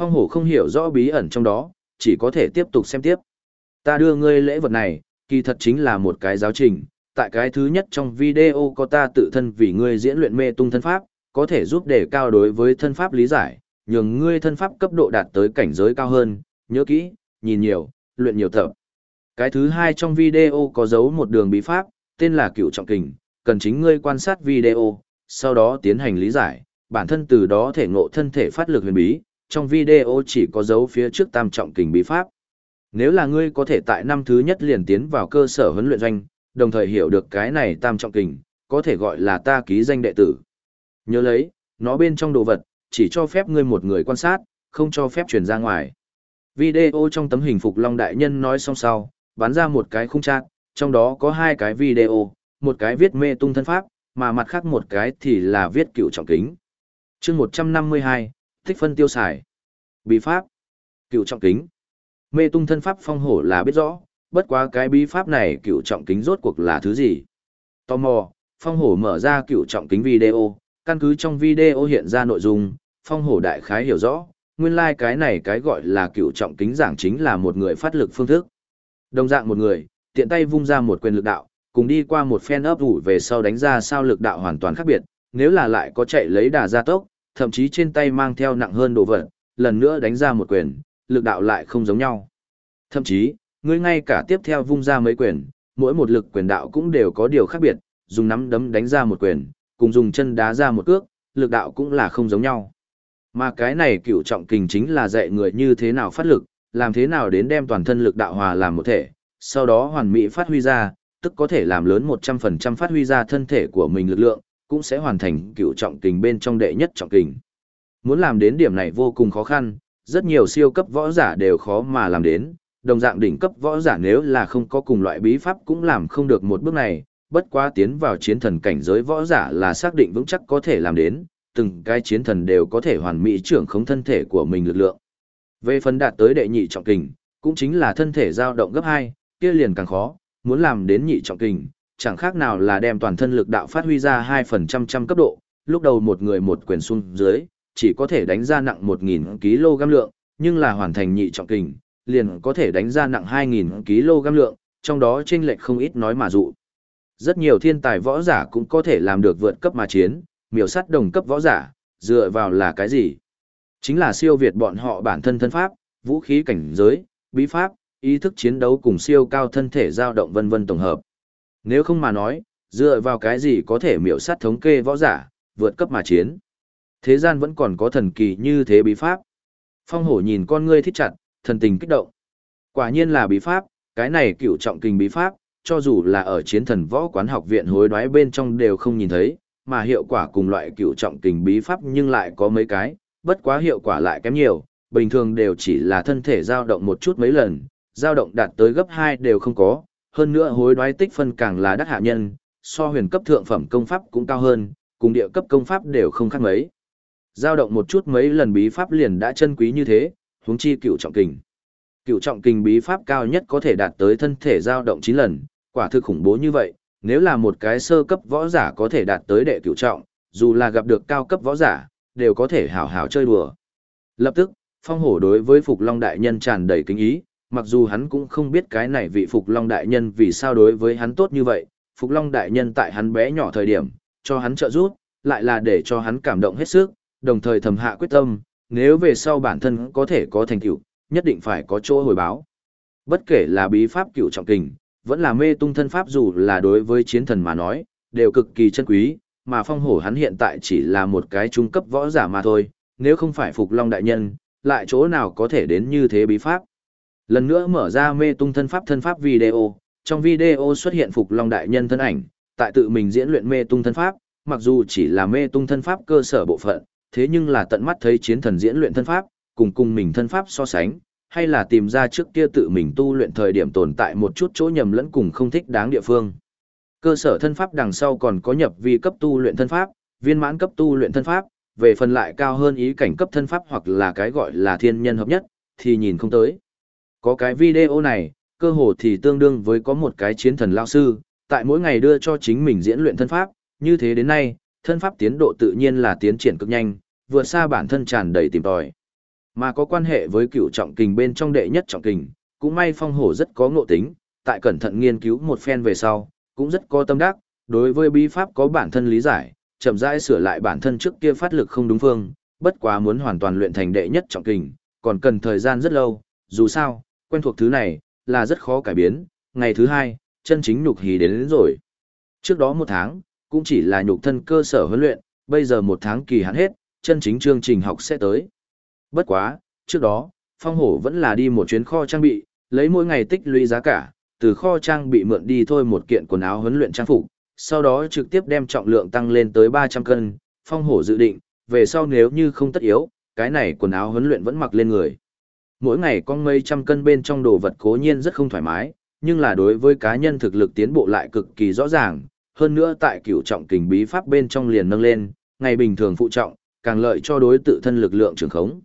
Phong hổ không hiểu rõ bí ẩn trong đó, chỉ có thể tiếp tục xem tiếp. Ta đưa ngươi lễ vật này, kỳ thật chính là một cái giáo trình. Tại cái thứ nhất trong video có ta tự thân vì ngươi diễn luyện mê tung thân pháp, có thể giúp đề cao đối với thân pháp lý giải, nhường ngươi thân pháp cấp độ đạt tới cảnh giới cao hơn, nhớ kỹ, nhìn nhiều, luyện nhiều tập. Cái thứ hai trong video có dấu một đường bí pháp, tên là cựu trọng kình, cần chính ngươi quan sát video, sau đó tiến hành lý giải, bản thân từ đó thể ngộ thân thể phát lực huyền bí, trong video chỉ có dấu phía trước tam trọng kình bí pháp. Nếu là ngươi có thể tại năm thứ nhất liền tiến vào cơ sở huấn luyện doanh, đồng thời hiểu được cái này tam trọng kình, có thể gọi là ta ký danh đệ tử. Nhớ lấy, nó bên trong đồ vật, chỉ cho phép ngươi một người quan sát, không cho phép truyền ra ngoài. Video trong tấm hình Phục Long Đại Nhân nói xong sau, bắn ra một cái khung trạng, trong đó có hai cái video, một cái viết mê tung thân pháp, mà mặt khác một cái thì là viết cựu trọng kính. chương 152, thích phân tiêu xài. Bí pháp, cựu trọng kính. Mê tung thân pháp phong hổ là biết rõ, bất quá cái bí pháp này cựu trọng kính rốt cuộc là thứ gì. Tò mò, phong hổ mở ra cựu trọng kính video, căn cứ trong video hiện ra nội dung, phong hổ đại khái hiểu rõ, nguyên lai like cái này cái gọi là cựu trọng kính giảng chính là một người phát lực phương thức. Đồng dạng một người, tiện tay vung ra một quyền lực đạo, cùng đi qua một phen ấp ủ về sau đánh ra sao lực đạo hoàn toàn khác biệt, nếu là lại có chạy lấy đà gia tốc, thậm chí trên tay mang theo nặng hơn đồ vật, lần nữa đánh ra một quyền, lực đạo lại không giống nhau. Thậm chí, người ngay cả tiếp theo vung ra mấy quyền, mỗi một lực quyền đạo cũng đều có điều khác biệt, dùng nắm đấm đánh ra một quyền, cùng dùng chân đá ra một cước, lực đạo cũng là không giống nhau. Mà cái này cựu trọng kình chính là dạy người như thế nào phát lực, làm thế nào đến đem toàn thân lực đạo hòa làm một thể, sau đó hoàn mỹ phát huy ra, tức có thể làm lớn 100% phát huy ra thân thể của mình lực lượng, cũng sẽ hoàn thành cựu trọng kình bên trong đệ nhất trọng kình. Muốn làm đến điểm này vô cùng khó khăn, rất nhiều siêu cấp võ giả đều khó mà làm đến, đồng dạng đỉnh cấp võ giả nếu là không có cùng loại bí pháp cũng làm không được một bước này, bất quá tiến vào chiến thần cảnh giới võ giả là xác định vững chắc có thể làm đến, từng cái chiến thần đều có thể hoàn mỹ trưởng khống thân thể của mình lực lượng. Về phần đạt tới đệ nhị trọng kình, cũng chính là thân thể dao động gấp 2, kia liền càng khó, muốn làm đến nhị trọng kình, chẳng khác nào là đem toàn thân lực đạo phát huy ra 2 phần trăm trăm cấp độ, lúc đầu một người một quyền xung dưới, chỉ có thể đánh ra nặng 1.000 kg lượng, nhưng là hoàn thành nhị trọng kình, liền có thể đánh ra nặng 2.000 kg lượng, trong đó chênh lệch không ít nói mà dụ. Rất nhiều thiên tài võ giả cũng có thể làm được vượt cấp mà chiến, miểu sát đồng cấp võ giả, dựa vào là cái gì? Chính là siêu việt bọn họ bản thân thân pháp, vũ khí cảnh giới, bí pháp, ý thức chiến đấu cùng siêu cao thân thể dao động vân vân tổng hợp. Nếu không mà nói, dựa vào cái gì có thể miểu sát thống kê võ giả, vượt cấp mà chiến. Thế gian vẫn còn có thần kỳ như thế bí pháp. Phong hổ nhìn con ngươi thích chặt, thần tình kích động. Quả nhiên là bí pháp, cái này cựu trọng kinh bí pháp, cho dù là ở chiến thần võ quán học viện hối đoái bên trong đều không nhìn thấy, mà hiệu quả cùng loại cựu trọng kình bí pháp nhưng lại có mấy cái, bất quá hiệu quả lại kém nhiều, bình thường đều chỉ là thân thể dao động một chút mấy lần, dao động đạt tới gấp 2 đều không có, hơn nữa hối đoái tích phân càng là đắt hạ nhân, so huyền cấp thượng phẩm công pháp cũng cao hơn, cùng địa cấp công pháp đều không khác mấy. Giao động một chút mấy lần bí pháp liền đã chân quý như thế, huống chi cựu trọng kình. Cựu trọng kình bí pháp cao nhất có thể đạt tới thân thể giao động 9 lần, quả thực khủng bố như vậy, nếu là một cái sơ cấp võ giả có thể đạt tới đệ cửu trọng, dù là gặp được cao cấp võ giả, đều có thể hảo hảo chơi đùa. Lập tức, phong hổ đối với Phục Long Đại Nhân tràn đầy kính ý, mặc dù hắn cũng không biết cái này vị Phục Long Đại Nhân vì sao đối với hắn tốt như vậy, Phục Long Đại Nhân tại hắn bé nhỏ thời điểm, cho hắn trợ giúp, lại là để cho hắn cảm động hết sức, đồng thời thầm hạ quyết tâm, nếu về sau bản thân có thể có thành tựu, nhất định phải có chỗ hồi báo. Bất kể là bí pháp cửu trọng kình, vẫn là mê tung thân pháp dù là đối với chiến thần mà nói, đều cực kỳ chân quý, mà phong hổ hắn hiện tại chỉ là một cái trung cấp võ giả mà thôi, nếu không phải phục long đại nhân, lại chỗ nào có thể đến như thế bí pháp. Lần nữa mở ra mê tung thân pháp thân pháp video, trong video xuất hiện phục long đại nhân thân ảnh, tại tự mình diễn luyện mê tung thân pháp, mặc dù chỉ là mê tung thân pháp cơ sở bộ phận, thế nhưng là tận mắt thấy chiến thần diễn luyện thân pháp, cùng cùng mình thân pháp so sánh, hay là tìm ra trước kia tự mình tu luyện thời điểm tồn tại một chút chỗ nhầm lẫn cùng không thích đáng địa phương. Cơ sở thân pháp đằng sau còn có nhập vi cấp tu luyện thân pháp, viên mãn cấp tu luyện thân pháp, về phần lại cao hơn ý cảnh cấp thân pháp hoặc là cái gọi là thiên nhân hợp nhất, thì nhìn không tới. Có cái video này, cơ hồ thì tương đương với có một cái chiến thần lao sư, tại mỗi ngày đưa cho chính mình diễn luyện thân pháp, như thế đến nay, thân pháp tiến độ tự nhiên là tiến triển cực nhanh, vượt xa bản thân tràn đầy tìm tòi. Mà có quan hệ với cựu trọng kình bên trong đệ nhất trọng kình, cũng may phong hổ rất có ngộ tính, tại cẩn thận nghiên cứu một phen về sau, cũng rất có tâm đắc, đối với bí pháp có bản thân lý giải, chậm rãi sửa lại bản thân trước kia phát lực không đúng phương, bất quá muốn hoàn toàn luyện thành đệ nhất trọng kình, còn cần thời gian rất lâu, dù sao, quen thuộc thứ này, là rất khó cải biến, ngày thứ hai, chân chính nhục hí đến, đến rồi. Trước đó một tháng, cũng chỉ là nhục thân cơ sở huấn luyện, bây giờ một tháng kỳ hạn hết, chân chính chương trình học sẽ tới. Bất quá, trước đó, phong hổ vẫn là đi một chuyến kho trang bị, lấy mỗi ngày tích lũy giá cả, từ kho trang bị mượn đi thôi một kiện quần áo huấn luyện trang phục, sau đó trực tiếp đem trọng lượng tăng lên tới 300 cân, phong hổ dự định, về sau nếu như không tất yếu, cái này quần áo huấn luyện vẫn mặc lên người. Mỗi ngày con mấy trăm cân bên trong đồ vật cố nhiên rất không thoải mái, nhưng là đối với cá nhân thực lực tiến bộ lại cực kỳ rõ ràng, hơn nữa tại cửu trọng kình bí pháp bên trong liền nâng lên, ngày bình thường phụ trọng, càng lợi cho đối tự thân lực lượng trường khống.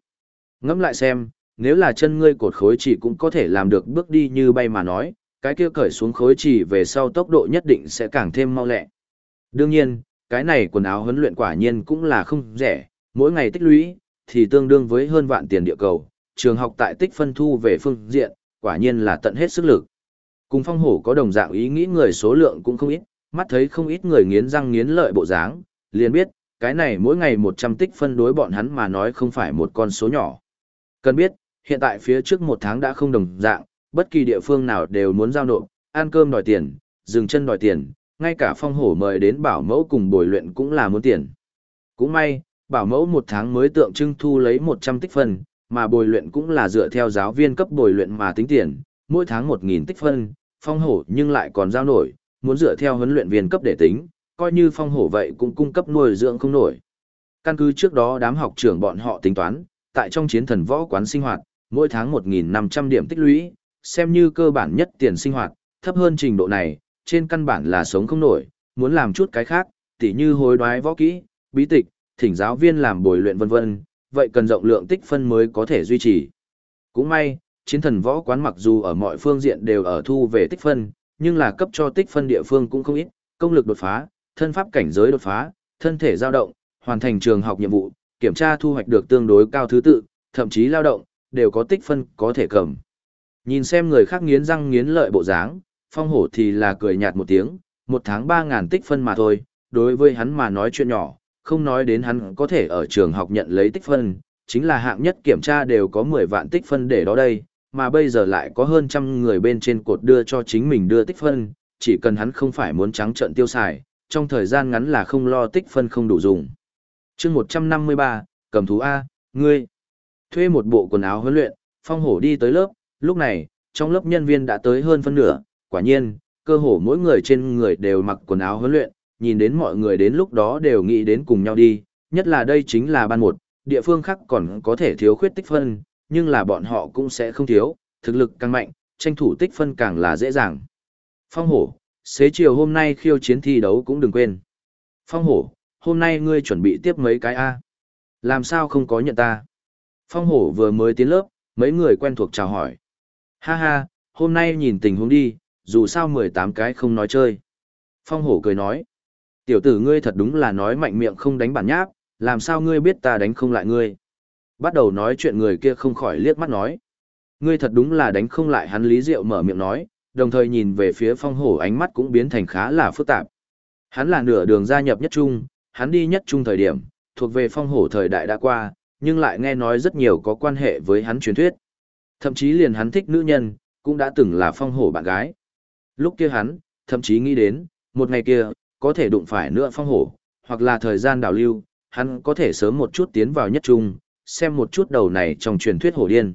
Ngẫm lại xem, nếu là chân ngươi cột khối chỉ cũng có thể làm được bước đi như bay mà nói, cái kia cởi xuống khối chỉ về sau tốc độ nhất định sẽ càng thêm mau lẹ. Đương nhiên, cái này quần áo huấn luyện quả nhiên cũng là không rẻ, mỗi ngày tích lũy, thì tương đương với hơn vạn tiền địa cầu, trường học tại tích phân thu về phương diện, quả nhiên là tận hết sức lực. Cùng phong hổ có đồng dạng ý nghĩ người số lượng cũng không ít, mắt thấy không ít người nghiến răng nghiến lợi bộ dáng, liền biết, cái này mỗi ngày 100 tích phân đối bọn hắn mà nói không phải một con số nhỏ. Cần biết, hiện tại phía trước một tháng đã không đồng dạng, bất kỳ địa phương nào đều muốn giao nộp, ăn cơm đòi tiền, dừng chân đòi tiền, ngay cả phong hổ mời đến bảo mẫu cùng bồi luyện cũng là muốn tiền. Cũng may, bảo mẫu một tháng mới tượng trưng thu lấy 100 tích phân, mà bồi luyện cũng là dựa theo giáo viên cấp bồi luyện mà tính tiền, mỗi tháng 1.000 tích phân, phong hổ nhưng lại còn giao nổi, muốn dựa theo huấn luyện viên cấp để tính, coi như phong hổ vậy cũng cung cấp nuôi dưỡng không nổi. Căn cứ trước đó đám học trưởng bọn họ tính toán, tại trong chiến thần võ quán sinh hoạt, mỗi tháng 1.500 điểm tích lũy, xem như cơ bản nhất tiền sinh hoạt, thấp hơn trình độ này, trên căn bản là sống không nổi, muốn làm chút cái khác, tỉ như hối đoái võ kỹ, bí tịch, thỉnh giáo viên làm bồi luyện vân vân, vậy cần rộng lượng tích phân mới có thể duy trì. Cũng may, chiến thần võ quán mặc dù ở mọi phương diện đều ở thu về tích phân, nhưng là cấp cho tích phân địa phương cũng không ít, công lực đột phá, thân pháp cảnh giới đột phá, thân thể dao động, hoàn thành trường học nhiệm vụ, kiểm tra thu hoạch được tương đối cao thứ tự, thậm chí lao động, đều có tích phân có thể cầm. Nhìn xem người khác nghiến răng nghiến lợi bộ dáng, phong hổ thì là cười nhạt một tiếng, một tháng 3.000 tích phân mà thôi, đối với hắn mà nói chuyện nhỏ, không nói đến hắn có thể ở trường học nhận lấy tích phân, chính là hạng nhất kiểm tra đều có 10 vạn tích phân để đó đây, mà bây giờ lại có hơn trăm người bên trên cột đưa cho chính mình đưa tích phân, chỉ cần hắn không phải muốn trắng trận tiêu xài, trong thời gian ngắn là không lo tích phân không đủ dùng. chương 153, cầm thú A, ngươi, thuê một bộ quần áo huấn luyện, phong hổ đi tới lớp, lúc này, trong lớp nhân viên đã tới hơn phân nửa, quả nhiên, cơ hồ mỗi người trên người đều mặc quần áo huấn luyện, nhìn đến mọi người đến lúc đó đều nghĩ đến cùng nhau đi, nhất là đây chính là ban một, địa phương khác còn có thể thiếu khuyết tích phân, nhưng là bọn họ cũng sẽ không thiếu, thực lực càng mạnh, tranh thủ tích phân càng là dễ dàng. Phong hổ, xế chiều hôm nay khiêu chiến thi đấu cũng đừng quên. Phong hổ, hôm nay ngươi chuẩn bị tiếp mấy cái A. Làm sao không có nhận ta? Phong hổ vừa mới tiến lớp, mấy người quen thuộc chào hỏi. Ha ha, hôm nay nhìn tình huống đi, dù sao 18 cái không nói chơi. Phong hổ cười nói. Tiểu tử ngươi thật đúng là nói mạnh miệng không đánh bản nháp, làm sao ngươi biết ta đánh không lại ngươi. Bắt đầu nói chuyện người kia không khỏi liếc mắt nói. Ngươi thật đúng là đánh không lại hắn lý diệu mở miệng nói, đồng thời nhìn về phía phong hổ ánh mắt cũng biến thành khá là phức tạp. Hắn là nửa đường gia nhập nhất trung, hắn đi nhất trung thời điểm, thuộc về phong hổ thời đại đã qua, nhưng lại nghe nói rất nhiều có quan hệ với hắn truyền thuyết. Thậm chí liền hắn thích nữ nhân, cũng đã từng là phong hổ bạn gái. Lúc kia hắn, thậm chí nghĩ đến, một ngày kia, có thể đụng phải nữa phong hổ, hoặc là thời gian đào lưu, hắn có thể sớm một chút tiến vào nhất trung, xem một chút đầu này trong truyền thuyết hổ điên.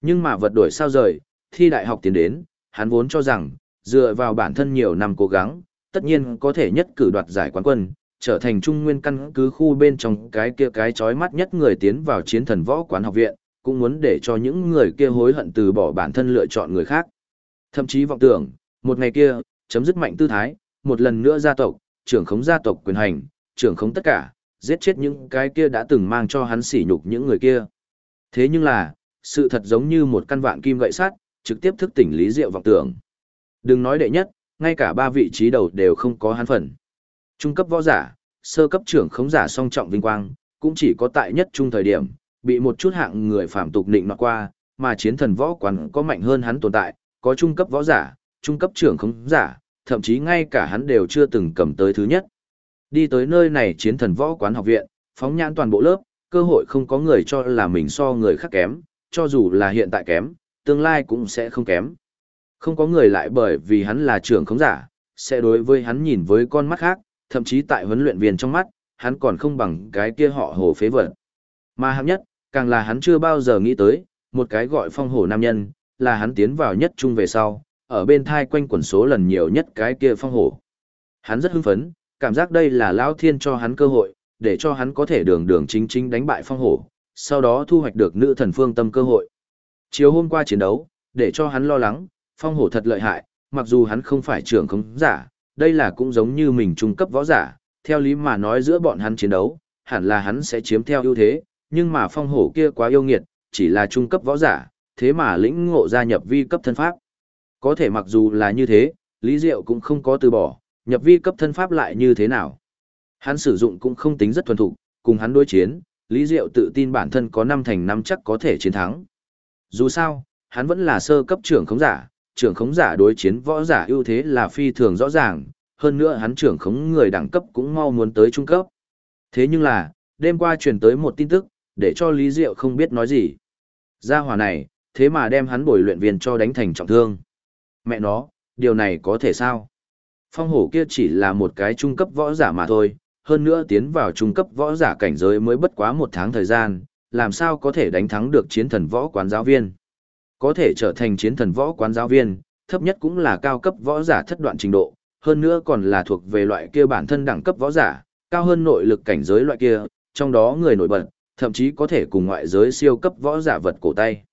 Nhưng mà vật đổi sao rời, thi đại học tiến đến, hắn vốn cho rằng, dựa vào bản thân nhiều năm cố gắng, tất nhiên có thể nhất cử đoạt giải quán quân, trở thành trung nguyên căn cứ khu bên trong cái kia cái chói mắt nhất người tiến vào chiến thần võ quán học viện, cũng muốn để cho những người kia hối hận từ bỏ bản thân lựa chọn người khác. Thậm chí vọng tưởng, một ngày kia, chấm dứt mạnh tư thái, một lần nữa gia tộc, trưởng khống gia tộc quyền hành, trưởng khống tất cả, giết chết những cái kia đã từng mang cho hắn sỉ nhục những người kia. Thế nhưng là, sự thật giống như một căn vạn kim gậy sắt, trực tiếp thức tỉnh lý diệu vọng tưởng. Đừng nói đệ nhất, ngay cả ba vị trí đầu đều không có hắn phần. Trung cấp võ giả, sơ cấp trưởng khống giả song trọng vinh quang, cũng chỉ có tại nhất trung thời điểm, bị một chút hạng người phạm tục định nọ qua, mà chiến thần võ quán có mạnh hơn hắn tồn tại, có trung cấp võ giả, trung cấp trưởng khống giả, thậm chí ngay cả hắn đều chưa từng cầm tới thứ nhất. Đi tới nơi này chiến thần võ quán học viện, phóng nhãn toàn bộ lớp, cơ hội không có người cho là mình so người khác kém, cho dù là hiện tại kém, tương lai cũng sẽ không kém. Không có người lại bởi vì hắn là trưởng không giả, sẽ đối với hắn nhìn với con mắt khác, thậm chí tại huấn luyện viên trong mắt, hắn còn không bằng cái kia họ hồ phế vật. Mà hạng nhất, càng là hắn chưa bao giờ nghĩ tới, một cái gọi phong hổ nam nhân, là hắn tiến vào nhất trung về sau, ở bên thai quanh quần số lần nhiều nhất cái kia phong hổ. Hắn rất hưng phấn, cảm giác đây là Lão Thiên cho hắn cơ hội, để cho hắn có thể đường đường chính chính đánh bại phong hổ, sau đó thu hoạch được nữ thần phương tâm cơ hội. Chiều hôm qua chiến đấu, để cho hắn lo lắng, phong hổ thật lợi hại, mặc dù hắn không phải trưởng không giả, đây là cũng giống như mình trung cấp võ giả, theo lý mà nói giữa bọn hắn chiến đấu, hẳn là hắn sẽ chiếm theo ưu thế, nhưng mà phong hổ kia quá yêu nghiệt, chỉ là trung cấp võ giả, thế mà lĩnh ngộ gia nhập vi cấp thân pháp. Có thể mặc dù là như thế, Lý Diệu cũng không có từ bỏ, nhập vi cấp thân pháp lại như thế nào. Hắn sử dụng cũng không tính rất thuần thục, cùng hắn đối chiến, Lý Diệu tự tin bản thân có năm thành năm chắc có thể chiến thắng. Dù sao, hắn vẫn là sơ cấp trưởng khống giả, trưởng khống giả đối chiến võ giả ưu thế là phi thường rõ ràng, hơn nữa hắn trưởng khống người đẳng cấp cũng mau muốn tới trung cấp. Thế nhưng là, đêm qua truyền tới một tin tức, để cho Lý Diệu không biết nói gì. Gia hỏa này, thế mà đem hắn bồi luyện viên cho đánh thành trọng thương. Mẹ nó, điều này có thể sao? Phong hổ kia chỉ là một cái trung cấp võ giả mà thôi, hơn nữa tiến vào trung cấp võ giả cảnh giới mới bất quá một tháng thời gian, làm sao có thể đánh thắng được chiến thần võ quán giáo viên. Có thể trở thành chiến thần võ quán giáo viên, thấp nhất cũng là cao cấp võ giả thất đoạn trình độ, hơn nữa còn là thuộc về loại kia bản thân đẳng cấp võ giả, cao hơn nội lực cảnh giới loại kia, trong đó người nổi bật, thậm chí có thể cùng ngoại giới siêu cấp võ giả vật cổ tay.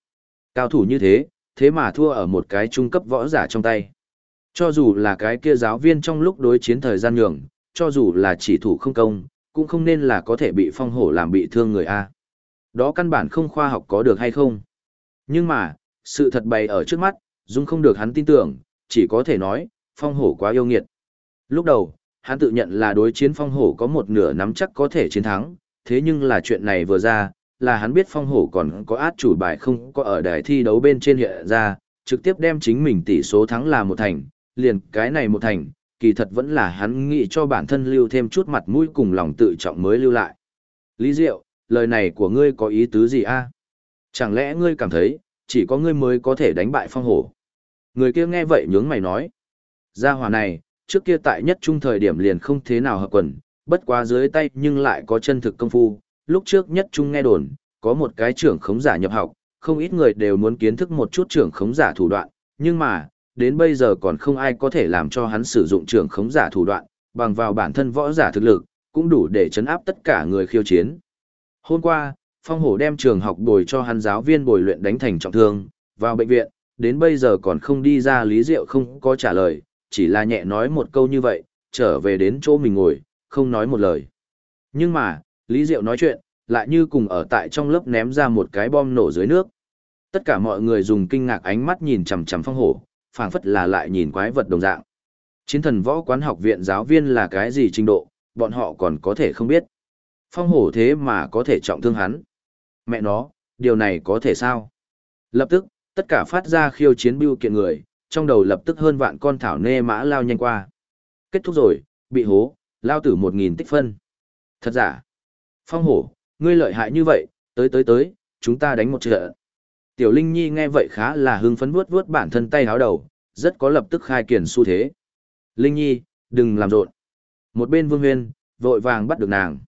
Cao thủ như thế, thế mà thua ở một cái trung cấp võ giả trong tay. Cho dù là cái kia giáo viên trong lúc đối chiến thời gian nhường, cho dù là chỉ thủ không công, cũng không nên là có thể bị phong hổ làm bị thương người A. Đó căn bản không khoa học có được hay không. Nhưng mà, sự thật bày ở trước mắt, Dung không được hắn tin tưởng, chỉ có thể nói, phong hổ quá yêu nghiệt. Lúc đầu, hắn tự nhận là đối chiến phong hổ có một nửa nắm chắc có thể chiến thắng, thế nhưng là chuyện này vừa ra, là hắn biết phong hổ còn có át chủ bài không có ở đài thi đấu bên trên hiện ra, trực tiếp đem chính mình tỷ số thắng là một thành, liền cái này một thành, kỳ thật vẫn là hắn nghĩ cho bản thân lưu thêm chút mặt mũi cùng lòng tự trọng mới lưu lại. Lý Diệu, lời này của ngươi có ý tứ gì a? Chẳng lẽ ngươi cảm thấy, chỉ có ngươi mới có thể đánh bại phong hổ? Người kia nghe vậy nhướng mày nói. Gia hỏa này, trước kia tại nhất trung thời điểm liền không thế nào hợp quần, bất quá dưới tay nhưng lại có chân thực công phu. Lúc trước nhất trung nghe đồn, có một cái trưởng khống giả nhập học, không ít người đều muốn kiến thức một chút trưởng khống giả thủ đoạn, nhưng mà, đến bây giờ còn không ai có thể làm cho hắn sử dụng trưởng khống giả thủ đoạn, bằng vào bản thân võ giả thực lực, cũng đủ để chấn áp tất cả người khiêu chiến. Hôm qua, Phong Hổ đem trường học bồi cho hắn giáo viên bồi luyện đánh thành trọng thương, vào bệnh viện, đến bây giờ còn không đi ra Lý Diệu không có trả lời, chỉ là nhẹ nói một câu như vậy, trở về đến chỗ mình ngồi, không nói một lời. Nhưng mà, Lý Diệu nói chuyện, lại như cùng ở tại trong lớp ném ra một cái bom nổ dưới nước. Tất cả mọi người dùng kinh ngạc ánh mắt nhìn chằm chằm phong hổ, phảng phất là lại nhìn quái vật đồng dạng. Chiến thần võ quán học viện giáo viên là cái gì trình độ, bọn họ còn có thể không biết. Phong hổ thế mà có thể trọng thương hắn. Mẹ nó, điều này có thể sao? Lập tức, tất cả phát ra khiêu chiến bưu kiện người, trong đầu lập tức hơn vạn con thảo nê mã lao nhanh qua. Kết thúc rồi, bị hố, lao tử một nghìn tích phân. Thật giả. Phong hổ, ngươi lợi hại như vậy, tới tới tới, chúng ta đánh một trận. Tiểu Linh Nhi nghe vậy khá là hưng phấn vuốt vuốt bản thân tay háo đầu, rất có lập tức khai kiển xu thế. Linh Nhi, đừng làm rộn. Một bên Vương Huyên, vội vàng bắt được nàng.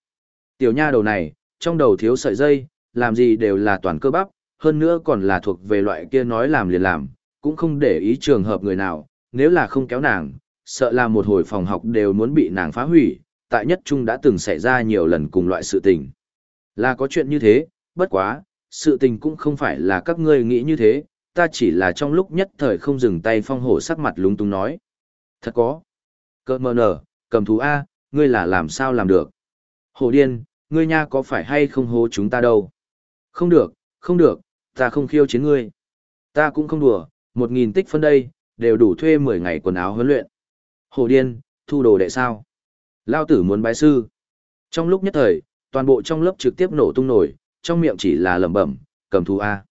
Tiểu nha đầu này, trong đầu thiếu sợi dây, làm gì đều là toàn cơ bắp, hơn nữa còn là thuộc về loại kia nói làm liền làm, cũng không để ý trường hợp người nào, nếu là không kéo nàng, sợ là một hồi phòng học đều muốn bị nàng phá hủy, tại nhất trung đã từng xảy ra nhiều lần cùng loại sự tình. Là có chuyện như thế, bất quá, sự tình cũng không phải là các ngươi nghĩ như thế, ta chỉ là trong lúc nhất thời không dừng tay phong hổ sắc mặt lúng túng nói. Thật có. Cơ mờ nở, cầm thú A, ngươi là làm sao làm được. Hổ điên, ngươi nha có phải hay không hố chúng ta đâu. Không được, không được, ta không khiêu chiến ngươi. Ta cũng không đùa, một nghìn tích phân đây, đều đủ thuê mười ngày quần áo huấn luyện. Hổ điên, thu đồ đệ sao? Lao tử muốn bái sư. Trong lúc nhất thời, toàn bộ trong lớp trực tiếp nổ tung nổi, trong miệng chỉ là lẩm bẩm, cầm thú A.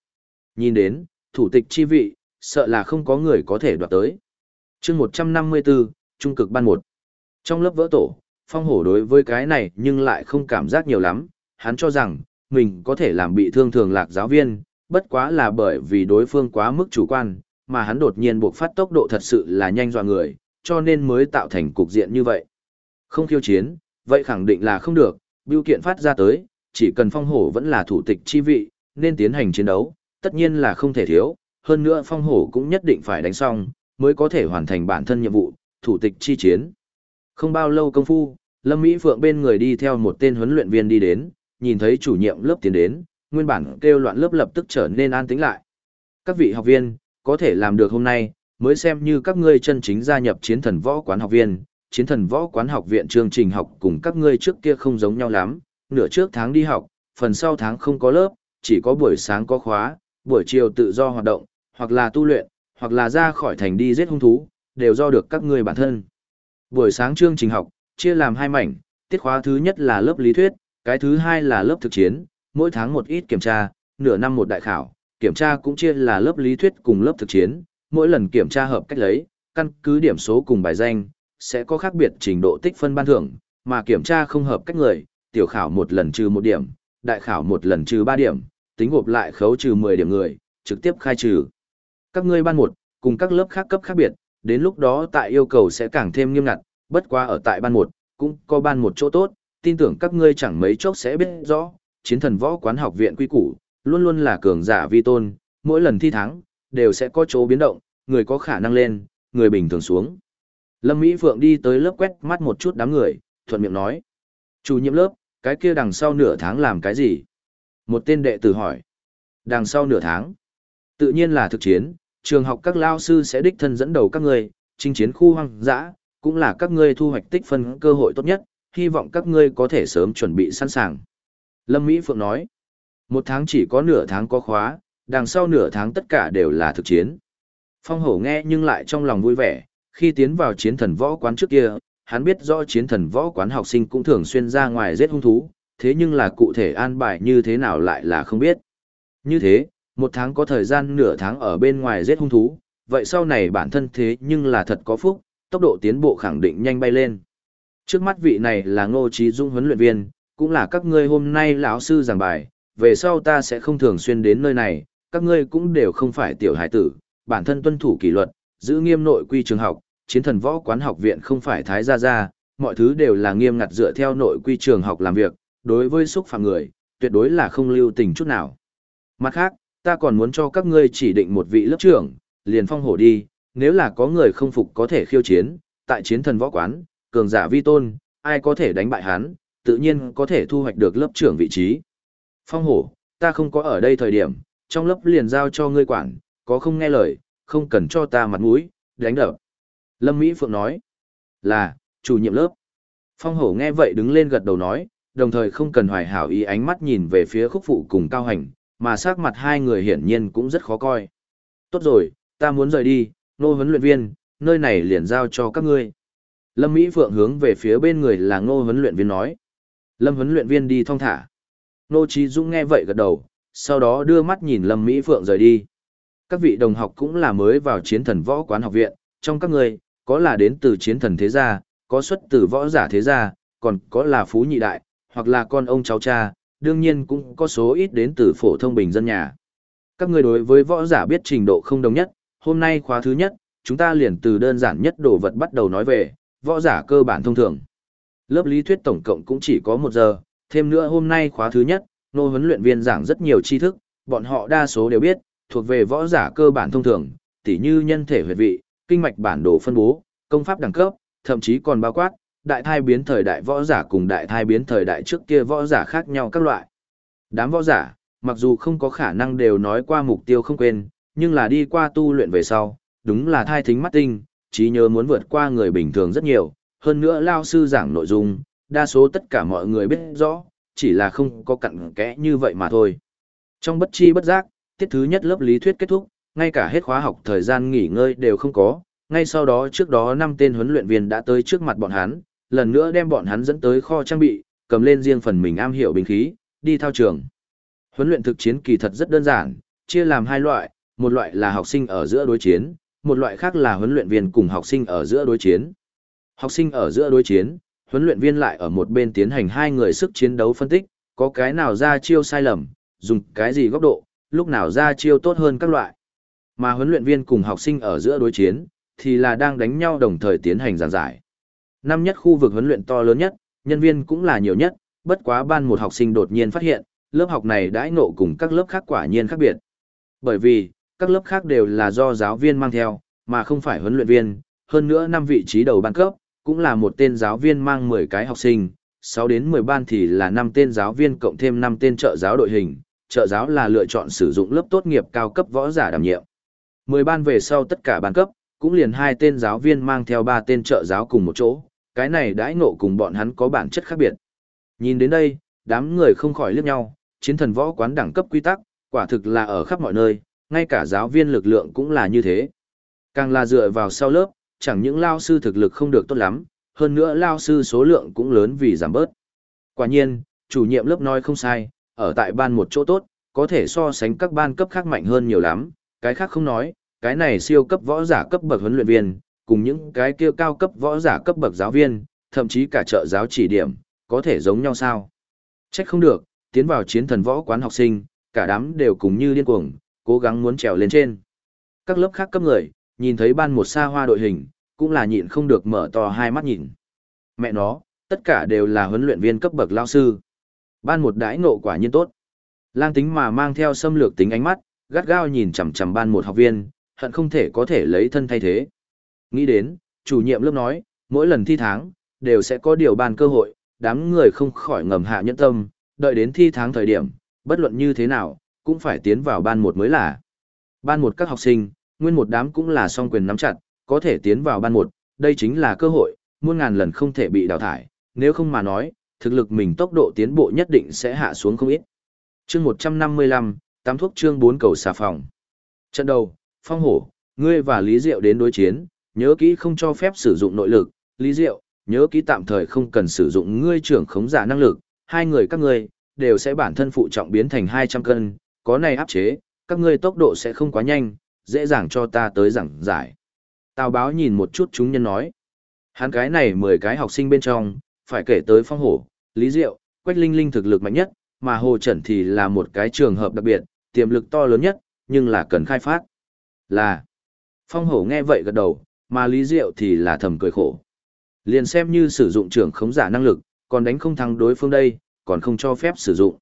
Nhìn đến, thủ tịch chi vị, sợ là không có người có thể đoạt tới. chương 154, Trung cực ban một Trong lớp vỡ tổ, phong hổ đối với cái này nhưng lại không cảm giác nhiều lắm, hắn cho rằng, mình có thể làm bị thương thường lạc giáo viên, bất quá là bởi vì đối phương quá mức chủ quan, mà hắn đột nhiên buộc phát tốc độ thật sự là nhanh dọa người, cho nên mới tạo thành cục diện như vậy. Không khiêu chiến, vậy khẳng định là không được, biểu kiện phát ra tới, chỉ cần phong hổ vẫn là thủ tịch chi vị, nên tiến hành chiến đấu, tất nhiên là không thể thiếu, hơn nữa phong hổ cũng nhất định phải đánh xong, mới có thể hoàn thành bản thân nhiệm vụ, thủ tịch chi chiến. Không bao lâu công phu, Lâm Mỹ Phượng bên người đi theo một tên huấn luyện viên đi đến, nhìn thấy chủ nhiệm lớp tiến đến, nguyên bản kêu loạn lớp lập tức trở nên an tĩnh lại. Các vị học viên, có thể làm được hôm nay, mới xem như các ngươi chân chính gia nhập chiến thần võ quán học viên. Chiến thần võ quán học viện chương trình học cùng các ngươi trước kia không giống nhau lắm, nửa trước tháng đi học, phần sau tháng không có lớp, chỉ có buổi sáng có khóa, buổi chiều tự do hoạt động, hoặc là tu luyện, hoặc là ra khỏi thành đi giết hung thú, đều do được các ngươi bản thân. Buổi sáng chương trình học, chia làm hai mảnh, tiết khóa thứ nhất là lớp lý thuyết, cái thứ hai là lớp thực chiến, mỗi tháng một ít kiểm tra, nửa năm một đại khảo, kiểm tra cũng chia là lớp lý thuyết cùng lớp thực chiến, mỗi lần kiểm tra hợp cách lấy, căn cứ điểm số cùng bài danh, sẽ có khác biệt trình độ tích phân ban thưởng, mà kiểm tra không hợp cách người, tiểu khảo một lần trừ một điểm, đại khảo một lần trừ ba điểm, tính gộp lại khấu trừ 10 điểm người, trực tiếp khai trừ. Các ngươi ban một, cùng các lớp khác cấp khác biệt, đến lúc đó tại yêu cầu sẽ càng thêm nghiêm ngặt, bất quá ở tại ban một, cũng có ban một chỗ tốt, tin tưởng các ngươi chẳng mấy chốc sẽ biết rõ, chiến thần võ quán học viện quy củ, luôn luôn là cường giả vi tôn, mỗi lần thi thắng, đều sẽ có chỗ biến động, người có khả năng lên, người bình thường xuống. Lâm Mỹ Phượng đi tới lớp quét mắt một chút đám người, thuận miệng nói. Chủ nhiệm lớp, cái kia đằng sau nửa tháng làm cái gì? Một tên đệ tử hỏi. Đằng sau nửa tháng. Tự nhiên là thực chiến, trường học các lao sư sẽ đích thân dẫn đầu các người, chinh chiến khu hoang dã, cũng là các ngươi thu hoạch tích phân cơ hội tốt nhất, hy vọng các ngươi có thể sớm chuẩn bị sẵn sàng. Lâm Mỹ Phượng nói, một tháng chỉ có nửa tháng có khóa, đằng sau nửa tháng tất cả đều là thực chiến. Phong hổ nghe nhưng lại trong lòng vui vẻ, khi tiến vào chiến thần võ quán trước kia, hắn biết rõ chiến thần võ quán học sinh cũng thường xuyên ra ngoài giết hung thú, thế nhưng là cụ thể an bài như thế nào lại là không biết. Như thế, một tháng có thời gian nửa tháng ở bên ngoài giết hung thú, vậy sau này bản thân thế nhưng là thật có phúc, tốc độ tiến bộ khẳng định nhanh bay lên. Trước mắt vị này là Ngô Trí Dung huấn luyện viên, cũng là các ngươi hôm nay lão sư giảng bài, về sau ta sẽ không thường xuyên đến nơi này, các ngươi cũng đều không phải tiểu hải tử, bản thân tuân thủ kỷ luật, giữ nghiêm nội quy trường học, chiến thần võ quán học viện không phải thái gia gia, mọi thứ đều là nghiêm ngặt dựa theo nội quy trường học làm việc, đối với xúc phạm người, tuyệt đối là không lưu tình chút nào. Mặt khác, ta còn muốn cho các ngươi chỉ định một vị lớp trưởng, liền phong hổ đi, nếu là có người không phục có thể khiêu chiến, tại chiến thần võ quán, cường giả vi tôn, ai có thể đánh bại hắn, tự nhiên có thể thu hoạch được lớp trưởng vị trí. Phong hổ, ta không có ở đây thời điểm, trong lớp liền giao cho ngươi quản, có không nghe lời, không cần cho ta mặt mũi, đánh đập. Lâm Mỹ Phượng nói, là, chủ nhiệm lớp. Phong hổ nghe vậy đứng lên gật đầu nói, đồng thời không cần hoài hảo ý ánh mắt nhìn về phía khúc phụ cùng cao hành, mà sắc mặt hai người hiển nhiên cũng rất khó coi. Tốt rồi, ta muốn rời đi, nô huấn luyện viên, nơi này liền giao cho các ngươi. Lâm Mỹ Phượng hướng về phía bên người là ngô huấn luyện viên nói. Lâm huấn luyện viên đi thong thả. Nô Chí Dũng nghe vậy gật đầu, sau đó đưa mắt nhìn Lâm Mỹ Phượng rời đi. Các vị đồng học cũng là mới vào chiến thần võ quán học viện, trong các người, có là đến từ chiến thần thế gia, có xuất từ võ giả thế gia, còn có là phú nhị đại, hoặc là con ông cháu cha, đương nhiên cũng có số ít đến từ phổ thông bình dân nhà. Các người đối với võ giả biết trình độ không đồng nhất, hôm nay khóa thứ nhất, chúng ta liền từ đơn giản nhất đồ vật bắt đầu nói về, võ giả cơ bản thông thường. Lớp lý thuyết tổng cộng cũng chỉ có một giờ, thêm nữa hôm nay khóa thứ nhất, nô huấn luyện viên giảng rất nhiều tri thức, bọn họ đa số đều biết, thuộc về võ giả cơ bản thông thường, tỉ như nhân thể huyệt vị, kinh mạch bản đồ phân bố, công pháp đẳng cấp, thậm chí còn bao quát, đại thai biến thời đại võ giả cùng đại thai biến thời đại trước kia võ giả khác nhau các loại. Đám võ giả, mặc dù không có khả năng đều nói qua mục tiêu không quên, nhưng là đi qua tu luyện về sau, đúng là thai thính mắt tinh, trí nhớ muốn vượt qua người bình thường rất nhiều, hơn nữa lao sư giảng nội dung, đa số tất cả mọi người biết rõ, chỉ là không có cặn kẽ như vậy mà thôi. Trong bất chi bất giác, tiết thứ nhất lớp lý thuyết kết thúc, ngay cả hết khóa học thời gian nghỉ ngơi đều không có, ngay sau đó trước đó năm tên huấn luyện viên đã tới trước mặt bọn hắn, lần nữa đem bọn hắn dẫn tới kho trang bị, cầm lên riêng phần mình am hiểu binh khí, đi thao trường. Huấn luyện thực chiến kỳ thật rất đơn giản, chia làm hai loại, một loại là học sinh ở giữa đối chiến, một loại khác là huấn luyện viên cùng học sinh ở giữa đối chiến. Học sinh ở giữa đối chiến, huấn luyện viên lại ở một bên tiến hành hai người sức chiến đấu phân tích, có cái nào ra chiêu sai lầm, dùng cái gì góc độ, lúc nào ra chiêu tốt hơn các loại. Mà huấn luyện viên cùng học sinh ở giữa đối chiến, thì là đang đánh nhau đồng thời tiến hành giảng giải. Năm nhất khu vực huấn luyện to lớn nhất, nhân viên cũng là nhiều nhất, bất quá ban một học sinh đột nhiên phát hiện, lớp học này đãi ngộ cùng các lớp khác quả nhiên khác biệt. Bởi vì, các lớp khác đều là do giáo viên mang theo, mà không phải huấn luyện viên, hơn nữa năm vị trí đầu ban cấp, cũng là một tên giáo viên mang 10 cái học sinh, 6 đến 10 ban thì là 5 tên giáo viên cộng thêm 5 tên trợ giáo đội hình, trợ giáo là lựa chọn sử dụng lớp tốt nghiệp cao cấp võ giả đảm nhiệm. 10 ban về sau tất cả ban cấp, cũng liền hai tên giáo viên mang theo ba tên trợ giáo cùng một chỗ, cái này đãi ngộ cùng bọn hắn có bản chất khác biệt. Nhìn đến đây, đám người không khỏi liếc nhau, chiến thần võ quán đẳng cấp quy tắc, quả thực là ở khắp mọi nơi, ngay cả giáo viên lực lượng cũng là như thế. Càng là dựa vào sau lớp, chẳng những lao sư thực lực không được tốt lắm, hơn nữa lao sư số lượng cũng lớn vì giảm bớt. Quả nhiên, chủ nhiệm lớp nói không sai, ở tại ban một chỗ tốt, có thể so sánh các ban cấp khác mạnh hơn nhiều lắm, cái khác không nói, cái này siêu cấp võ giả cấp bậc huấn luyện viên, cùng những cái kia cao cấp võ giả cấp bậc giáo viên, thậm chí cả trợ giáo chỉ điểm, có thể giống nhau sao? Trách không được, tiến vào chiến thần võ quán học sinh, cả đám đều cùng như điên cuồng, cố gắng muốn trèo lên trên. Các lớp khác cấp người, nhìn thấy ban một xa hoa đội hình, cũng là nhịn không được mở to hai mắt nhìn. Mẹ nó, tất cả đều là huấn luyện viên cấp bậc lao sư. Ban một đãi ngộ quả nhiên tốt. Lang tính mà mang theo xâm lược tính ánh mắt, gắt gao nhìn chằm chằm ban một học viên, hận không thể có thể lấy thân thay thế. Nghĩ đến, chủ nhiệm lớp nói, mỗi lần thi tháng, đều sẽ có điều ban cơ hội, đám người không khỏi ngầm hạ nhẫn tâm, đợi đến thi tháng thời điểm, bất luận như thế nào, cũng phải tiến vào ban một mới là. Ban một các học sinh, nguyên một đám cũng là song quyền nắm chặt, có thể tiến vào ban một, đây chính là cơ hội, muôn ngàn lần không thể bị đào thải, nếu không mà nói, thực lực mình tốc độ tiến bộ nhất định sẽ hạ xuống không ít. Chương 155, tám thuốc chương 4 cầu xà phòng. Trận đầu, Phong Hổ, ngươi và Lý Diệu đến đối chiến, nhớ kỹ không cho phép sử dụng nội lực, Lý Diệu, nhớ kỹ tạm thời không cần sử dụng ngươi trưởng khống giả năng lực, hai người các ngươi đều sẽ bản thân phụ trọng biến thành 200 cân, có này áp chế, các ngươi tốc độ sẽ không quá nhanh, dễ dàng cho ta tới giảng giải. Tào báo nhìn một chút chúng nhân nói. Hắn cái này 10 cái học sinh bên trong, phải kể tới phong hổ, lý diệu, quách linh linh thực lực mạnh nhất, mà hồ trần thì là một cái trường hợp đặc biệt, tiềm lực to lớn nhất, nhưng là cần khai phát. Là, phong hổ nghe vậy gật đầu, mà lý diệu thì là thầm cười khổ. Liền xem như sử dụng trưởng khống giả năng lực, còn đánh không thắng đối phương đây, còn không cho phép sử dụng.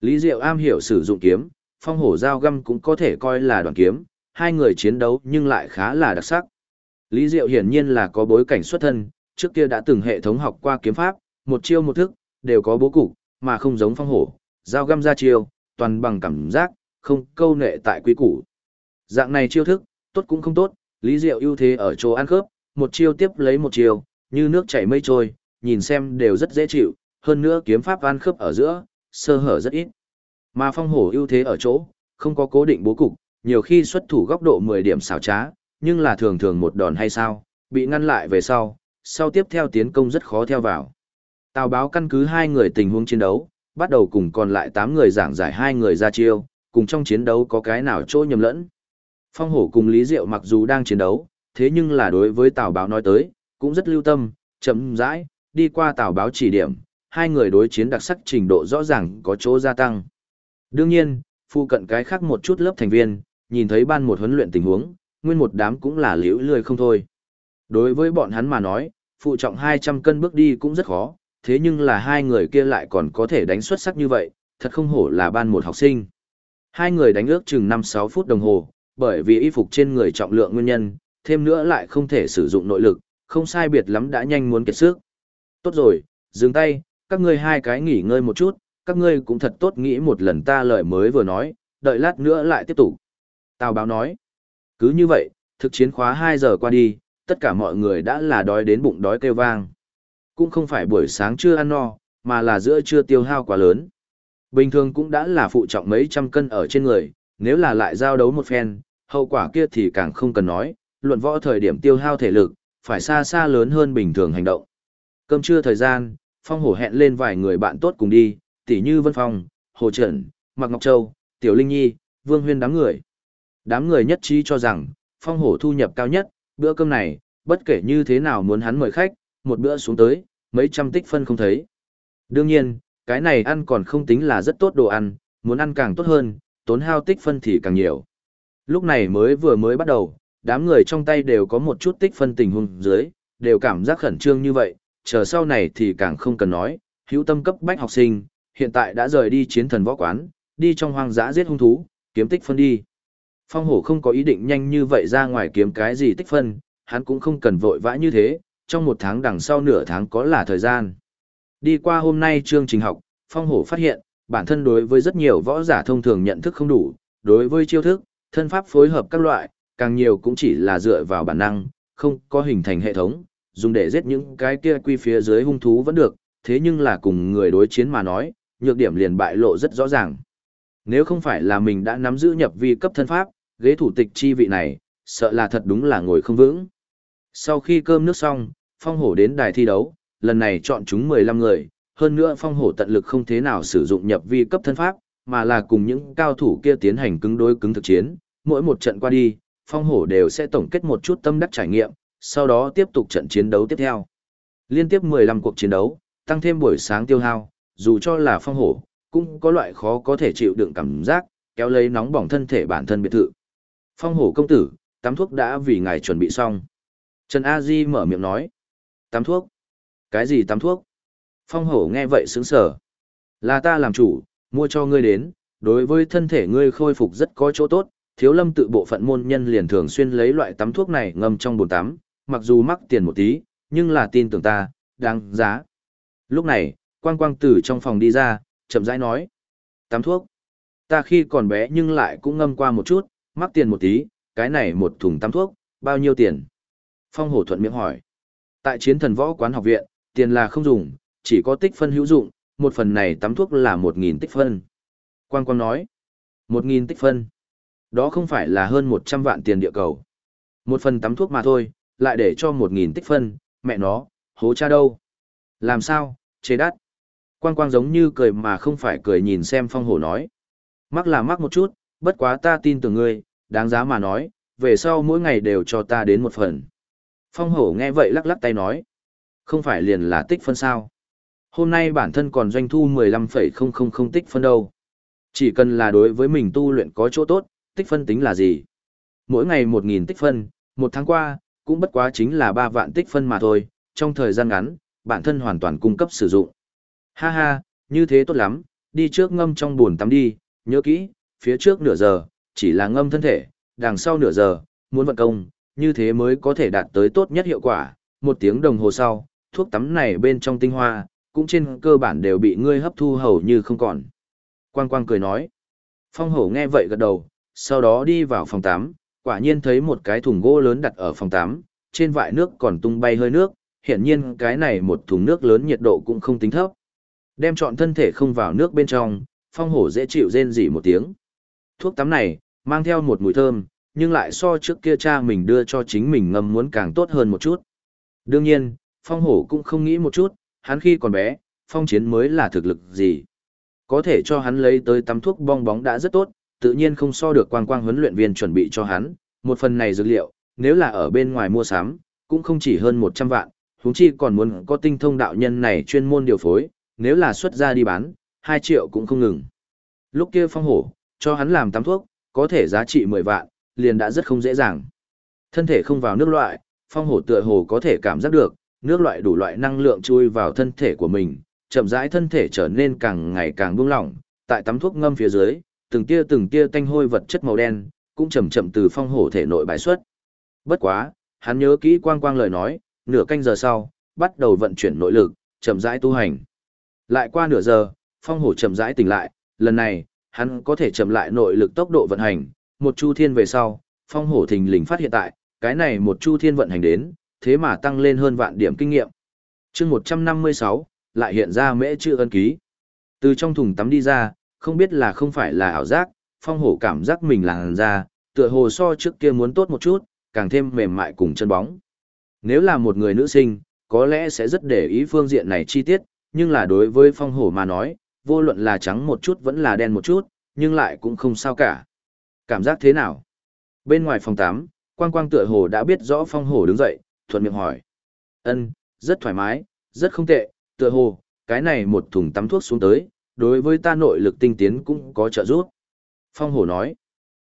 Lý Diệu am hiểu sử dụng kiếm, phong hổ dao găm cũng có thể coi là đoàn kiếm, hai người chiến đấu nhưng lại khá là đặc sắc. Lý Diệu hiển nhiên là có bối cảnh xuất thân, trước kia đã từng hệ thống học qua kiếm pháp, một chiêu một thức, đều có bố cục, mà không giống phong hổ, dao găm ra chiêu, toàn bằng cảm giác, không câu nệ tại quý củ. Dạng này chiêu thức, tốt cũng không tốt, Lý Diệu ưu thế ở chỗ ăn khớp, một chiêu tiếp lấy một chiêu, như nước chảy mây trôi, nhìn xem đều rất dễ chịu, hơn nữa kiếm pháp ăn khớp ở giữa, sơ hở rất ít. Mà phong hổ ưu thế ở chỗ, không có cố định bố cục, nhiều khi xuất thủ góc độ 10 điểm xảo trá, nhưng là thường thường một đòn hay sao, bị ngăn lại về sau, sau tiếp theo tiến công rất khó theo vào. Tào báo căn cứ hai người tình huống chiến đấu, bắt đầu cùng còn lại 8 người giảng giải hai người ra chiêu, cùng trong chiến đấu có cái nào chỗ nhầm lẫn. Phong hổ cùng Lý Diệu mặc dù đang chiến đấu, thế nhưng là đối với Tào báo nói tới, cũng rất lưu tâm, chậm rãi, đi qua Tào báo chỉ điểm, hai người đối chiến đặc sắc trình độ rõ ràng có chỗ gia tăng. Đương nhiên, phụ cận cái khác một chút lớp thành viên, nhìn thấy ban một huấn luyện tình huống, nguyên một đám cũng là liễu lười không thôi. Đối với bọn hắn mà nói, phụ trọng 200 cân bước đi cũng rất khó, thế nhưng là hai người kia lại còn có thể đánh xuất sắc như vậy, thật không hổ là ban một học sinh. Hai người đánh ước chừng 5-6 phút đồng hồ, bởi vì y phục trên người trọng lượng nguyên nhân, thêm nữa lại không thể sử dụng nội lực, không sai biệt lắm đã nhanh muốn kiệt sức. Tốt rồi, dừng tay, các ngươi hai cái nghỉ ngơi một chút, các ngươi cũng thật tốt nghĩ một lần ta lời mới vừa nói, đợi lát nữa lại tiếp tục. Tào báo nói, cứ như vậy, thực chiến khóa 2 giờ qua đi, tất cả mọi người đã là đói đến bụng đói kêu vang. Cũng không phải buổi sáng chưa ăn no, mà là giữa trưa tiêu hao quá lớn. Bình thường cũng đã là phụ trọng mấy trăm cân ở trên người, nếu là lại giao đấu một phen, hậu quả kia thì càng không cần nói, luận võ thời điểm tiêu hao thể lực, phải xa xa lớn hơn bình thường hành động. Cơm trưa thời gian, Phong Hổ hẹn lên vài người bạn tốt cùng đi, tỉ như Vân Phong, Hồ Trần, Mạc Ngọc Châu, Tiểu Linh Nhi, Vương Huyên đám người. Đám người nhất trí cho rằng, phong hổ thu nhập cao nhất, bữa cơm này, bất kể như thế nào muốn hắn mời khách, một bữa xuống tới, mấy trăm tích phân không thấy. Đương nhiên, cái này ăn còn không tính là rất tốt đồ ăn, muốn ăn càng tốt hơn, tốn hao tích phân thì càng nhiều. Lúc này mới vừa mới bắt đầu, đám người trong tay đều có một chút tích phân tình huống dưới, đều cảm giác khẩn trương như vậy, chờ sau này thì càng không cần nói, hữu tâm cấp bách học sinh, hiện tại đã rời đi chiến thần võ quán, đi trong hoang dã giết hung thú, kiếm tích phân đi. Phong hổ không có ý định nhanh như vậy ra ngoài kiếm cái gì tích phân, hắn cũng không cần vội vã như thế, trong một tháng đằng sau nửa tháng có là thời gian. Đi qua hôm nay chương trình học, Phong hổ phát hiện, bản thân đối với rất nhiều võ giả thông thường nhận thức không đủ, đối với chiêu thức, thân pháp phối hợp các loại, càng nhiều cũng chỉ là dựa vào bản năng, không có hình thành hệ thống, dùng để giết những cái kia quy phía dưới hung thú vẫn được, thế nhưng là cùng người đối chiến mà nói, nhược điểm liền bại lộ rất rõ ràng. Nếu không phải là mình đã nắm giữ nhập vi cấp thân pháp, ghế thủ tịch chi vị này, sợ là thật đúng là ngồi không vững. Sau khi cơm nước xong, Phong Hổ đến đài thi đấu, lần này chọn chúng 15 người, hơn nữa Phong Hổ tận lực không thế nào sử dụng nhập vi cấp thân pháp, mà là cùng những cao thủ kia tiến hành cứng đối cứng thực chiến, mỗi một trận qua đi, Phong Hổ đều sẽ tổng kết một chút tâm đắc trải nghiệm, sau đó tiếp tục trận chiến đấu tiếp theo. Liên tiếp 15 cuộc chiến đấu, tăng thêm buổi sáng tiêu hao, dù cho là Phong Hổ, cũng có loại khó có thể chịu đựng cảm giác, kéo lấy nóng bỏng thân thể bản thân biệt thự. Phong hổ công tử, tắm thuốc đã vì ngài chuẩn bị xong. Trần A Di mở miệng nói. Tắm thuốc? Cái gì tắm thuốc? Phong hổ nghe vậy sướng sở. Là ta làm chủ, mua cho ngươi đến, đối với thân thể ngươi khôi phục rất có chỗ tốt. Thiếu lâm tự bộ phận môn nhân liền thường xuyên lấy loại tắm thuốc này ngâm trong bồn tắm, mặc dù mắc tiền một tí, nhưng là tin tưởng ta, đáng giá. Lúc này, quang quang tử trong phòng đi ra, chậm rãi nói. Tắm thuốc. Ta khi còn bé nhưng lại cũng ngâm qua một chút, mắc tiền một tí, cái này một thùng tắm thuốc, bao nhiêu tiền? Phong hổ thuận miệng hỏi. Tại chiến thần võ quán học viện, tiền là không dùng, chỉ có tích phân hữu dụng, một phần này tắm thuốc là một nghìn tích phân. Quang Quang nói. Một nghìn tích phân. Đó không phải là hơn một trăm vạn tiền địa cầu. Một phần tắm thuốc mà thôi, lại để cho một nghìn tích phân, mẹ nó, hố cha đâu? Làm sao, chế đắt. Quang quang giống như cười mà không phải cười nhìn xem phong hổ nói. Mắc là mắc một chút, bất quá ta tin tưởng ngươi, đáng giá mà nói, về sau mỗi ngày đều cho ta đến một phần. Phong hổ nghe vậy lắc lắc tay nói. Không phải liền là tích phân sao. Hôm nay bản thân còn doanh thu 15,000 tích phân đâu. Chỉ cần là đối với mình tu luyện có chỗ tốt, tích phân tính là gì? Mỗi ngày 1.000 tích phân, một tháng qua, cũng bất quá chính là 3 vạn tích phân mà thôi, trong thời gian ngắn, bản thân hoàn toàn cung cấp sử dụng. Ha ha, như thế tốt lắm, đi trước ngâm trong buồn tắm đi, nhớ kỹ, phía trước nửa giờ, chỉ là ngâm thân thể, đằng sau nửa giờ, muốn vận công, như thế mới có thể đạt tới tốt nhất hiệu quả. Một tiếng đồng hồ sau, thuốc tắm này bên trong tinh hoa, cũng trên cơ bản đều bị ngươi hấp thu hầu như không còn. Quang quang cười nói. Phong hổ nghe vậy gật đầu, sau đó đi vào phòng tắm, quả nhiên thấy một cái thùng gỗ lớn đặt ở phòng tắm, trên vại nước còn tung bay hơi nước, hiển nhiên cái này một thùng nước lớn nhiệt độ cũng không tính thấp. Đem trọn thân thể không vào nước bên trong, phong hổ dễ chịu rên rỉ một tiếng. Thuốc tắm này, mang theo một mùi thơm, nhưng lại so trước kia cha mình đưa cho chính mình ngâm muốn càng tốt hơn một chút. Đương nhiên, phong hổ cũng không nghĩ một chút, hắn khi còn bé, phong chiến mới là thực lực gì. Có thể cho hắn lấy tới tắm thuốc bong bóng đã rất tốt, tự nhiên không so được quang quang huấn luyện viên chuẩn bị cho hắn. Một phần này dược liệu, nếu là ở bên ngoài mua sắm, cũng không chỉ hơn 100 vạn, huống chi còn muốn có tinh thông đạo nhân này chuyên môn điều phối, nếu là xuất ra đi bán, 2 triệu cũng không ngừng. Lúc kia phong hổ, cho hắn làm tắm thuốc, có thể giá trị 10 vạn, liền đã rất không dễ dàng. Thân thể không vào nước loại, phong hổ tựa hồ có thể cảm giác được, nước loại đủ loại năng lượng chui vào thân thể của mình, chậm rãi thân thể trở nên càng ngày càng buông lỏng, tại tắm thuốc ngâm phía dưới, từng tia từng tia tanh hôi vật chất màu đen, cũng chậm chậm từ phong hổ thể nội bài xuất. Bất quá, hắn nhớ kỹ quang quang lời nói, nửa canh giờ sau, bắt đầu vận chuyển nội lực, chậm rãi tu hành. Lại qua nửa giờ, phong hổ chậm rãi tỉnh lại, lần này, hắn có thể chậm lại nội lực tốc độ vận hành, một chu thiên về sau, phong hổ thình lình phát hiện tại, cái này một chu thiên vận hành đến, thế mà tăng lên hơn vạn điểm kinh nghiệm. chương 156, lại hiện ra mễ chữ ân ký. Từ trong thùng tắm đi ra, không biết là không phải là ảo giác, phong hổ cảm giác mình làn ra, tựa hồ so trước kia muốn tốt một chút, càng thêm mềm mại cùng chân bóng. Nếu là một người nữ sinh, có lẽ sẽ rất để ý phương diện này chi tiết, nhưng là đối với phong hổ mà nói, vô luận là trắng một chút vẫn là đen một chút, nhưng lại cũng không sao cả. Cảm giác thế nào? Bên ngoài phòng 8, quang quang tựa hồ đã biết rõ phong hổ đứng dậy, thuận miệng hỏi. Ân, rất thoải mái, rất không tệ, tựa hồ, cái này một thùng tắm thuốc xuống tới, đối với ta nội lực tinh tiến cũng có trợ giúp. Phong hổ nói.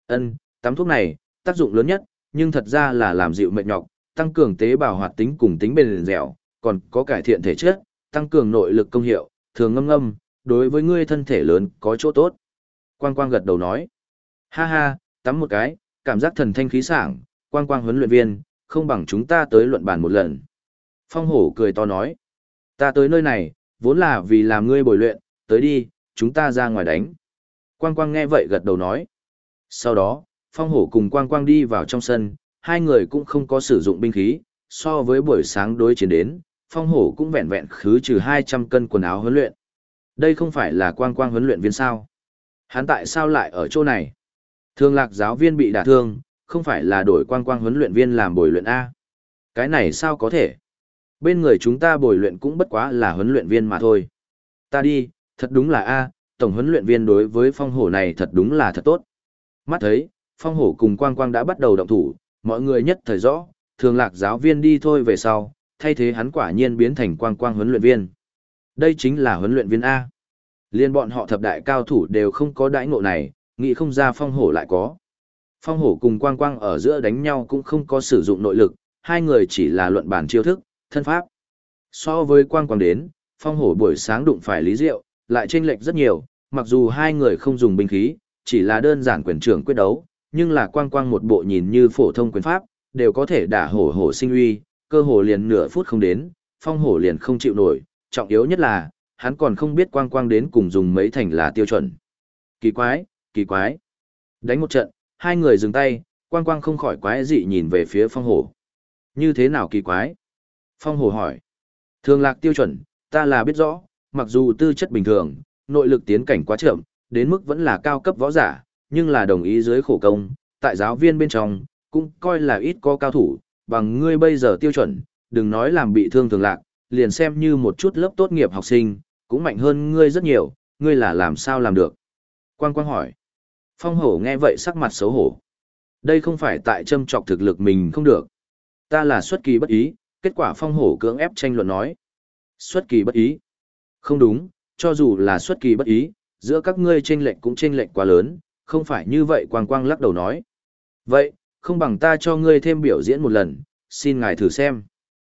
Ân, tắm thuốc này, tác dụng lớn nhất, nhưng thật ra là làm dịu mệt nhọc, tăng cường tế bào hoạt tính cùng tính bền dẻo, còn có cải thiện thể chất, tăng cường nội lực công hiệu, thường ngâm ngâm, đối với ngươi thân thể lớn có chỗ tốt. Quang quang gật đầu nói. Ha ha, tắm một cái, cảm giác thần thanh khí sảng, quang quang huấn luyện viên, không bằng chúng ta tới luận bàn một lần. Phong hổ cười to nói. Ta tới nơi này, vốn là vì làm ngươi bồi luyện, tới đi, chúng ta ra ngoài đánh. Quang quang nghe vậy gật đầu nói. Sau đó, phong hổ cùng quang quang đi vào trong sân, hai người cũng không có sử dụng binh khí, so với buổi sáng đối chiến đến, phong hổ cũng vẹn vẹn khứ trừ 200 cân quần áo huấn luyện. Đây không phải là quang quang huấn luyện viên sao? Hắn tại sao lại ở chỗ này? Thương lạc giáo viên bị đả thương, không phải là đổi quang quang huấn luyện viên làm bồi luyện A. Cái này sao có thể? Bên người chúng ta bồi luyện cũng bất quá là huấn luyện viên mà thôi. Ta đi, thật đúng là A, tổng huấn luyện viên đối với phong hổ này thật đúng là thật tốt. Mắt thấy, phong hổ cùng quang quang đã bắt đầu động thủ, mọi người nhất thời rõ, thường lạc giáo viên đi thôi về sau, thay thế hắn quả nhiên biến thành quang quang huấn luyện viên. Đây chính là huấn luyện viên A. Liên bọn họ thập đại cao thủ đều không có đãi ngộ này, nghĩ không ra phong hổ lại có. Phong hổ cùng quang quang ở giữa đánh nhau cũng không có sử dụng nội lực, hai người chỉ là luận bản chiêu thức, thân pháp. So với quang quang đến, phong hổ buổi sáng đụng phải lý diệu, lại chênh lệch rất nhiều, mặc dù hai người không dùng binh khí, chỉ là đơn giản quyền trưởng quyết đấu, nhưng là quang quang một bộ nhìn như phổ thông quyền pháp, đều có thể đả hổ hổ sinh uy, cơ hồ liền nửa phút không đến, phong hổ liền không chịu nổi, trọng yếu nhất là, hắn còn không biết quang quang đến cùng dùng mấy thành là tiêu chuẩn. Kỳ quái, kỳ quái. Đánh một trận, hai người dừng tay, quang quang không khỏi quái dị nhìn về phía phong hổ. Như thế nào kỳ quái? Phong hổ hỏi. Thường lạc tiêu chuẩn, ta là biết rõ, mặc dù tư chất bình thường, nội lực tiến cảnh quá chậm, đến mức vẫn là cao cấp võ giả, nhưng là đồng ý dưới khổ công, tại giáo viên bên trong, cũng coi là ít có cao thủ, bằng ngươi bây giờ tiêu chuẩn, đừng nói làm bị thương thường lạc, liền xem như một chút lớp tốt nghiệp học sinh, cũng mạnh hơn ngươi rất nhiều, ngươi là làm sao làm được. Quang Quang hỏi. Phong hổ nghe vậy sắc mặt xấu hổ. Đây không phải tại châm trọc thực lực mình không được. Ta là xuất kỳ bất ý, kết quả phong hổ cưỡng ép tranh luận nói. Xuất kỳ bất ý. Không đúng, cho dù là xuất kỳ bất ý, giữa các ngươi tranh lệch cũng tranh lệch quá lớn, không phải như vậy quang quang lắc đầu nói. Vậy, không bằng ta cho ngươi thêm biểu diễn một lần, xin ngài thử xem.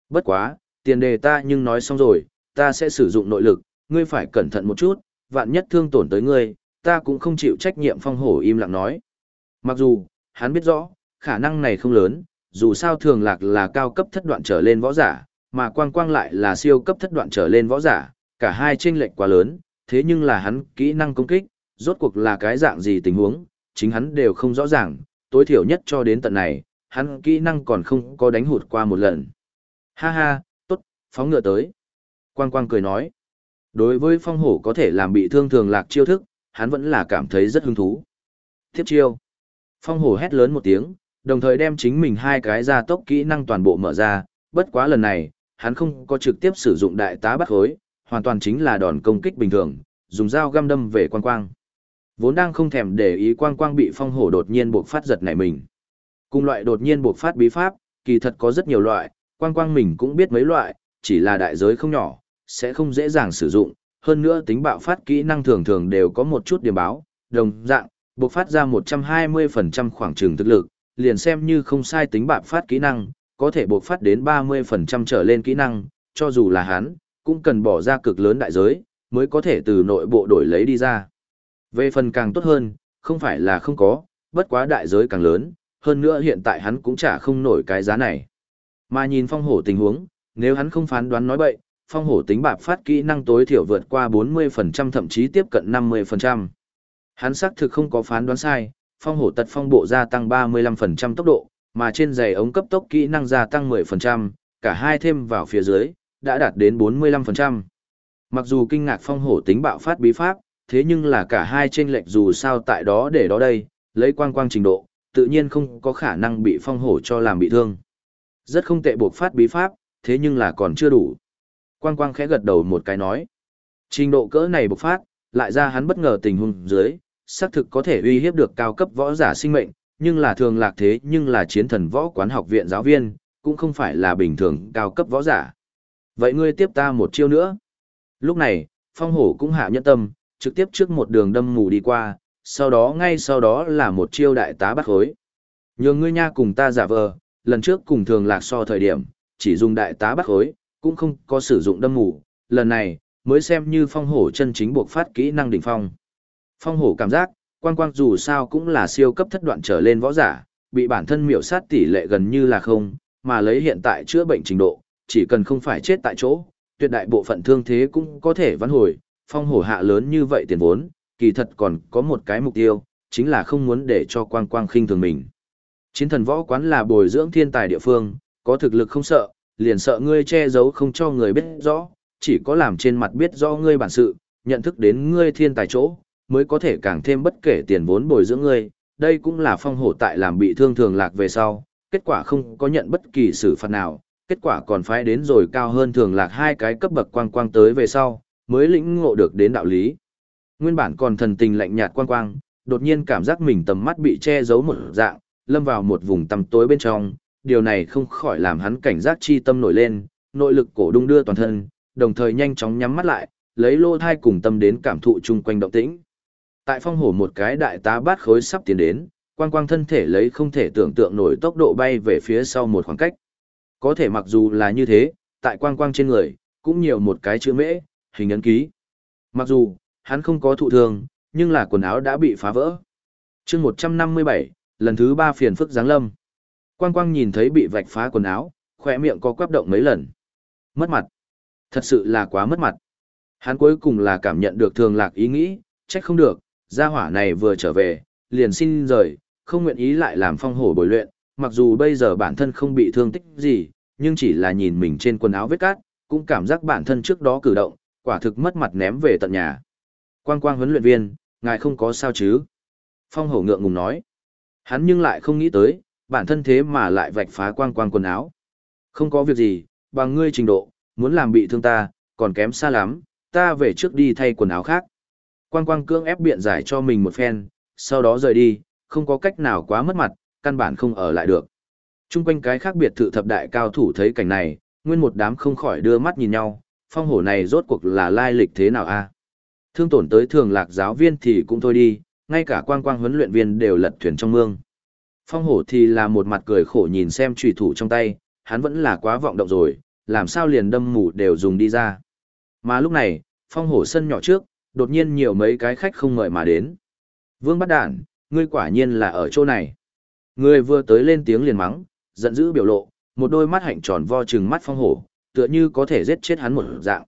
Bất quá, tiền đề ta nhưng nói xong rồi, ta sẽ sử dụng nội lực, ngươi phải cẩn thận một chút, vạn nhất thương tổn tới ngươi, ta cũng không chịu trách nhiệm phong hổ im lặng nói. Mặc dù, hắn biết rõ, khả năng này không lớn, dù sao thường lạc là cao cấp thất đoạn trở lên võ giả, mà quang quang lại là siêu cấp thất đoạn trở lên võ giả, cả hai chênh lệch quá lớn, thế nhưng là hắn kỹ năng công kích, rốt cuộc là cái dạng gì tình huống, chính hắn đều không rõ ràng, tối thiểu nhất cho đến tận này, hắn kỹ năng còn không có đánh hụt qua một lần. Ha ha, tốt, phóng ngựa tới. Quang quang cười nói, đối với phong hổ có thể làm bị thương thường lạc chiêu thức, hắn vẫn là cảm thấy rất hứng thú. Tiếp chiêu. Phong hổ hét lớn một tiếng, đồng thời đem chính mình hai cái gia tốc kỹ năng toàn bộ mở ra, bất quá lần này, hắn không có trực tiếp sử dụng đại tá bắt khối, hoàn toàn chính là đòn công kích bình thường, dùng dao găm đâm về quang quang. Vốn đang không thèm để ý quang quang bị phong hổ đột nhiên buộc phát giật nảy mình. Cùng loại đột nhiên buộc phát bí pháp, kỳ thật có rất nhiều loại, quang quang mình cũng biết mấy loại, chỉ là đại giới không nhỏ, sẽ không dễ dàng sử dụng, hơn nữa tính bạo phát kỹ năng thường thường đều có một chút điểm báo, đồng dạng, buộc phát ra 120% khoảng trường thực lực, liền xem như không sai tính bạo phát kỹ năng, có thể buộc phát đến 30% trở lên kỹ năng, cho dù là hắn, cũng cần bỏ ra cực lớn đại giới, mới có thể từ nội bộ đổi lấy đi ra. Về phần càng tốt hơn, không phải là không có, bất quá đại giới càng lớn, hơn nữa hiện tại hắn cũng chả không nổi cái giá này. Mà nhìn phong hổ tình huống, nếu hắn không phán đoán nói bậy, phong hổ tính bạc phát kỹ năng tối thiểu vượt qua 40% thậm chí tiếp cận 50%. Hắn xác thực không có phán đoán sai, phong hổ tật phong bộ gia tăng 35% tốc độ, mà trên giày ống cấp tốc kỹ năng gia tăng 10%, cả hai thêm vào phía dưới, đã đạt đến 45%. Mặc dù kinh ngạc phong hổ tính bạo phát bí pháp, thế nhưng là cả hai trên lệch dù sao tại đó để đó đây, lấy quang quang trình độ, tự nhiên không có khả năng bị phong hổ cho làm bị thương. Rất không tệ buộc phát bí pháp, thế nhưng là còn chưa đủ. Quang quang khẽ gật đầu một cái nói. Trình độ cỡ này bộc phát, lại ra hắn bất ngờ tình huống dưới, xác thực có thể uy hiếp được cao cấp võ giả sinh mệnh, nhưng là thường lạc thế nhưng là chiến thần võ quán học viện giáo viên, cũng không phải là bình thường cao cấp võ giả. Vậy ngươi tiếp ta một chiêu nữa. Lúc này, phong hổ cũng hạ nhẫn tâm, trực tiếp trước một đường đâm mù đi qua, sau đó ngay sau đó là một chiêu đại tá bắt khối. Nhường ngươi nha cùng ta giả vờ, lần trước cùng thường lạc so thời điểm, chỉ dùng đại tá bắt khối, cũng không có sử dụng đâm mù, lần này, mới xem như phong hổ chân chính buộc phát kỹ năng đỉnh phong. Phong hổ cảm giác, quang quang dù sao cũng là siêu cấp thất đoạn trở lên võ giả, bị bản thân miểu sát tỷ lệ gần như là không, mà lấy hiện tại chữa bệnh trình độ, chỉ cần không phải chết tại chỗ, tuyệt đại bộ phận thương thế cũng có thể vãn hồi, phong hổ hạ lớn như vậy tiền vốn, kỳ thật còn có một cái mục tiêu, chính là không muốn để cho quang quang khinh thường mình. Chiến thần võ quán là bồi dưỡng thiên tài địa phương, có thực lực không sợ, liền sợ ngươi che giấu không cho người biết rõ, chỉ có làm trên mặt biết rõ ngươi bản sự, nhận thức đến ngươi thiên tài chỗ, mới có thể càng thêm bất kể tiền vốn bồi dưỡng ngươi. Đây cũng là phong hổ tại làm bị thương thường lạc về sau, kết quả không có nhận bất kỳ xử phạt nào, kết quả còn phải đến rồi cao hơn thường lạc hai cái cấp bậc quang quang tới về sau, mới lĩnh ngộ được đến đạo lý. Nguyên bản còn thần tình lạnh nhạt quang quang, đột nhiên cảm giác mình tầm mắt bị che giấu một dạng, lâm vào một vùng tăm tối bên trong, điều này không khỏi làm hắn cảnh giác chi tâm nổi lên, nội lực cổ đung đưa toàn thân, đồng thời nhanh chóng nhắm mắt lại, lấy lô thai cùng tâm đến cảm thụ chung quanh động tĩnh. Tại phong hổ một cái đại tá bát khối sắp tiến đến, quang quang thân thể lấy không thể tưởng tượng nổi tốc độ bay về phía sau một khoảng cách. Có thể mặc dù là như thế, tại quang quang trên người, cũng nhiều một cái chữ mễ, hình ấn ký. Mặc dù, hắn không có thụ thương, nhưng là quần áo đã bị phá vỡ. chương 157, lần thứ ba phiền phức giáng lâm. Quang quang nhìn thấy bị vạch phá quần áo, khỏe miệng có quắp động mấy lần. Mất mặt. Thật sự là quá mất mặt. Hắn cuối cùng là cảm nhận được thường lạc ý nghĩ, trách không được, gia hỏa này vừa trở về, liền xin rời, không nguyện ý lại làm phong hổ bồi luyện, mặc dù bây giờ bản thân không bị thương tích gì, nhưng chỉ là nhìn mình trên quần áo vết cát, cũng cảm giác bản thân trước đó cử động, quả thực mất mặt ném về tận nhà. Quang quang huấn luyện viên, ngài không có sao chứ? Phong hổ ngượng ngùng nói. Hắn nhưng lại không nghĩ tới, bản thân thế mà lại vạch phá quang quang quần áo. Không có việc gì, bằng ngươi trình độ, muốn làm bị thương ta, còn kém xa lắm, ta về trước đi thay quần áo khác. Quang quang cưỡng ép biện giải cho mình một phen, sau đó rời đi, không có cách nào quá mất mặt, căn bản không ở lại được. Trung quanh cái khác biệt thự thập đại cao thủ thấy cảnh này, nguyên một đám không khỏi đưa mắt nhìn nhau, phong hổ này rốt cuộc là lai lịch thế nào a? Thương tổn tới thường lạc giáo viên thì cũng thôi đi, ngay cả quang quang huấn luyện viên đều lật thuyền trong mương. Phong hổ thì là một mặt cười khổ nhìn xem trùy thủ trong tay, hắn vẫn là quá vọng động rồi, làm sao liền đâm mù đều dùng đi ra. Mà lúc này, phong hổ sân nhỏ trước, đột nhiên nhiều mấy cái khách không mời mà đến. Vương bắt đản, ngươi quả nhiên là ở chỗ này. Người vừa tới lên tiếng liền mắng, giận dữ biểu lộ, một đôi mắt hạnh tròn vo trừng mắt phong hổ, tựa như có thể giết chết hắn một dạng.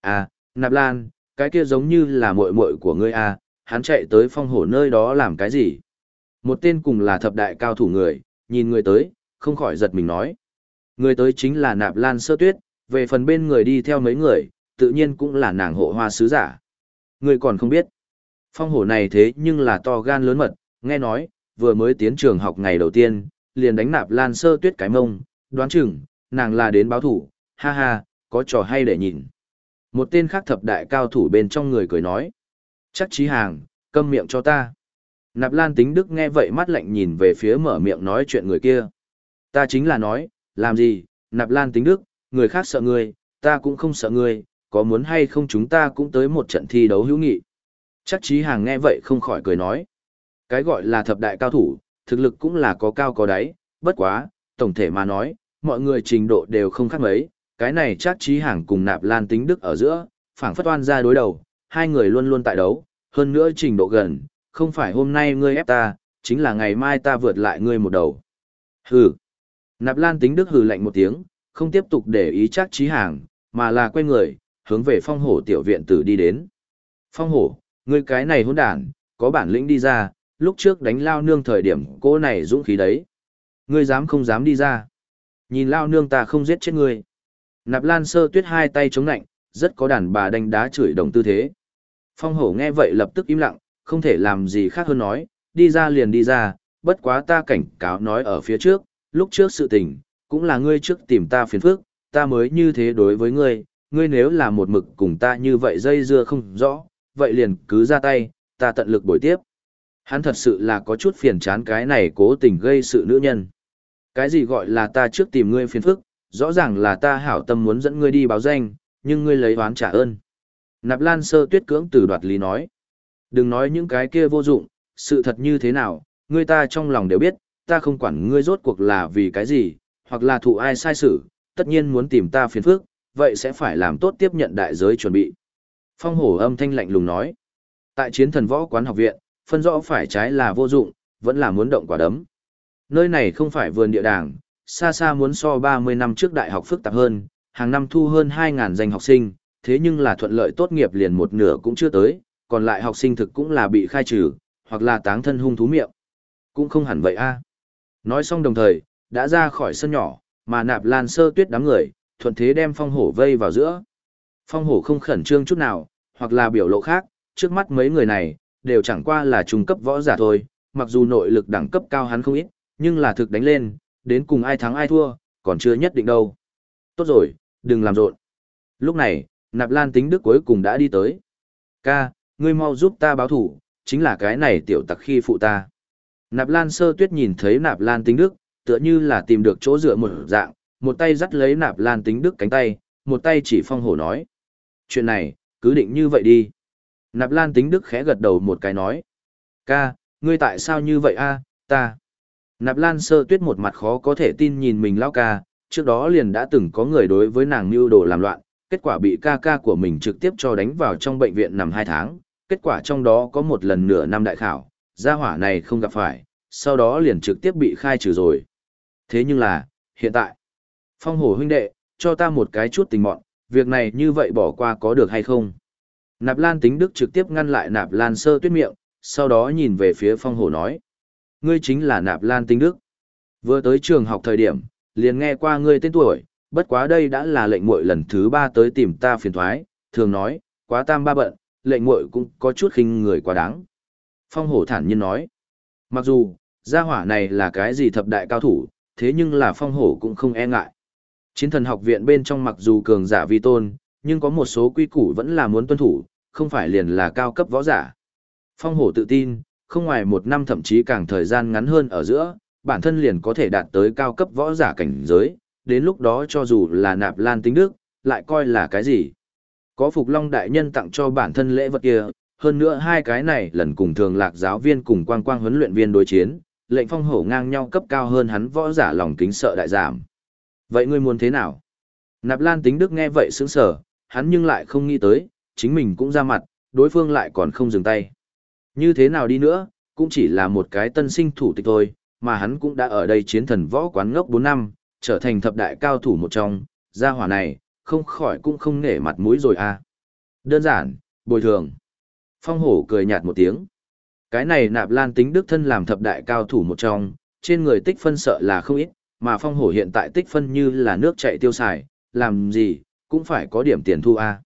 À, Nạp Lan, cái kia giống như là muội muội của ngươi à, hắn chạy tới phong hổ nơi đó làm cái gì? Một tên cùng là thập đại cao thủ người, nhìn người tới, không khỏi giật mình nói. Người tới chính là Nạp Lan Sơ Tuyết, về phần bên người đi theo mấy người, tự nhiên cũng là nàng hộ hoa sứ giả. Người còn không biết. Phong hổ này thế nhưng là to gan lớn mật, nghe nói, vừa mới tiến trường học ngày đầu tiên, liền đánh Nạp Lan Sơ Tuyết cái mông, đoán chừng, nàng là đến báo thủ, ha ha, có trò hay để nhìn. Một tên khác thập đại cao thủ bên trong người cười nói. Chắc trí hàng, câm miệng cho ta. Nạp Lan tính đức nghe vậy mắt lạnh nhìn về phía mở miệng nói chuyện người kia. Ta chính là nói, làm gì, Nạp Lan tính đức, người khác sợ ngươi, ta cũng không sợ ngươi, có muốn hay không chúng ta cũng tới một trận thi đấu hữu nghị. Chắc Chí hàng nghe vậy không khỏi cười nói. Cái gọi là thập đại cao thủ, thực lực cũng là có cao có đáy, bất quá, tổng thể mà nói, mọi người trình độ đều không khác mấy, cái này chắc Chí hàng cùng nạp lan tính đức ở giữa, phảng phất oan ra đối đầu, hai người luôn luôn tại đấu, hơn nữa trình độ gần, không phải hôm nay ngươi ép ta, chính là ngày mai ta vượt lại ngươi một đầu. Hừ. Nạp lan tính đức hừ lạnh một tiếng, không tiếp tục để ý chắc trí hàng, mà là quay người, hướng về phong hổ tiểu viện tử đi đến. Phong hổ, ngươi cái này hỗn đản, có bản lĩnh đi ra, lúc trước đánh lao nương thời điểm cô này dũng khí đấy. Ngươi dám không dám đi ra. Nhìn lao nương ta không giết chết ngươi. Nạp lan sơ tuyết hai tay chống nạnh, rất có đàn bà đánh đá chửi đồng tư thế. Phong hổ nghe vậy lập tức im lặng, không thể làm gì khác hơn nói, đi ra liền đi ra, bất quá ta cảnh cáo nói ở phía trước, lúc trước sự tình, cũng là ngươi trước tìm ta phiền phức, ta mới như thế đối với ngươi, ngươi nếu là một mực cùng ta như vậy dây dưa không rõ, vậy liền cứ ra tay, ta tận lực bồi tiếp. Hắn thật sự là có chút phiền chán cái này cố tình gây sự nữ nhân. Cái gì gọi là ta trước tìm ngươi phiền phức, rõ ràng là ta hảo tâm muốn dẫn ngươi đi báo danh, nhưng ngươi lấy oán trả ơn. Nạp Lan Sơ Tuyết cưỡng từ đoạt lý nói. Đừng nói những cái kia vô dụng, sự thật như thế nào, ngươi ta trong lòng đều biết, ta không quản ngươi rốt cuộc là vì cái gì, hoặc là thụ ai sai xử, tất nhiên muốn tìm ta phiền phức, vậy sẽ phải làm tốt tiếp nhận đại giới chuẩn bị. Phong hổ âm thanh lạnh lùng nói. Tại chiến thần võ quán học viện, phân rõ phải trái là vô dụng, vẫn là muốn động quả đấm. Nơi này không phải vườn địa đàng, xa xa muốn so 30 năm trước đại học phức tạp hơn, hàng năm thu hơn 2.000 danh học sinh, thế nhưng là thuận lợi tốt nghiệp liền một nửa cũng chưa tới, còn lại học sinh thực cũng là bị khai trừ, hoặc là táng thân hung thú miệng. Cũng không hẳn vậy a. Nói xong đồng thời, đã ra khỏi sân nhỏ, mà nạp lan sơ tuyết đám người, thuận thế đem phong hổ vây vào giữa. Phong hổ không khẩn trương chút nào, hoặc là biểu lộ khác, trước mắt mấy người này, đều chẳng qua là trung cấp võ giả thôi, mặc dù nội lực đẳng cấp cao hắn không ít, nhưng là thực đánh lên, đến cùng ai thắng ai thua, còn chưa nhất định đâu. Tốt rồi, đừng làm rộn. Lúc này, nạp lan tính đức cuối cùng đã đi tới. Ca, ngươi mau giúp ta báo thủ, chính là cái này tiểu tặc khi phụ ta. Nạp lan sơ tuyết nhìn thấy nạp lan tính đức, tựa như là tìm được chỗ dựa một dạng, một tay dắt lấy nạp lan tính đức cánh tay, một tay chỉ phong hổ nói. Chuyện này, cứ định như vậy đi. Nạp lan tính đức khẽ gật đầu một cái nói. Ca, ngươi tại sao như vậy a ta. Nạp lan sơ tuyết một mặt khó có thể tin nhìn mình lao ca, trước đó liền đã từng có người đối với nàng mưu đồ làm loạn, kết quả bị ca ca của mình trực tiếp cho đánh vào trong bệnh viện nằm hai tháng, kết quả trong đó có một lần nửa năm đại khảo, gia hỏa này không gặp phải, sau đó liền trực tiếp bị khai trừ rồi. Thế nhưng là, hiện tại, phong hổ huynh đệ, cho ta một cái chút tình mọn, việc này như vậy bỏ qua có được hay không? Nạp Lan tính đức trực tiếp ngăn lại Nạp Lan sơ tuyết miệng, sau đó nhìn về phía phong hổ nói. Ngươi chính là Nạp Lan tính đức. Vừa tới trường học thời điểm, liền nghe qua ngươi tên tuổi, bất quá đây đã là lệnh muội lần thứ ba tới tìm ta phiền thoái, thường nói, quá tam ba bận, lệnh muội cũng có chút khinh người quá đáng. Phong hổ thản nhiên nói, mặc dù, gia hỏa này là cái gì thập đại cao thủ, thế nhưng là phong hổ cũng không e ngại. Chiến thần học viện bên trong mặc dù cường giả vi tôn, nhưng có một số quy củ vẫn là muốn tuân thủ, không phải liền là cao cấp võ giả. Phong hổ tự tin, không ngoài một năm thậm chí càng thời gian ngắn hơn ở giữa, bản thân liền có thể đạt tới cao cấp võ giả cảnh giới, đến lúc đó cho dù là nạp lan tính đức, lại coi là cái gì. Có Phục Long Đại Nhân tặng cho bản thân lễ vật kia, hơn nữa hai cái này lần cùng thường lạc giáo viên cùng quang quang huấn luyện viên đối chiến, lệnh phong hổ ngang nhau cấp cao hơn hắn võ giả lòng kính sợ đại giảm. Vậy ngươi muốn thế nào? Nạp Lan tính đức nghe vậy sững sờ, hắn nhưng lại không nghĩ tới, chính mình cũng ra mặt, đối phương lại còn không dừng tay. Như thế nào đi nữa, cũng chỉ là một cái tân sinh thủ tịch thôi, mà hắn cũng đã ở đây chiến thần võ quán ngốc 4 năm, trở thành thập đại cao thủ một trong, gia hỏa này, không khỏi cũng không nể mặt mũi rồi à. Đơn giản, bồi thường. Phong hổ cười nhạt một tiếng. Cái này nạp lan tính đức thân làm thập đại cao thủ một trong, trên người tích phân sợ là không ít, mà phong hổ hiện tại tích phân như là nước chạy tiêu xài, làm gì, cũng phải có điểm tiền thu a. À.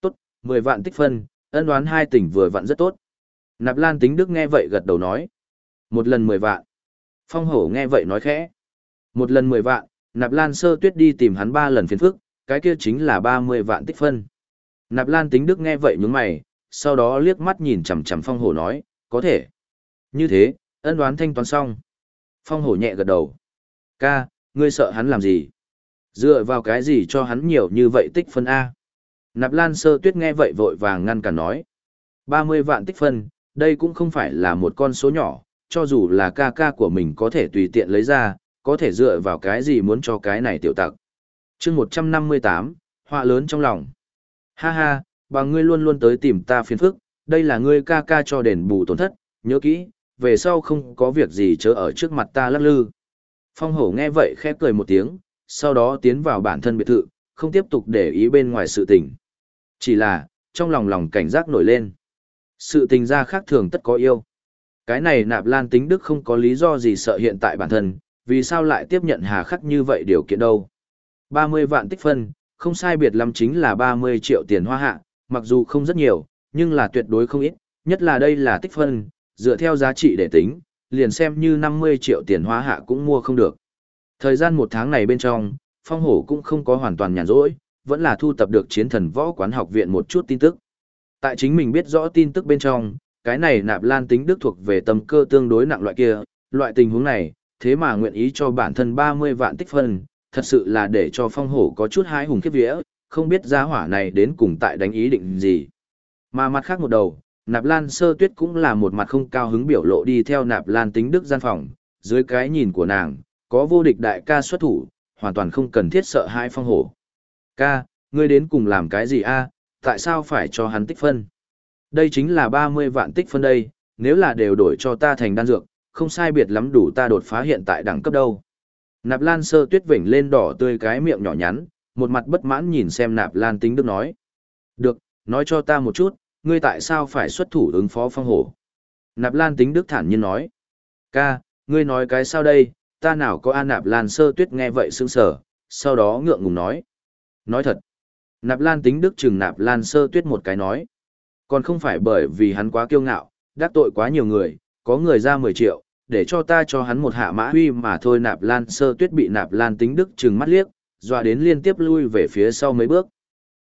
Tốt, 10 vạn tích phân, ân đoán hai tỉnh vừa vặn rất tốt. Nạp lan tính đức nghe vậy gật đầu nói. Một lần 10 vạn. Phong hổ nghe vậy nói khẽ. Một lần 10 vạn, nạp lan sơ tuyết đi tìm hắn ba lần phiền phức, cái kia chính là 30 vạn tích phân. Nạp lan tính đức nghe vậy nhướng mày, sau đó liếc mắt nhìn chằm chằm phong hổ nói, có thể. Như thế, ân đoán thanh toán xong. Phong hổ nhẹ gật đầu. Ca, ngươi sợ hắn làm gì? Dựa vào cái gì cho hắn nhiều như vậy tích phân A? Nạp lan sơ tuyết nghe vậy vội vàng ngăn cả nói. 30 vạn tích phân, đây cũng không phải là một con số nhỏ, cho dù là ca ca của mình có thể tùy tiện lấy ra, có thể dựa vào cái gì muốn cho cái này tiểu tặc chương 158, họa lớn trong lòng. Ha ha, bà ngươi luôn luôn tới tìm ta phiền phức, đây là ngươi ca ca cho đền bù tổn thất, nhớ kỹ, về sau không có việc gì chớ ở trước mặt ta lắc lư. Phong hổ nghe vậy khẽ cười một tiếng, sau đó tiến vào bản thân biệt thự, không tiếp tục để ý bên ngoài sự tình. Chỉ là, trong lòng lòng cảnh giác nổi lên. Sự tình gia khác thường tất có yêu. Cái này nạp lan tính đức không có lý do gì sợ hiện tại bản thân, vì sao lại tiếp nhận hà khắc như vậy điều kiện đâu. 30 vạn tích phân, không sai biệt lắm chính là 30 triệu tiền hoa hạ, mặc dù không rất nhiều, nhưng là tuyệt đối không ít, nhất là đây là tích phân, dựa theo giá trị để tính, liền xem như 50 triệu tiền hoa hạ cũng mua không được. Thời gian một tháng này bên trong, phong hổ cũng không có hoàn toàn nhàn rỗi, vẫn là thu tập được chiến thần võ quán học viện một chút tin tức. Tại chính mình biết rõ tin tức bên trong, cái này nạp lan tính đức thuộc về tâm cơ tương đối nặng loại kia, loại tình huống này, thế mà nguyện ý cho bản thân 30 vạn tích phân, thật sự là để cho phong hổ có chút hái hùng khiếp vía, không biết giá hỏa này đến cùng tại đánh ý định gì. Mà mặt khác một đầu, nạp lan sơ tuyết cũng là một mặt không cao hứng biểu lộ đi theo nạp lan tính đức gian phòng, dưới cái nhìn của nàng, có vô địch đại ca xuất thủ, hoàn toàn không cần thiết sợ hai phong hổ. Ca, ngươi đến cùng làm cái gì a? tại sao phải cho hắn tích phân? Đây chính là 30 vạn tích phân đây, nếu là đều đổi cho ta thành đan dược, không sai biệt lắm đủ ta đột phá hiện tại đẳng cấp đâu. Nạp Lan sơ tuyết vểnh lên đỏ tươi cái miệng nhỏ nhắn, một mặt bất mãn nhìn xem Nạp Lan tính đức nói. Được, nói cho ta một chút, ngươi tại sao phải xuất thủ ứng phó phong hổ? Nạp Lan tính đức thản nhiên nói. Ca, ngươi nói cái sao đây, ta nào có an Nạp Lan sơ tuyết nghe vậy sững sờ, sau đó ngượng ngùng nói. Nói thật. Nạp Lan tính đức chừng Nạp Lan sơ tuyết một cái nói. Còn không phải bởi vì hắn quá kiêu ngạo, đắc tội quá nhiều người, có người ra 10 triệu, để cho ta cho hắn một hạ mã huy mà thôi nạp lan sơ tuyết bị nạp lan tính đức chừng mắt liếc, dọa đến liên tiếp lui về phía sau mấy bước.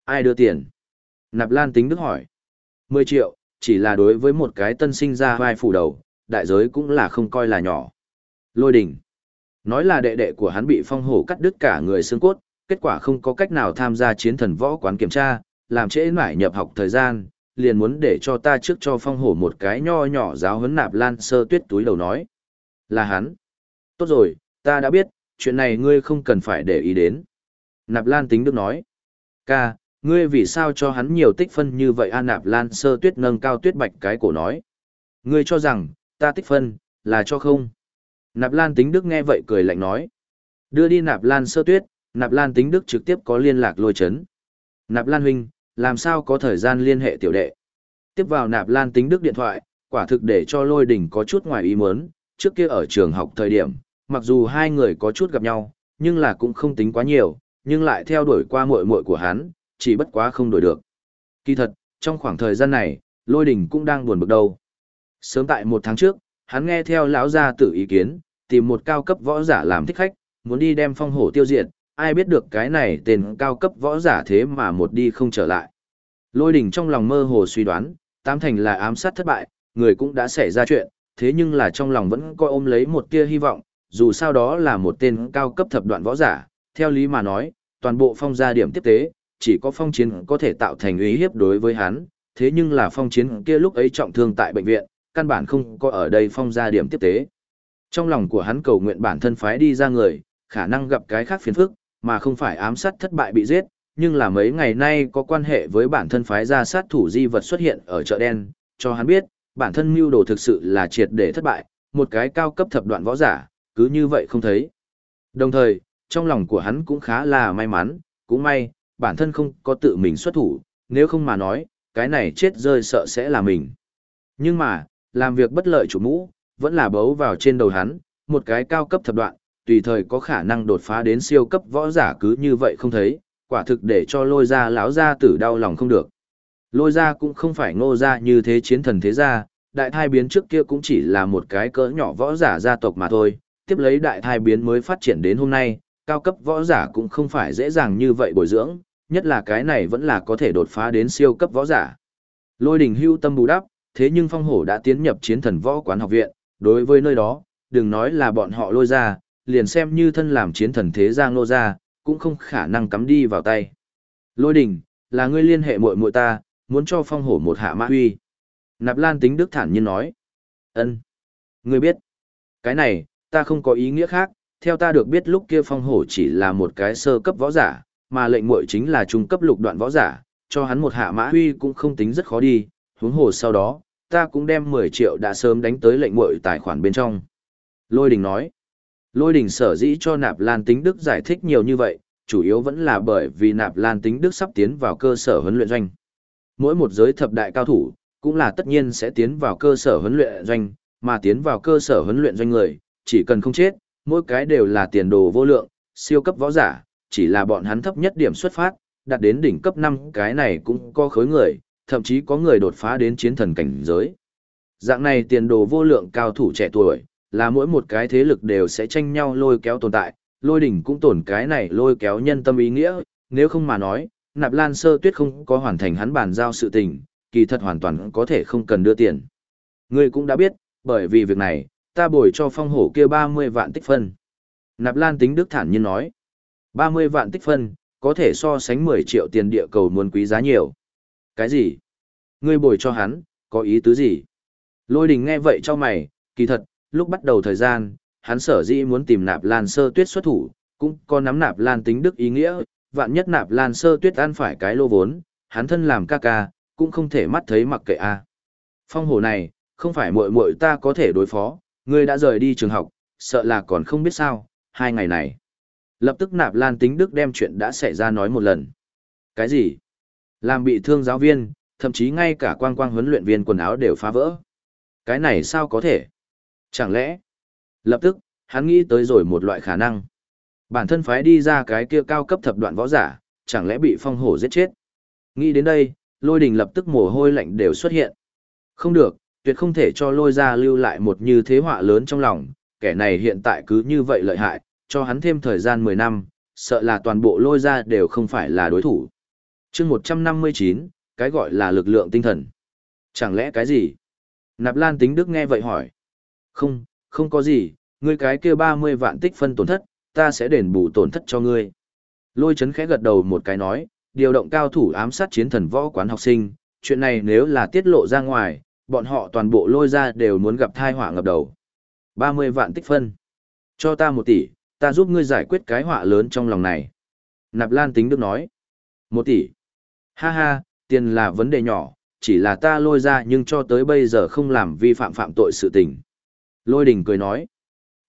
Ai đưa tiền? Nạp lan tính đức hỏi. 10 triệu, chỉ là đối với một cái tân sinh ra vai phủ đầu, đại giới cũng là không coi là nhỏ. Lôi đình Nói là đệ đệ của hắn bị phong hổ cắt đứt cả người xương cốt, kết quả không có cách nào tham gia chiến thần võ quán kiểm tra, làm trễ mãi nhập học thời gian, liền muốn để cho ta trước cho phong hổ một cái nho nhỏ giáo huấn nạp lan sơ tuyết túi đầu nói. Là hắn. Tốt rồi, ta đã biết, chuyện này ngươi không cần phải để ý đến. Nạp lan tính đức nói. Ca, ngươi vì sao cho hắn nhiều tích phân như vậy a nạp lan sơ tuyết nâng cao tuyết bạch cái cổ nói. Ngươi cho rằng, ta tích phân, là cho không. Nạp lan tính đức nghe vậy cười lạnh nói. Đưa đi nạp lan sơ tuyết, nạp lan tính đức trực tiếp có liên lạc lôi chấn. Nạp lan huynh, làm sao có thời gian liên hệ tiểu đệ. Tiếp vào nạp lan tính đức điện thoại, quả thực để cho lôi đỉnh có chút ngoài ý muốn, trước kia ở trường học thời điểm, mặc dù hai người có chút gặp nhau, nhưng là cũng không tính quá nhiều, nhưng lại theo đuổi qua muội muội của hắn, chỉ bất quá không đổi được. Kỳ thật, trong khoảng thời gian này, lôi đình cũng đang buồn bực đầu. Sớm tại một tháng trước, hắn nghe theo lão gia tử ý kiến, tìm một cao cấp võ giả làm thích khách, muốn đi đem phong hổ tiêu diệt, ai biết được cái này tên cao cấp võ giả thế mà một đi không trở lại. Lôi đình trong lòng mơ hồ suy đoán, tám thành là ám sát thất bại, người cũng đã xảy ra chuyện, thế nhưng là trong lòng vẫn coi ôm lấy một tia hy vọng, dù sao đó là một tên cao cấp thập đoạn võ giả, theo lý mà nói, toàn bộ phong gia điểm tiếp tế, chỉ có phong chiến có thể tạo thành uy hiếp đối với hắn, thế nhưng là phong chiến kia lúc ấy trọng thương tại bệnh viện, căn bản không có ở đây phong gia điểm tiếp tế. Trong lòng của hắn cầu nguyện bản thân phái đi ra người, khả năng gặp cái khác phiền phức, mà không phải ám sát thất bại bị giết, nhưng là mấy ngày nay có quan hệ với bản thân phái ra sát thủ di vật xuất hiện ở chợ đen, cho hắn biết, bản thân mưu đồ thực sự là triệt để thất bại, một cái cao cấp thập đoạn võ giả, cứ như vậy không thấy. Đồng thời, trong lòng của hắn cũng khá là may mắn, cũng may, bản thân không có tự mình xuất thủ, nếu không mà nói, cái này chết rơi sợ sẽ là mình. Nhưng mà, làm việc bất lợi chủ mũ, vẫn là bấu vào trên đầu hắn, một cái cao cấp thập đoạn, tùy thời có khả năng đột phá đến siêu cấp võ giả cứ như vậy không thấy, quả thực để cho lôi ra lão gia tử đau lòng không được. Lôi ra cũng không phải ngô ra như thế chiến thần thế gia, đại thai biến trước kia cũng chỉ là một cái cỡ nhỏ võ giả gia tộc mà thôi, tiếp lấy đại thai biến mới phát triển đến hôm nay, cao cấp võ giả cũng không phải dễ dàng như vậy bồi dưỡng, nhất là cái này vẫn là có thể đột phá đến siêu cấp võ giả. Lôi đình hưu tâm bù đắp, thế nhưng phong hổ đã tiến nhập chiến thần võ quán học viện, đối với nơi đó, đừng nói là bọn họ lôi ra, liền xem như thân làm chiến thần thế gia ngô ra, cũng không khả năng cắm đi vào tay. Lôi đình, là ngươi liên hệ muội muội ta, muốn cho phong hổ một hạ mã huy. Nạp Lan tính đức thản nhiên nói. ân Ngươi biết. Cái này, ta không có ý nghĩa khác, theo ta được biết lúc kia phong hổ chỉ là một cái sơ cấp võ giả, mà lệnh muội chính là trung cấp lục đoạn võ giả, cho hắn một hạ mã huy cũng không tính rất khó đi, huống hồ sau đó, ta cũng đem 10 triệu đã sớm đánh tới lệnh muội tài khoản bên trong. Lôi đình nói. Lôi đình sở dĩ cho nạp lan tính đức giải thích nhiều như vậy, chủ yếu vẫn là bởi vì nạp lan tính đức sắp tiến vào cơ sở huấn luyện doanh. Mỗi một giới thập đại cao thủ, cũng là tất nhiên sẽ tiến vào cơ sở huấn luyện doanh, mà tiến vào cơ sở huấn luyện doanh người, chỉ cần không chết, mỗi cái đều là tiền đồ vô lượng, siêu cấp võ giả, chỉ là bọn hắn thấp nhất điểm xuất phát, đạt đến đỉnh cấp 5 cái này cũng có khối người, thậm chí có người đột phá đến chiến thần cảnh giới. Dạng này tiền đồ vô lượng cao thủ trẻ tuổi, là mỗi một cái thế lực đều sẽ tranh nhau lôi kéo tồn tại, lôi đỉnh cũng tổn cái này lôi kéo nhân tâm ý nghĩa, nếu không mà nói, nạp lan sơ tuyết không có hoàn thành hắn bàn giao sự tình, kỳ thật hoàn toàn có thể không cần đưa tiền. Ngươi cũng đã biết, bởi vì việc này, ta bồi cho phong hổ kia 30 vạn tích phân. Nạp Lan tính đức thản nhiên nói. 30 vạn tích phân, có thể so sánh 10 triệu tiền địa cầu muốn quý giá nhiều. Cái gì? Ngươi bồi cho hắn, có ý tứ gì? Lôi đình nghe vậy cho mày, kỳ thật, lúc bắt đầu thời gian, hắn sở dĩ muốn tìm nạp lan sơ tuyết xuất thủ, cũng có nắm nạp lan tính đức ý nghĩa, vạn nhất nạp lan sơ tuyết ăn phải cái lô vốn, hắn thân làm ca ca, cũng không thể mắt thấy mặc kệ a. Phong hổ này, không phải muội muội ta có thể đối phó, ngươi đã rời đi trường học, sợ là còn không biết sao, hai ngày này. Lập tức nạp lan tính đức đem chuyện đã xảy ra nói một lần. Cái gì? Làm bị thương giáo viên, thậm chí ngay cả quang quang huấn luyện viên quần áo đều phá vỡ. Cái này sao có thể? Chẳng lẽ? Lập tức, hắn nghĩ tới rồi một loại khả năng. Bản thân phái đi ra cái kia cao cấp thập đoạn võ giả, chẳng lẽ bị phong hổ giết chết? Nghĩ đến đây, lôi đình lập tức mồ hôi lạnh đều xuất hiện. Không được, tuyệt không thể cho lôi ra lưu lại một như thế họa lớn trong lòng, kẻ này hiện tại cứ như vậy lợi hại, cho hắn thêm thời gian 10 năm, sợ là toàn bộ lôi ra đều không phải là đối thủ. chương 159, cái gọi là lực lượng tinh thần. Chẳng lẽ cái gì? Nạp Lan tính đức nghe vậy hỏi. Không, không có gì, ngươi cái kia 30 vạn tích phân tổn thất, ta sẽ đền bù tổn thất cho ngươi. Lôi chấn khẽ gật đầu một cái nói, điều động cao thủ ám sát chiến thần võ quán học sinh, chuyện này nếu là tiết lộ ra ngoài, bọn họ toàn bộ lôi ra đều muốn gặp thai họa ngập đầu. 30 vạn tích phân. Cho ta một tỷ, ta giúp ngươi giải quyết cái họa lớn trong lòng này. Nạp Lan tính đức nói. Một tỷ. Ha ha, tiền là vấn đề nhỏ, chỉ là ta lôi ra nhưng cho tới bây giờ không làm vi phạm phạm tội sự tình. Lôi đình cười nói.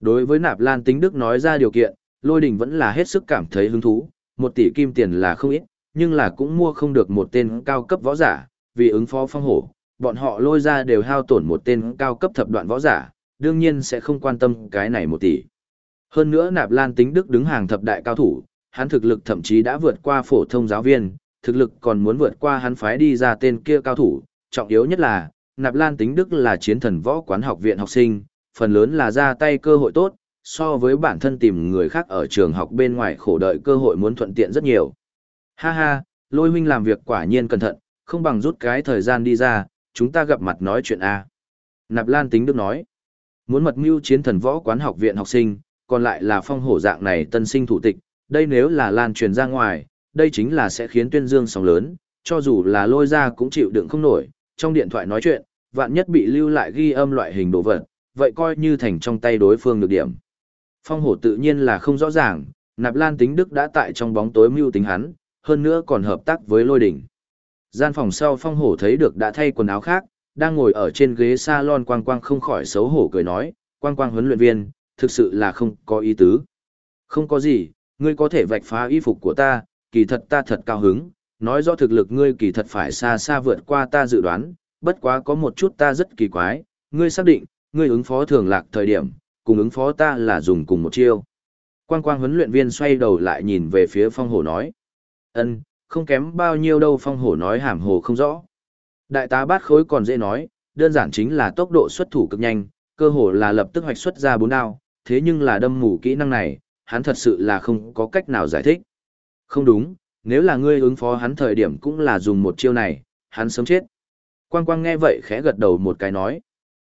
Đối với nạp lan tính đức nói ra điều kiện, lôi đình vẫn là hết sức cảm thấy hứng thú, một tỷ kim tiền là không ít, nhưng là cũng mua không được một tên cao cấp võ giả, vì ứng phó phong hổ, bọn họ lôi ra đều hao tổn một tên cao cấp thập đoạn võ giả, đương nhiên sẽ không quan tâm cái này một tỷ. Hơn nữa nạp lan tính đức đứng hàng thập đại cao thủ, hắn thực lực thậm chí đã vượt qua phổ thông giáo viên, thực lực còn muốn vượt qua hắn phái đi ra tên kia cao thủ, trọng yếu nhất là, nạp lan tính đức là chiến thần võ quán học viện học sinh, phần lớn là ra tay cơ hội tốt, so với bản thân tìm người khác ở trường học bên ngoài khổ đợi cơ hội muốn thuận tiện rất nhiều. Ha ha, lôi huynh làm việc quả nhiên cẩn thận, không bằng rút cái thời gian đi ra, chúng ta gặp mặt nói chuyện A. Nạp Lan tính đức nói, muốn mật mưu chiến thần võ quán học viện học sinh, còn lại là phong hổ dạng này tân sinh thủ tịch, đây nếu là lan truyền ra ngoài, đây chính là sẽ khiến tuyên dương sóng lớn, cho dù là lôi ra cũng chịu đựng không nổi, trong điện thoại nói chuyện, vạn nhất bị lưu lại ghi âm loại hình đồ vật, vậy coi như thành trong tay đối phương được điểm. Phong hổ tự nhiên là không rõ ràng, nạp lan tính đức đã tại trong bóng tối mưu tính hắn, hơn nữa còn hợp tác với lôi đỉnh. Gian phòng sau phong hổ thấy được đã thay quần áo khác, đang ngồi ở trên ghế salon quang quang không khỏi xấu hổ cười nói, quang quang huấn luyện viên, thực sự là không có ý tứ. Không có gì, ngươi có thể vạch phá y phục của ta, kỳ thật ta thật cao hứng, nói rõ thực lực ngươi kỳ thật phải xa xa vượt qua ta dự đoán, bất quá có một chút ta rất kỳ quái, ngươi xác định, ngươi ứng phó thường lạc thời điểm, cùng ứng phó ta là dùng cùng một chiêu. Quang quang huấn luyện viên xoay đầu lại nhìn về phía phong hổ nói. ân không kém bao nhiêu đâu phong hổ nói hàm hồ không rõ. Đại tá bát khối còn dễ nói, đơn giản chính là tốc độ xuất thủ cực nhanh, cơ hồ là lập tức hoạch xuất ra bốn đao, thế nhưng là đâm mù kỹ năng này, hắn thật sự là không có cách nào giải thích. Không đúng, nếu là ngươi ứng phó hắn thời điểm cũng là dùng một chiêu này, hắn sớm chết. Quang quang nghe vậy khẽ gật đầu một cái nói.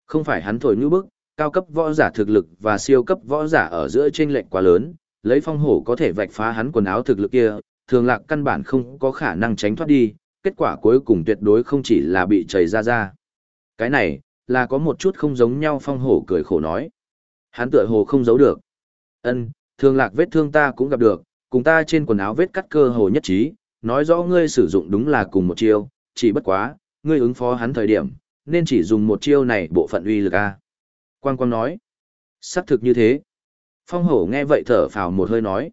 Không phải hắn thổi như bức, cao cấp võ giả thực lực và siêu cấp võ giả ở giữa chênh lệch quá lớn, lấy phong hổ có thể vạch phá hắn quần áo thực lực kia, thường lạc căn bản không có khả năng tránh thoát đi, kết quả cuối cùng tuyệt đối không chỉ là bị chảy ra ra. Cái này, là có một chút không giống nhau phong hổ cười khổ nói. Hắn tựa hồ không giấu được. Ân, thường lạc vết thương ta cũng gặp được, cùng ta trên quần áo vết cắt cơ hồ nhất trí, nói rõ ngươi sử dụng đúng là cùng một chiêu, chỉ bất quá, ngươi ứng phó hắn thời điểm, nên chỉ dùng một chiêu này bộ phận uy lực a. Quan Quang nói, xác thực như thế. Phong hổ nghe vậy thở phào một hơi nói.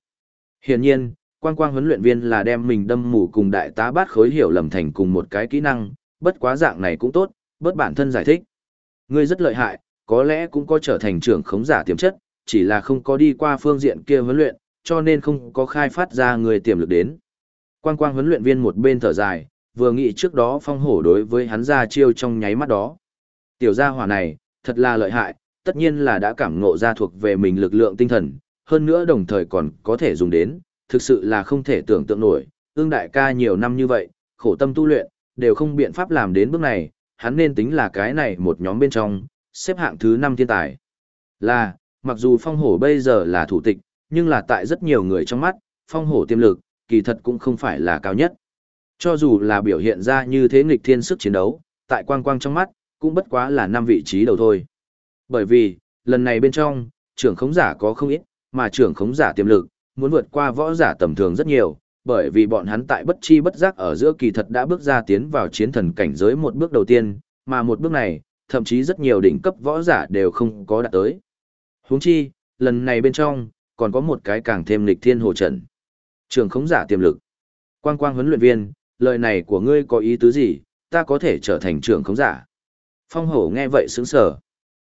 Hiển nhiên, Quan Quang huấn luyện viên là đem mình đâm mù cùng đại tá bát khối hiểu lầm thành cùng một cái kỹ năng, bất quá dạng này cũng tốt, bớt bản thân giải thích. Ngươi rất lợi hại, có lẽ cũng có trở thành trưởng khống giả tiềm chất, chỉ là không có đi qua phương diện kia huấn luyện, cho nên không có khai phát ra người tiềm lực đến. Quang quang huấn luyện viên một bên thở dài, vừa nghĩ trước đó phong hổ đối với hắn ra chiêu trong nháy mắt đó. Tiểu gia hỏa này, thật là lợi hại, tất nhiên là đã cảm ngộ ra thuộc về mình lực lượng tinh thần, hơn nữa đồng thời còn có thể dùng đến, thực sự là không thể tưởng tượng nổi, ương đại ca nhiều năm như vậy, khổ tâm tu luyện, đều không biện pháp làm đến bước này, hắn nên tính là cái này một nhóm bên trong, xếp hạng thứ 5 thiên tài. Là, mặc dù phong hổ bây giờ là thủ tịch, nhưng là tại rất nhiều người trong mắt, phong hổ tiềm lực, kỳ thật cũng không phải là cao nhất. Cho dù là biểu hiện ra như thế nghịch thiên sức chiến đấu, tại quang quang trong mắt, cũng bất quá là năm vị trí đầu thôi. Bởi vì, lần này bên trong, trưởng khống giả có không ít, mà trưởng khống giả tiềm lực, muốn vượt qua võ giả tầm thường rất nhiều, bởi vì bọn hắn tại bất chi bất giác ở giữa kỳ thật đã bước ra tiến vào chiến thần cảnh giới một bước đầu tiên, mà một bước này, thậm chí rất nhiều đỉnh cấp võ giả đều không có đạt tới. Huống chi, lần này bên trong, còn có một cái càng thêm lịch thiên hồ trận. Trường khống giả tiềm lực. Quang quang huấn luyện viên, lời này của ngươi có ý tứ gì, ta có thể trở thành trưởng khống giả. Phong hổ nghe vậy sướng sở.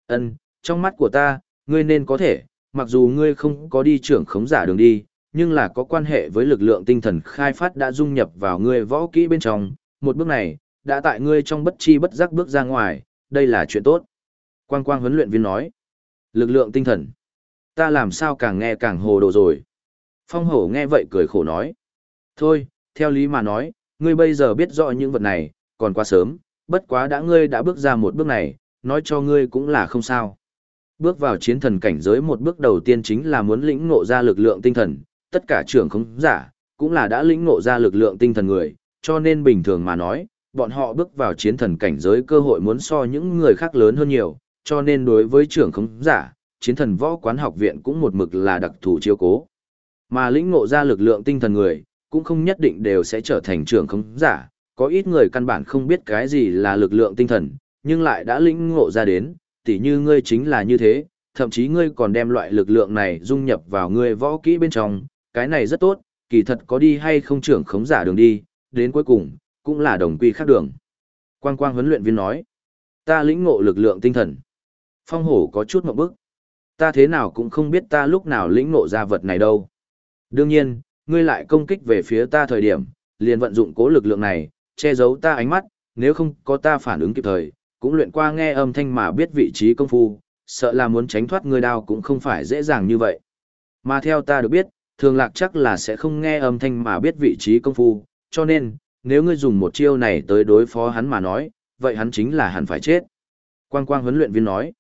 Ân, trong mắt của ta, ngươi nên có thể, mặc dù ngươi không có đi trưởng khống giả đường đi, nhưng là có quan hệ với lực lượng tinh thần khai phát đã dung nhập vào ngươi võ kỹ bên trong, một bước này, đã tại ngươi trong bất chi bất giác bước ra ngoài, đây là chuyện tốt. Quang quang huấn luyện viên nói, lực lượng tinh thần, ta làm sao càng nghe càng hồ đồ rồi. Phong hổ nghe vậy cười khổ nói, thôi, theo lý mà nói, ngươi bây giờ biết rõ những vật này, còn quá sớm, bất quá đã ngươi đã bước ra một bước này, nói cho ngươi cũng là không sao. Bước vào chiến thần cảnh giới một bước đầu tiên chính là muốn lĩnh ngộ ra lực lượng tinh thần, tất cả trưởng không giả, cũng là đã lĩnh ngộ ra lực lượng tinh thần người, cho nên bình thường mà nói, bọn họ bước vào chiến thần cảnh giới cơ hội muốn so những người khác lớn hơn nhiều, cho nên đối với trưởng không giả, chiến thần võ quán học viện cũng một mực là đặc thù chiếu cố. Mà lĩnh ngộ ra lực lượng tinh thần người, cũng không nhất định đều sẽ trở thành trưởng khống giả, có ít người căn bản không biết cái gì là lực lượng tinh thần, nhưng lại đã lĩnh ngộ ra đến, tỉ như ngươi chính là như thế, thậm chí ngươi còn đem loại lực lượng này dung nhập vào ngươi võ kỹ bên trong, cái này rất tốt, kỳ thật có đi hay không trưởng khống giả đường đi, đến cuối cùng, cũng là đồng quy khác đường. Quang quang huấn luyện viên nói, ta lĩnh ngộ lực lượng tinh thần. Phong hổ có chút mộng bức. Ta thế nào cũng không biết ta lúc nào lĩnh ngộ ra vật này đâu. Đương nhiên, ngươi lại công kích về phía ta thời điểm, liền vận dụng cố lực lượng này, che giấu ta ánh mắt, nếu không có ta phản ứng kịp thời, cũng luyện qua nghe âm thanh mà biết vị trí công phu, sợ là muốn tránh thoát ngươi đao cũng không phải dễ dàng như vậy. Mà theo ta được biết, thường lạc chắc là sẽ không nghe âm thanh mà biết vị trí công phu, cho nên, nếu ngươi dùng một chiêu này tới đối phó hắn mà nói, vậy hắn chính là hẳn phải chết. Quang quang huấn luyện viên nói,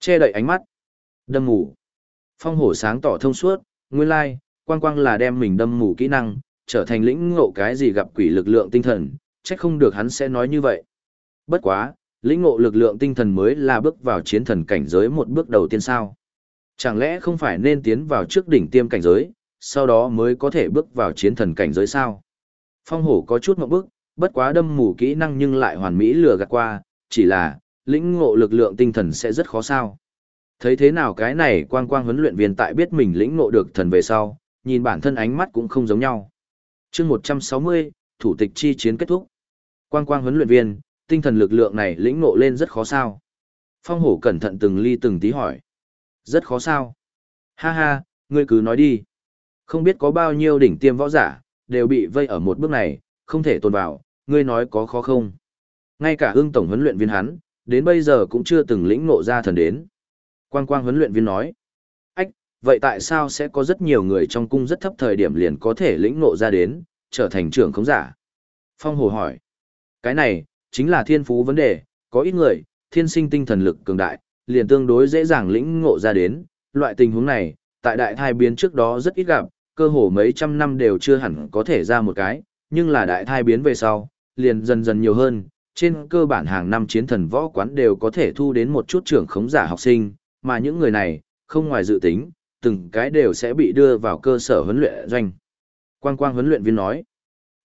che đậy ánh mắt, đâm ngủ, Phong hổ sáng tỏ thông suốt, nguyên lai, quang quang là đem mình đâm mù kỹ năng, trở thành lĩnh ngộ cái gì gặp quỷ lực lượng tinh thần, chắc không được hắn sẽ nói như vậy. Bất quá, lĩnh ngộ lực lượng tinh thần mới là bước vào chiến thần cảnh giới một bước đầu tiên sao. Chẳng lẽ không phải nên tiến vào trước đỉnh tiêm cảnh giới, sau đó mới có thể bước vào chiến thần cảnh giới sao? Phong hổ có chút một bước, bất quá đâm mù kỹ năng nhưng lại hoàn mỹ lừa gạt qua, chỉ là, lĩnh ngộ lực lượng tinh thần sẽ rất khó sao. Thấy thế nào cái này quang quang huấn luyện viên tại biết mình lĩnh ngộ được thần về sau, nhìn bản thân ánh mắt cũng không giống nhau. chương 160, thủ tịch chi chiến kết thúc. Quang quang huấn luyện viên, tinh thần lực lượng này lĩnh ngộ lên rất khó sao. Phong hổ cẩn thận từng ly từng tí hỏi. Rất khó sao? Ha ha, ngươi cứ nói đi. Không biết có bao nhiêu đỉnh tiêm võ giả, đều bị vây ở một bước này, không thể tồn vào, ngươi nói có khó không? Ngay cả ương tổng huấn luyện viên hắn, đến bây giờ cũng chưa từng lĩnh ngộ ra thần đến. Quang quang huấn luyện viên nói. Vậy tại sao sẽ có rất nhiều người trong cung rất thấp thời điểm liền có thể lĩnh ngộ ra đến, trở thành trưởng khống giả? Phong hồ hỏi. Cái này, chính là thiên phú vấn đề, có ít người, thiên sinh tinh thần lực cường đại, liền tương đối dễ dàng lĩnh ngộ ra đến, loại tình huống này, tại đại thai biến trước đó rất ít gặp, cơ hồ mấy trăm năm đều chưa hẳn có thể ra một cái, nhưng là đại thai biến về sau, liền dần dần nhiều hơn, trên cơ bản hàng năm chiến thần võ quán đều có thể thu đến một chút trưởng khống giả học sinh, mà những người này, không ngoài dự tính, từng cái đều sẽ bị đưa vào cơ sở huấn luyện doanh. Quang quang huấn luyện viên nói,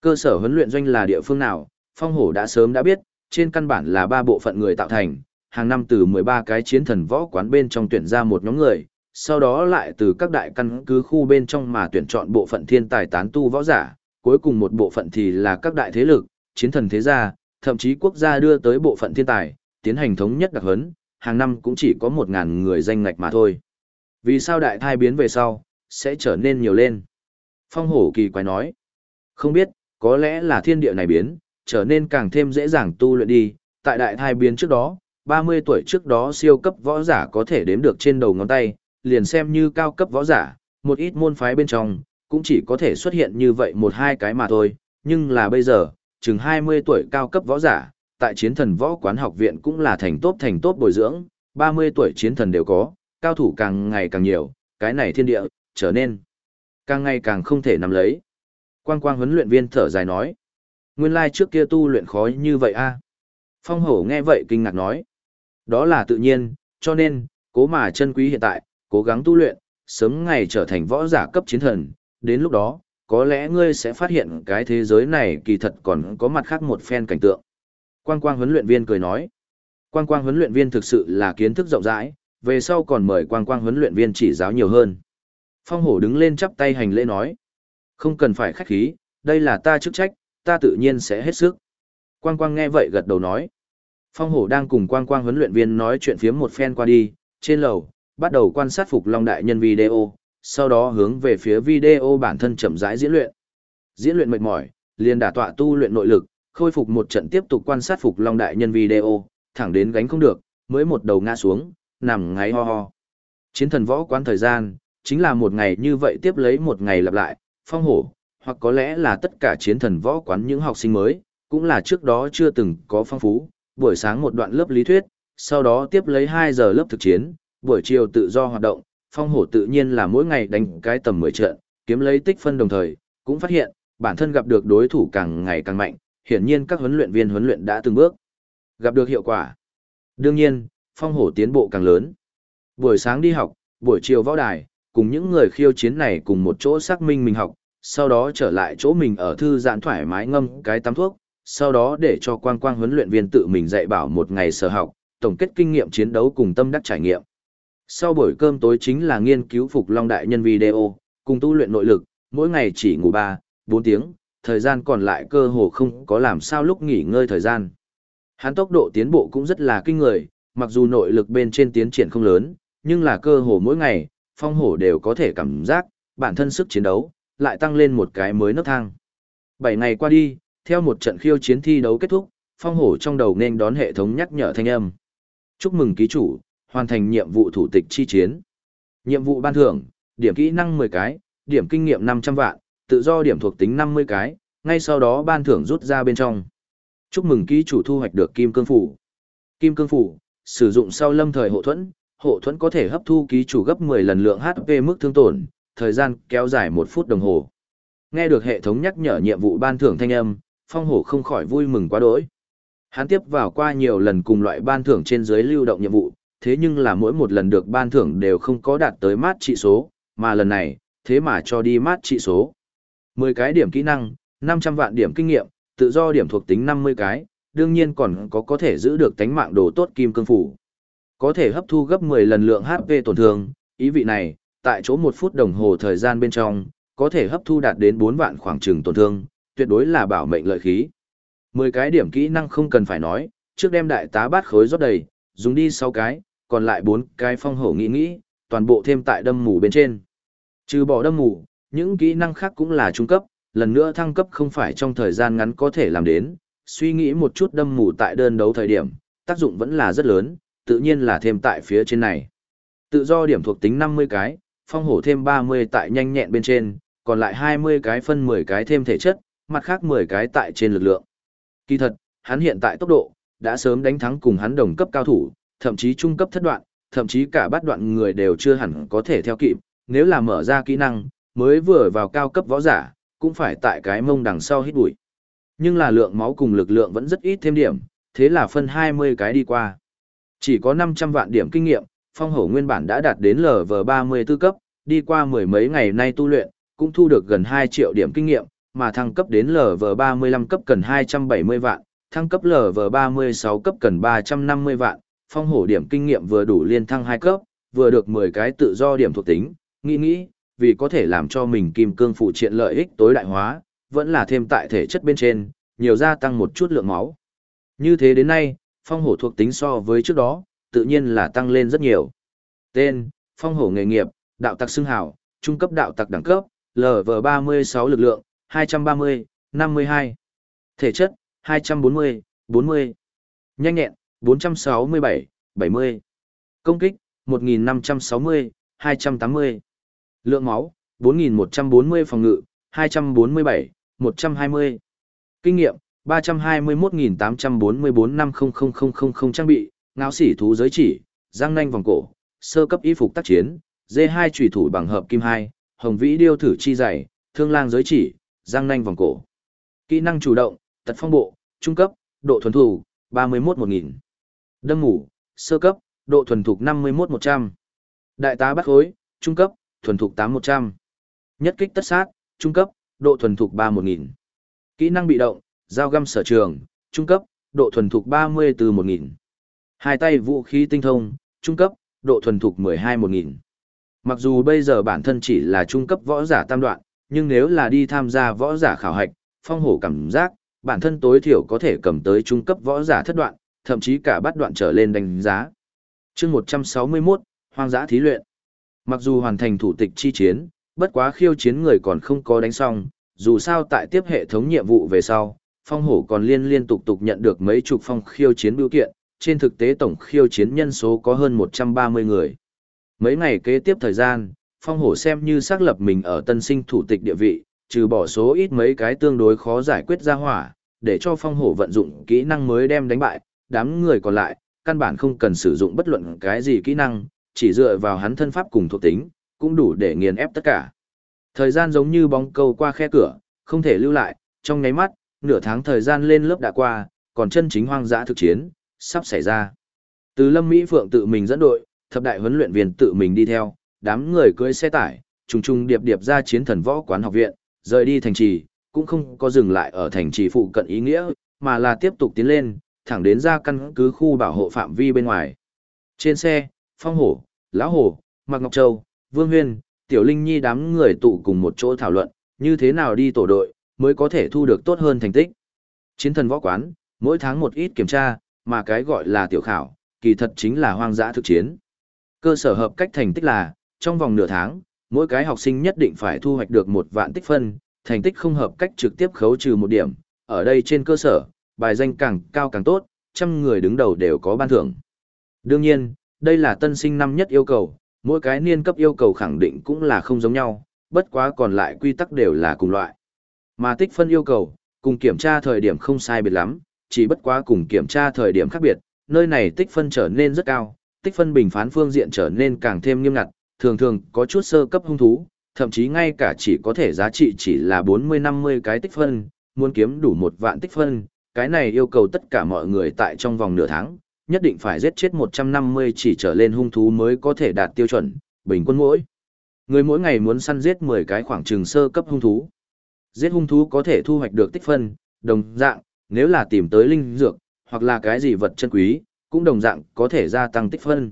cơ sở huấn luyện doanh là địa phương nào, phong hổ đã sớm đã biết, trên căn bản là ba bộ phận người tạo thành, hàng năm từ 13 cái chiến thần võ quán bên trong tuyển ra một nhóm người, sau đó lại từ các đại căn cứ khu bên trong mà tuyển chọn bộ phận thiên tài tán tu võ giả, cuối cùng một bộ phận thì là các đại thế lực, chiến thần thế gia, thậm chí quốc gia đưa tới bộ phận thiên tài, tiến hành thống nhất đặc huấn, hàng năm cũng chỉ có 1.000 người danh ngạch mà thôi. Vì sao đại thai biến về sau, sẽ trở nên nhiều lên? Phong hổ kỳ quái nói. Không biết, có lẽ là thiên địa này biến, trở nên càng thêm dễ dàng tu luyện đi, tại đại thai biến trước đó, 30 tuổi trước đó siêu cấp võ giả có thể đếm được trên đầu ngón tay, liền xem như cao cấp võ giả, một ít môn phái bên trong, cũng chỉ có thể xuất hiện như vậy một hai cái mà thôi, nhưng là bây giờ, chừng 20 tuổi cao cấp võ giả, tại chiến thần võ quán học viện cũng là thành tốt thành tốt bồi dưỡng, 30 tuổi chiến thần đều có, cao thủ càng ngày càng nhiều, cái này thiên địa, trở nên càng ngày càng không thể nắm lấy. Quang quang huấn luyện viên thở dài nói, nguyên lai trước kia tu luyện khó như vậy a Phong hổ nghe vậy kinh ngạc nói, đó là tự nhiên, cho nên, cố mà chân quý hiện tại, cố gắng tu luyện, sớm ngày trở thành võ giả cấp chiến thần, đến lúc đó, có lẽ ngươi sẽ phát hiện cái thế giới này kỳ thật còn có mặt khác một phen cảnh tượng. Quang quang huấn luyện viên cười nói, quang quang huấn luyện viên thực sự là kiến thức rộng rãi, về sau còn mời quang quang huấn luyện viên chỉ giáo nhiều hơn. Phong hổ đứng lên chắp tay hành lễ nói, không cần phải khách khí, đây là ta chức trách, ta tự nhiên sẽ hết sức. Quang quang nghe vậy gật đầu nói, Phong hổ đang cùng quang quang huấn luyện viên nói chuyện phiếm một phen qua đi, trên lầu, bắt đầu quan sát Phục Long Đại Nhân video, sau đó hướng về phía video bản thân chậm rãi diễn luyện. Diễn luyện mệt mỏi, liền đả tọa tu luyện nội lực, khôi phục một trận tiếp tục quan sát Phục Long Đại Nhân video, thẳng đến gánh không được, mới một đầu ngã xuống, nằm ngáy ho ho. Chiến thần võ quán thời gian, chính là một ngày như vậy tiếp lấy một ngày lặp lại, phong hổ, hoặc có lẽ là tất cả chiến thần võ quán những học sinh mới, cũng là trước đó chưa từng có phong phú, buổi sáng một đoạn lớp lý thuyết, sau đó tiếp lấy 2 giờ lớp thực chiến, buổi chiều tự do hoạt động, phong hổ tự nhiên là mỗi ngày đánh cái tầm 10 trận, kiếm lấy tích phân đồng thời, cũng phát hiện, bản thân gặp được đối thủ càng ngày càng mạnh, hiển nhiên các huấn luyện viên huấn luyện đã từng bước gặp được hiệu quả. Đương nhiên, phong hổ tiến bộ càng lớn. Buổi sáng đi học, buổi chiều võ đài, cùng những người khiêu chiến này cùng một chỗ xác minh mình học, sau đó trở lại chỗ mình ở thư giãn thoải mái ngâm cái tắm thuốc, sau đó để cho quang quang huấn luyện viên tự mình dạy bảo một ngày sở học, tổng kết kinh nghiệm chiến đấu cùng tâm đắc trải nghiệm. Sau buổi cơm tối chính là nghiên cứu phục long đại nhân video, cùng tu luyện nội lực, mỗi ngày chỉ ngủ 3, 4 tiếng, thời gian còn lại cơ hồ không có làm sao lúc nghỉ ngơi thời gian. Hắn tốc độ tiến bộ cũng rất là kinh người, mặc dù nội lực bên trên tiến triển không lớn, nhưng là cơ hồ mỗi ngày, phong hổ đều có thể cảm giác, bản thân sức chiến đấu, lại tăng lên một cái mới nấc thang. Bảy ngày qua đi, theo một trận khiêu chiến thi đấu kết thúc, phong hổ trong đầu nên đón hệ thống nhắc nhở thanh âm. Chúc mừng ký chủ, hoàn thành nhiệm vụ thủ tịch chi chiến. Nhiệm vụ ban thưởng, điểm kỹ năng 10 cái, điểm kinh nghiệm 500 vạn, tự do điểm thuộc tính 50 cái, ngay sau đó ban thưởng rút ra bên trong. Chúc mừng ký chủ thu hoạch được kim cương phủ. Kim cương phủ, sử dụng sau lâm thời hộ thuẫn, hộ thuẫn có thể hấp thu ký chủ gấp 10 lần lượng HP mức thương tổn, thời gian kéo dài 1 phút đồng hồ. Nghe được hệ thống nhắc nhở nhiệm vụ ban thưởng thanh âm, phong hổ không khỏi vui mừng quá đỗi. Hắn tiếp vào qua nhiều lần cùng loại ban thưởng trên dưới lưu động nhiệm vụ, thế nhưng là mỗi một lần được ban thưởng đều không có đạt tới mát trị số, mà lần này, thế mà cho đi mát trị số. 10 cái điểm kỹ năng, 500 vạn điểm kinh nghiệm, tự do điểm thuộc tính 50 cái, đương nhiên còn có có thể giữ được tánh mạng đồ tốt kim cương phủ. Có thể hấp thu gấp 10 lần lượng HP tổn thương, ý vị này, tại chỗ 1 phút đồng hồ thời gian bên trong, có thể hấp thu đạt đến 4 vạn khoảng trừng tổn thương, tuyệt đối là bảo mệnh lợi khí. 10 cái điểm kỹ năng không cần phải nói, trước đem đại tá bát khối rót đầy, dùng đi 6 cái, còn lại 4 cái phong hổ nghĩ nghĩ, toàn bộ thêm tại đâm mù bên trên. Trừ bỏ đâm mù, những kỹ năng khác cũng là trung cấp, lần nữa thăng cấp không phải trong thời gian ngắn có thể làm đến, suy nghĩ một chút đâm mù tại đơn đấu thời điểm, tác dụng vẫn là rất lớn, tự nhiên là thêm tại phía trên này. Tự do điểm thuộc tính 50 cái, phong hổ thêm 30 tại nhanh nhẹn bên trên, còn lại 20 cái phân 10 cái thêm thể chất, mặt khác 10 cái tại trên lực lượng. Kỳ thật, hắn hiện tại tốc độ, đã sớm đánh thắng cùng hắn đồng cấp cao thủ, thậm chí trung cấp thất đoạn, thậm chí cả bát đoạn người đều chưa hẳn có thể theo kịp, nếu là mở ra kỹ năng, mới vừa vào cao cấp võ giả, cũng phải tại cái mông đằng sau hít bụi. Nhưng là lượng máu cùng lực lượng vẫn rất ít thêm điểm, thế là phân 20 cái đi qua. Chỉ có 500 vạn điểm kinh nghiệm, phong hổ nguyên bản đã đạt đến LV34 cấp, đi qua mười mấy ngày nay tu luyện, cũng thu được gần 2 triệu điểm kinh nghiệm, mà thăng cấp đến LV35 cấp cần 270 vạn, thăng cấp LV36 cấp cần 350 vạn, phong hổ điểm kinh nghiệm vừa đủ liên thăng 2 cấp, vừa được 10 cái tự do điểm thuộc tính, nghĩ nghĩ, vì có thể làm cho mình kim cương phụ triện lợi ích tối đại hóa, vẫn là thêm tại thể chất bên trên, nhiều gia tăng một chút lượng máu. Như thế đến nay, phong hổ thuộc tính so với trước đó, tự nhiên là tăng lên rất nhiều. Tên, phong hổ nghề nghiệp, đạo tặc xưng hảo, trung cấp đạo tặc đẳng cấp, LV36 lực lượng, 230, 52. Thể chất, 240, 40. Nhanh nhẹn, 467, 70. Công kích, 1560, 280. Lượng máu, 4140 phòng ngự, 247, 120. Kinh nghiệm, 321.844-500000 trang bị, ngáo sỉ thú giới chỉ, răng nanh vòng cổ, sơ cấp y phục tác chiến, D2 trùy thủ bằng hợp kim 2, hồng vĩ điêu thử chi dày, thương lang giới chỉ, răng nanh vòng cổ. Kỹ năng chủ động, tật phong bộ, trung cấp, độ thuần thủ, 31-1000. Đâm ngủ, sơ cấp, độ thuần thục 51-100. Đại tá bắt khối, trung cấp, thuần thục 8-100. Nhất kích tất sát, trung cấp, độ thuần thục 3-1000. Kỹ năng bị động, dao găm sở trường, trung cấp, độ thuần thục 30 từ 1000. Hai tay vũ khí tinh thông, trung cấp, độ thuần thục 12-1000. Mặc dù bây giờ bản thân chỉ là trung cấp võ giả tam đoạn, nhưng nếu là đi tham gia võ giả khảo hạch, phong hổ cảm giác, bản thân tối thiểu có thể cầm tới trung cấp võ giả thất đoạn, thậm chí cả bắt đoạn trở lên đánh giá. chương 161, Hoang dã thí luyện. Mặc dù hoàn thành thủ tịch chi chiến, bất quá khiêu chiến người còn không có đánh xong, dù sao tại tiếp hệ thống nhiệm vụ về sau, phong hổ còn liên liên tục tục nhận được mấy chục phong khiêu chiến biểu kiện, trên thực tế tổng khiêu chiến nhân số có hơn 130 người. Mấy ngày kế tiếp thời gian, phong hổ xem như xác lập mình ở tân sinh thủ tịch địa vị, trừ bỏ số ít mấy cái tương đối khó giải quyết ra hỏa, để cho phong hổ vận dụng kỹ năng mới đem đánh bại, đám người còn lại, căn bản không cần sử dụng bất luận cái gì kỹ năng, chỉ dựa vào hắn thân pháp cùng thuộc tính, cũng đủ để nghiền ép tất cả. Thời gian giống như bóng câu qua khe cửa, không thể lưu lại, trong nháy mắt, nửa tháng thời gian lên lớp đã qua, còn chân chính hoang dã thực chiến, sắp xảy ra. Từ Lâm Mỹ Phượng tự mình dẫn đội, thập đại huấn luyện viên tự mình đi theo, đám người cưỡi xe tải, trùng trùng điệp điệp ra chiến thần võ quán học viện, rời đi thành trì, cũng không có dừng lại ở thành trì phụ cận ý nghĩa, mà là tiếp tục tiến lên, thẳng đến ra căn cứ khu bảo hộ phạm vi bên ngoài. Trên xe, Phong Hổ, Lão Hổ, Mạc Ngọc Châu, Vương Huyên, Tiểu Linh Nhi đám người tụ cùng một chỗ thảo luận, như thế nào đi tổ đội, mới có thể thu được tốt hơn thành tích. Chiến thần võ quán, mỗi tháng một ít kiểm tra, mà cái gọi là tiểu khảo, kỳ thật chính là hoang dã thực chiến. Cơ sở hợp cách thành tích là, trong vòng nửa tháng, mỗi cái học sinh nhất định phải thu hoạch được một vạn tích phân, thành tích không hợp cách trực tiếp khấu trừ một điểm. Ở đây trên cơ sở, bài danh càng cao càng tốt, trăm người đứng đầu đều có ban thưởng. Đương nhiên, đây là tân sinh năm nhất yêu cầu, mỗi cái niên cấp yêu cầu khẳng định cũng là không giống nhau, bất quá còn lại quy tắc đều là cùng loại. Mà tích phân yêu cầu, cùng kiểm tra thời điểm không sai biệt lắm, chỉ bất quá cùng kiểm tra thời điểm khác biệt, nơi này tích phân trở nên rất cao, tích phân bình phán phương diện trở nên càng thêm nghiêm ngặt, thường thường có chút sơ cấp hung thú, thậm chí ngay cả chỉ có thể giá trị chỉ là 40-50 cái tích phân, muốn kiếm đủ một vạn tích phân, cái này yêu cầu tất cả mọi người tại trong vòng nửa tháng, nhất định phải giết chết 150 chỉ trở lên hung thú mới có thể đạt tiêu chuẩn, bình quân mỗi. Người mỗi ngày muốn săn giết 10 cái khoảng trừng sơ cấp hung thú. Giết hung thú có thể thu hoạch được tích phân, đồng dạng, nếu là tìm tới linh dược, hoặc là cái gì vật chân quý, cũng đồng dạng có thể gia tăng tích phân.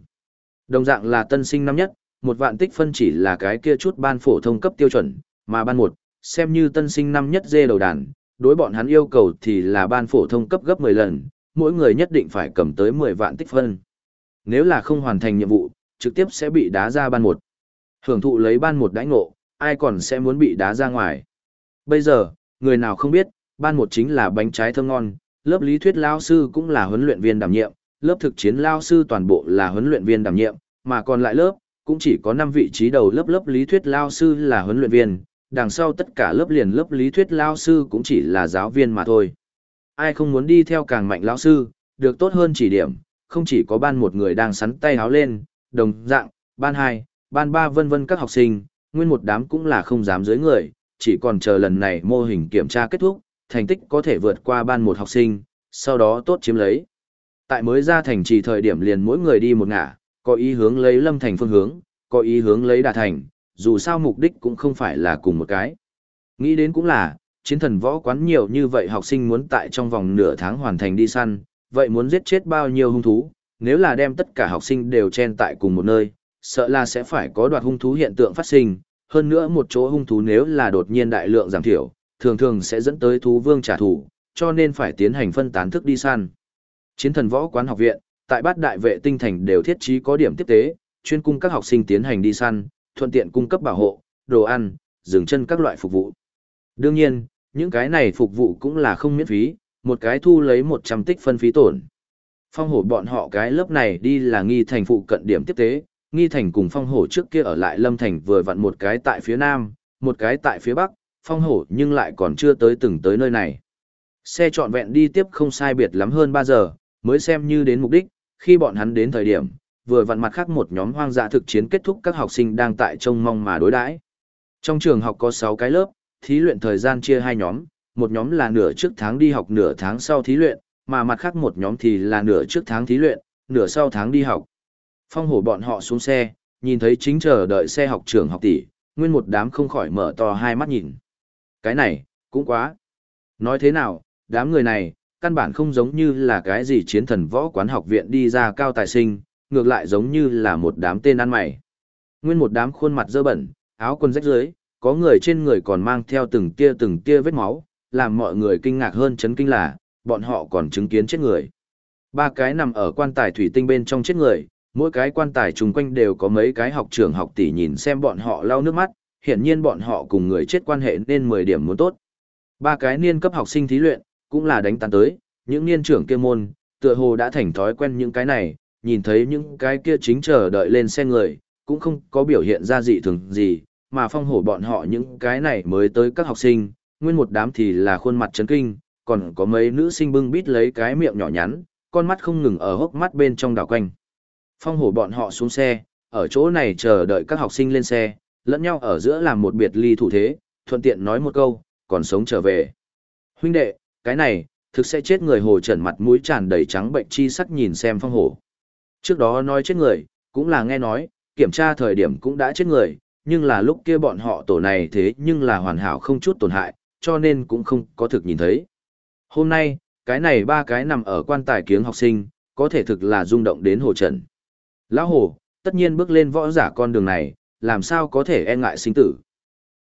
Đồng dạng là tân sinh năm nhất, một vạn tích phân chỉ là cái kia chút ban phổ thông cấp tiêu chuẩn, mà ban một, xem như tân sinh năm nhất dê đầu đàn, đối bọn hắn yêu cầu thì là ban phổ thông cấp gấp 10 lần, mỗi người nhất định phải cầm tới 10 vạn tích phân. Nếu là không hoàn thành nhiệm vụ, trực tiếp sẽ bị đá ra ban một. Hưởng thụ lấy ban một đãi ngộ, ai còn sẽ muốn bị đá ra ngoài. Bây giờ, người nào không biết, ban một chính là bánh trái thơm ngon, lớp lý thuyết lao sư cũng là huấn luyện viên đảm nhiệm, lớp thực chiến lao sư toàn bộ là huấn luyện viên đảm nhiệm, mà còn lại lớp, cũng chỉ có 5 vị trí đầu lớp lớp lý thuyết lao sư là huấn luyện viên, đằng sau tất cả lớp liền lớp lý thuyết lao sư cũng chỉ là giáo viên mà thôi. Ai không muốn đi theo càng mạnh lão sư, được tốt hơn chỉ điểm, không chỉ có ban một người đang sắn tay háo lên, đồng dạng, ban hai, ban ba vân vân các học sinh, nguyên một đám cũng là không dám dưới người, chỉ còn chờ lần này mô hình kiểm tra kết thúc, thành tích có thể vượt qua ban một học sinh, sau đó tốt chiếm lấy. Tại mới ra thành trì thời điểm liền mỗi người đi một ngả, có ý hướng lấy lâm thành phương hướng, có ý hướng lấy đà thành, dù sao mục đích cũng không phải là cùng một cái. Nghĩ đến cũng là, chiến thần võ quán nhiều như vậy học sinh muốn tại trong vòng nửa tháng hoàn thành đi săn, vậy muốn giết chết bao nhiêu hung thú, nếu là đem tất cả học sinh đều chen tại cùng một nơi, sợ là sẽ phải có đoạt hung thú hiện tượng phát sinh, hơn nữa một chỗ hung thú nếu là đột nhiên đại lượng giảm thiểu, thường thường sẽ dẫn tới thú vương trả thù, cho nên phải tiến hành phân tán thức đi săn. Chiến thần võ quán học viện, tại bát đại vệ tinh thành đều thiết trí có điểm tiếp tế, chuyên cung các học sinh tiến hành đi săn, thuận tiện cung cấp bảo hộ, đồ ăn, dừng chân các loại phục vụ. Đương nhiên, những cái này phục vụ cũng là không miễn phí, một cái thu lấy 100 tích phân phí tổn. Phong hổ bọn họ cái lớp này đi là nghi thành phụ cận điểm tiếp tế, nghi thành cùng phong hổ trước kia ở lại lâm thành vừa vặn một cái tại phía nam, một cái tại phía bắc, phong hổ nhưng lại còn chưa tới từng tới nơi này. Xe trọn vẹn đi tiếp không sai biệt lắm hơn 3 giờ, mới xem như đến mục đích, khi bọn hắn đến thời điểm, vừa vặn mặt khác một nhóm hoang dã thực chiến kết thúc các học sinh đang tại trông mong mà đối đãi. Trong trường học có 6 cái lớp, thí luyện thời gian chia hai nhóm, một nhóm là nửa trước tháng đi học nửa tháng sau thí luyện, mà mặt khác một nhóm thì là nửa trước tháng thí luyện, nửa sau tháng đi học. Phong hổ bọn họ xuống xe, nhìn thấy chính chờ đợi xe học trường học tỷ, nguyên một đám không khỏi mở to hai mắt nhìn. Cái này, cũng quá. Nói thế nào, đám người này, căn bản không giống như là cái gì chiến thần võ quán học viện đi ra cao tài sinh, ngược lại giống như là một đám tên ăn mày. Nguyên một đám khuôn mặt dơ bẩn, áo quần rách rưới, có người trên người còn mang theo từng tia từng tia vết máu, làm mọi người kinh ngạc hơn chấn kinh là, bọn họ còn chứng kiến chết người. Ba cái nằm ở quan tài thủy tinh bên trong chết người, mỗi cái quan tài chung quanh đều có mấy cái học trưởng học tỷ nhìn xem bọn họ lau nước mắt, hiển nhiên bọn họ cùng người chết quan hệ nên 10 điểm muốn tốt. Ba cái niên cấp học sinh thí luyện, cũng là đánh tàn tới, những niên trưởng kia môn, tựa hồ đã thành thói quen những cái này, nhìn thấy những cái kia chính chờ đợi lên xe người, cũng không có biểu hiện ra dị thường gì, mà phong hổ bọn họ những cái này mới tới các học sinh, nguyên một đám thì là khuôn mặt chấn kinh, còn có mấy nữ sinh bưng bít lấy cái miệng nhỏ nhắn, con mắt không ngừng ở hốc mắt bên trong đảo quanh. Phong hổ bọn họ xuống xe, ở chỗ này chờ đợi các học sinh lên xe, lẫn nhau ở giữa làm một biệt ly thủ thế, thuận tiện nói một câu, còn sống trở về. Huynh đệ, cái này, thực sẽ chết người hồ trần mặt mũi tràn đầy trắng bệnh chi sắc nhìn xem phong hổ. Trước đó nói chết người, cũng là nghe nói, kiểm tra thời điểm cũng đã chết người, nhưng là lúc kia bọn họ tổ này thế nhưng là hoàn hảo không chút tổn hại, cho nên cũng không có thực nhìn thấy. Hôm nay, cái này ba cái nằm ở quan tài kiếng học sinh, có thể thực là rung động đến hồ trần. Lão hồ, tất nhiên bước lên võ giả con đường này, làm sao có thể e ngại sinh tử.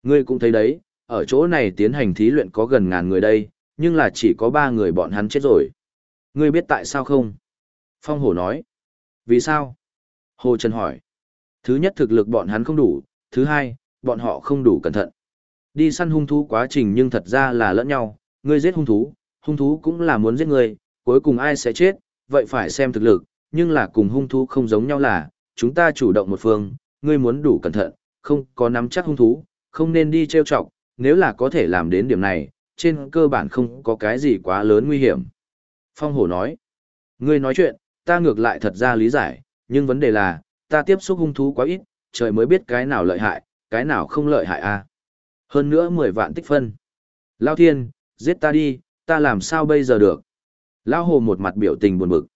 Ngươi cũng thấy đấy, ở chỗ này tiến hành thí luyện có gần ngàn người đây, nhưng là chỉ có ba người bọn hắn chết rồi. Ngươi biết tại sao không? Phong Hồ nói. Vì sao? Hồ Trần hỏi. Thứ nhất thực lực bọn hắn không đủ, thứ hai, bọn họ không đủ cẩn thận. Đi săn hung thú quá trình nhưng thật ra là lẫn nhau, ngươi giết hung thú, hung thú cũng là muốn giết ngươi, cuối cùng ai sẽ chết, vậy phải xem thực lực, nhưng là cùng hung thú không giống nhau là, chúng ta chủ động một phương, ngươi muốn đủ cẩn thận, không có nắm chắc hung thú, không nên đi trêu chọc, nếu là có thể làm đến điểm này, trên cơ bản không có cái gì quá lớn nguy hiểm. Phong hổ nói, ngươi nói chuyện, ta ngược lại thật ra lý giải, nhưng vấn đề là, ta tiếp xúc hung thú quá ít, trời mới biết cái nào lợi hại, cái nào không lợi hại a. À. Hơn nữa 10 vạn tích phân. Lao thiên, giết ta đi, ta làm sao bây giờ được? Lao hồ một mặt biểu tình buồn bực.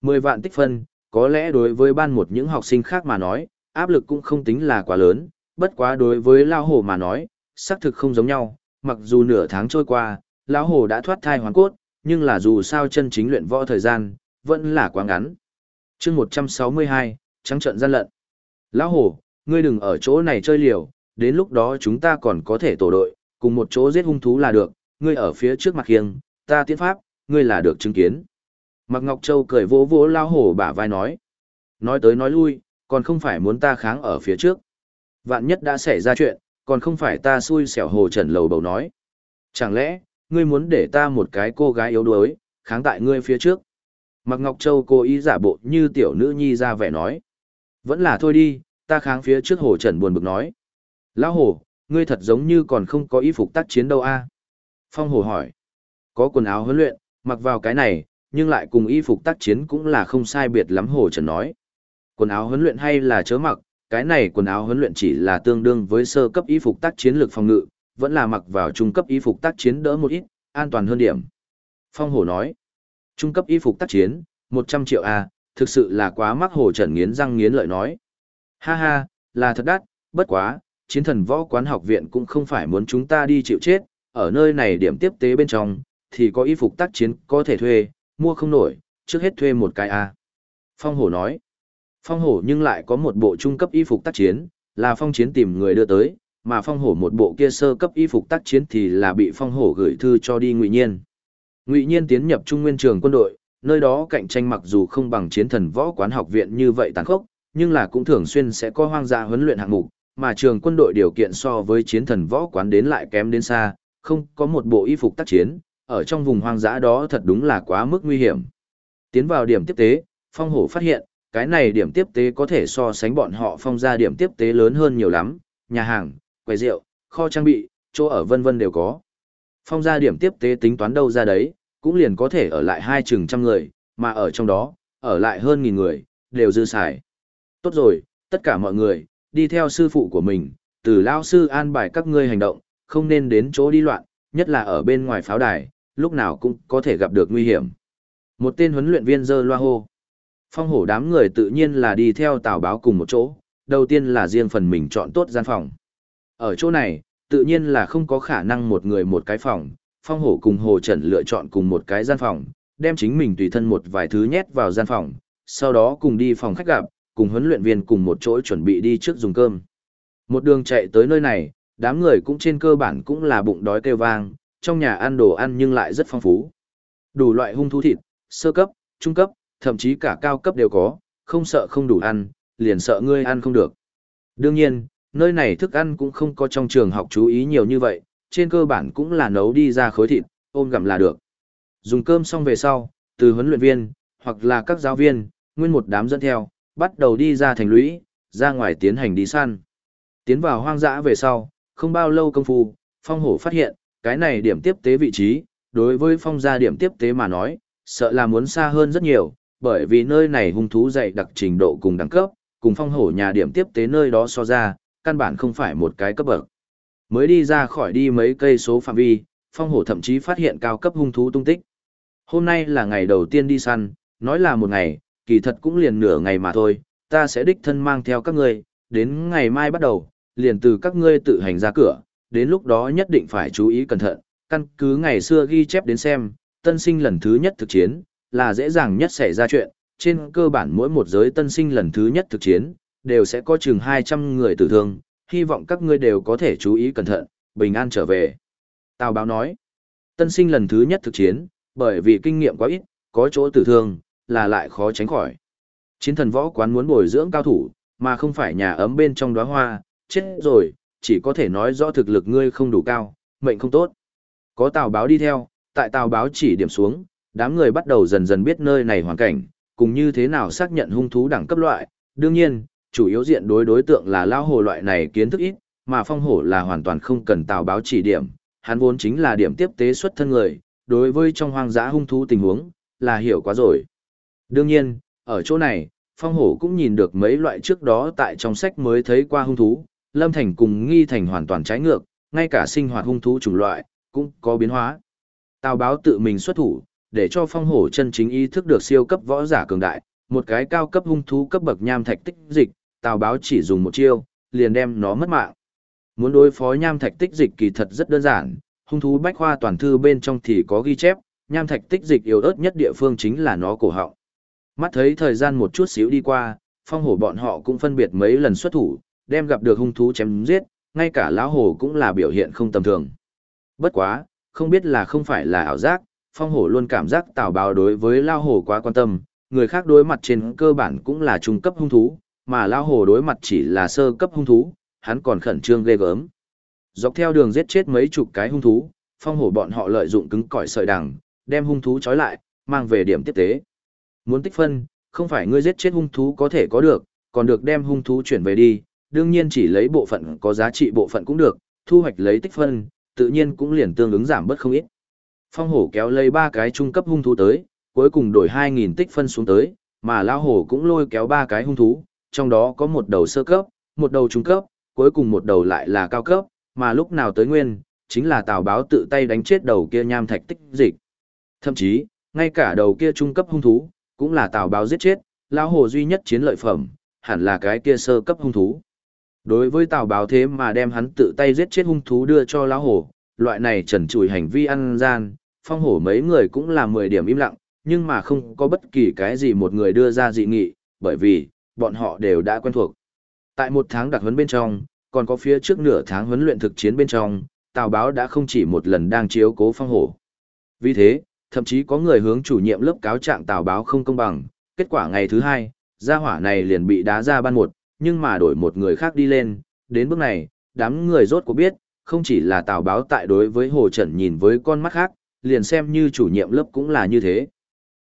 10 vạn tích phân, có lẽ đối với ban một những học sinh khác mà nói, áp lực cũng không tính là quá lớn, bất quá đối với Lao hồ mà nói, xác thực không giống nhau, mặc dù nửa tháng trôi qua, lão hồ đã thoát thai hoàn cốt, nhưng là dù sao chân chính luyện võ thời gian, vẫn là quá ngắn. chương 162, trắng trận gian lận. Lão hồ, ngươi đừng ở chỗ này chơi liều, đến lúc đó chúng ta còn có thể tổ đội, cùng một chỗ giết hung thú là được, ngươi ở phía trước mặt khiêng, ta tiến pháp, ngươi là được chứng kiến. Mạc Ngọc Châu cười vỗ vỗ lão hồ bả vai nói. Nói tới nói lui, còn không phải muốn ta kháng ở phía trước. Vạn nhất đã xảy ra chuyện, còn không phải ta xui xẻo hồ trần lầu bầu nói. Chẳng lẽ, ngươi muốn để ta một cái cô gái yếu đuối, kháng tại ngươi phía trước? Mạc Ngọc Châu cố ý giả bộ như tiểu nữ nhi ra vẻ nói. Vẫn là thôi đi, ta kháng phía trước hồ trần buồn bực nói. Lão hồ, ngươi thật giống như còn không có y phục tác chiến đâu a Phong hồ hỏi. Có quần áo huấn luyện, mặc vào cái này, nhưng lại cùng y phục tác chiến cũng là không sai biệt lắm hồ trần nói. Quần áo huấn luyện hay là chớ mặc, cái này quần áo huấn luyện chỉ là tương đương với sơ cấp y phục tác chiến lược phòng ngự, vẫn là mặc vào trung cấp y phục tác chiến đỡ một ít, an toàn hơn điểm. Phong hổ nói, trung cấp y phục tác chiến, 100 triệu A, thực sự là quá mắc hồ trần nghiến răng nghiến lợi nói. Ha ha, là thật đắt, bất quá, chiến thần võ quán học viện cũng không phải muốn chúng ta đi chịu chết, ở nơi này điểm tiếp tế bên trong, thì có y phục tác chiến có thể thuê, mua không nổi, trước hết thuê một cái A. Phong hổ nói, Phong hổ nhưng lại có một bộ trung cấp y phục tác chiến, là phong chiến tìm người đưa tới, mà phong hổ một bộ kia sơ cấp y phục tác chiến thì là bị phong hổ gửi thư cho đi ngụy nhiên. Ngụy nhiên tiến nhập trung nguyên trường quân đội, nơi đó cạnh tranh mặc dù không bằng chiến thần võ quán học viện như vậy tàn khốc, nhưng là cũng thường xuyên sẽ có hoang dã huấn luyện hạng mục, mà trường quân đội điều kiện so với chiến thần võ quán đến lại kém đến xa, không có một bộ y phục tác chiến, ở trong vùng hoang dã đó thật đúng là quá mức nguy hiểm. Tiến vào điểm tiếp tế, phong hổ phát hiện, cái này điểm tiếp tế có thể so sánh bọn họ phong ra điểm tiếp tế lớn hơn nhiều lắm, nhà hàng, quầy rượu, kho trang bị, chỗ ở vân vân đều có. Phong gia điểm tiếp tế tính toán đâu ra đấy, cũng liền có thể ở lại hai chừng trăm người, mà ở trong đó, ở lại hơn nghìn người, đều dư xài. Tốt rồi, tất cả mọi người, đi theo sư phụ của mình, từ lao sư an bài các ngươi hành động, không nên đến chỗ đi loạn, nhất là ở bên ngoài pháo đài, lúc nào cũng có thể gặp được nguy hiểm. Một tên huấn luyện viên dơ loa hô. Phong hổ đám người tự nhiên là đi theo tào báo cùng một chỗ, đầu tiên là riêng phần mình chọn tốt gian phòng. Ở chỗ này, tự nhiên là không có khả năng một người một cái phòng, phong hổ cùng hồ trần lựa chọn cùng một cái gian phòng, đem chính mình tùy thân một vài thứ nhét vào gian phòng, sau đó cùng đi phòng khách gặp, cùng huấn luyện viên cùng một chỗ chuẩn bị đi trước dùng cơm. Một đường chạy tới nơi này, đám người cũng trên cơ bản cũng là bụng đói kêu vang, trong nhà ăn đồ ăn nhưng lại rất phong phú. Đủ loại hung thú thịt, sơ cấp, trung cấp, thậm chí cả cao cấp đều có, không sợ không đủ ăn, liền sợ ngươi ăn không được. Đương nhiên, nơi này thức ăn cũng không có trong trường học chú ý nhiều như vậy, trên cơ bản cũng là nấu đi ra khối thịt, ôm gặm là được. Dùng cơm xong về sau, từ huấn luyện viên, hoặc là các giáo viên, nguyên một đám dẫn theo, bắt đầu đi ra thành lũy, ra ngoài tiến hành đi săn. Tiến vào hoang dã về sau, không bao lâu công phu, phong hổ phát hiện, cái này điểm tiếp tế vị trí, đối với phong gia điểm tiếp tế mà nói, sợ là muốn xa hơn rất nhiều, bởi vì nơi này hung thú dày đặc trình độ cùng đẳng cấp, cùng phong hổ nhà điểm tiếp tế nơi đó so ra, căn bản không phải một cái cấp bậc. Mới đi ra khỏi đi mấy cây số phạm vi, phong hổ thậm chí phát hiện cao cấp hung thú tung tích. Hôm nay là ngày đầu tiên đi săn, nói là một ngày, kỳ thật cũng liền nửa ngày mà thôi, ta sẽ đích thân mang theo các ngươi, đến ngày mai bắt đầu, liền từ các ngươi tự hành ra cửa, đến lúc đó nhất định phải chú ý cẩn thận, căn cứ ngày xưa ghi chép đến xem, tân sinh lần thứ nhất thực chiến, là dễ dàng nhất xảy ra chuyện, trên cơ bản mỗi một giới tân sinh lần thứ nhất thực chiến, đều sẽ có chừng 200 người tử thương, hy vọng các ngươi đều có thể chú ý cẩn thận, bình an trở về. Tào báo nói, tân sinh lần thứ nhất thực chiến, bởi vì kinh nghiệm quá ít, có chỗ tử thương, là lại khó tránh khỏi. Chiến thần võ quán muốn bồi dưỡng cao thủ, mà không phải nhà ấm bên trong đóa hoa, chết rồi, chỉ có thể nói rõ thực lực ngươi không đủ cao, mệnh không tốt. Có tào báo đi theo, tại tào báo chỉ điểm xuống, đám người bắt đầu dần dần biết nơi này hoàn cảnh, cùng như thế nào xác nhận hung thú đẳng cấp loại. Đương nhiên, chủ yếu diện đối đối tượng là lao hồ loại này kiến thức ít, mà phong hổ là hoàn toàn không cần tào báo chỉ điểm, hắn vốn chính là điểm tiếp tế xuất thân người, đối với trong hoang dã hung thú tình huống, là hiểu quá rồi. Đương nhiên, ở chỗ này, phong hổ cũng nhìn được mấy loại trước đó tại trong sách mới thấy qua hung thú, lâm thành cùng nghi thành hoàn toàn trái ngược, ngay cả sinh hoạt hung thú chủng loại, cũng có biến hóa. Tào báo tự mình xuất thủ, để cho phong hổ chân chính ý thức được siêu cấp võ giả cường đại, một cái cao cấp hung thú cấp bậc nham thạch tích dịch, tào báo chỉ dùng một chiêu, liền đem nó mất mạng. Muốn đối phó nham thạch tích dịch kỳ thật rất đơn giản, hung thú bách khoa toàn thư bên trong thì có ghi chép, nham thạch tích dịch yếu ớt nhất địa phương chính là nó cổ họng. Mắt thấy thời gian một chút xíu đi qua, phong hổ bọn họ cũng phân biệt mấy lần xuất thủ, đem gặp được hung thú chém giết, ngay cả lão hổ cũng là biểu hiện không tầm thường. Bất quá, không biết là không phải là ảo giác, phong hổ luôn cảm giác tào báo đối với lao hổ quá quan tâm, người khác đối mặt trên cơ bản cũng là trung cấp hung thú, mà lao hồ đối mặt chỉ là sơ cấp hung thú, hắn còn khẩn trương ghê gớm. Dọc theo đường giết chết mấy chục cái hung thú, phong hổ bọn họ lợi dụng cứng cỏi sợi đằng, đem hung thú trói lại, mang về điểm tiếp tế. Muốn tích phân, không phải ngươi giết chết hung thú có thể có được, còn được đem hung thú chuyển về đi, đương nhiên chỉ lấy bộ phận có giá trị bộ phận cũng được, thu hoạch lấy tích phân, tự nhiên cũng liền tương ứng giảm bớt không ít. Phong hổ kéo lấy ba cái trung cấp hung thú tới, cuối cùng đổi 2.000 tích phân xuống tới, mà lao hổ cũng lôi kéo ba cái hung thú, trong đó có một đầu sơ cấp, một đầu trung cấp, cuối cùng một đầu lại là cao cấp, mà lúc nào tới nguyên, chính là tào báo tự tay đánh chết đầu kia nham thạch tích dịch. Thậm chí, ngay cả đầu kia trung cấp hung thú, cũng là tào báo giết chết, lão hồ duy nhất chiến lợi phẩm, hẳn là cái kia sơ cấp hung thú. Đối với tào báo thế mà đem hắn tự tay giết chết hung thú đưa cho lão hồ, loại này trần trùi hành vi ăn gian, phong hổ mấy người cũng là 10 điểm im lặng, nhưng mà không có bất kỳ cái gì một người đưa ra dị nghị, bởi vì, bọn họ đều đã quen thuộc. Tại một tháng đặc huấn bên trong, còn có phía trước nửa tháng huấn luyện thực chiến bên trong, Tào Báo đã không chỉ một lần đang chiếu cố phong hổ. Vì thế, thậm chí có người hướng chủ nhiệm lớp cáo trạng Tào Báo không công bằng, kết quả ngày thứ hai, gia hỏa này liền bị đá ra ban một, nhưng mà đổi một người khác đi lên, đến bước này, đám người rốt cuộc biết, không chỉ là Tào Báo tại đối với Hồ Trần nhìn với con mắt khác, liền xem như chủ nhiệm lớp cũng là như thế.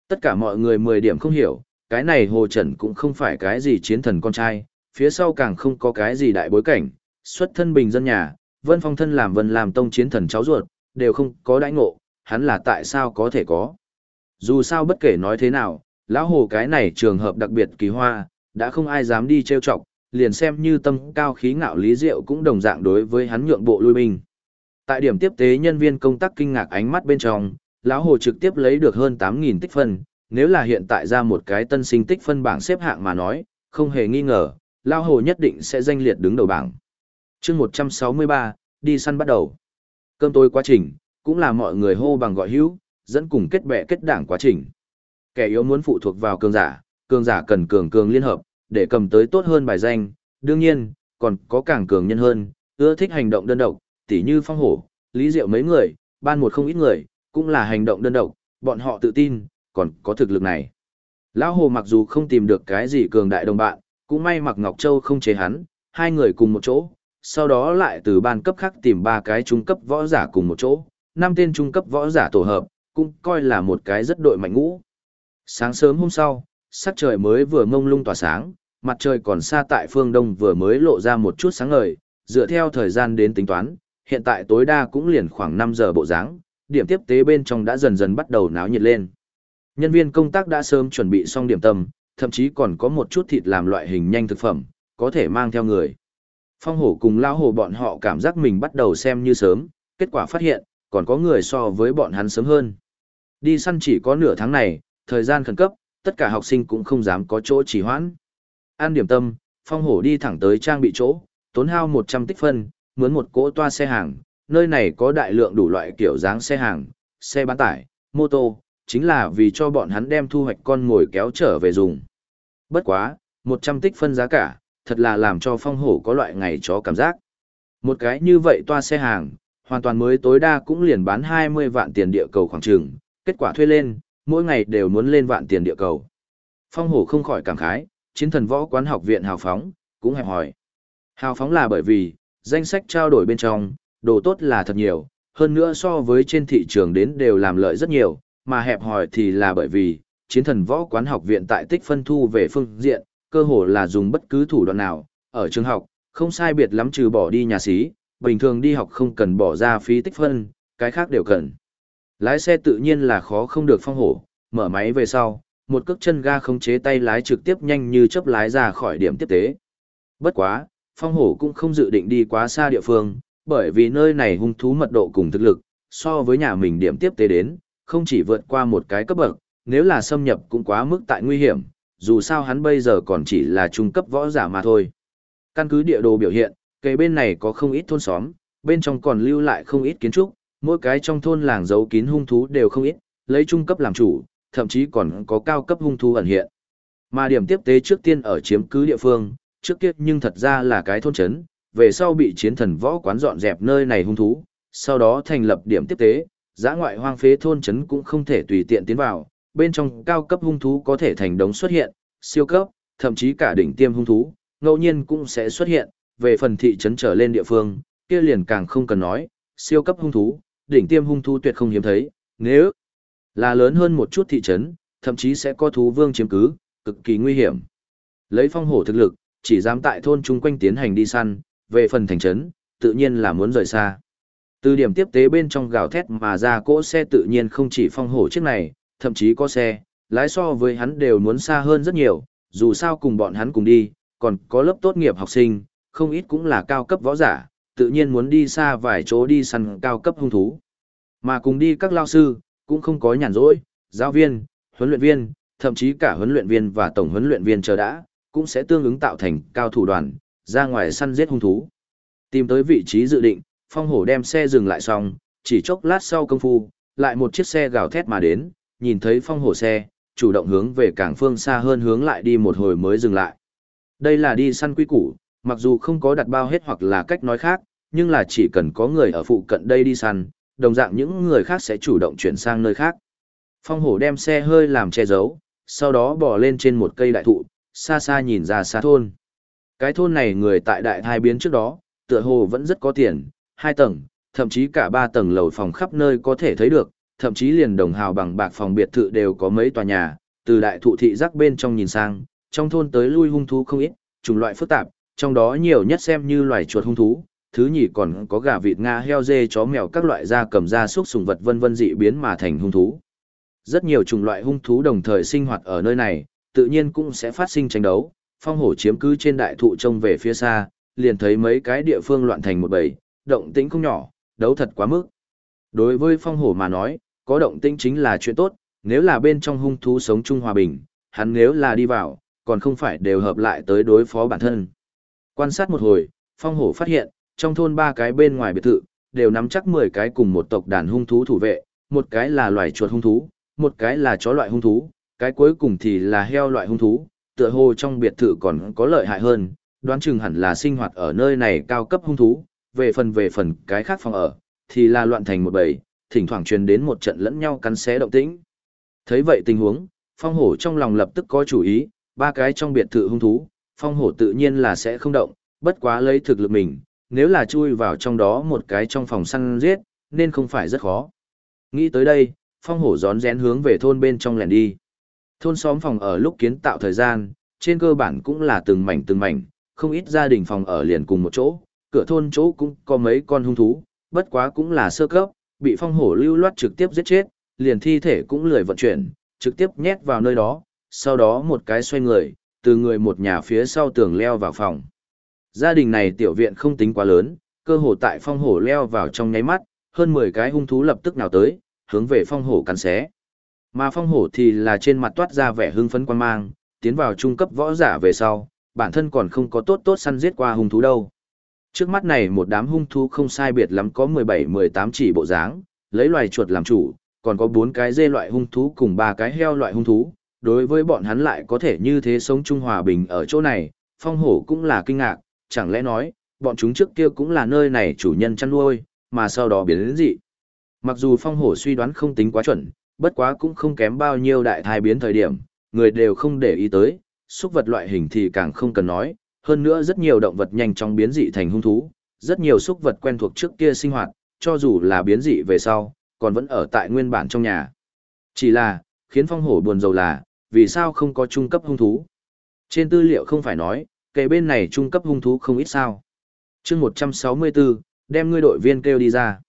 Tất cả mọi người 10 điểm không hiểu, cái này Hồ Trần cũng không phải cái gì chiến thần con trai, phía sau càng không có cái gì đại bối cảnh, xuất thân bình dân nhà, Vân Phong thân làm Vân làm tông chiến thần cháu ruột, đều không có đãi ngộ, hắn là tại sao có thể có. Dù sao bất kể nói thế nào, lão hồ cái này trường hợp đặc biệt kỳ hoa, đã không ai dám đi trêu chọc, liền xem như tâm cao khí ngạo lý diệu cũng đồng dạng đối với hắn nhượng bộ lui binh. Tại điểm tiếp tế nhân viên công tác kinh ngạc ánh mắt bên trong, lão hồ trực tiếp lấy được hơn 8.000 tích phân, nếu là hiện tại ra một cái tân sinh tích phân bảng xếp hạng mà nói, không hề nghi ngờ, lao hồ nhất định sẽ danh liệt đứng đầu bảng. chương 163, đi săn bắt đầu. Cơm tối quá trình, cũng là mọi người hô bằng gọi hữu, dẫn cùng kết bè kết đảng quá trình. Kẻ yếu muốn phụ thuộc vào cường giả, cường giả cần cường cường liên hợp, để cầm tới tốt hơn bài danh, đương nhiên, còn có càng cường nhân hơn, ưa thích hành động đơn độc, tỉ như phong hổ, lý diệu mấy người, ban một không ít người, cũng là hành động đơn độc, bọn họ tự tin, còn có thực lực này. Lão Hồ mặc dù không tìm được cái gì cường đại đồng bạn, cũng may mặc Ngọc Châu không chế hắn, hai người cùng một chỗ, sau đó lại từ ban cấp khác tìm ba cái trung cấp võ giả cùng một chỗ, năm tên trung cấp võ giả tổ hợp, cũng coi là một cái rất đội mạnh ngũ. Sáng sớm hôm sau, sắc trời mới vừa mông lung tỏa sáng, mặt trời còn xa tại phương đông vừa mới lộ ra một chút sáng ngời, dựa theo thời gian đến tính toán, hiện tại tối đa cũng liền khoảng 5 giờ bộ dáng, điểm tiếp tế bên trong đã dần dần bắt đầu náo nhiệt lên. Nhân viên công tác đã sớm chuẩn bị xong điểm tâm, thậm chí còn có một chút thịt làm loại hình nhanh thực phẩm, có thể mang theo người. Phong hổ cùng lao hổ bọn họ cảm giác mình bắt đầu xem như sớm, kết quả phát hiện, còn có người so với bọn hắn sớm hơn. Đi săn chỉ có nửa tháng này, thời gian khẩn cấp, tất cả học sinh cũng không dám có chỗ trì hoãn. An điểm tâm, phong hổ đi thẳng tới trang bị chỗ, tốn hao 100 tích phân, mướn một cỗ toa xe hàng, nơi này có đại lượng đủ loại kiểu dáng xe hàng, xe bán tải, mô tô, chính là vì cho bọn hắn đem thu hoạch con ngồi kéo trở về dùng. Bất quá, 100 tích phân giá cả, thật là làm cho phong hổ có loại ngày chó cảm giác. Một cái như vậy toa xe hàng, hoàn toàn mới tối đa cũng liền bán 20 vạn tiền địa cầu khoảng trường, kết quả thuê lên, mỗi ngày đều muốn lên vạn tiền địa cầu. Phong hổ không khỏi cảm khái, chiến thần võ quán học viện hào phóng, cũng hẹp hỏi. Hào phóng là bởi vì, danh sách trao đổi bên trong, đồ tốt là thật nhiều, hơn nữa so với trên thị trường đến đều làm lợi rất nhiều, mà hẹp hòi thì là bởi vì, chiến thần võ quán học viện tại tích phân thu về phương diện, cơ hồ là dùng bất cứ thủ đoạn nào, ở trường học, không sai biệt lắm trừ bỏ đi nhà xí, bình thường đi học không cần bỏ ra phí tích phân, cái khác đều cần. Lái xe tự nhiên là khó không được phong hổ, mở máy về sau, một cước chân ga không chế tay lái trực tiếp nhanh như chớp lái ra khỏi điểm tiếp tế. Bất quá, phong hổ cũng không dự định đi quá xa địa phương, bởi vì nơi này hung thú mật độ cùng thực lực, so với nhà mình điểm tiếp tế đến, không chỉ vượt qua một cái cấp bậc, nếu là xâm nhập cũng quá mức tại nguy hiểm, dù sao hắn bây giờ còn chỉ là trung cấp võ giả mà thôi. Căn cứ địa đồ biểu hiện, cây bên này có không ít thôn xóm, bên trong còn lưu lại không ít kiến trúc, mỗi cái trong thôn làng giấu kín hung thú đều không ít, lấy trung cấp làm chủ, thậm chí còn có cao cấp hung thú ẩn hiện. Mà điểm tiếp tế trước tiên ở chiếm cứ địa phương, trước kia nhưng thật ra là cái thôn trấn, về sau bị chiến thần võ quán dọn dẹp nơi này hung thú, sau đó thành lập điểm tiếp tế, giã ngoại hoang phế thôn trấn cũng không thể tùy tiện tiến vào, bên trong cao cấp hung thú có thể thành đống xuất hiện, siêu cấp, thậm chí cả đỉnh tiêm hung thú, ngẫu nhiên cũng sẽ xuất hiện, về phần thị trấn trở lên địa phương, kia liền càng không cần nói, siêu cấp hung thú, đỉnh tiêm hung thú tuyệt không hiếm thấy, nếu là lớn hơn một chút thị trấn, thậm chí sẽ có thú vương chiếm cứ, cực kỳ nguy hiểm. Lấy phong hổ thực lực, chỉ dám tại thôn chung quanh tiến hành đi săn, về phần thành trấn, tự nhiên là muốn rời xa. Từ điểm tiếp tế bên trong gào thét mà ra cỗ xe tự nhiên không chỉ phong hổ chiếc này, thậm chí có xe, lái so với hắn đều muốn xa hơn rất nhiều, dù sao cùng bọn hắn cùng đi, còn có lớp tốt nghiệp học sinh, không ít cũng là cao cấp võ giả, tự nhiên muốn đi xa vài chỗ đi săn cao cấp hung thú. Mà cùng đi các lao sư, cũng không có nhàn rỗi, giáo viên, huấn luyện viên, thậm chí cả huấn luyện viên và tổng huấn luyện viên chờ đã, cũng sẽ tương ứng tạo thành cao thủ đoàn, ra ngoài săn giết hung thú. Tìm tới vị trí dự định, phong hổ đem xe dừng lại xong, chỉ chốc lát sau công phu, lại một chiếc xe gào thét mà đến, nhìn thấy phong hổ xe, chủ động hướng về cảng phương xa hơn hướng lại đi một hồi mới dừng lại. Đây là đi săn quy củ, mặc dù không có đặt bao hết hoặc là cách nói khác, nhưng là chỉ cần có người ở phụ cận đây đi săn, đồng dạng những người khác sẽ chủ động chuyển sang nơi khác. Phong hổ đem xe hơi làm che giấu, sau đó bỏ lên trên một cây đại thụ, xa xa nhìn ra xa thôn. Cái thôn này người tại đại thai biến trước đó, tựa hồ vẫn rất có tiền, hai tầng, thậm chí cả ba tầng lầu phòng khắp nơi có thể thấy được, thậm chí liền đồng hào bằng bạc phòng biệt thự đều có mấy tòa nhà, từ đại thụ thị giác bên trong nhìn sang, trong thôn tới lui hung thú không ít, chủng loại phức tạp, trong đó nhiều nhất xem như loài chuột hung thú, thứ nhì còn có gà vịt Nga heo dê chó mèo các loại da cầm da súc sùng vật vân vân dị biến mà thành hung thú. Rất nhiều chủng loại hung thú đồng thời sinh hoạt ở nơi này, tự nhiên cũng sẽ phát sinh tranh đấu. Phong hổ chiếm cứ trên đại thụ trông về phía xa, liền thấy mấy cái địa phương loạn thành một bầy, động tĩnh không nhỏ, đấu thật quá mức. Đối với phong hổ mà nói, có động tĩnh chính là chuyện tốt, nếu là bên trong hung thú sống chung hòa bình, hắn nếu là đi vào, còn không phải đều hợp lại tới đối phó bản thân. Quan sát một hồi, phong hổ phát hiện, trong thôn ba cái bên ngoài biệt thự, đều nắm chắc 10 cái cùng một tộc đàn hung thú thủ vệ, một cái là loài chuột hung thú, một cái là chó loại hung thú, cái cuối cùng thì là heo loại hung thú, tựa hồ trong biệt thự còn có lợi hại hơn, đoán chừng hẳn là sinh hoạt ở nơi này cao cấp hung thú, về phần về phần cái khác phòng ở, thì là loạn thành một bầy, thỉnh thoảng truyền đến một trận lẫn nhau cắn xé động tĩnh. Thấy vậy tình huống, phong hổ trong lòng lập tức có chủ ý, ba cái trong biệt thự hung thú, phong hổ tự nhiên là sẽ không động, bất quá lấy thực lực mình, nếu là chui vào trong đó một cái trong phòng săn giết, nên không phải rất khó. Nghĩ tới đây, phong hổ rón rén hướng về thôn bên trong lẻn đi. Thôn xóm phòng ở lúc kiến tạo thời gian, trên cơ bản cũng là từng mảnh từng mảnh, không ít gia đình phòng ở liền cùng một chỗ, cửa thôn chỗ cũng có mấy con hung thú, bất quá cũng là sơ cấp, bị phong hổ lưu loát trực tiếp giết chết, liền thi thể cũng lười vận chuyển, trực tiếp nhét vào nơi đó, sau đó một cái xoay người, từ người một nhà phía sau tường leo vào phòng. Gia đình này tiểu viện không tính quá lớn, cơ hồ tại phong hổ leo vào trong nháy mắt, hơn 10 cái hung thú lập tức nào tới, hướng về phong hổ cắn xé. Mà phong hổ thì là trên mặt toát ra vẻ hưng phấn quan mang, tiến vào trung cấp võ giả về sau, bản thân còn không có tốt tốt săn giết qua hung thú đâu. Trước mắt này một đám hung thú không sai biệt lắm có 17-18 chỉ bộ dáng, lấy loài chuột làm chủ, còn có 4 cái dê loại hung thú cùng 3 cái heo loại hung thú. Đối với bọn hắn lại có thể như thế sống chung hòa bình ở chỗ này, phong hổ cũng là kinh ngạc, chẳng lẽ nói, bọn chúng trước kia cũng là nơi này chủ nhân chăn nuôi, mà sau đó biến đến dị. Mặc dù phong hổ suy đoán không tính quá chuẩn, bất quá cũng không kém bao nhiêu đại thai biến thời điểm, người đều không để ý tới, xúc vật loại hình thì càng không cần nói, hơn nữa rất nhiều động vật nhanh chóng biến dị thành hung thú, rất nhiều xúc vật quen thuộc trước kia sinh hoạt, cho dù là biến dị về sau, còn vẫn ở tại nguyên bản trong nhà. Chỉ là, khiến phong hổ buồn rầu là, vì sao không có trung cấp hung thú? Trên tư liệu không phải nói, kề bên này trung cấp hung thú không ít sao. chương 164, đem ngươi đội viên kêu đi ra.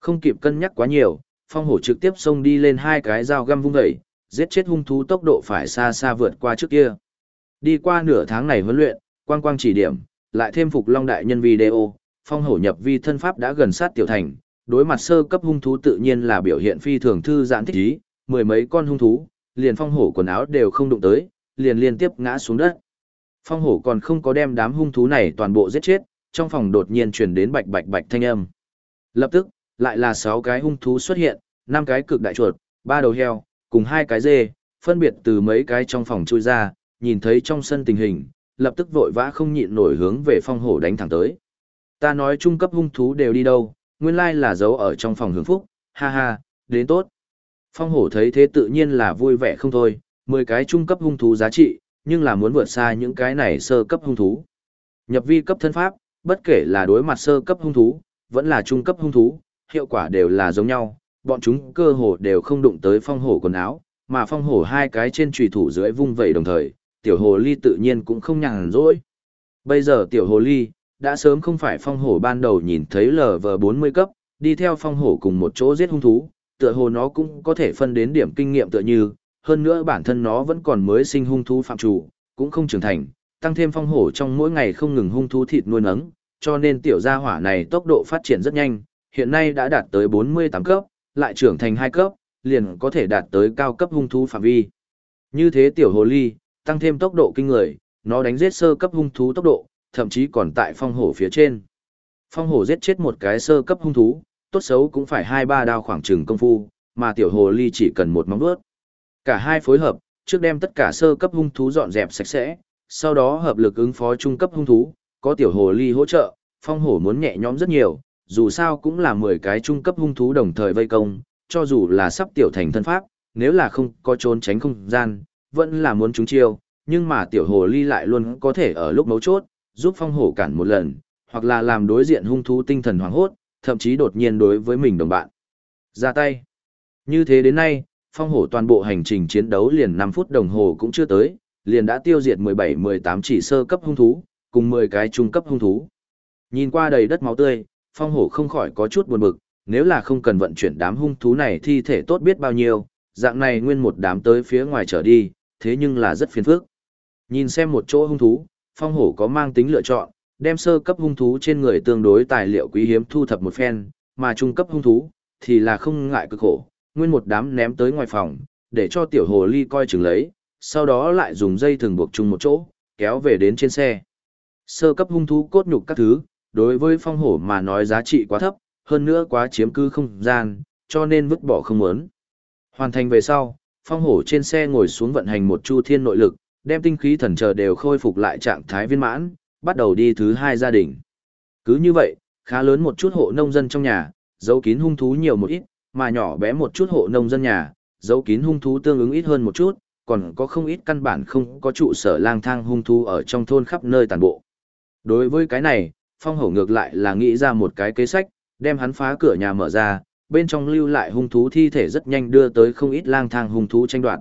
Không kịp cân nhắc quá nhiều, phong hổ trực tiếp xông đi lên hai cái dao găm vung dậy, giết chết hung thú tốc độ phải xa xa vượt qua trước kia. Đi qua nửa tháng này huấn luyện, quang quang chỉ điểm, lại thêm phục long đại nhân video, phong hổ nhập vi thân pháp đã gần sát tiểu thành, đối mặt sơ cấp hung thú tự nhiên là biểu hiện phi thường thư giãn thích ý, mười mấy con hung thú, liền phong hổ quần áo đều không đụng tới, liền liên tiếp ngã xuống đất. Phong hổ còn không có đem đám hung thú này toàn bộ giết chết, trong phòng đột nhiên truyền đến bạch bạch bạch thanh âm. Lập tức, lại là sáu cái hung thú xuất hiện, năm cái cực đại chuột, ba đầu heo, cùng hai cái dê, phân biệt từ mấy cái trong phòng chui ra, nhìn thấy trong sân tình hình, lập tức vội vã không nhịn nổi hướng về phong hổ đánh thẳng tới. Ta nói trung cấp hung thú đều đi đâu, nguyên lai là giấu ở trong phòng hưởng phúc, ha ha, đến tốt. Phong hổ thấy thế tự nhiên là vui vẻ không thôi, 10 cái trung cấp hung thú giá trị, nhưng là muốn vượt xa những cái này sơ cấp hung thú. Nhập vi cấp thân pháp, bất kể là đối mặt sơ cấp hung thú, vẫn là trung cấp hung thú, hiệu quả đều là giống nhau, bọn chúng cơ hồ đều không đụng tới phong hổ quần áo, mà phong hổ hai cái trên trùy thủ dưới vung vẩy đồng thời, tiểu hồ ly tự nhiên cũng không nhàn rỗi. Bây giờ tiểu hồ ly, đã sớm không phải phong hổ ban đầu nhìn thấy LV40 cấp, đi theo phong hổ cùng một chỗ giết hung thú, tựa hồ nó cũng có thể phân đến điểm kinh nghiệm tựa như, hơn nữa bản thân nó vẫn còn mới sinh hung thú phạm chủ, cũng không trưởng thành, tăng thêm phong hổ trong mỗi ngày không ngừng hung thú thịt nuôi nấng, cho nên tiểu gia hỏa này tốc độ phát triển rất nhanh, hiện nay đã đạt tới 48 cấp, lại trưởng thành 2 cấp, liền có thể đạt tới cao cấp hung thú phạm vi. Như thế tiểu hồ ly, tăng thêm tốc độ kinh người, nó đánh giết sơ cấp hung thú tốc độ, thậm chí còn tại phong hổ phía trên. Phong hổ giết chết một cái sơ cấp hung thú, tốt xấu cũng phải hai ba đao khoảng chừng công phu, mà tiểu hồ ly chỉ cần một móng vuốt. Cả hai phối hợp, trước đem tất cả sơ cấp hung thú dọn dẹp sạch sẽ, sau đó hợp lực ứng phó trung cấp hung thú, có tiểu hồ ly hỗ trợ, phong hổ muốn nhẹ nhõm rất nhiều, dù sao cũng là 10 cái trung cấp hung thú đồng thời vây công, cho dù là sắp tiểu thành thân pháp, nếu là không có trốn tránh không gian, vẫn là muốn chúng chiêu, nhưng mà tiểu hồ ly lại luôn có thể ở lúc mấu chốt, giúp phong hổ cản một lần, hoặc là làm đối diện hung thú tinh thần hoảng hốt, thậm chí đột nhiên đối với mình đồng bạn. Ra tay. Như thế đến nay, phong hổ toàn bộ hành trình chiến đấu liền 5 phút đồng hồ cũng chưa tới, liền đã tiêu diệt 17-18 chỉ sơ cấp hung thú, cùng 10 cái trung cấp hung thú. Nhìn qua đầy đất máu tươi, phong hổ không khỏi có chút buồn bực, nếu là không cần vận chuyển đám hung thú này thi thể tốt biết bao nhiêu, dạng này nguyên một đám tới phía ngoài trở đi, thế nhưng là rất phiền phức. Nhìn xem một chỗ hung thú, phong hổ có mang tính lựa chọn, đem sơ cấp hung thú trên người tương đối tài liệu quý hiếm thu thập một phen, mà trung cấp hung thú, thì là không ngại cực khổ, nguyên một đám ném tới ngoài phòng, để cho tiểu hồ ly coi chừng lấy, sau đó lại dùng dây thừng buộc chung một chỗ, kéo về đến trên xe. Sơ cấp hung thú cốt nhục các thứ, đối với phong hổ mà nói giá trị quá thấp, hơn nữa quá chiếm cư không gian, cho nên vứt bỏ không muốn. Hoàn thành về sau, phong hổ trên xe ngồi xuống vận hành một chu thiên nội lực, đem tinh khí thần chờ đều khôi phục lại trạng thái viên mãn, bắt đầu đi thứ hai gia đình. Cứ như vậy, khá lớn một chút hộ nông dân trong nhà, giấu kín hung thú nhiều một ít, mà nhỏ bé một chút hộ nông dân nhà, giấu kín hung thú tương ứng ít hơn một chút, còn có không ít căn bản không có trụ sở lang thang hung thú ở trong thôn khắp nơi tàn bộ. Đối với cái này, phong hổ ngược lại là nghĩ ra một cái kế sách, đem hắn phá cửa nhà mở ra, bên trong lưu lại hung thú thi thể rất nhanh đưa tới không ít lang thang hung thú tranh đoạt.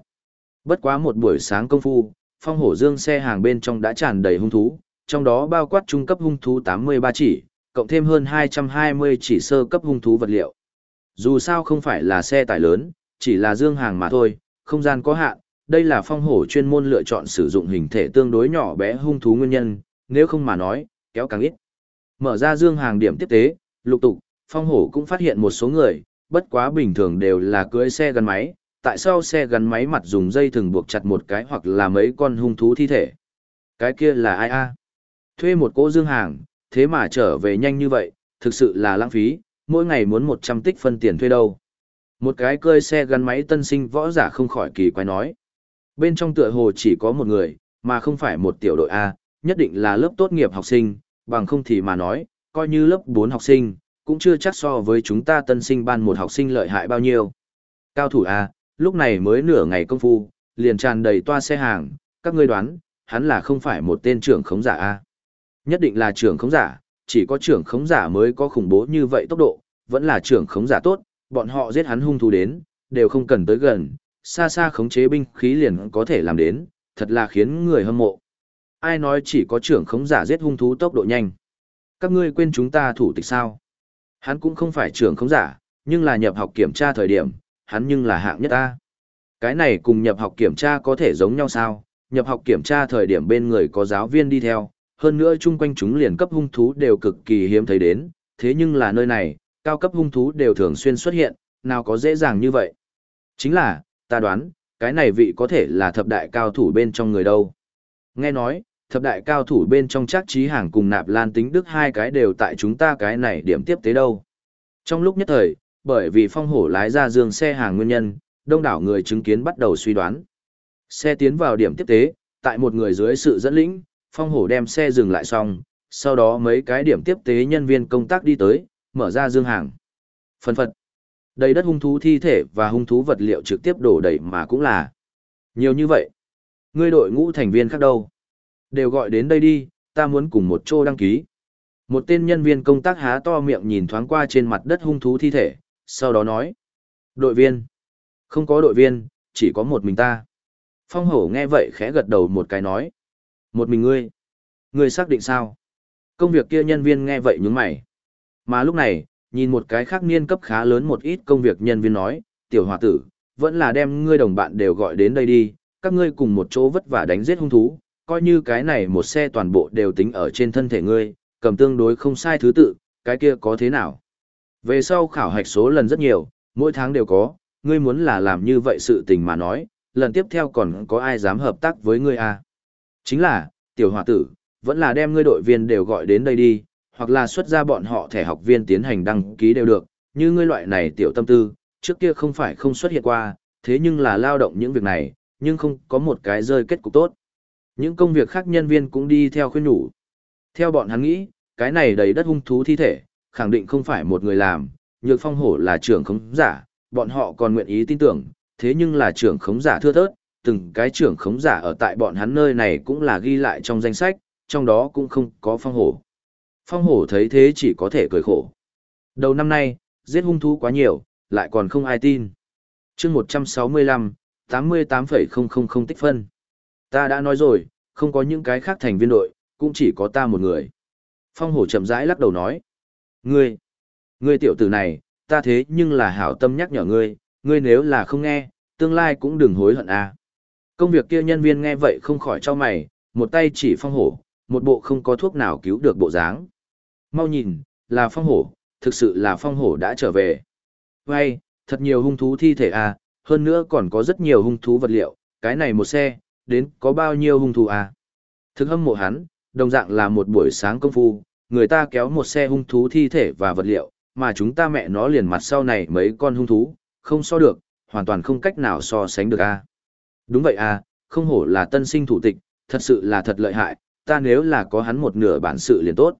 Bất quá một buổi sáng công phu, phong hổ dương xe hàng bên trong đã tràn đầy hung thú, trong đó bao quát trung cấp hung thú 83 chỉ, cộng thêm hơn 220 chỉ sơ cấp hung thú vật liệu. Dù sao không phải là xe tải lớn, chỉ là dương hàng mà thôi, không gian có hạn, đây là phong hổ chuyên môn lựa chọn sử dụng hình thể tương đối nhỏ bé hung thú nguyên nhân, nếu không mà nói, kéo càng ít. Mở ra dương hàng điểm tiếp tế, lục tục, phong hổ cũng phát hiện một số người, bất quá bình thường đều là cưỡi xe gắn máy, tại sao xe gắn máy mặt dùng dây thừng buộc chặt một cái hoặc là mấy con hung thú thi thể. Cái kia là ai a? Thuê một cỗ dương hàng, thế mà trở về nhanh như vậy, thực sự là lãng phí, mỗi ngày muốn 100 tích phân tiền thuê đâu. Một cái cơi xe gắn máy tân sinh võ giả không khỏi kỳ quái nói. Bên trong tựa hồ chỉ có một người, mà không phải một tiểu đội A, nhất định là lớp tốt nghiệp học sinh, bằng không thì mà nói, coi như lớp bốn học sinh, cũng chưa chắc so với chúng ta tân sinh ban một học sinh lợi hại bao nhiêu. Cao thủ A, lúc này mới nửa ngày công phu, liền tràn đầy toa xe hàng, các ngươi đoán, hắn là không phải một tên trưởng khống giả A. Nhất định là trưởng khống giả, chỉ có trưởng khống giả mới có khủng bố như vậy tốc độ, vẫn là trưởng khống giả tốt, bọn họ giết hắn hung thủ đến, đều không cần tới gần, xa xa khống chế binh khí liền có thể làm đến, thật là khiến người hâm mộ. Ai nói chỉ có trưởng khống giả giết hung thú tốc độ nhanh. Các ngươi quên chúng ta thủ tịch sao? Hắn cũng không phải trưởng không giả, nhưng là nhập học kiểm tra thời điểm, hắn nhưng là hạng nhất ta. Cái này cùng nhập học kiểm tra có thể giống nhau sao? Nhập học kiểm tra thời điểm bên người có giáo viên đi theo, hơn nữa chung quanh chúng liền cấp hung thú đều cực kỳ hiếm thấy đến, thế nhưng là nơi này, cao cấp hung thú đều thường xuyên xuất hiện, nào có dễ dàng như vậy. Chính là, ta đoán, cái này vị có thể là thập đại cao thủ bên trong người đâu. Nghe nói, thập đại cao thủ bên trong chắc trí hàng cùng nạp lan tính đức hai cái đều tại chúng ta cái này điểm tiếp tế đâu. Trong lúc nhất thời, bởi vì phong hổ lái ra dương xe hàng nguyên nhân, đông đảo người chứng kiến bắt đầu suy đoán. Xe tiến vào điểm tiếp tế, tại một người dưới sự dẫn lĩnh, phong hổ đem xe dừng lại xong, sau đó mấy cái điểm tiếp tế nhân viên công tác đi tới, mở ra dương hàng. Phân phật. Đầy đất hung thú thi thể và hung thú vật liệu trực tiếp đổ đầy mà cũng là. Nhiều như vậy. Ngươi đội ngũ thành viên khác đâu? Đều gọi đến đây đi, ta muốn cùng một chỗ đăng ký. Một tên nhân viên công tác há to miệng nhìn thoáng qua trên mặt đất hung thú thi thể, sau đó nói. Đội viên. Không có đội viên, chỉ có một mình ta. Phong hổ nghe vậy khẽ gật đầu một cái nói. Một mình ngươi. Ngươi xác định sao? Công việc kia nhân viên nghe vậy nhướng mày. Mà lúc này, nhìn một cái khác niên cấp khá lớn một ít công việc nhân viên nói, tiểu hòa tử, vẫn là đem ngươi đồng bạn đều gọi đến đây đi, các ngươi cùng một chỗ vất vả đánh giết hung thú, coi như cái này một xe toàn bộ đều tính ở trên thân thể ngươi, cầm tương đối không sai thứ tự, cái kia có thế nào? Về sau khảo hạch số lần rất nhiều, mỗi tháng đều có, ngươi muốn là làm như vậy sự tình mà nói, lần tiếp theo còn có ai dám hợp tác với ngươi à? Chính là, tiểu hòa tử, vẫn là đem ngươi đội viên đều gọi đến đây đi, hoặc là xuất ra bọn họ thẻ học viên tiến hành đăng ký đều được, như ngươi loại này tiểu tâm tư, trước kia không phải không xuất hiện qua, thế nhưng là lao động những việc này, nhưng không có một cái rơi kết cục tốt. Những công việc khác nhân viên cũng đi theo khuyên nhủ. Theo bọn hắn nghĩ, cái này đầy đất hung thú thi thể, khẳng định không phải một người làm, nhược phong hổ là trưởng khống giả, bọn họ còn nguyện ý tin tưởng, thế nhưng là trưởng khống giả thưa thớt, từng cái trưởng khống giả ở tại bọn hắn nơi này cũng là ghi lại trong danh sách, trong đó cũng không có phong hổ. Phong hổ thấy thế chỉ có thể cười khổ. Đầu năm nay, giết hung thú quá nhiều, lại còn không ai tin. chương 165, 88,000 tích phân. Ta đã nói rồi, không có những cái khác thành viên đội, cũng chỉ có ta một người. Phong hổ chậm rãi lắc đầu nói. Ngươi, ngươi tiểu tử này, ta thế nhưng là hảo tâm nhắc nhở ngươi, ngươi nếu là không nghe, tương lai cũng đừng hối hận à. Công việc kia nhân viên nghe vậy không khỏi cho mày, một tay chỉ phong hổ, một bộ không có thuốc nào cứu được bộ dáng. Mau nhìn, là phong hổ, thực sự là phong hổ đã trở về. Vay, thật nhiều hung thú thi thể à, hơn nữa còn có rất nhiều hung thú vật liệu, cái này một xe, đến có bao nhiêu hung thú à. Thực hâm mộ hắn, đồng dạng là một buổi sáng công phu, người ta kéo một xe hung thú thi thể và vật liệu, mà chúng ta mẹ nó liền mặt sau này mấy con hung thú, không so được, hoàn toàn không cách nào so sánh được a. Đúng vậy à, không hổ là tân sinh thủ tịch, thật sự là thật lợi hại, ta nếu là có hắn một nửa bản sự liền tốt.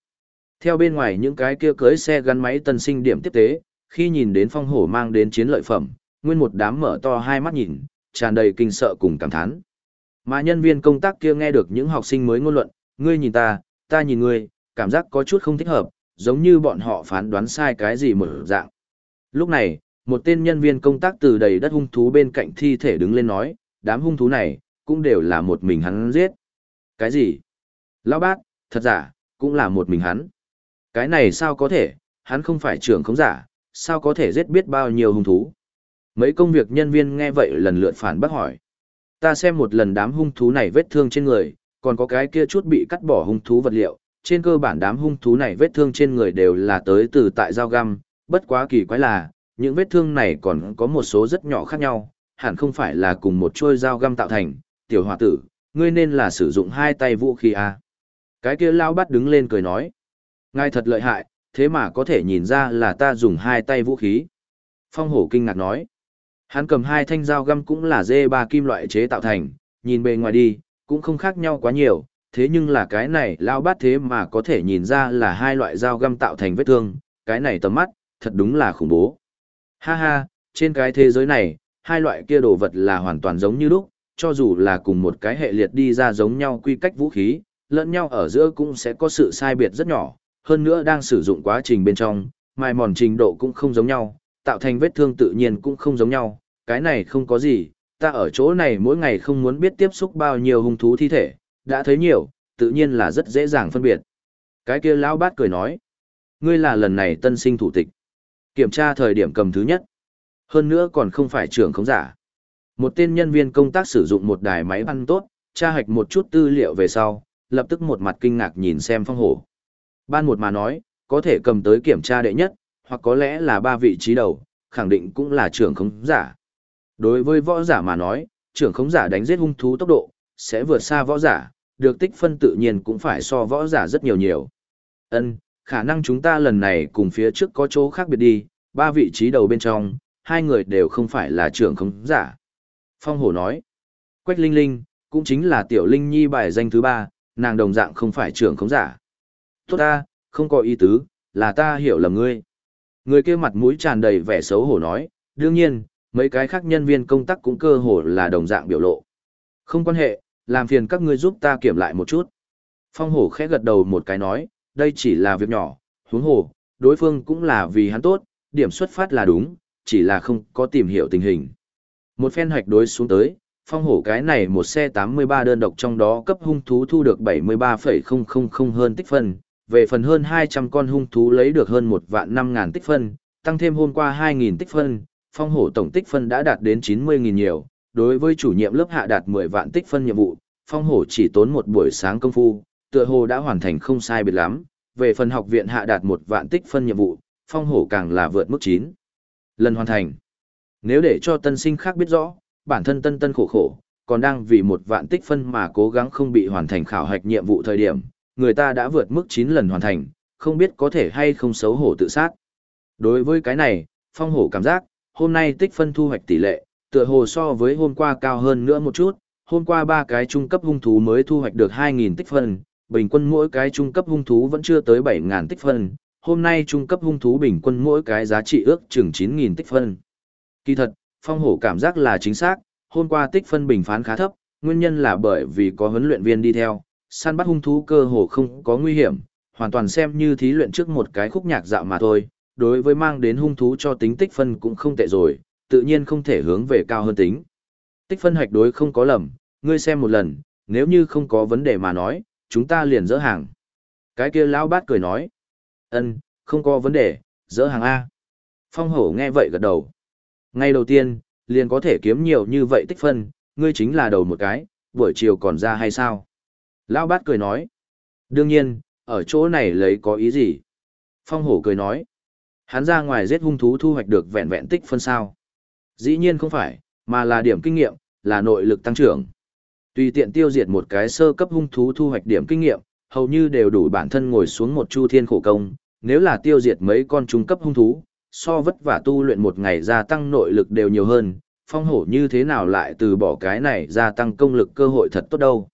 Theo bên ngoài những cái kia cưới xe gắn máy tân sinh điểm tiếp tế, khi nhìn đến phong hổ mang đến chiến lợi phẩm, nguyên một đám mở to hai mắt nhìn, tràn đầy kinh sợ cùng cảm thán. Mà nhân viên công tác kia nghe được những học sinh mới ngôn luận, ngươi nhìn ta, ta nhìn ngươi, cảm giác có chút không thích hợp, giống như bọn họ phán đoán sai cái gì một dạng. Lúc này, một tên nhân viên công tác từ đầy đất hung thú bên cạnh thi thể đứng lên nói, đám hung thú này, cũng đều là một mình hắn giết. Cái gì? Lão bác, thật giả, cũng là một mình hắn. Cái này sao có thể, hắn không phải trưởng không giả, sao có thể giết biết bao nhiêu hung thú. Mấy công việc nhân viên nghe vậy lần lượt phản bác hỏi. Ta xem một lần đám hung thú này vết thương trên người, còn có cái kia chút bị cắt bỏ hung thú vật liệu, trên cơ bản đám hung thú này vết thương trên người đều là tới từ tại dao găm, bất quá kỳ quái là, những vết thương này còn có một số rất nhỏ khác nhau, hẳn không phải là cùng một chuôi dao găm tạo thành, tiểu hòa tử, ngươi nên là sử dụng hai tay vũ khí à. Cái kia lao bắt đứng lên cười nói, ngài thật lợi hại, thế mà có thể nhìn ra là ta dùng hai tay vũ khí. Phong hổ kinh ngạc nói, hắn cầm hai thanh dao găm cũng là dê ba kim loại chế tạo thành, nhìn bề ngoài đi, cũng không khác nhau quá nhiều, thế nhưng là cái này lao bát thế mà có thể nhìn ra là hai loại dao găm tạo thành vết thương, cái này tầm mắt, thật đúng là khủng bố. Ha ha, trên cái thế giới này, hai loại kia đồ vật là hoàn toàn giống như lúc, cho dù là cùng một cái hệ liệt đi ra giống nhau quy cách vũ khí, lẫn nhau ở giữa cũng sẽ có sự sai biệt rất nhỏ, hơn nữa đang sử dụng quá trình bên trong, mài mòn trình độ cũng không giống nhau, tạo thành vết thương tự nhiên cũng không giống nhau, cái này không có gì, ta ở chỗ này mỗi ngày không muốn biết tiếp xúc bao nhiêu hung thú thi thể, đã thấy nhiều, tự nhiên là rất dễ dàng phân biệt. Cái kia lão bát cười nói, ngươi là lần này tân sinh thủ tịch. Kiểm tra thời điểm cầm thứ nhất. Hơn nữa còn không phải trưởng không giả. Một tên nhân viên công tác sử dụng một đài máy băng tốt, tra hạch một chút tư liệu về sau, lập tức một mặt kinh ngạc nhìn xem phong hổ. Ban một mà nói, có thể cầm tới kiểm tra đệ nhất, hoặc có lẽ là ba vị trí đầu, khẳng định cũng là trưởng khống giả. Đối với võ giả mà nói, trưởng khống giả đánh giết hung thú tốc độ, sẽ vượt xa võ giả, được tích phân tự nhiên cũng phải so võ giả rất nhiều nhiều. Ân, khả năng chúng ta lần này cùng phía trước có chỗ khác biệt đi, ba vị trí đầu bên trong, hai người đều không phải là trưởng khống giả. Phong hổ nói, Quách Linh Linh, cũng chính là tiểu Linh Nhi bài danh thứ ba, nàng đồng dạng không phải trưởng khống giả. Tốt ta, không có ý tứ, là ta hiểu lầm ngươi. Người kia mặt mũi tràn đầy vẻ xấu hổ nói, đương nhiên, mấy cái khác nhân viên công tác cũng cơ hồ là đồng dạng biểu lộ. Không quan hệ, làm phiền các ngươi giúp ta kiểm lại một chút. Phong hổ khẽ gật đầu một cái nói, đây chỉ là việc nhỏ, huống hồ, đối phương cũng là vì hắn tốt, điểm xuất phát là đúng, chỉ là không có tìm hiểu tình hình. Một phen hoạch đối xuống tới, phong hổ cái này một xe 83 đơn độc trong đó cấp hung thú thu được 73,000 hơn tích phân, về phần hơn 200 con hung thú lấy được hơn 1 vạn 5 ngàn tích phân, tăng thêm hôm qua 2.000 tích phân, phong hổ tổng tích phân đã đạt đến 90.000 nhiều, đối với chủ nhiệm lớp hạ đạt 10 vạn tích phân nhiệm vụ, phong hổ chỉ tốn một buổi sáng công phu, tựa hồ đã hoàn thành không sai biệt lắm, về phần học viện hạ đạt một vạn tích phân nhiệm vụ, phong hổ càng là vượt mức 9. Lần hoàn thành. Nếu để cho tân sinh khác biết rõ, bản thân tân tân khổ khổ, còn đang vì một vạn tích phân mà cố gắng không bị hoàn thành khảo hạch nhiệm vụ thời điểm, người ta đã vượt mức 9 lần hoàn thành, không biết có thể hay không xấu hổ tự sát. Đối với cái này, phong hổ cảm giác, hôm nay tích phân thu hoạch tỷ lệ, tựa hồ so với hôm qua cao hơn nữa một chút, hôm qua ba cái trung cấp hung thú mới thu hoạch được 2.000 tích phân, bình quân mỗi cái trung cấp hung thú vẫn chưa tới 7.000 tích phân, hôm nay trung cấp hung thú bình quân mỗi cái giá trị ước chừng 9.000 tích phân. Kỳ thật, phong hổ cảm giác là chính xác, hôm qua tích phân bình phán khá thấp, nguyên nhân là bởi vì có huấn luyện viên đi theo, săn bắt hung thú cơ hồ không có nguy hiểm, hoàn toàn xem như thí luyện trước một cái khúc nhạc dạo mà thôi, đối với mang đến hung thú cho tính tích phân cũng không tệ rồi, tự nhiên không thể hướng về cao hơn tính. Tích phân hạch đối không có lầm, ngươi xem một lần, nếu như không có vấn đề mà nói, chúng ta liền dỡ hàng. Cái kia lão bát cười nói. ân không có vấn đề, dỡ hàng A. Phong hổ nghe vậy gật đầu. Ngay đầu tiên, liền có thể kiếm nhiều như vậy tích phân, ngươi chính là đầu một cái, buổi chiều còn ra hay sao? Lão bát cười nói. Đương nhiên, ở chỗ này lấy có ý gì? Phong hổ cười nói. Hắn ra ngoài giết hung thú thu hoạch được vẹn vẹn tích phân sao? Dĩ nhiên không phải, mà là điểm kinh nghiệm, là nội lực tăng trưởng. Tùy tiện tiêu diệt một cái sơ cấp hung thú thu hoạch điểm kinh nghiệm, hầu như đều đủ bản thân ngồi xuống một chu thiên khổ công, nếu là tiêu diệt mấy con trung cấp hung thú, so vất vả tu luyện một ngày gia tăng nội lực đều nhiều hơn, phong hổ như thế nào lại từ bỏ cái này gia tăng công lực cơ hội thật tốt đâu.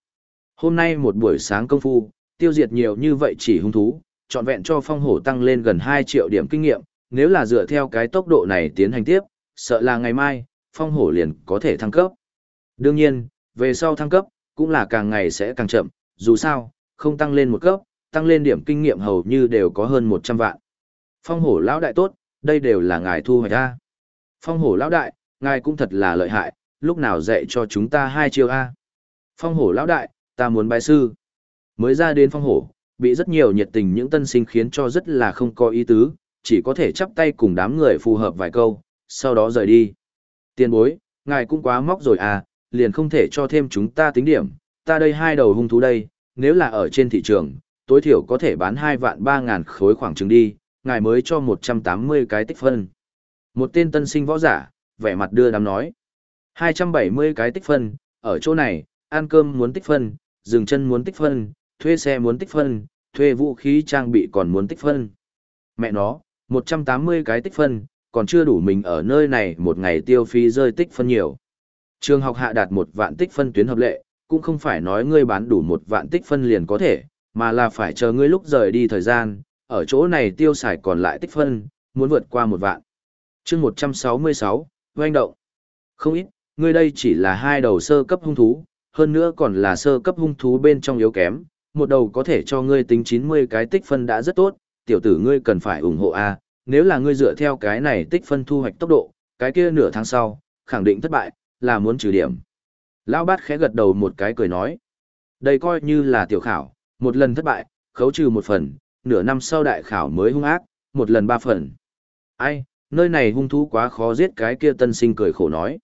Hôm nay một buổi sáng công phu, tiêu diệt nhiều như vậy chỉ hung thú, trọn vẹn cho phong hổ tăng lên gần 2 triệu điểm kinh nghiệm, nếu là dựa theo cái tốc độ này tiến hành tiếp, sợ là ngày mai, phong hổ liền có thể thăng cấp. Đương nhiên, về sau thăng cấp, cũng là càng ngày sẽ càng chậm, dù sao, không tăng lên một cấp, tăng lên điểm kinh nghiệm hầu như đều có hơn 100 vạn. Phong hổ lão đại tốt, đây đều là ngài thu hoạch ra. Phong hổ lão đại, ngài cũng thật là lợi hại, lúc nào dạy cho chúng ta hai chiêu A. Phong hổ lão đại, ta muốn bài sư. Mới ra đến phong hổ, bị rất nhiều nhiệt tình những tân sinh khiến cho rất là không có ý tứ, chỉ có thể chắp tay cùng đám người phù hợp vài câu, sau đó rời đi. Tiền bối, ngài cũng quá móc rồi à, liền không thể cho thêm chúng ta tính điểm, ta đây hai đầu hung thú đây, nếu là ở trên thị trường, tối thiểu có thể bán 2 vạn 3 ngàn khối khoảng trừng đi, ngài mới cho 180 cái tích phân. Một tên tân sinh võ giả, vẻ mặt đưa đám nói. 270 cái tích phân, ở chỗ này, ăn cơm muốn tích phân, dừng chân muốn tích phân, thuê xe muốn tích phân, thuê vũ khí trang bị còn muốn tích phân. Mẹ nó, 180 cái tích phân, còn chưa đủ mình ở nơi này một ngày tiêu phí rơi tích phân nhiều. Trường học hạ đạt một vạn tích phân tuyến hợp lệ, cũng không phải nói ngươi bán đủ một vạn tích phân liền có thể, mà là phải chờ ngươi lúc rời đi thời gian, ở chỗ này tiêu xài còn lại tích phân, muốn vượt qua một vạn. chương 166, doanh động. Không ít, ngươi đây chỉ là hai đầu sơ cấp hung thú, hơn nữa còn là sơ cấp hung thú bên trong yếu kém, một đầu có thể cho ngươi tính 90 cái tích phân đã rất tốt, tiểu tử ngươi cần phải ủng hộ A, nếu là ngươi dựa theo cái này tích phân thu hoạch tốc độ, cái kia nửa tháng sau, khẳng định thất bại, là muốn trừ điểm. Lão bát khẽ gật đầu một cái cười nói. Đây coi như là tiểu khảo, một lần thất bại, khấu trừ một phần, nửa năm sau đại khảo mới hung ác, một lần ba phần. Ai, nơi này hung thú quá khó giết cái kia tân sinh cười khổ nói.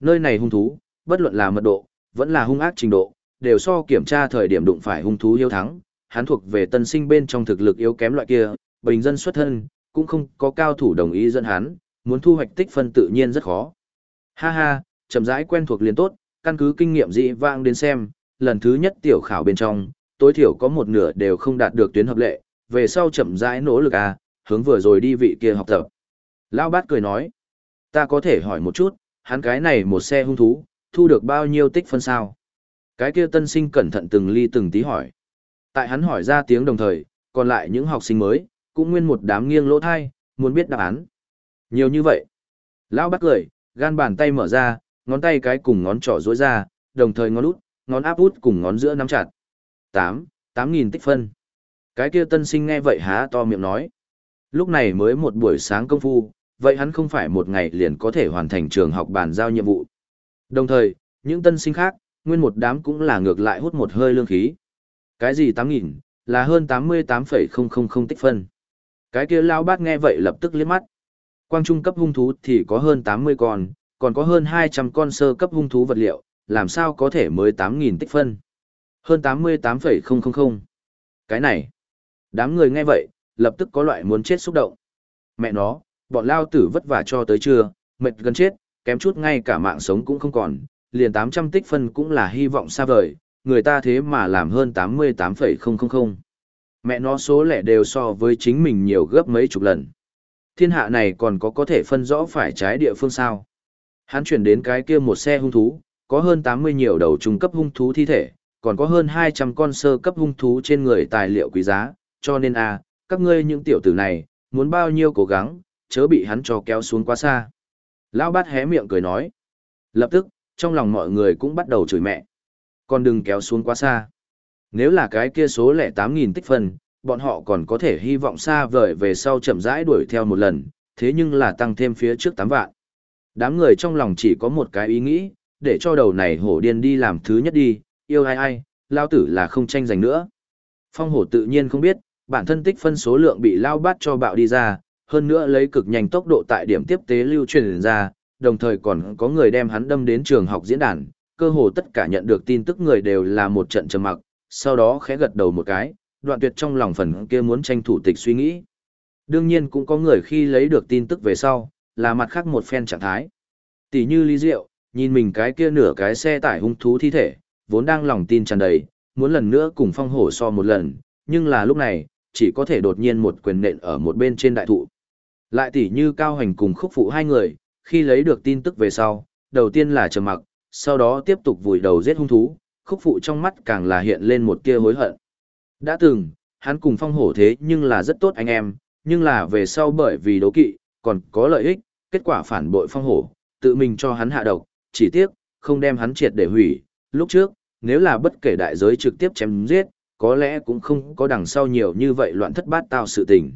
Nơi này hung thú, bất luận là mật độ, vẫn là hung ác trình độ, đều so kiểm tra thời điểm đụng phải hung thú yếu thắng, hắn thuộc về tân sinh bên trong thực lực yếu kém loại kia, bình dân xuất thân, cũng không có cao thủ đồng ý dẫn hắn, muốn thu hoạch tích phân tự nhiên rất khó. Ha ha, chậm rãi quen thuộc liền tốt, căn cứ kinh nghiệm dị vang đến xem, lần thứ nhất tiểu khảo bên trong, tối thiểu có một nửa đều không đạt được tuyến hợp lệ, về sau chậm rãi nỗ lực à, hướng vừa rồi đi vị kia học tập. Lão bát cười nói, ta có thể hỏi một chút, hắn cái này một xe hung thú, thu được bao nhiêu tích phân sao? Cái kia tân sinh cẩn thận từng ly từng tí hỏi. Tại hắn hỏi ra tiếng đồng thời, còn lại những học sinh mới, cũng nguyên một đám nghiêng lỗ thai, muốn biết đáp án. Nhiều như vậy. Lão bắt cười, gan bàn tay mở ra, ngón tay cái cùng ngón trỏ rối ra, đồng thời ngón út, ngón áp út cùng ngón giữa nắm chặt. Tám, tám nghìn tích phân. Cái kia tân sinh nghe vậy há to miệng nói. Lúc này mới một buổi sáng công phu, vậy hắn không phải một ngày liền có thể hoàn thành trường học bàn giao nhiệm vụ. Đồng thời, những tân sinh khác, nguyên một đám cũng là ngược lại hút một hơi lương khí. Cái gì 8.000, là hơn 88,000 tích phân. Cái kia lao bát nghe vậy lập tức liếc mắt. Quang trung cấp hung thú thì có hơn 80 con, còn có hơn 200 con sơ cấp hung thú vật liệu, làm sao có thể mới 8.000 tích phân. Hơn 88,000. Cái này. Đám người nghe vậy, lập tức có loại muốn chết xúc động. Mẹ nó, bọn lao tử vất vả cho tới trưa, mệt gần chết, kém chút ngay cả mạng sống cũng không còn, liền 800 tích phân cũng là hy vọng xa vời, người ta thế mà làm hơn 88,000. Mẹ nó số lẻ đều so với chính mình nhiều gấp mấy chục lần. Thiên hạ này còn có có thể phân rõ phải trái địa phương sao. Hắn chuyển đến cái kia một xe hung thú, có hơn 80 nhiều đầu trung cấp hung thú thi thể, còn có hơn 200 con sơ cấp hung thú trên người tài liệu quý giá, cho nên a, các ngươi những tiểu tử này, muốn bao nhiêu cố gắng, chớ bị hắn cho kéo xuống quá xa. Lão bát hé miệng cười nói. Lập tức, trong lòng mọi người cũng bắt đầu chửi mẹ. Còn đừng kéo xuống quá xa. Nếu là cái kia số lẻ 8.000 tích phân, bọn họ còn có thể hy vọng xa vời về sau chậm rãi đuổi theo một lần, thế nhưng là tăng thêm phía trước 8 vạn. Đám người trong lòng chỉ có một cái ý nghĩ, để cho đầu này hổ điên đi làm thứ nhất đi, yêu ai ai, lao tử là không tranh giành nữa. Phong hổ tự nhiên không biết, bản thân tích phân số lượng bị lao bát cho bạo đi ra, hơn nữa lấy cực nhanh tốc độ tại điểm tiếp tế lưu truyền ra, đồng thời còn có người đem hắn đâm đến trường học diễn đàn, cơ hồ tất cả nhận được tin tức người đều là một trận trầm mặc, sau đó khẽ gật đầu một cái, đoạn tuyệt trong lòng phần kia muốn tranh thủ tịch suy nghĩ. Đương nhiên cũng có người khi lấy được tin tức về sau, là mặt khác một phen trạng thái. Tỷ như Lý Diệu, nhìn mình cái kia nửa cái xe tải hung thú thi thể, vốn đang lòng tin tràn đầy, muốn lần nữa cùng phong hổ so một lần, nhưng là lúc này, chỉ có thể đột nhiên một quyền nện ở một bên trên đại thụ. Lại tỷ như Cao Hành cùng khúc phụ hai người, khi lấy được tin tức về sau, đầu tiên là trầm mặc, sau đó tiếp tục vùi đầu giết hung thú, khúc phụ trong mắt càng là hiện lên một tia hối hận. Đã từng, hắn cùng phong hổ thế nhưng là rất tốt anh em, nhưng là về sau bởi vì đố kỵ, còn có lợi ích, kết quả phản bội phong hổ, tự mình cho hắn hạ độc, chỉ tiếc, không đem hắn triệt để hủy. Lúc trước, nếu là bất kể đại giới trực tiếp chém giết, có lẽ cũng không có đằng sau nhiều như vậy loạn thất bát tao sự tình.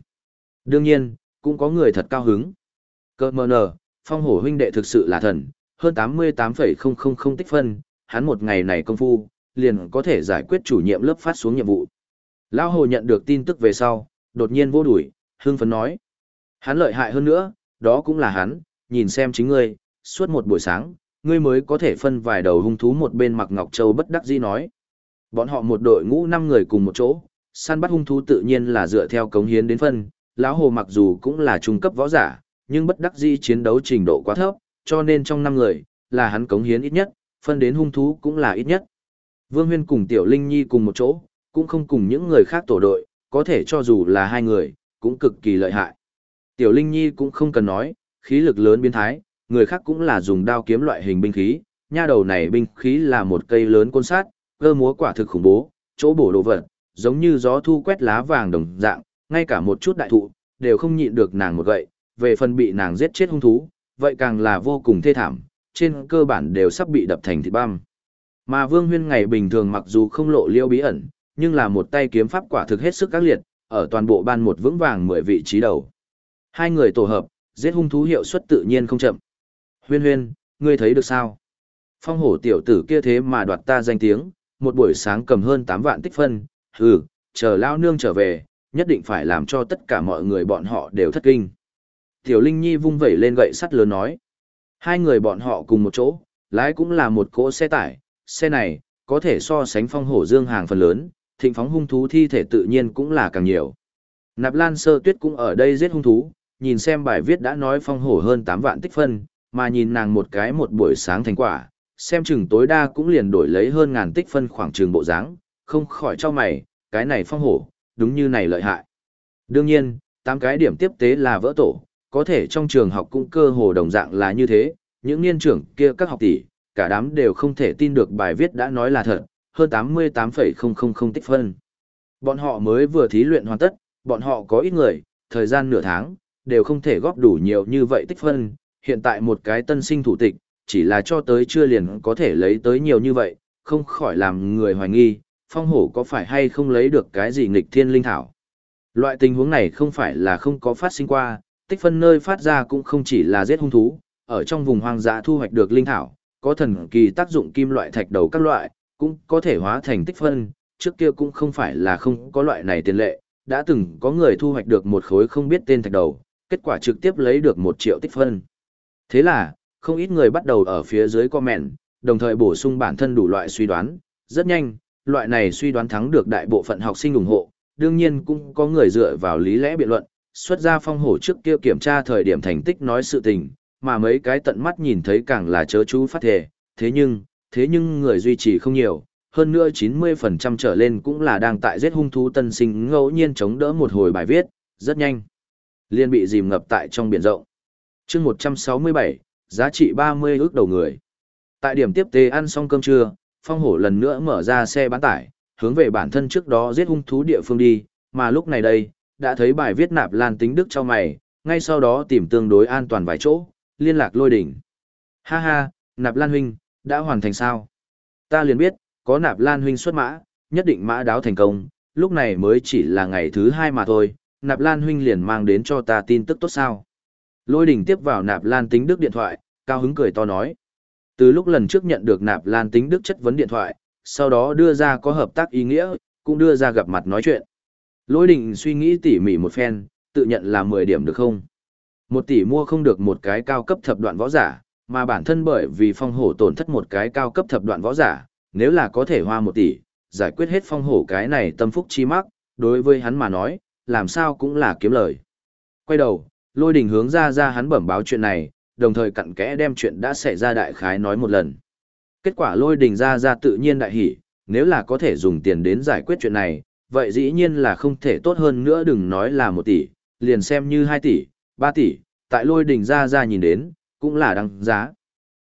Đương nhiên, cũng có người thật cao hứng. Cơ mờ nở, phong hổ huynh đệ thực sự là thần, hơn 88,000 tích phân, hắn một ngày này công phu, liền có thể giải quyết chủ nhiệm lớp phát xuống nhiệm vụ. Lão hồ nhận được tin tức về sau, đột nhiên vô đuổi, hưng phấn nói. Hắn lợi hại hơn nữa, đó cũng là hắn, nhìn xem chính ngươi, suốt một buổi sáng, ngươi mới có thể phân vài đầu hung thú một bên mặc Ngọc Châu bất đắc dĩ nói. Bọn họ một đội ngũ năm người cùng một chỗ, săn bắt hung thú tự nhiên là dựa theo cống hiến đến phân, lão hồ mặc dù cũng là trung cấp võ giả, nhưng bất đắc dĩ chiến đấu trình độ quá thấp, cho nên trong năm người, là hắn cống hiến ít nhất, phân đến hung thú cũng là ít nhất. Vương Huyên cùng Tiểu Linh Nhi cùng một chỗ, cũng không cùng những người khác tổ đội, có thể cho dù là hai người, cũng cực kỳ lợi hại. Tiểu Linh Nhi cũng không cần nói, khí lực lớn biến thái, người khác cũng là dùng đao kiếm loại hình binh khí, nha đầu này binh khí là một cây lớn côn sát, cơ múa quả thực khủng bố, chỗ bổ đồ vật, giống như gió thu quét lá vàng đồng dạng, ngay cả một chút đại thụ, đều không nhịn được nàng một gậy, về phần bị nàng giết chết hung thú, vậy càng là vô cùng thê thảm, trên cơ bản đều sắp bị đập thành thịt băm. Mà Vương Huyên ngày bình thường mặc dù không lộ liêu bí ẩn, nhưng là một tay kiếm pháp quả thực hết sức các liệt, ở toàn bộ ban một vững vàng 10 vị trí đầu. Hai người tổ hợp, giết hung thú hiệu suất tự nhiên không chậm. Huyên huyên, ngươi thấy được sao? Phong hổ tiểu tử kia thế mà đoạt ta danh tiếng, một buổi sáng cầm hơn 8 vạn tích phân, hừ, chờ lao nương trở về, nhất định phải làm cho tất cả mọi người bọn họ đều thất kinh. Tiểu Linh Nhi vung vẩy lên gậy sắt lớn nói. Hai người bọn họ cùng một chỗ, lái cũng là một cỗ xe tải, xe này, có thể so sánh phong hổ dương hàng phần lớn, thịnh phóng hung thú thi thể tự nhiên cũng là càng nhiều. Nạp Lan Sơ Tuyết cũng ở đây giết hung thú, nhìn xem bài viết đã nói phong hổ hơn 8 vạn tích phân, mà nhìn nàng một cái một buổi sáng thành quả, xem chừng tối đa cũng liền đổi lấy hơn ngàn tích phân khoảng trường bộ dáng, không khỏi cho mày, cái này phong hổ, đúng như này lợi hại. Đương nhiên, tám cái điểm tiếp tế là vỡ tổ, có thể trong trường học cũng cơ hồ đồng dạng là như thế, những niên trưởng kia các học tỷ, cả đám đều không thể tin được bài viết đã nói là thật, hơn 88,000 tích phân. Bọn họ mới vừa thí luyện hoàn tất, bọn họ có ít người, thời gian nửa tháng, đều không thể góp đủ nhiều như vậy tích phân, hiện tại một cái tân sinh thủ tịch, chỉ là cho tới chưa liền có thể lấy tới nhiều như vậy, không khỏi làm người hoài nghi, phong hổ có phải hay không lấy được cái gì nghịch thiên linh thảo. Loại tình huống này không phải là không có phát sinh qua, tích phân nơi phát ra cũng không chỉ là giết hung thú, ở trong vùng hoang dã thu hoạch được linh thảo, có thần kỳ tác dụng kim loại thạch đầu các loại, cũng có thể hóa thành tích phân, trước kia cũng không phải là không có loại này tiền lệ, đã từng có người thu hoạch được một khối không biết tên thạch đầu, kết quả trực tiếp lấy được một triệu tích phân. Thế là, không ít người bắt đầu ở phía dưới comment, đồng thời bổ sung bản thân đủ loại suy đoán, rất nhanh, loại này suy đoán thắng được đại bộ phận học sinh ủng hộ, đương nhiên cũng có người dựa vào lý lẽ biện luận, xuất ra phong hổ trước kia kiểm tra thời điểm thành tích nói sự tình, mà mấy cái tận mắt nhìn thấy càng là chớ chú phát thể, thế nhưng, thế nhưng người duy trì không nhiều, hơn nữa 90% trở lên cũng là đang tại giết hung thú tân sinh ngẫu nhiên chống đỡ một hồi bài viết, rất nhanh. Liên bị dìm ngập tại trong biển rộng. chương 167, giá trị 30 ước đầu người. Tại điểm tiếp tế ăn xong cơm trưa, phong hổ lần nữa mở ra xe bán tải, hướng về bản thân trước đó giết hung thú địa phương đi, mà lúc này đây, đã thấy bài viết nạp lan tính đức cho mày, ngay sau đó tìm tương đối an toàn vài chỗ, liên lạc lôi đỉnh. Ha ha, nạp lan huynh, đã hoàn thành sao? Ta liền biết, có nạp lan huynh xuất mã, nhất định mã đáo thành công, lúc này mới chỉ là ngày thứ hai mà thôi, nạp lan huynh liền mang đến cho ta tin tức tốt sao. Lôi đỉnh tiếp vào nạp lan tính đức điện thoại, cao hứng cười to nói. Từ lúc lần trước nhận được nạp lan tính đức chất vấn điện thoại, sau đó đưa ra có hợp tác ý nghĩa, cũng đưa ra gặp mặt nói chuyện. Lôi đình suy nghĩ tỉ mỉ một phen, tự nhận là 10 điểm được không? Một tỷ mua không được một cái cao cấp thập đoạn võ giả, mà bản thân bởi vì phong hổ tổn thất một cái cao cấp thập đoạn võ giả, nếu là có thể hoa một tỷ, giải quyết hết phong hổ cái này tâm phúc chi mắc, đối với hắn mà nói, làm sao cũng là kiếm lời. Quay đầu, lôi đình hướng ra ra hắn bẩm báo chuyện này, đồng thời cặn kẽ đem chuyện đã xảy ra đại khái nói một lần. Kết quả lôi đình ra ra tự nhiên đại hỉ, nếu là có thể dùng tiền đến giải quyết chuyện này, vậy dĩ nhiên là không thể tốt hơn nữa đừng nói là một tỷ, liền xem như hai tỷ, ba tỷ, tại lôi đình ra ra nhìn đến, cũng là đăng giá.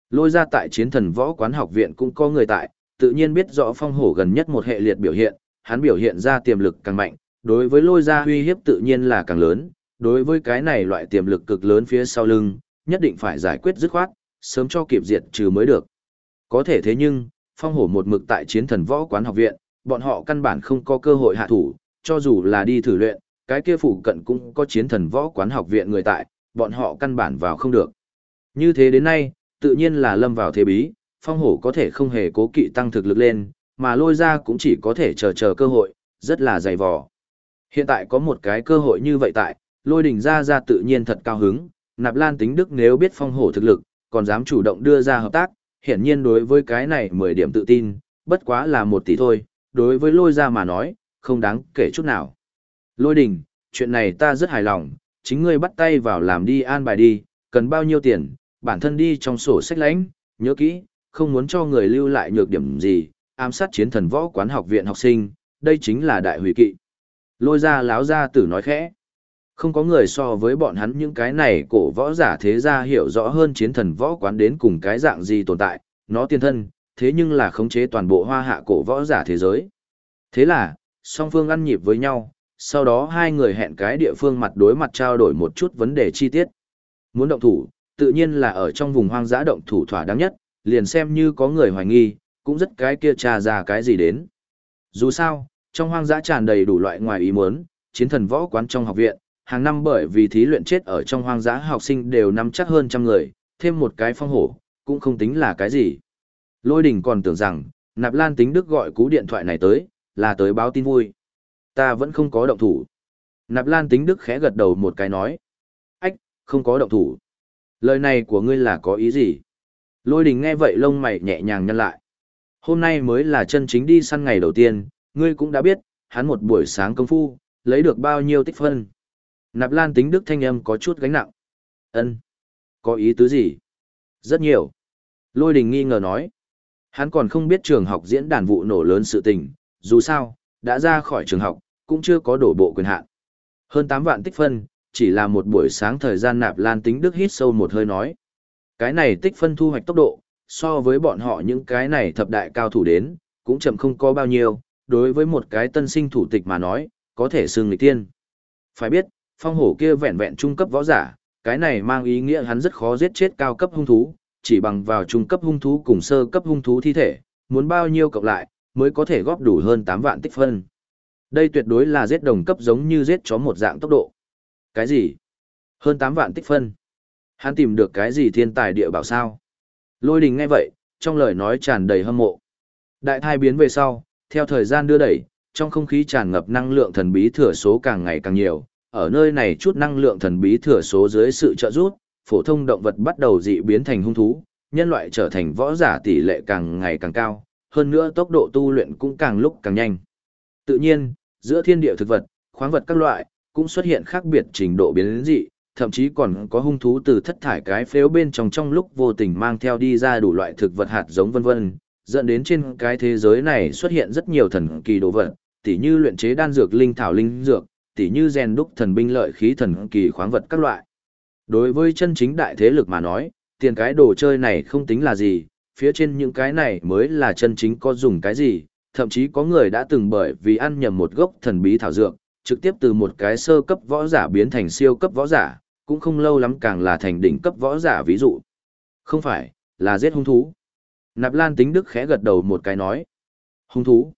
Lôi ra tại chiến thần võ quán học viện cũng có người tại, tự nhiên biết rõ phong hổ gần nhất một hệ liệt biểu hiện, hắn biểu hiện ra tiềm lực càng mạnh, đối với lôi ra uy hiếp tự nhiên là càng lớn, đối với cái này loại tiềm lực cực lớn phía sau lưng, nhất định phải giải quyết dứt khoát, sớm cho kịp diệt trừ mới được. Có thể thế nhưng, phong hổ một mực tại chiến thần võ quán học viện, bọn họ căn bản không có cơ hội hạ thủ, cho dù là đi thử luyện, cái kia phủ cận cũng có chiến thần võ quán học viện người tại, bọn họ căn bản vào không được. Như thế đến nay, tự nhiên là lâm vào thế bí, phong hổ có thể không hề cố kỵ tăng thực lực lên, mà lôi ra cũng chỉ có thể chờ chờ cơ hội, rất là dày vò. Hiện tại có một cái cơ hội như vậy tại, lôi đỉnh ra ra tự nhiên thật cao hứng, nạp lan tính đức nếu biết phong hổ thực lực, còn dám chủ động đưa ra hợp tác, hiển nhiên đối với cái này 10 điểm tự tin, bất quá là một tỷ thôi, đối với lôi ra mà nói, không đáng kể chút nào. Lôi Đình, chuyện này ta rất hài lòng, chính ngươi bắt tay vào làm đi an bài đi, cần bao nhiêu tiền, bản thân đi trong sổ sách lãnh, nhớ kỹ, không muốn cho người lưu lại nhược điểm gì, ám sát chiến thần võ quán học viện học sinh, đây chính là đại hủy kỵ. Lôi ra láo ra tử nói khẽ. Không có người so với bọn hắn những cái này cổ võ giả thế gia hiểu rõ hơn chiến thần võ quán đến cùng cái dạng gì tồn tại, nó tiên thân, thế nhưng là khống chế toàn bộ hoa hạ cổ võ giả thế giới. Thế là, song phương ăn nhịp với nhau, sau đó hai người hẹn cái địa phương mặt đối mặt trao đổi một chút vấn đề chi tiết. Muốn động thủ, tự nhiên là ở trong vùng hoang dã động thủ thỏa đáng nhất, liền xem như có người hoài nghi, cũng rất cái kia trà ra cái gì đến. Dù sao, trong hoang dã tràn đầy đủ loại ngoài ý muốn, chiến thần võ quán trong học viện, hàng năm bởi vì thí luyện chết ở trong hoang dã học sinh đều nắm chắc hơn trăm người, thêm một cái phong hổ, cũng không tính là cái gì. Lôi đình còn tưởng rằng, Nạp Lan tính đức gọi cú điện thoại này tới, là tới báo tin vui. Ta vẫn không có động thủ. Nạp Lan tính đức khẽ gật đầu một cái nói. Ách, không có động thủ. Lời này của ngươi là có ý gì? Lôi đình nghe vậy lông mày nhẹ nhàng nhăn lại. Hôm nay mới là chân chính đi săn ngày đầu tiên, ngươi cũng đã biết, hắn một buổi sáng công phu, lấy được bao nhiêu tích phân. Nạp Lan tính đức thanh âm có chút gánh nặng. Ân, Có ý tứ gì? Rất nhiều. Lôi đình nghi ngờ nói. Hắn còn không biết trường học diễn đàn vụ nổ lớn sự tình, dù sao, đã ra khỏi trường học, cũng chưa có đổ bộ quyền hạn. Hơn 8 vạn tích phân, chỉ là một buổi sáng thời gian nạp lan tính đức hít sâu một hơi nói. Cái này tích phân thu hoạch tốc độ, so với bọn họ những cái này thập đại cao thủ đến, cũng chậm không có bao nhiêu, đối với một cái tân sinh thủ tịch mà nói, có thể xưng lịch tiên. Phải biết, phong hổ kia vẹn vẹn trung cấp võ giả, cái này mang ý nghĩa hắn rất khó giết chết cao cấp hung thú, chỉ bằng vào trung cấp hung thú cùng sơ cấp hung thú thi thể, muốn bao nhiêu cộng lại, mới có thể góp đủ hơn 8 vạn tích phân. Đây tuyệt đối là giết đồng cấp giống như giết chó một dạng tốc độ. Cái gì? Hơn 8 vạn tích phân. Hắn tìm được cái gì thiên tài địa bảo sao? Lôi đình ngay vậy, trong lời nói tràn đầy hâm mộ. Đại thai biến về sau, theo thời gian đưa đẩy, trong không khí tràn ngập năng lượng thần bí thừa số càng ngày càng nhiều. Ở nơi này chút năng lượng thần bí thừa số dưới sự trợ giúp, phổ thông động vật bắt đầu dị biến thành hung thú, nhân loại trở thành võ giả tỷ lệ càng ngày càng cao, hơn nữa tốc độ tu luyện cũng càng lúc càng nhanh. Tự nhiên, giữa thiên địa thực vật, khoáng vật các loại, cũng xuất hiện khác biệt trình độ biến dị, thậm chí còn có hung thú từ thất thải cái phếu bên trong trong lúc vô tình mang theo đi ra đủ loại thực vật hạt giống vân vân, dẫn đến trên cái thế giới này xuất hiện rất nhiều thần kỳ đồ vật, tỉ như luyện chế đan dược linh thảo linh dược, tỉ như rèn đúc thần binh lợi khí thần kỳ khoáng vật các loại. Đối với chân chính đại thế lực mà nói, tiền cái đồ chơi này không tính là gì, phía trên những cái này mới là chân chính có dùng cái gì, thậm chí có người đã từng bởi vì ăn nhầm một gốc thần bí thảo dược, trực tiếp từ một cái sơ cấp võ giả biến thành siêu cấp võ giả, cũng không lâu lắm càng là thành đỉnh cấp võ giả ví dụ. Không phải, là giết hung thú. Nạp Lan tính đức khẽ gật đầu một cái nói. Hung thú?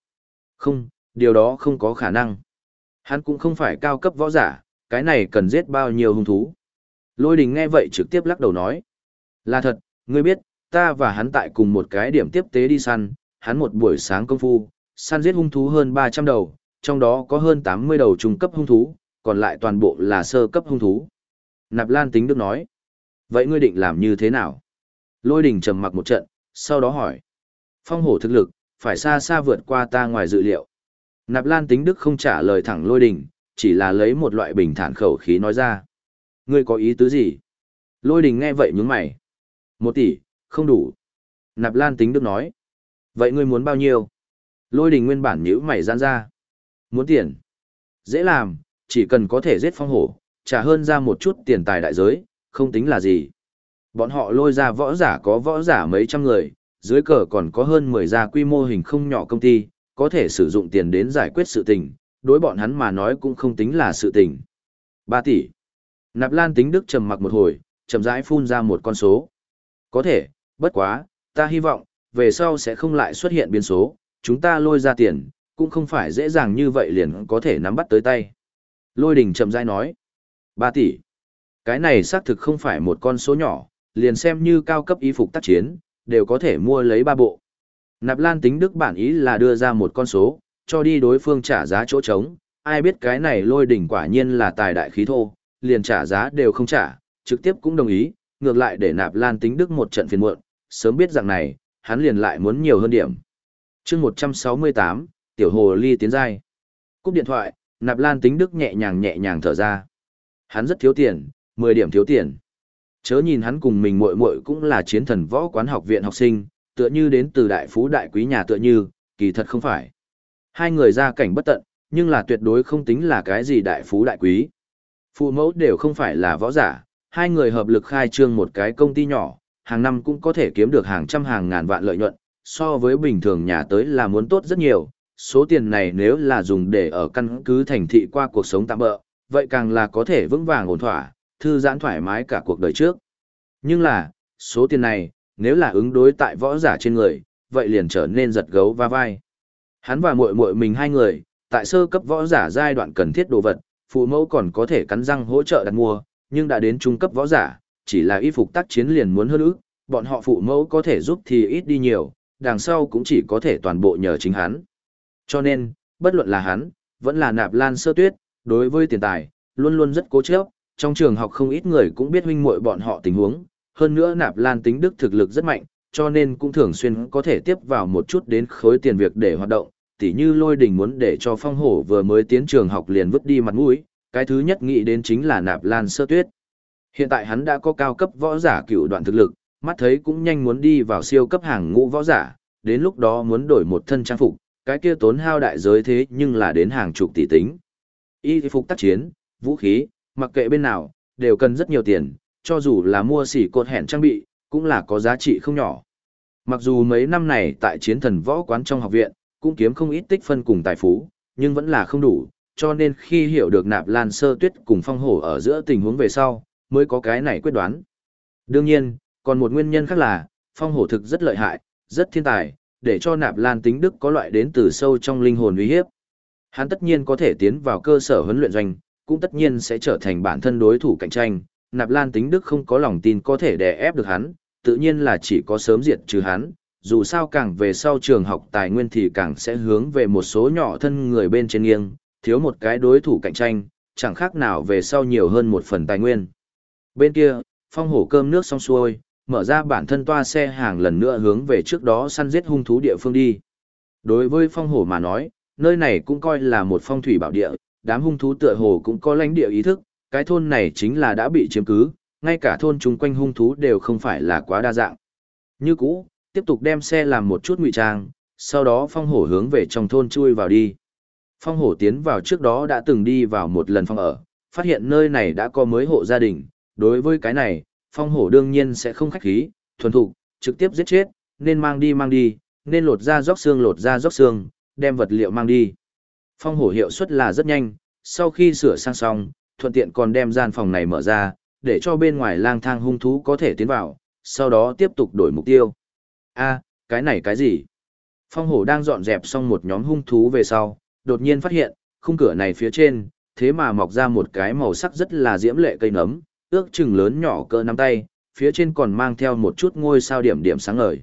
Không, điều đó không có khả năng. Hắn cũng không phải cao cấp võ giả, cái này cần giết bao nhiêu hung thú. Lôi đình nghe vậy trực tiếp lắc đầu nói. Là thật, ngươi biết, ta và hắn tại cùng một cái điểm tiếp tế đi săn, hắn một buổi sáng công phu, Săn giết hung thú hơn 300 đầu, trong đó có hơn 80 đầu trung cấp hung thú, còn lại toàn bộ là sơ cấp hung thú. Nạp Lan tính đức nói. Vậy ngươi định làm như thế nào? Lôi đình trầm mặc một trận, sau đó hỏi. Phong hổ thực lực, phải xa xa vượt qua ta ngoài dự liệu. Nạp Lan tính đức không trả lời thẳng lôi đình, chỉ là lấy một loại bình thản khẩu khí nói ra. Ngươi có ý tứ gì? Lôi đình nghe vậy nhướng mày. Một tỷ, không đủ. Nạp Lan tính đức nói. Vậy ngươi muốn bao nhiêu? Lôi đình nguyên bản nhíu mày gian ra. Muốn tiền. Dễ làm, chỉ cần có thể giết phong hổ, trả hơn ra một chút tiền tài đại giới, không tính là gì. Bọn họ lôi ra võ giả có võ giả mấy trăm người, dưới cờ còn có hơn 10 gia quy mô hình không nhỏ công ty, có thể sử dụng tiền đến giải quyết sự tình, đối bọn hắn mà nói cũng không tính là sự tình. 3 tỷ. Nạp Lan tính đức trầm mặc một hồi, chậm rãi phun ra một con số. Có thể, bất quá, ta hy vọng, về sau sẽ không lại xuất hiện biến số, chúng ta lôi ra tiền, cũng không phải dễ dàng như vậy liền có thể nắm bắt tới tay. Lôi đình chậm rãi nói. 3 tỷ. Cái này xác thực không phải một con số nhỏ, liền xem như cao cấp y phục tác chiến, đều có thể mua lấy ba bộ. Nạp Lan tính đức bản ý là đưa ra một con số, cho đi đối phương trả giá chỗ trống, ai biết cái này lôi đỉnh quả nhiên là tài đại khí thô, liền trả giá đều không trả, trực tiếp cũng đồng ý, ngược lại để Nạp Lan tính đức một trận phiền muộn, sớm biết rằng này, hắn liền lại muốn nhiều hơn điểm. chương 168, Tiểu Hồ Ly tiến giai. Cúp điện thoại, Nạp Lan tính đức nhẹ nhàng nhẹ nhàng thở ra. Hắn rất thiếu tiền, 10 điểm thiếu tiền. Chớ nhìn hắn cùng mình muội muội cũng là chiến thần võ quán học viện học sinh, tựa như đến từ đại phú đại quý nhà tựa như, kỳ thật không phải. Hai người ra cảnh bất tận, nhưng là tuyệt đối không tính là cái gì đại phú đại quý. Phụ mẫu đều không phải là võ giả, hai người hợp lực khai trương một cái công ty nhỏ, hàng năm cũng có thể kiếm được hàng trăm hàng ngàn vạn lợi nhuận, so với bình thường nhà tới là muốn tốt rất nhiều. Số tiền này nếu là dùng để ở căn cứ thành thị qua cuộc sống tạm bỡ, vậy càng là có thể vững vàng ổn thỏa, thư giãn thoải mái cả cuộc đời trước. Nhưng là, số tiền này, nếu là ứng đối tại võ giả trên người, vậy liền trở nên giật gấu va vai. Hắn và muội muội mình hai người, tại sơ cấp võ giả giai đoạn cần thiết đồ vật, phụ mẫu còn có thể cắn răng hỗ trợ đặt mua, nhưng đã đến trung cấp võ giả, chỉ là y phục tác chiến liền muốn hơn ức, bọn họ phụ mẫu có thể giúp thì ít đi nhiều, đằng sau cũng chỉ có thể toàn bộ nhờ chính hắn. Cho nên, bất luận là hắn, vẫn là nạp lan sơ tuyết, đối với tiền tài, luôn luôn rất cố chấp, trong trường học không ít người cũng biết huynh muội bọn họ tình huống, hơn nữa nạp lan tính đức thực lực rất mạnh, cho nên cũng thường xuyên có thể tiếp vào một chút đến khối tiền việc để hoạt động, tỉ như lôi đình muốn để cho phong hổ vừa mới tiến trường học liền vứt đi mặt mũi, cái thứ nhất nghĩ đến chính là nạp lan sơ tuyết. Hiện tại hắn đã có cao cấp võ giả cựu đoạn thực lực, mắt thấy cũng nhanh muốn đi vào siêu cấp hàng ngũ võ giả, đến lúc đó muốn đổi một thân trang phục, cái kia tốn hao đại giới thế nhưng là đến hàng chục tỷ tính. Y phục tác chiến, vũ khí, mặc kệ bên nào, đều cần rất nhiều tiền, cho dù là mua xỉ cột hẹn trang bị, cũng là có giá trị không nhỏ. Mặc dù mấy năm này tại chiến thần võ quán trong học viện, cũng kiếm không ít tích phân cùng tài phú, nhưng vẫn là không đủ, cho nên khi hiểu được nạp lan sơ tuyết cùng phong hổ ở giữa tình huống về sau, mới có cái này quyết đoán. Đương nhiên, còn một nguyên nhân khác là, phong hổ thực rất lợi hại, rất thiên tài, để cho nạp lan tính đức có loại đến từ sâu trong linh hồn uy hiếp. Hắn tất nhiên có thể tiến vào cơ sở huấn luyện doanh, cũng tất nhiên sẽ trở thành bản thân đối thủ cạnh tranh. Nạp Lan tính đức không có lòng tin có thể đè ép được hắn, tự nhiên là chỉ có sớm diệt trừ hắn. Dù sao càng về sau trường học tài nguyên thì càng sẽ hướng về một số nhỏ thân người bên trên nghiêng, thiếu một cái đối thủ cạnh tranh, chẳng khác nào về sau nhiều hơn một phần tài nguyên. Bên kia, phong hổ cơm nước xong xuôi, mở ra bản thân toa xe hàng lần nữa hướng về trước đó săn giết hung thú địa phương đi. Đối với phong hổ mà nói, nơi này cũng coi là một phong thủy bảo địa, đám hung thú tựa hồ cũng có lãnh địa ý thức, cái thôn này chính là đã bị chiếm cứ, ngay cả thôn chung quanh hung thú đều không phải là quá đa dạng. Như cũ, tiếp tục đem xe làm một chút ngụy trang, sau đó phong hổ hướng về trong thôn chui vào đi. Phong hổ tiến vào trước đó đã từng đi vào một lần phong ở, phát hiện nơi này đã có mới hộ gia đình, đối với cái này, phong hổ đương nhiên sẽ không khách khí, thuần thục, trực tiếp giết chết, nên mang đi mang đi, nên lột ra róc xương lột ra róc xương, đem vật liệu mang đi. Phong hổ hiệu suất là rất nhanh, sau khi sửa sang xong, thuận tiện còn đem gian phòng này mở ra, để cho bên ngoài lang thang hung thú có thể tiến vào, sau đó tiếp tục đổi mục tiêu. a cái này cái gì? Phong hổ đang dọn dẹp xong một nhóm hung thú về sau, đột nhiên phát hiện, khung cửa này phía trên, thế mà mọc ra một cái màu sắc rất là diễm lệ cây nấm, ước chừng lớn nhỏ cỡ nắm tay, phía trên còn mang theo một chút ngôi sao điểm điểm sáng ngời.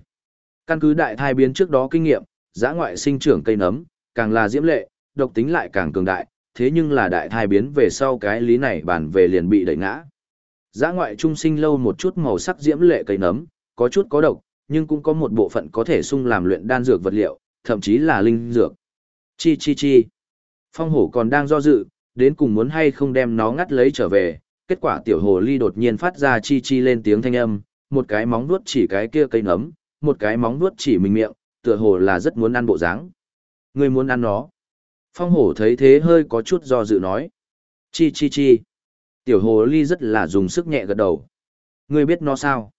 Căn cứ đại thai biến trước đó kinh nghiệm, giã ngoại sinh trưởng cây nấm, càng là diễm lệ, độc tính lại càng cường đại, thế nhưng là đại thai biến về sau cái lý này bàn về liền bị đẩy ngã. Giã ngoại trung sinh lâu một chút màu sắc diễm lệ cây nấm, có chút có độc, nhưng cũng có một bộ phận có thể sung làm luyện đan dược vật liệu, thậm chí là linh dược. Chi chi chi. Phong hổ còn đang do dự, đến cùng muốn hay không đem nó ngắt lấy trở về, kết quả tiểu hồ ly đột nhiên phát ra chi chi lên tiếng thanh âm, một cái móng vuốt chỉ cái kia cây nấm, một cái móng vuốt chỉ mình miệng, tựa hồ là rất muốn ăn bộ dáng. Người muốn ăn nó. Phong hổ thấy thế hơi có chút do dự nói. Chi chi chi. Tiểu hồ ly rất là dùng sức nhẹ gật đầu. Ngươi biết nó sao?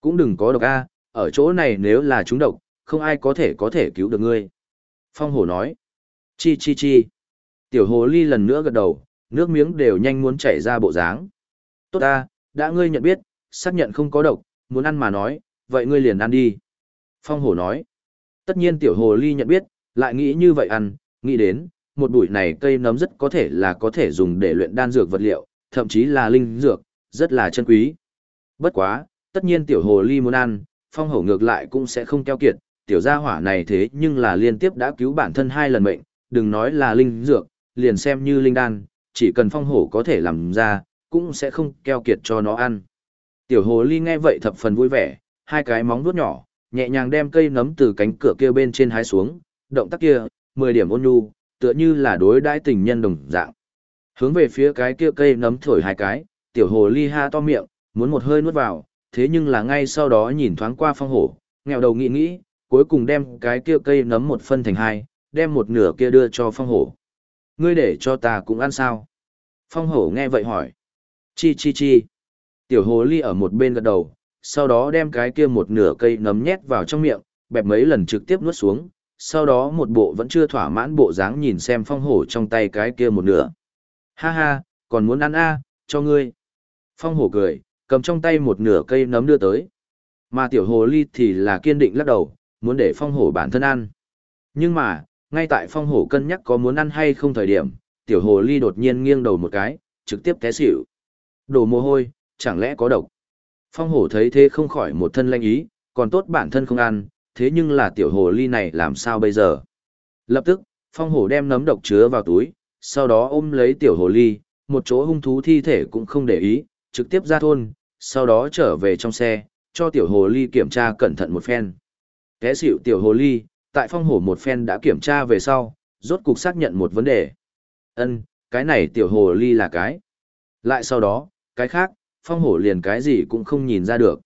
Cũng đừng có độc a, ở chỗ này nếu là chúng độc, không ai có thể có thể cứu được ngươi. Phong hổ nói. Chi chi chi. Tiểu hồ ly lần nữa gật đầu, nước miếng đều nhanh muốn chảy ra bộ dáng. Tốt ta, đã ngươi nhận biết, xác nhận không có độc, muốn ăn mà nói, vậy ngươi liền ăn đi. Phong hổ nói. Tất nhiên tiểu hồ ly nhận biết, lại nghĩ như vậy ăn, nghĩ đến, một bụi này cây nấm rất có thể là có thể dùng để luyện đan dược vật liệu, thậm chí là linh dược, rất là chân quý. Bất quá, tất nhiên tiểu hồ ly muốn ăn, phong hổ ngược lại cũng sẽ không keo kiệt, tiểu gia hỏa này thế nhưng là liên tiếp đã cứu bản thân hai lần mệnh, đừng nói là linh dược, liền xem như linh đan, chỉ cần phong hổ có thể làm ra, cũng sẽ không keo kiệt cho nó ăn. Tiểu hồ ly nghe vậy thập phần vui vẻ, hai cái móng vuốt nhỏ, nhẹ nhàng đem cây nấm từ cánh cửa kia bên trên hái xuống, động tác kia, 10 điểm ôn nhu, tựa như là đối đãi tình nhân đồng dạng. Hướng về phía cái kia cây nấm thổi hai cái, tiểu hồ ly ha to miệng, muốn một hơi nuốt vào, thế nhưng là ngay sau đó nhìn thoáng qua phong hổ, nghèo đầu nghĩ nghĩ, cuối cùng đem cái kia cây nấm một phân thành hai, đem một nửa kia đưa cho phong hổ. Ngươi để cho ta cũng ăn sao? Phong hổ nghe vậy hỏi. Chi chi chi. Tiểu hồ ly ở một bên gật đầu, sau đó đem cái kia một nửa cây nấm nhét vào trong miệng, bẹp mấy lần trực tiếp nuốt xuống, sau đó một bộ vẫn chưa thỏa mãn bộ dáng nhìn xem phong hổ trong tay cái kia một nửa. Ha ha, còn muốn ăn a, cho ngươi. Phong hổ cười, cầm trong tay một nửa cây nấm đưa tới. Mà tiểu hồ ly thì là kiên định lắc đầu, muốn để phong hổ bản thân ăn. Nhưng mà, ngay tại phong hổ cân nhắc có muốn ăn hay không thời điểm, tiểu hồ ly đột nhiên nghiêng đầu một cái, trực tiếp té xỉu. Đổ mồ hôi, chẳng lẽ có độc. Phong hổ thấy thế không khỏi một thân lanh ý, còn tốt bản thân không ăn, thế nhưng là tiểu hồ ly này làm sao bây giờ? Lập tức, phong hổ đem nấm độc chứa vào túi, sau đó ôm lấy tiểu hồ ly, một chỗ hung thú thi thể cũng không để ý, trực tiếp ra thôn, sau đó trở về trong xe, cho tiểu hồ ly kiểm tra cẩn thận một phen. Kẻ xỉu tiểu hồ ly, tại phong hổ một phen đã kiểm tra về sau, rốt cục xác nhận một vấn đề. Ân, cái này tiểu hồ ly là cái. Lại sau đó, cái khác, phong hổ liền cái gì cũng không nhìn ra được.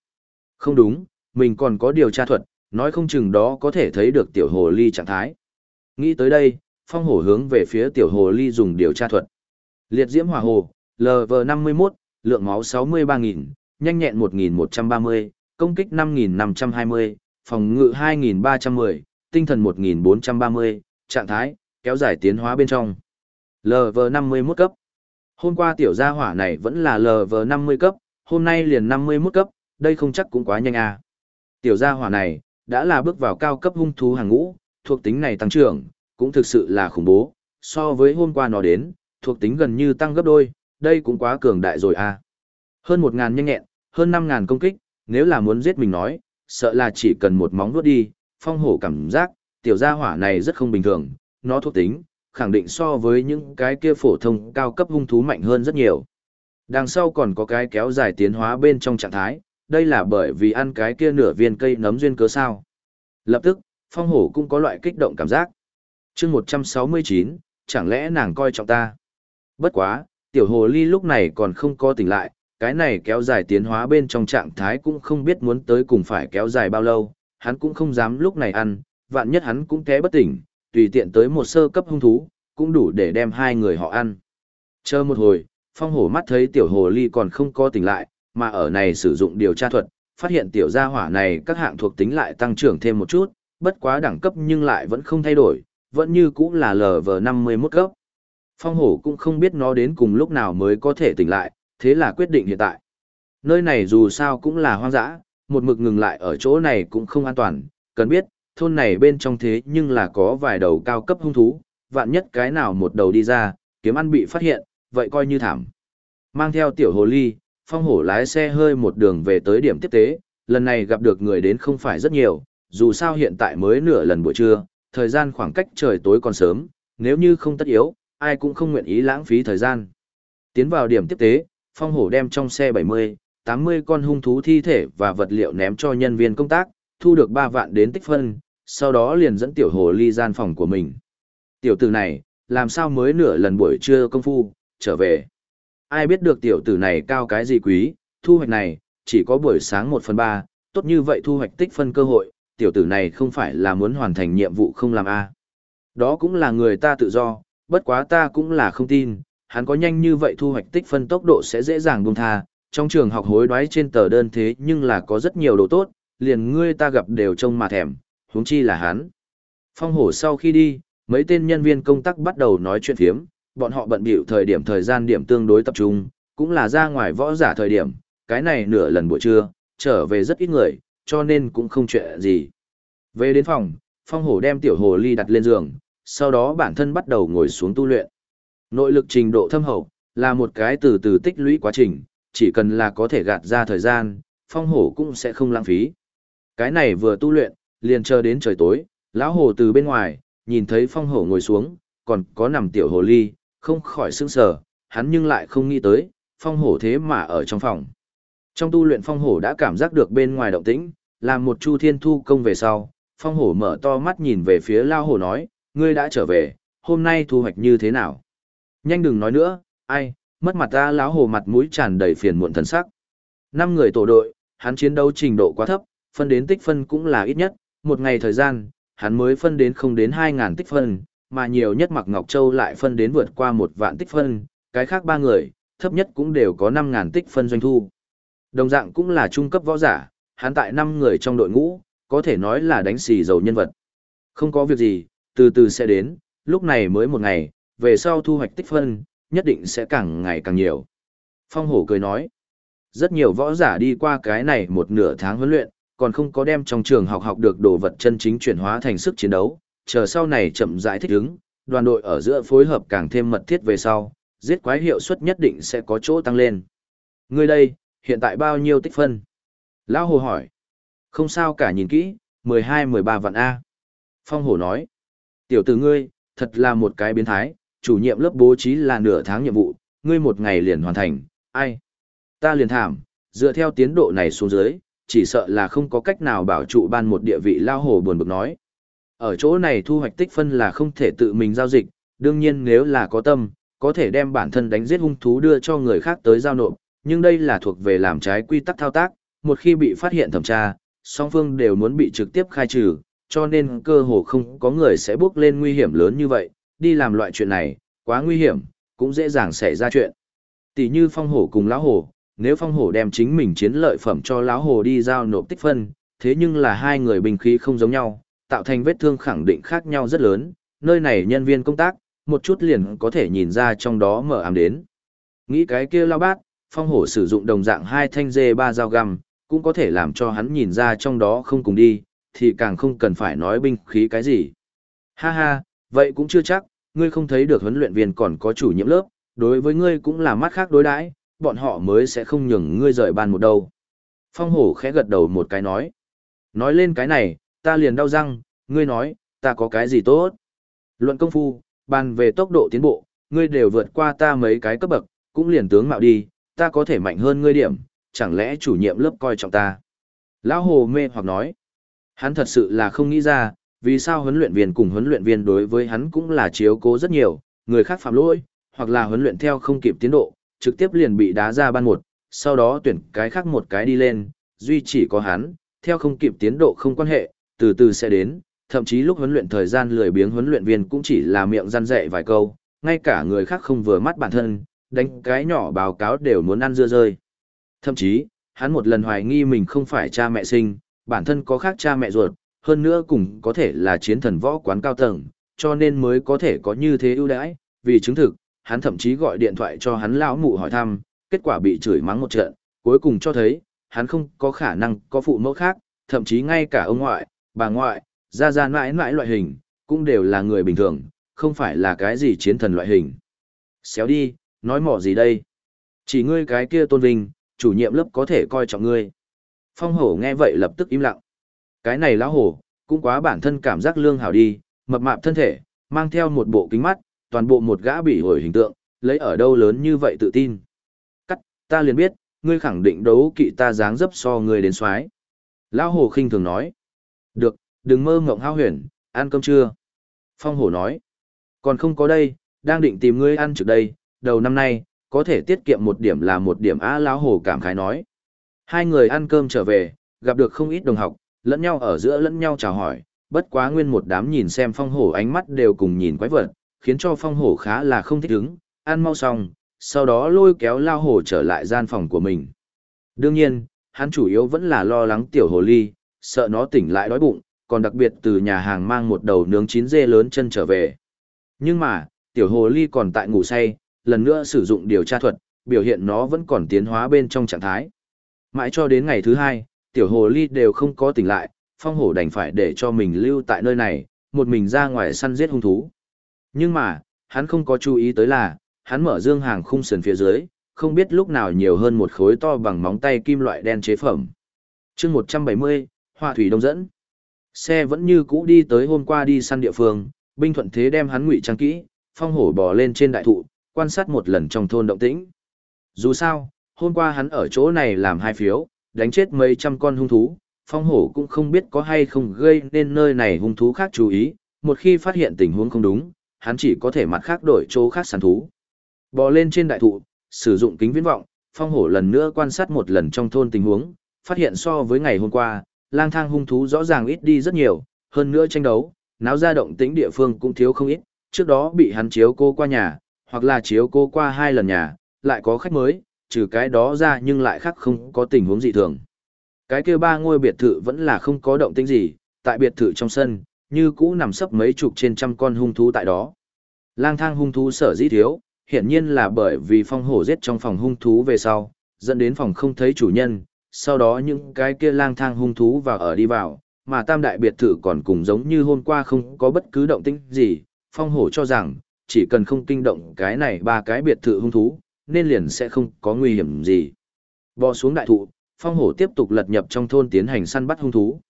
Không đúng, mình còn có điều tra thuật, nói không chừng đó có thể thấy được tiểu hồ ly trạng thái. Nghĩ tới đây, phong hổ hướng về phía tiểu hồ ly dùng điều tra thuật. Liệt diễm hỏa hồ, LV51, lượng máu 63.000, nhanh nhẹn 1.130, công kích 5.520, phòng ngự 2.310, tinh thần 1.430, trạng thái, kéo dài tiến hóa bên trong. LV51 cấp. Hôm qua tiểu gia hỏa này vẫn là LV50 cấp, hôm nay liền 51 cấp, đây không chắc cũng quá nhanh à. Tiểu gia hỏa này, đã là bước vào cao cấp hung thú hàng ngũ, thuộc tính này tăng trưởng, cũng thực sự là khủng bố, so với hôm qua nó đến, thuộc tính gần như tăng gấp đôi, đây cũng quá cường đại rồi à. Hơn 1.000 nhanh nhẹn, hơn 5.000 công kích, nếu là muốn giết mình nói, sợ là chỉ cần một móng vuốt đi, phong hổ cảm giác, tiểu gia hỏa này rất không bình thường, nó thuộc tính, khẳng định so với những cái kia phổ thông cao cấp hung thú mạnh hơn rất nhiều. Đằng sau còn có cái kéo dài tiến hóa bên trong trạng thái, đây là bởi vì ăn cái kia nửa viên cây nấm duyên cớ sao. Lập tức, phong hổ cũng có loại kích động cảm giác. chương 169, chẳng lẽ nàng coi trọng ta? Bất quá, tiểu hồ ly lúc này còn không có tỉnh lại, cái này kéo dài tiến hóa bên trong trạng thái cũng không biết muốn tới cùng phải kéo dài bao lâu, hắn cũng không dám lúc này ăn, vạn nhất hắn cũng té bất tỉnh, tùy tiện tới một sơ cấp hung thú, cũng đủ để đem hai người họ ăn. Chờ một hồi, phong hổ mắt thấy tiểu hồ ly còn không có tỉnh lại, mà ở này sử dụng điều tra thuật, phát hiện tiểu gia hỏa này các hạng thuộc tính lại tăng trưởng thêm một chút, bất quá đẳng cấp nhưng lại vẫn không thay đổi, vẫn như cũ là LV51 cấp. Phong hổ cũng không biết nó đến cùng lúc nào mới có thể tỉnh lại, thế là quyết định hiện tại. Nơi này dù sao cũng là hoang dã, một mực ngừng lại ở chỗ này cũng không an toàn, cần biết, thôn này bên trong thế nhưng là có vài đầu cao cấp hung thú, vạn nhất cái nào một đầu đi ra, kiếm ăn bị phát hiện, vậy coi như thảm. Mang theo tiểu hồ ly, phong hổ lái xe hơi một đường về tới điểm tiếp tế, lần này gặp được người đến không phải rất nhiều, dù sao hiện tại mới nửa lần buổi trưa, thời gian khoảng cách trời tối còn sớm, nếu như không tất yếu, ai cũng không nguyện ý lãng phí thời gian. Tiến vào điểm tiếp tế, phong hổ đem trong xe 70, 80 con hung thú thi thể và vật liệu ném cho nhân viên công tác, thu được 3 vạn đến tích phân, sau đó liền dẫn tiểu hồ ly gian phòng của mình. Tiểu tử này, làm sao mới nửa lần buổi trưa công phu, trở về. Ai biết được tiểu tử này cao cái gì quý, thu hoạch này, chỉ có buổi sáng 1 phần 3, tốt như vậy thu hoạch tích phân cơ hội, tiểu tử này không phải là muốn hoàn thành nhiệm vụ không làm a Đó cũng là người ta tự do, bất quá ta cũng là không tin, hắn có nhanh như vậy thu hoạch tích phân tốc độ sẽ dễ dàng buông tha, trong trường học hối đoái trên tờ đơn thế nhưng là có rất nhiều đồ tốt, liền ngươi ta gặp đều trông mà thèm, huống chi là hắn. Phong hổ sau khi đi, mấy tên nhân viên công tác bắt đầu nói chuyện phiếm, bọn họ bận bịu thời điểm thời gian điểm tương đối tập trung, cũng là ra ngoài võ giả thời điểm, cái này nửa lần buổi trưa, trở về rất ít người, cho nên cũng không chuyện gì. Về đến phòng, phong hổ đem tiểu hồ ly đặt lên giường, sau đó bản thân bắt đầu ngồi xuống tu luyện. Nội lực trình độ thâm hậu, là một cái từ từ tích lũy quá trình, chỉ cần là có thể gạt ra thời gian, phong hổ cũng sẽ không lãng phí. Cái này vừa tu luyện, liền chờ đến trời tối, lão hồ từ bên ngoài, nhìn thấy phong hổ ngồi xuống, còn có nằm tiểu hồ ly, không khỏi sững sờ, hắn nhưng lại không nghĩ tới, phong hổ thế mà ở trong phòng. Trong tu luyện phong hổ đã cảm giác được bên ngoài động tĩnh, làm một chu thiên thu công về sau, phong hổ mở to mắt nhìn về phía lao hổ nói, ngươi đã trở về, hôm nay thu hoạch như thế nào? Nhanh đừng nói nữa, ai, mất mặt ta lão hổ mặt mũi tràn đầy phiền muộn thần sắc. Năm người tổ đội, hắn chiến đấu trình độ quá thấp, phân đến tích phân cũng là ít nhất, một ngày thời gian, hắn mới phân đến không đến 2.000 tích phân, mà nhiều nhất Mặc Ngọc Châu lại phân đến vượt qua một vạn tích phân, cái khác ba người, thấp nhất cũng đều có 5.000 tích phân doanh thu. Đồng dạng cũng là trung cấp võ giả, hắn tại 5 người trong đội ngũ, có thể nói là đánh xì dầu nhân vật. Không có việc gì, từ từ sẽ đến, lúc này mới một ngày, về sau thu hoạch tích phân, nhất định sẽ càng ngày càng nhiều. Phong hổ cười nói, rất nhiều võ giả đi qua cái này một nửa tháng huấn luyện, còn không có đem trong trường học học được đồ vật chân chính chuyển hóa thành sức chiến đấu, chờ sau này chậm rãi thích ứng, đoàn đội ở giữa phối hợp càng thêm mật thiết về sau, giết quái hiệu suất nhất định sẽ có chỗ tăng lên. Ngươi đây, hiện tại bao nhiêu tích phân? Lão Hồ hỏi. Không sao cả nhìn kỹ, 12-13 vạn A. Phong Hồ nói. Tiểu tử ngươi, thật là một cái biến thái, chủ nhiệm lớp bố trí là nửa tháng nhiệm vụ, ngươi một ngày liền hoàn thành, ai? Ta liền thảm, dựa theo tiến độ này xuống dưới, chỉ sợ là không có cách nào bảo trụ ban một địa vị lao hồ buồn bực nói. Ở chỗ này thu hoạch tích phân là không thể tự mình giao dịch, đương nhiên nếu là có tâm, có thể đem bản thân đánh giết hung thú đưa cho người khác tới giao nộp, nhưng đây là thuộc về làm trái quy tắc thao tác, một khi bị phát hiện thẩm tra, song phương đều muốn bị trực tiếp khai trừ, cho nên cơ hồ không có người sẽ bước lên nguy hiểm lớn như vậy, đi làm loại chuyện này, quá nguy hiểm, cũng dễ dàng xảy ra chuyện. Tỷ như phong hổ cùng lão hổ, nếu phong hổ đem chính mình chiến lợi phẩm cho lão hồ đi giao nộp tích phân, thế nhưng là hai người bình khí không giống nhau, tạo thành vết thương khẳng định khác nhau rất lớn, nơi này nhân viên công tác, một chút liền có thể nhìn ra trong đó mở ám đến. Nghĩ cái kia lao bát, phong hổ sử dụng đồng dạng hai thanh dê ba dao găm, cũng có thể làm cho hắn nhìn ra trong đó không cùng đi, thì càng không cần phải nói binh khí cái gì. Ha ha, vậy cũng chưa chắc, ngươi không thấy được huấn luyện viên còn có chủ nhiệm lớp, đối với ngươi cũng là mắt khác đối đãi, bọn họ mới sẽ không nhường ngươi rời bàn một đâu. Phong hổ khẽ gật đầu một cái nói. Nói lên cái này, ta liền đau răng, ngươi nói, ta có cái gì tốt. Luận công phu, bàn về tốc độ tiến bộ, ngươi đều vượt qua ta mấy cái cấp bậc, cũng liền tướng mạo đi, ta có thể mạnh hơn ngươi điểm, chẳng lẽ chủ nhiệm lớp coi trọng ta. Lão hồ mê hoặc nói, hắn thật sự là không nghĩ ra, vì sao huấn luyện viên cùng huấn luyện viên đối với hắn cũng là chiếu cố rất nhiều, người khác phạm lỗi, hoặc là huấn luyện theo không kịp tiến độ, trực tiếp liền bị đá ra ban một, sau đó tuyển cái khác một cái đi lên, duy chỉ có hắn, theo không kịp tiến độ không quan hệ, từ từ sẽ đến, thậm chí lúc huấn luyện thời gian lười biếng huấn luyện viên cũng chỉ là miệng răn dạy vài câu, ngay cả người khác không vừa mắt bản thân, đánh cái nhỏ báo cáo đều muốn ăn dưa rơi. Thậm chí, hắn một lần hoài nghi mình không phải cha mẹ sinh, bản thân có khác cha mẹ ruột, hơn nữa cũng có thể là chiến thần võ quán cao tầng, cho nên mới có thể có như thế ưu đãi, vì chứng thực, hắn thậm chí gọi điện thoại cho hắn lão mụ hỏi thăm, kết quả bị chửi mắng một trận, cuối cùng cho thấy, hắn không có khả năng có phụ mẫu khác, thậm chí ngay cả ông ngoại, bà ngoại, gia gia mãi mãi loại hình, cũng đều là người bình thường, không phải là cái gì chiến thần loại hình. Xéo đi, nói mỏ gì đây? Chỉ ngươi cái kia tôn vinh, chủ nhiệm lớp có thể coi trọng ngươi. Phong hổ nghe vậy lập tức im lặng. Cái này lão hổ, cũng quá bản thân cảm giác lương hảo đi, mập mạp thân thể, mang theo một bộ kính mắt, toàn bộ một gã bị hồi hình tượng, lấy ở đâu lớn như vậy tự tin. Cắt, ta liền biết, ngươi khẳng định đấu kỵ ta dáng dấp so ngươi đến soái. Lão Hồ khinh thường nói. Được, đừng mơ ngộng hao huyền, ăn cơm chưa? Phong Hổ nói. Còn không có đây, đang định tìm ngươi ăn trước đây, đầu năm nay, có thể tiết kiệm một điểm là một điểm á Lão Hổ cảm khái nói. Hai người ăn cơm trở về, gặp được không ít đồng học, lẫn nhau ở giữa lẫn nhau chào hỏi, bất quá nguyên một đám nhìn xem phong hổ ánh mắt đều cùng nhìn quái vật, khiến cho phong hổ khá là không thích ứng, ăn mau xong, sau đó lôi kéo lao hổ trở lại gian phòng của mình. Đương nhiên, hắn chủ yếu vẫn là lo lắng tiểu hồ ly, sợ nó tỉnh lại đói bụng, còn đặc biệt từ nhà hàng mang một đầu nướng chín dê lớn chân trở về. Nhưng mà, tiểu hồ ly còn tại ngủ say, lần nữa sử dụng điều tra thuật, biểu hiện nó vẫn còn tiến hóa bên trong trạng thái. Mãi cho đến ngày thứ hai, tiểu hồ ly đều không có tỉnh lại, phong hổ đành phải để cho mình lưu tại nơi này, một mình ra ngoài săn giết hung thú. Nhưng mà, hắn không có chú ý tới là, hắn mở dương hàng khung sườn phía dưới, không biết lúc nào nhiều hơn một khối to bằng móng tay kim loại đen chế phẩm. chương 170, hòa Thủy Đông dẫn. Xe vẫn như cũ đi tới hôm qua đi săn địa phương, binh thuận thế đem hắn ngụy trang kỹ, phong hổ bò lên trên đại thụ, quan sát một lần trong thôn động tĩnh. Dù sao, hôm qua hắn ở chỗ này làm hai phiếu, đánh chết mấy trăm con hung thú, phong hổ cũng không biết có hay không gây nên nơi này hung thú khác chú ý, một khi phát hiện tình huống không đúng, hắn chỉ có thể mặt khác đổi chỗ khác săn thú. Bò lên trên đại thụ, sử dụng kính viễn vọng, phong hổ lần nữa quan sát một lần trong thôn tình huống, phát hiện so với ngày hôm qua, lang thang hung thú rõ ràng ít đi rất nhiều, hơn nữa tranh đấu, náo ra động tĩnh địa phương cũng thiếu không ít, trước đó bị hắn chiếu cô qua nhà, hoặc là chiếu cô qua hai lần nhà, lại có khách mới, trừ cái đó ra nhưng lại khác không có tình huống dị thường. Cái kia ba ngôi biệt thự vẫn là không có động tĩnh gì, tại biệt thự trong sân, như cũ nằm sấp mấy chục trên trăm con hung thú tại đó. Lang thang hung thú sở dĩ thiếu, hiển nhiên là bởi vì phong hổ giết trong phòng hung thú về sau, dẫn đến phòng không thấy chủ nhân, sau đó những cái kia lang thang hung thú vào ở đi vào, mà tam đại biệt thự còn cùng giống như hôm qua không có bất cứ động tĩnh gì, phong hổ cho rằng, chỉ cần không kinh động cái này ba cái biệt thự hung thú, nên liền sẽ không có nguy hiểm gì. Bò xuống đại thụ, phong hổ tiếp tục lật nhập trong thôn tiến hành săn bắt hung thú.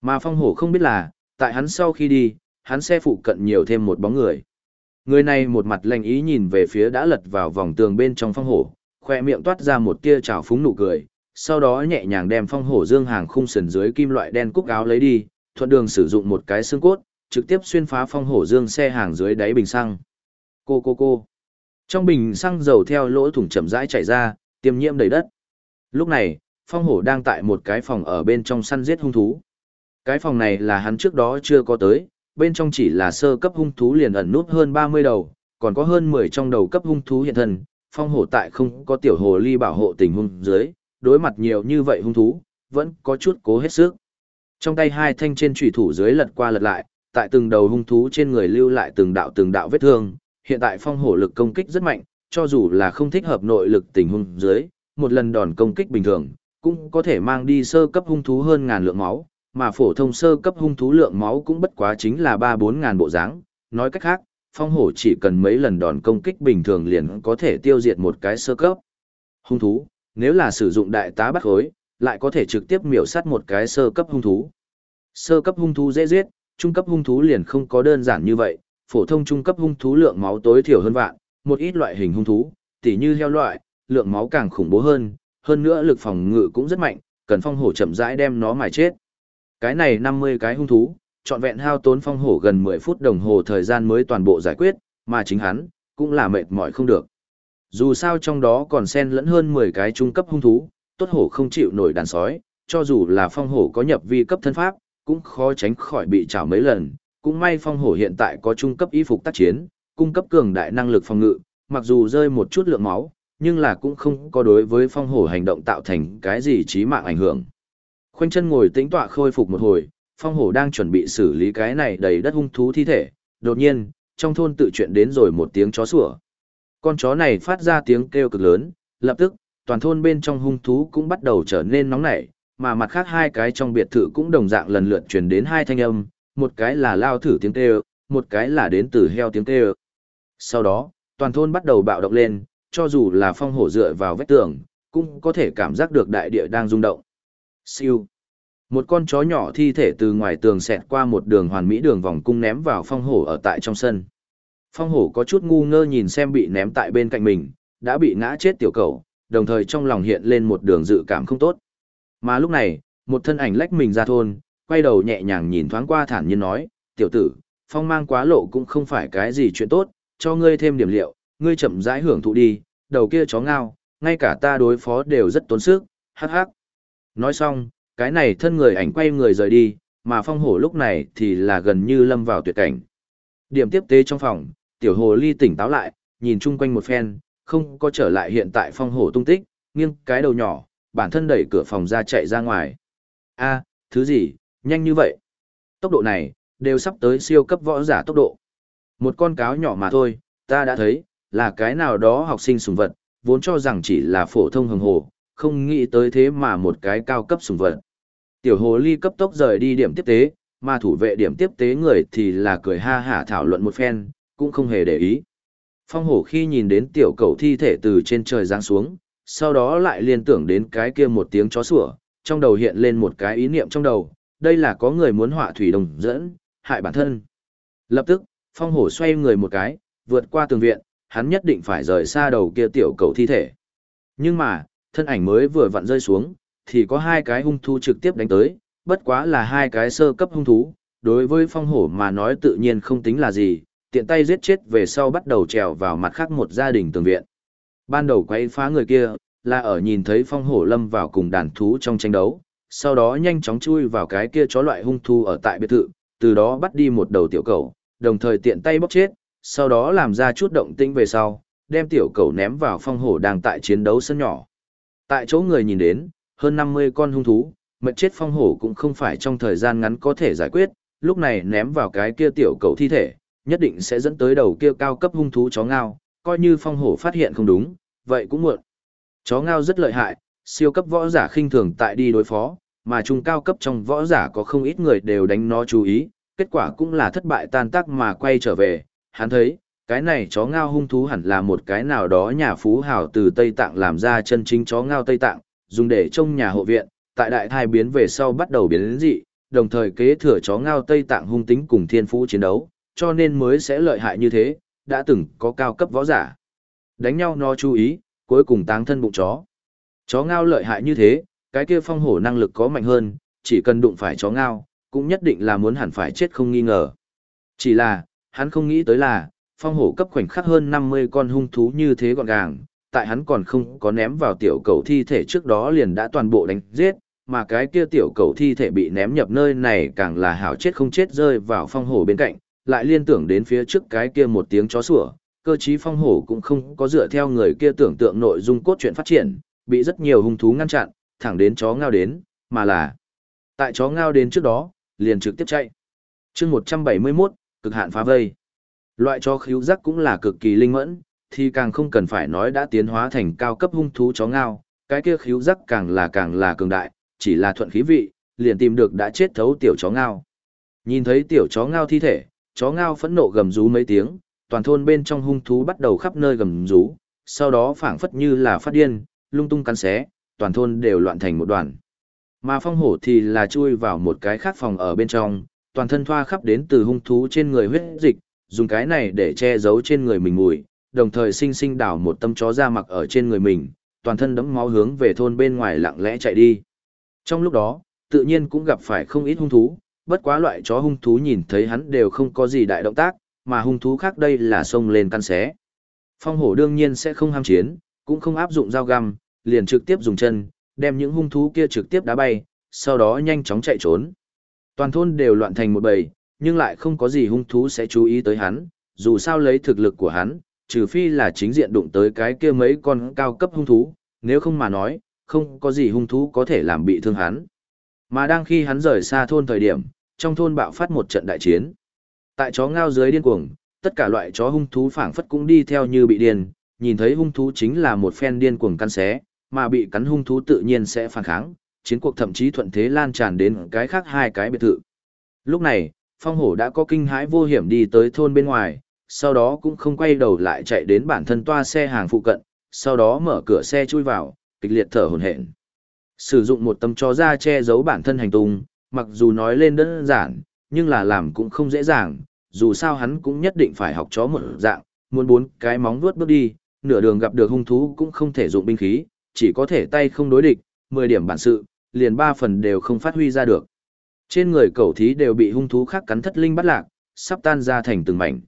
Mà phong hổ không biết là, tại hắn sau khi đi, hắn sẽ phụ cận nhiều thêm một bóng người. Người này một mặt lành ý nhìn về phía đã lật vào vòng tường bên trong phong hổ, khoe miệng toát ra một tia trào phúng nụ cười, sau đó nhẹ nhàng đem phong hổ dương hàng khung sườn dưới kim loại đen cúc áo lấy đi, thuận đường sử dụng một cái xương cốt, trực tiếp xuyên phá phong hổ dương xe hàng dưới đáy bình xăng. Cô cô cô. Trong bình xăng dầu theo lỗ thủng chậm rãi chảy ra, tiêm nhiễm đầy đất. Lúc này, phong hổ đang tại một cái phòng ở bên trong săn giết hung thú. Cái phòng này là hắn trước đó chưa có tới, bên trong chỉ là sơ cấp hung thú liền ẩn nút hơn 30 đầu, còn có hơn 10 trong đầu cấp hung thú hiện thân, phong hổ tại không có tiểu hồ ly bảo hộ tình hung dưới, đối mặt nhiều như vậy hung thú, vẫn có chút cố hết sức. Trong tay hai thanh trên trùy thủ dưới lật qua lật lại, tại từng đầu hung thú trên người lưu lại từng đạo từng đạo vết thương, hiện tại phong hổ lực công kích rất mạnh, cho dù là không thích hợp nội lực tình hung dưới, một lần đòn công kích bình thường, cũng có thể mang đi sơ cấp hung thú hơn ngàn lượng máu, mà phổ thông sơ cấp hung thú lượng máu cũng bất quá chính là 3-4 ngàn bộ dáng. Nói cách khác, phong hổ chỉ cần mấy lần đòn công kích bình thường liền có thể tiêu diệt một cái sơ cấp. Hung thú, nếu là sử dụng đại tá bắt khối, lại có thể trực tiếp miểu sát một cái sơ cấp hung thú. Sơ cấp hung thú dễ giết, trung cấp hung thú liền không có đơn giản như vậy, phổ thông trung cấp hung thú lượng máu tối thiểu hơn vạn, một ít loại hình hung thú, tỉ như heo loại, lượng máu càng khủng bố hơn, hơn nữa lực phòng ngự cũng rất mạnh, cần phong hổ chậm rãi đem nó mài chết. Cái này 50 cái hung thú, trọn vẹn hao tốn phong hổ gần 10 phút đồng hồ thời gian mới toàn bộ giải quyết, mà chính hắn, cũng là mệt mỏi không được. Dù sao trong đó còn xen lẫn hơn 10 cái trung cấp hung thú, tốt hổ không chịu nổi đàn sói, cho dù là phong hổ có nhập vi cấp thân pháp, cũng khó tránh khỏi bị trảo mấy lần, cũng may phong hổ hiện tại có trung cấp y phục tác chiến, cung cấp cường đại năng lực phòng ngự, mặc dù rơi một chút lượng máu, nhưng là cũng không có đối với phong hổ hành động tạo thành cái gì chí mạng ảnh hưởng. Khoanh chân ngồi tĩnh tọa khôi phục một hồi, phong hổ đang chuẩn bị xử lý cái này đầy đất hung thú thi thể, đột nhiên, trong thôn tự chuyện đến rồi một tiếng chó sủa. Con chó này phát ra tiếng kêu cực lớn, lập tức, toàn thôn bên trong hung thú cũng bắt đầu trở nên nóng nảy, mà mặt khác hai cái trong biệt thự cũng đồng dạng lần lượt truyền đến hai thanh âm, một cái là lao thử tiếng kêu, một cái là đến từ heo tiếng kêu. Sau đó, toàn thôn bắt đầu bạo động lên, cho dù là phong hổ dựa vào vách tường, cũng có thể cảm giác được đại địa đang rung động. Siêu. Một con chó nhỏ thi thể từ ngoài tường xẹt qua một đường hoàn mỹ đường vòng cung ném vào phong hổ ở tại trong sân. Phong hổ có chút ngu ngơ nhìn xem bị ném tại bên cạnh mình, đã bị ngã chết tiểu cầu, đồng thời trong lòng hiện lên một đường dự cảm không tốt. Mà lúc này, một thân ảnh lách mình ra thôn, quay đầu nhẹ nhàng nhìn thoáng qua thản nhiên nói, tiểu tử, phong mang quá lộ cũng không phải cái gì chuyện tốt, cho ngươi thêm điểm liệu, ngươi chậm rãi hưởng thụ đi, đầu kia chó ngao, ngay cả ta đối phó đều rất tốn sức, hắc hắc. Nói xong, cái này thân người ảnh quay người rời đi, mà phong hổ lúc này thì là gần như lâm vào tuyệt cảnh. Điểm tiếp tế trong phòng, tiểu hồ ly tỉnh táo lại, nhìn chung quanh một phen, không có trở lại hiện tại phong hổ tung tích, nghiêng cái đầu nhỏ, bản thân đẩy cửa phòng ra chạy ra ngoài. a thứ gì, nhanh như vậy? Tốc độ này, đều sắp tới siêu cấp võ giả tốc độ. Một con cáo nhỏ mà thôi, ta đã thấy, là cái nào đó học sinh sùng vật, vốn cho rằng chỉ là phổ thông hồng hồ, không nghĩ tới thế mà một cái cao cấp sùng vật. Tiểu hồ ly cấp tốc rời đi điểm tiếp tế, mà thủ vệ điểm tiếp tế người thì là cười ha hả thảo luận một phen, cũng không hề để ý. Phong hổ khi nhìn đến tiểu cầu thi thể từ trên trời giáng xuống, sau đó lại liên tưởng đến cái kia một tiếng chó sủa, trong đầu hiện lên một cái ý niệm trong đầu, đây là có người muốn họa thủy đồng dẫn, hại bản thân. Lập tức, phong hổ xoay người một cái, vượt qua tường viện, hắn nhất định phải rời xa đầu kia tiểu cầu thi thể. Nhưng mà, thân ảnh mới vừa vặn rơi xuống, thì có hai cái hung thú trực tiếp đánh tới, bất quá là hai cái sơ cấp hung thú, đối với phong hổ mà nói tự nhiên không tính là gì, tiện tay giết chết về sau bắt đầu trèo vào mặt khác một gia đình tường viện. Ban đầu quay phá người kia, là ở nhìn thấy phong hổ lâm vào cùng đàn thú trong tranh đấu, sau đó nhanh chóng chui vào cái kia chó loại hung thu ở tại biệt thự, từ đó bắt đi một đầu tiểu cầu, đồng thời tiện tay bóc chết, sau đó làm ra chút động tĩnh về sau, đem tiểu cầu ném vào phong hổ đang tại chiến đấu sân nhỏ. Tại chỗ người nhìn đến, hơn 50 con hung thú, mệt chết phong hổ cũng không phải trong thời gian ngắn có thể giải quyết, lúc này ném vào cái kia tiểu cầu thi thể, nhất định sẽ dẫn tới đầu kia cao cấp hung thú chó ngao, coi như phong hổ phát hiện không đúng, vậy cũng muộn. Chó ngao rất lợi hại, siêu cấp võ giả khinh thường tại đi đối phó, mà trung cao cấp trong võ giả có không ít người đều đánh nó chú ý, kết quả cũng là thất bại tan tác mà quay trở về, hắn thấy, cái này chó ngao hung thú hẳn là một cái nào đó nhà phú hào từ Tây Tạng làm ra chân chính chó ngao Tây Tạng, dùng để trông nhà hộ viện, tại đại thai biến về sau bắt đầu biến dị, đồng thời kế thừa chó ngao Tây Tạng hung tính cùng thiên phú chiến đấu, cho nên mới sẽ lợi hại như thế, đã từng có cao cấp võ giả. Đánh nhau nó chú ý, cuối cùng táng thân bụng chó. Chó ngao lợi hại như thế, cái kia phong hổ năng lực có mạnh hơn, chỉ cần đụng phải chó ngao, cũng nhất định là muốn hẳn phải chết không nghi ngờ. Chỉ là, hắn không nghĩ tới là, phong hổ cấp khoảnh khắc hơn 50 con hung thú như thế gọn gàng, tại hắn còn không có ném vào tiểu cầu thi thể trước đó liền đã toàn bộ đánh giết, mà cái kia tiểu cầu thi thể bị ném nhập nơi này càng là hảo chết không chết rơi vào phong hổ bên cạnh, lại liên tưởng đến phía trước cái kia một tiếng chó sủa, cơ trí phong hổ cũng không có dựa theo người kia tưởng tượng nội dung cốt truyện phát triển, bị rất nhiều hung thú ngăn chặn, thẳng đến chó ngao đến, mà là tại chó ngao đến trước đó, liền trực tiếp chạy. chương 171, cực hạn phá vây. Loại chó khíu giác cũng là cực kỳ linh mẫn, thì càng không cần phải nói đã tiến hóa thành cao cấp hung thú chó ngao, cái kia khíu giác càng là càng là cường đại, chỉ là thuận khí vị, liền tìm được đã chết thấu tiểu chó ngao. Nhìn thấy tiểu chó ngao thi thể, chó ngao phẫn nộ gầm rú mấy tiếng, toàn thôn bên trong hung thú bắt đầu khắp nơi gầm rú, sau đó phảng phất như là phát điên, lung tung cắn xé, toàn thôn đều loạn thành một đoàn. Mà phong hổ thì là chui vào một cái khác phòng ở bên trong, toàn thân thoa khắp đến từ hung thú trên người huyết dịch, dùng cái này để che giấu trên người mình mùi, đồng thời sinh sinh đảo một tâm chó ra mặc ở trên người mình, toàn thân đẫm máu hướng về thôn bên ngoài lặng lẽ chạy đi. Trong lúc đó, tự nhiên cũng gặp phải không ít hung thú, bất quá loại chó hung thú nhìn thấy hắn đều không có gì đại động tác, mà hung thú khác đây là xông lên căn xé. Phong hổ đương nhiên sẽ không ham chiến, cũng không áp dụng dao găm, liền trực tiếp dùng chân, đem những hung thú kia trực tiếp đá bay, sau đó nhanh chóng chạy trốn. Toàn thôn đều loạn thành một bầy, nhưng lại không có gì hung thú sẽ chú ý tới hắn, dù sao lấy thực lực của hắn, trừ phi là chính diện đụng tới cái kia mấy con cao cấp hung thú, nếu không mà nói, không có gì hung thú có thể làm bị thương hắn. Mà đang khi hắn rời xa thôn thời điểm, trong thôn bạo phát một trận đại chiến. Tại chó ngao dưới điên cuồng, tất cả loại chó hung thú phảng phất cũng đi theo như bị điên, nhìn thấy hung thú chính là một phen điên cuồng căn xé, mà bị cắn hung thú tự nhiên sẽ phản kháng, chiến cuộc thậm chí thuận thế lan tràn đến cái khác hai cái biệt thự. Lúc này, phong hổ đã có kinh hãi vô hiểm đi tới thôn bên ngoài, sau đó cũng không quay đầu lại chạy đến bản thân toa xe hàng phụ cận, sau đó mở cửa xe chui vào, kịch liệt thở hổn hển. Sử dụng một tấm chó da che giấu bản thân hành tung, mặc dù nói lên đơn giản, nhưng là làm cũng không dễ dàng, dù sao hắn cũng nhất định phải học chó một dạng, muốn bốn cái móng vuốt bước đi, nửa đường gặp được hung thú cũng không thể dụng binh khí, chỉ có thể tay không đối địch, 10 điểm bản sự, liền 3 phần đều không phát huy ra được. Trên người cẩu thí đều bị hung thú khác cắn thất linh bắt lạc, sắp tan ra thành từng mảnh.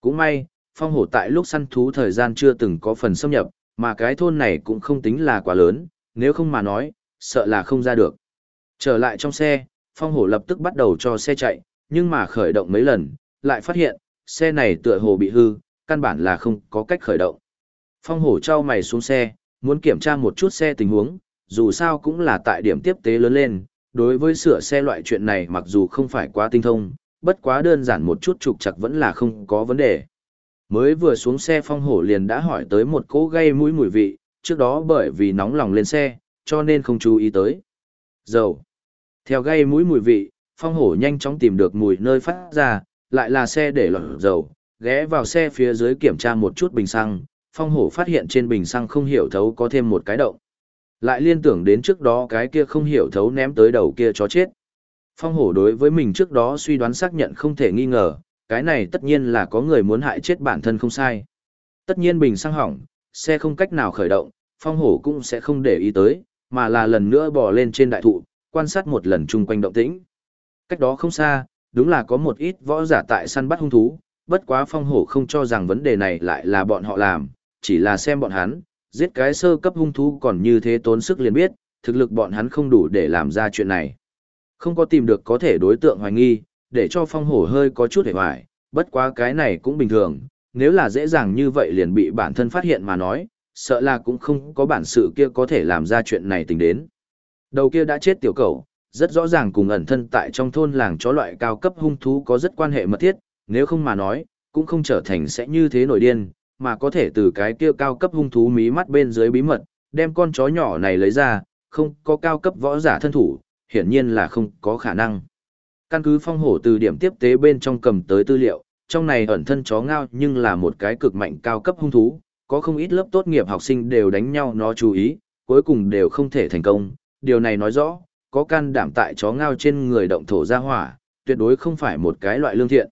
Cũng may, phong hổ tại lúc săn thú thời gian chưa từng có phần xâm nhập, mà cái thôn này cũng không tính là quá lớn, nếu không mà nói, sợ là không ra được. Trở lại trong xe, phong hổ lập tức bắt đầu cho xe chạy, nhưng mà khởi động mấy lần, lại phát hiện, xe này tựa hồ bị hư, căn bản là không có cách khởi động. Phong hổ trao mày xuống xe, muốn kiểm tra một chút xe tình huống, dù sao cũng là tại điểm tiếp tế lớn lên, đối với sửa xe loại chuyện này mặc dù không phải quá tinh thông, bất quá đơn giản một chút trục chặt vẫn là không có vấn đề. Mới vừa xuống xe phong hổ liền đã hỏi tới một cỗ gây mũi mùi vị, trước đó bởi vì nóng lòng lên xe, cho nên không chú ý tới. Dầu. Theo gây mũi mùi vị, phong hổ nhanh chóng tìm được mùi nơi phát ra, lại là xe để lọt dầu, ghé vào xe phía dưới kiểm tra một chút bình xăng, phong hổ phát hiện trên bình xăng không hiểu thấu có thêm một cái động. Lại liên tưởng đến trước đó cái kia không hiểu thấu ném tới đầu kia chó chết. Phong hổ đối với mình trước đó suy đoán xác nhận không thể nghi ngờ, cái này tất nhiên là có người muốn hại chết bản thân không sai. Tất nhiên bình xăng hỏng, xe không cách nào khởi động, phong hổ cũng sẽ không để ý tới, mà là lần nữa bò lên trên đại thụ, quan sát một lần chung quanh động tĩnh. Cách đó không xa, đúng là có một ít võ giả tại săn bắt hung thú, bất quá phong hổ không cho rằng vấn đề này lại là bọn họ làm, chỉ là xem bọn hắn, giết cái sơ cấp hung thú còn như thế tốn sức liền biết, thực lực bọn hắn không đủ để làm ra chuyện này. Không có tìm được có thể đối tượng hoài nghi, để cho phong hổ hơi có chút hề hoài, bất quá cái này cũng bình thường, nếu là dễ dàng như vậy liền bị bản thân phát hiện mà nói, sợ là cũng không có bản sự kia có thể làm ra chuyện này tình đến. Đầu kia đã chết tiểu cầu, rất rõ ràng cùng ẩn thân tại trong thôn làng chó loại cao cấp hung thú có rất quan hệ mật thiết, nếu không mà nói, cũng không trở thành sẽ như thế nổi điên, mà có thể từ cái kia cao cấp hung thú mí mắt bên dưới bí mật, đem con chó nhỏ này lấy ra, không có cao cấp võ giả thân thủ, hiển nhiên là không có khả năng. Căn cứ phong hổ từ điểm tiếp tế bên trong cầm tới tư liệu, trong này ẩn thân chó ngao nhưng là một cái cực mạnh cao cấp hung thú, có không ít lớp tốt nghiệp học sinh đều đánh nhau nó chú ý, cuối cùng đều không thể thành công. Điều này nói rõ, có can đảm tại chó ngao trên người động thổ ra hỏa, tuyệt đối không phải một cái loại lương thiện.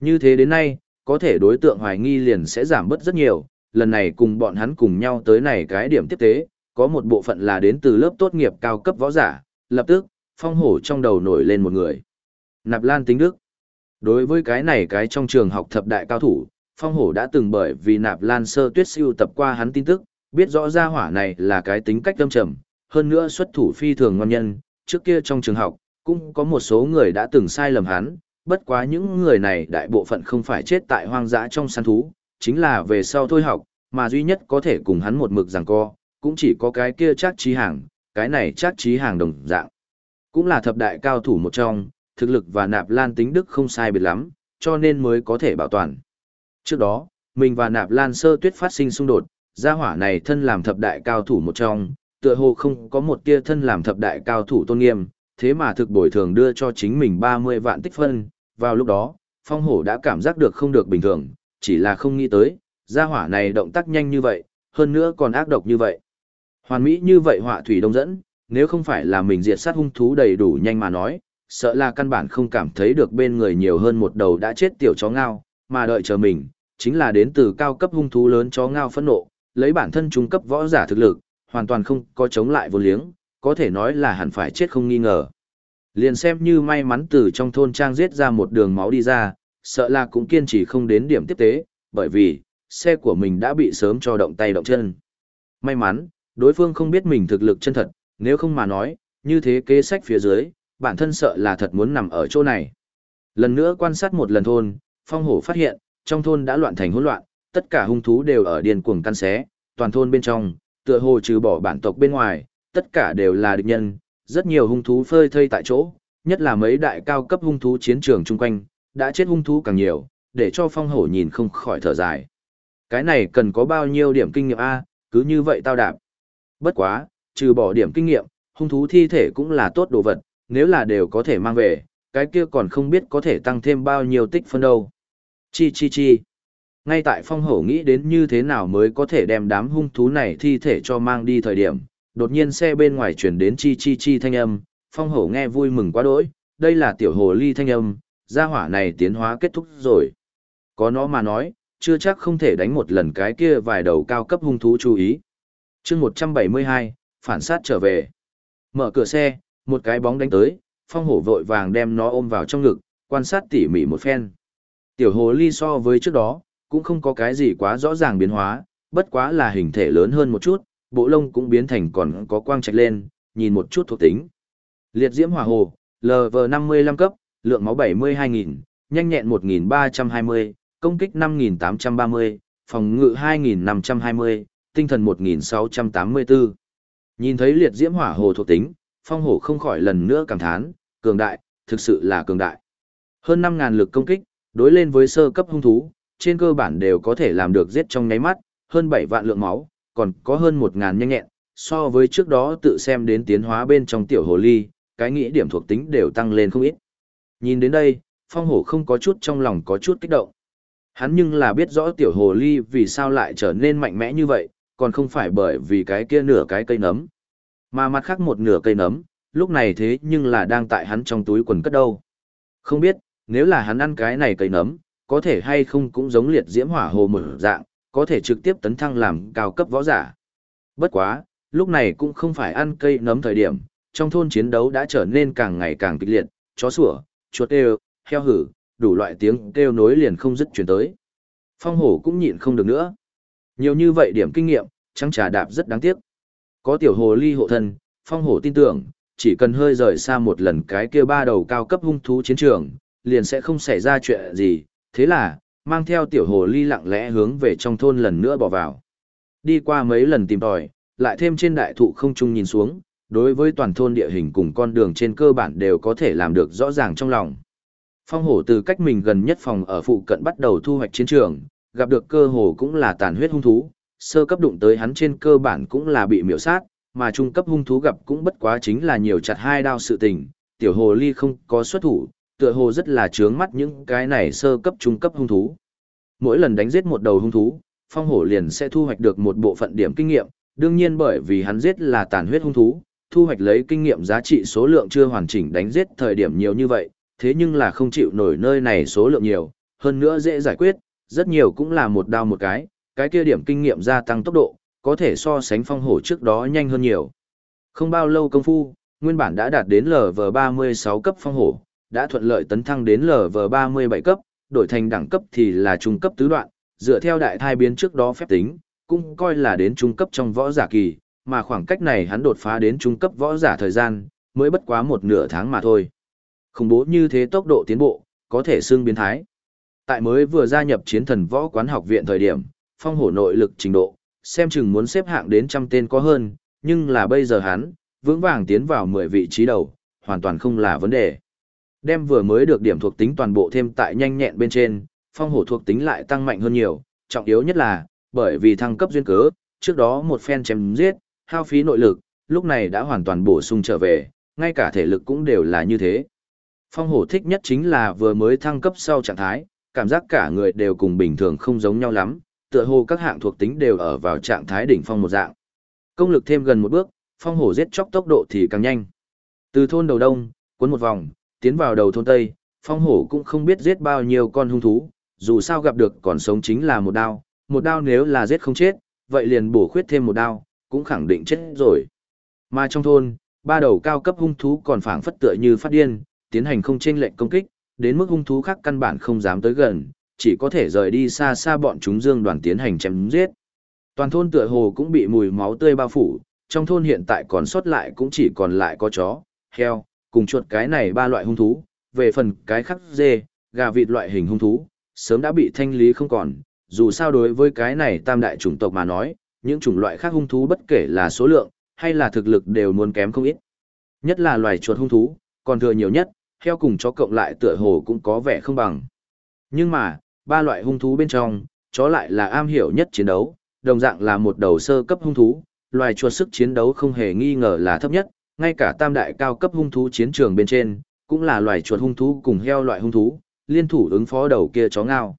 Như thế đến nay, có thể đối tượng hoài nghi liền sẽ giảm bớt rất nhiều, lần này cùng bọn hắn cùng nhau tới này cái điểm tiếp tế, có một bộ phận là đến từ lớp tốt nghiệp cao cấp võ giả, lập tức, phong hổ trong đầu nổi lên một người. Nạp Lan Tính Đức Đối với cái này cái trong trường học thập đại cao thủ, phong hổ đã từng bởi vì Nạp Lan sơ tuyết siêu tập qua hắn tin tức, biết rõ ra hỏa này là cái tính cách tâm trầm, hơn nữa xuất thủ phi thường ngon nhân, trước kia trong trường học, cũng có một số người đã từng sai lầm hắn, bất quá những người này đại bộ phận không phải chết tại hoang dã trong săn thú, chính là về sau thôi học, mà duy nhất có thể cùng hắn một mực rằng co, cũng chỉ có cái kia chắc trí hàng, cái này chắc trí hàng đồng dạng. Cũng là thập đại cao thủ một trong, thực lực và nạp lan tính đức không sai biệt lắm, cho nên mới có thể bảo toàn. Trước đó, mình và nạp lan sơ tuyết phát sinh xung đột, gia hỏa này thân làm thập đại cao thủ một trong, tựa hồ không có một tia thân làm thập đại cao thủ tôn nghiêm, thế mà thực bồi thường đưa cho chính mình 30 vạn tích phân, vào lúc đó, phong hổ đã cảm giác được không được bình thường, chỉ là không nghĩ tới, gia hỏa này động tác nhanh như vậy, hơn nữa còn ác độc như vậy. Hoàn mỹ như vậy họa thủy đông dẫn, nếu không phải là mình diệt sát hung thú đầy đủ nhanh mà nói, sợ là căn bản không cảm thấy được bên người nhiều hơn một đầu đã chết tiểu chó ngao, mà đợi chờ mình, chính là đến từ cao cấp hung thú lớn chó ngao phẫn nộ, lấy bản thân trung cấp võ giả thực lực, hoàn toàn không có chống lại vô liếng, có thể nói là hẳn phải chết không nghi ngờ. Liền xem như may mắn từ trong thôn trang giết ra một đường máu đi ra, sợ là cũng kiên trì không đến điểm tiếp tế, bởi vì, xe của mình đã bị sớm cho động tay động chân. May mắn, đối phương không biết mình thực lực chân thật, nếu không mà nói, như thế kế sách phía dưới, bản thân sợ là thật muốn nằm ở chỗ này. Lần nữa quan sát một lần thôn, phong hổ phát hiện, trong thôn đã loạn thành hỗn loạn, tất cả hung thú đều ở điên cuồng căn xé, toàn thôn bên trong, tựa hồ trừ bỏ bản tộc bên ngoài, tất cả đều là địch nhân, rất nhiều hung thú phơi thây tại chỗ, nhất là mấy đại cao cấp hung thú chiến trường chung quanh, đã chết hung thú càng nhiều, để cho phong hổ nhìn không khỏi thở dài. Cái này cần có bao nhiêu điểm kinh nghiệm A, cứ như vậy tao đạp. Bất quá, trừ bỏ điểm kinh nghiệm, hung thú thi thể cũng là tốt đồ vật, nếu là đều có thể mang về, cái kia còn không biết có thể tăng thêm bao nhiêu tích phân đâu. Chi chi chi. Ngay tại phong hổ nghĩ đến như thế nào mới có thể đem đám hung thú này thi thể cho mang đi thời điểm, đột nhiên xe bên ngoài chuyển đến chi chi chi thanh âm, phong hổ nghe vui mừng quá đỗi, đây là tiểu hồ ly thanh âm, gia hỏa này tiến hóa kết thúc rồi. Có nó mà nói, chưa chắc không thể đánh một lần cái kia vài đầu cao cấp hung thú chú ý. chương 172, phản sát trở về. Mở cửa xe, một cái bóng đánh tới, phong hổ vội vàng đem nó ôm vào trong ngực, quan sát tỉ mỉ một phen. Tiểu hồ ly so với trước đó, cũng không có cái gì quá rõ ràng biến hóa, bất quá là hình thể lớn hơn một chút, bộ lông cũng biến thành còn có quang trạch lên, nhìn một chút thuộc tính. Liệt diễm hỏa hồ, LV55 cấp, lượng máu 72.000, nhanh nhẹn 1.320, công kích 5.830, phòng ngự 2.520, tinh thần 1.684. Nhìn thấy liệt diễm hỏa hồ thuộc tính, phong hổ không khỏi lần nữa cảm thán, cường đại, thực sự là cường đại. Hơn 5.000 lực công kích, đối lên với sơ cấp hung thú, trên cơ bản đều có thể làm được giết trong nháy mắt, hơn 7 vạn lượng máu, còn có hơn 1.000 nhanh nhẹn, so với trước đó tự xem đến tiến hóa bên trong tiểu hồ ly, cái nghĩ điểm thuộc tính đều tăng lên không ít. Nhìn đến đây, phong hổ không có chút trong lòng có chút kích động. Hắn nhưng là biết rõ tiểu hồ ly vì sao lại trở nên mạnh mẽ như vậy, còn không phải bởi vì cái kia nửa cái cây nấm. Mà mặt khác một nửa cây nấm, lúc này thế nhưng là đang tại hắn trong túi quần cất đâu. Không biết, nếu là hắn ăn cái này cây nấm, có thể hay không cũng giống liệt diễm hỏa hồ mở dạng, có thể trực tiếp tấn thăng làm cao cấp võ giả. Bất quá, lúc này cũng không phải ăn cây nấm thời điểm, trong thôn chiến đấu đã trở nên càng ngày càng kịch liệt, chó sủa, chuột kêu, heo hử, đủ loại tiếng kêu nối liền không dứt chuyển tới. Phong hổ cũng nhịn không được nữa. Nhiều như vậy điểm kinh nghiệm, trắng trà đạp rất đáng tiếc. Có tiểu hồ ly hộ thân, phong hổ tin tưởng, chỉ cần hơi rời xa một lần cái kia ba đầu cao cấp hung thú chiến trường, liền sẽ không xảy ra chuyện gì. Thế là, mang theo tiểu hồ ly lặng lẽ hướng về trong thôn lần nữa bỏ vào. Đi qua mấy lần tìm tòi, lại thêm trên đại thụ không trung nhìn xuống, đối với toàn thôn địa hình cùng con đường trên cơ bản đều có thể làm được rõ ràng trong lòng. Phong hổ từ cách mình gần nhất phòng ở phụ cận bắt đầu thu hoạch chiến trường, gặp được cơ hồ cũng là tàn huyết hung thú, sơ cấp đụng tới hắn trên cơ bản cũng là bị miểu sát, mà trung cấp hung thú gặp cũng bất quá chính là nhiều chặt hai đao sự tình, tiểu hồ ly không có xuất thủ, tựa hồ rất là trướng mắt những cái này sơ cấp trung cấp hung thú. Mỗi lần đánh giết một đầu hung thú, phong hổ liền sẽ thu hoạch được một bộ phận điểm kinh nghiệm, đương nhiên bởi vì hắn giết là tàn huyết hung thú, thu hoạch lấy kinh nghiệm giá trị số lượng chưa hoàn chỉnh đánh giết thời điểm nhiều như vậy, thế nhưng là không chịu nổi nơi này số lượng nhiều, hơn nữa dễ giải quyết, rất nhiều cũng là một đao một cái, cái kia điểm kinh nghiệm gia tăng tốc độ, có thể so sánh phong hổ trước đó nhanh hơn nhiều. Không bao lâu công phu, nguyên bản đã đạt đến LV36 cấp phong hổ, đã thuận lợi tấn thăng đến LV37 cấp, đổi thành đẳng cấp thì là trung cấp tứ đoạn, dựa theo đại thai biến trước đó phép tính, cũng coi là đến trung cấp trong võ giả kỳ, mà khoảng cách này hắn đột phá đến trung cấp võ giả thời gian, mới bất quá một nửa tháng mà thôi. Khủng bố như thế tốc độ tiến bộ, có thể xương biến thái. Tại mới vừa gia nhập chiến thần võ quán học viện thời điểm, phong hổ nội lực trình độ, xem chừng muốn xếp hạng đến trăm tên có hơn, nhưng là bây giờ hắn, vững vàng tiến vào 10 vị trí đầu, hoàn toàn không là vấn đề. Đem vừa mới được điểm thuộc tính toàn bộ thêm tại nhanh nhẹn bên trên, phong hổ thuộc tính lại tăng mạnh hơn nhiều, trọng yếu nhất là, bởi vì thăng cấp duyên cớ, trước đó một phen chém giết, hao phí nội lực, lúc này đã hoàn toàn bổ sung trở về, ngay cả thể lực cũng đều là như thế. Phong hổ thích nhất chính là vừa mới thăng cấp sau trạng thái, cảm giác cả người đều cùng bình thường không giống nhau lắm, tựa hồ các hạng thuộc tính đều ở vào trạng thái đỉnh phong một dạng. Công lực thêm gần một bước, phong hổ giết chóc tốc độ thì càng nhanh. Từ thôn đầu đông, cuốn một vòng, tiến vào đầu thôn tây, phong hổ cũng không biết giết bao nhiêu con hung thú, dù sao gặp được còn sống chính là một đao, một đao nếu là giết không chết, vậy liền bổ khuyết thêm một đao, cũng khẳng định chết rồi. Mà trong thôn, ba đầu cao cấp hung thú còn phảng phất tựa như phát điên, tiến hành không chênh lệnh công kích, đến mức hung thú khác căn bản không dám tới gần, chỉ có thể rời đi xa xa bọn chúng dương đoàn tiến hành chém giết. Toàn thôn tựa hồ cũng bị mùi máu tươi bao phủ, trong thôn hiện tại còn sót lại cũng chỉ còn lại có chó, heo, cùng chuột cái này ba loại hung thú, về phần cái khắc dê, gà vịt loại hình hung thú, sớm đã bị thanh lý không còn, dù sao đối với cái này tam đại chủng tộc mà nói, những chủng loại khác hung thú bất kể là số lượng, hay là thực lực đều muốn kém không ít. Nhất là loài chuột hung thú, còn thừa nhiều nhất, heo cùng chó cộng lại tựa hồ cũng có vẻ không bằng. Nhưng mà, ba loại hung thú bên trong, chó lại là am hiểu nhất chiến đấu, đồng dạng là một đầu sơ cấp hung thú, loài chuột sức chiến đấu không hề nghi ngờ là thấp nhất, ngay cả tam đại cao cấp hung thú chiến trường bên trên, cũng là loài chuột hung thú cùng heo loại hung thú, liên thủ ứng phó đầu kia chó ngao.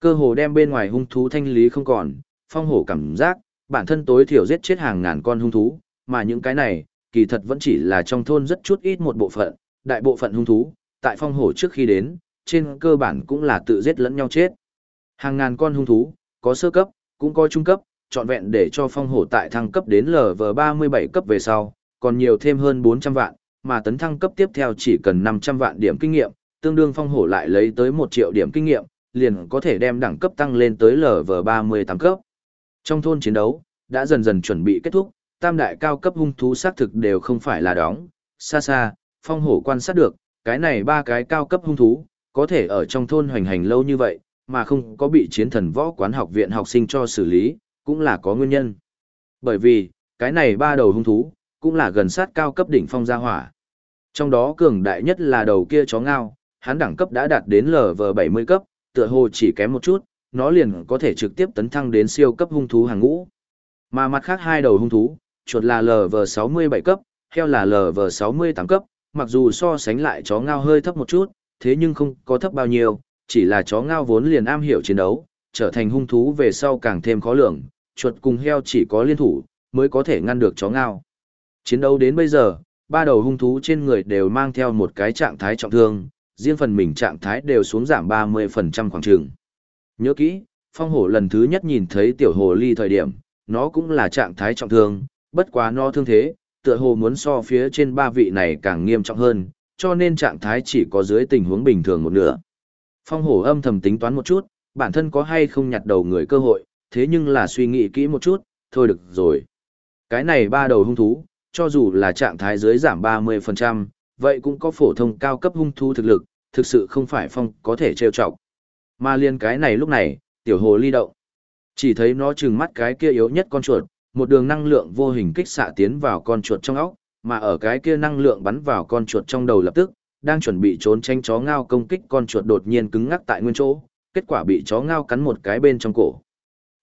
Cơ hồ đem bên ngoài hung thú thanh lý không còn, phong hổ cảm giác, bản thân tối thiểu giết chết hàng ngàn con hung thú, mà những cái này, kỳ thật vẫn chỉ là trong thôn rất chút ít một bộ phận, đại bộ phận hung thú, tại phong hổ trước khi đến, trên cơ bản cũng là tự giết lẫn nhau chết. Hàng ngàn con hung thú, có sơ cấp, cũng có trung cấp, trọn vẹn để cho phong hổ tại thăng cấp đến LV37 cấp về sau, còn nhiều thêm hơn 400 vạn, mà tấn thăng cấp tiếp theo chỉ cần 500 vạn điểm kinh nghiệm, tương đương phong hổ lại lấy tới 1 triệu điểm kinh nghiệm, liền có thể đem đẳng cấp tăng lên tới LV38 cấp. Trong thôn chiến đấu, đã dần dần chuẩn bị kết thúc, tam đại cao cấp hung thú xác thực đều không phải là đóng, xa xa, phong hổ quan sát được, cái này ba cái cao cấp hung thú, có thể ở trong thôn hoành hành lâu như vậy, mà không có bị chiến thần võ quán học viện học sinh cho xử lý, cũng là có nguyên nhân. Bởi vì, cái này ba đầu hung thú, cũng là gần sát cao cấp đỉnh phong gia hỏa. Trong đó cường đại nhất là đầu kia chó ngao, hắn đẳng cấp đã đạt đến LV70 cấp, tựa hồ chỉ kém một chút, nó liền có thể trực tiếp tấn thăng đến siêu cấp hung thú hàng ngũ. Mà mặt khác hai đầu hung thú, chuột là LV67 cấp, heo là LV68 cấp, mặc dù so sánh lại chó ngao hơi thấp một chút, thế nhưng không có thấp bao nhiêu, chỉ là chó ngao vốn liền am hiểu chiến đấu, trở thành hung thú về sau càng thêm khó lường, chuột cùng heo chỉ có liên thủ, mới có thể ngăn được chó ngao. Chiến đấu đến bây giờ, ba đầu hung thú trên người đều mang theo một cái trạng thái trọng thương, riêng phần mình trạng thái đều xuống giảm 30% khoảng trường. Nhớ kỹ, phong hổ lần thứ nhất nhìn thấy tiểu hồ ly thời điểm, nó cũng là trạng thái trọng thương, bất quá nó thương thế, tựa hồ muốn so phía trên ba vị này càng nghiêm trọng hơn, cho nên trạng thái chỉ có dưới tình huống bình thường một nửa. Phong hổ âm thầm tính toán một chút, bản thân có hay không nhặt đầu người cơ hội, thế nhưng là suy nghĩ kỹ một chút, thôi được rồi. Cái này ba đầu hung thú, cho dù là trạng thái dưới giảm 30%, vậy cũng có phổ thông cao cấp hung thú thực lực, thực sự không phải phong có thể trêu chọc. Mà liên cái này lúc này, tiểu hồ ly động. Chỉ thấy nó trừng mắt cái kia yếu nhất con chuột, một đường năng lượng vô hình kích xạ tiến vào con chuột trong óc, mà ở cái kia năng lượng bắn vào con chuột trong đầu lập tức, đang chuẩn bị trốn tranh chó ngao công kích con chuột đột nhiên cứng ngắc tại nguyên chỗ, kết quả bị chó ngao cắn một cái bên trong cổ.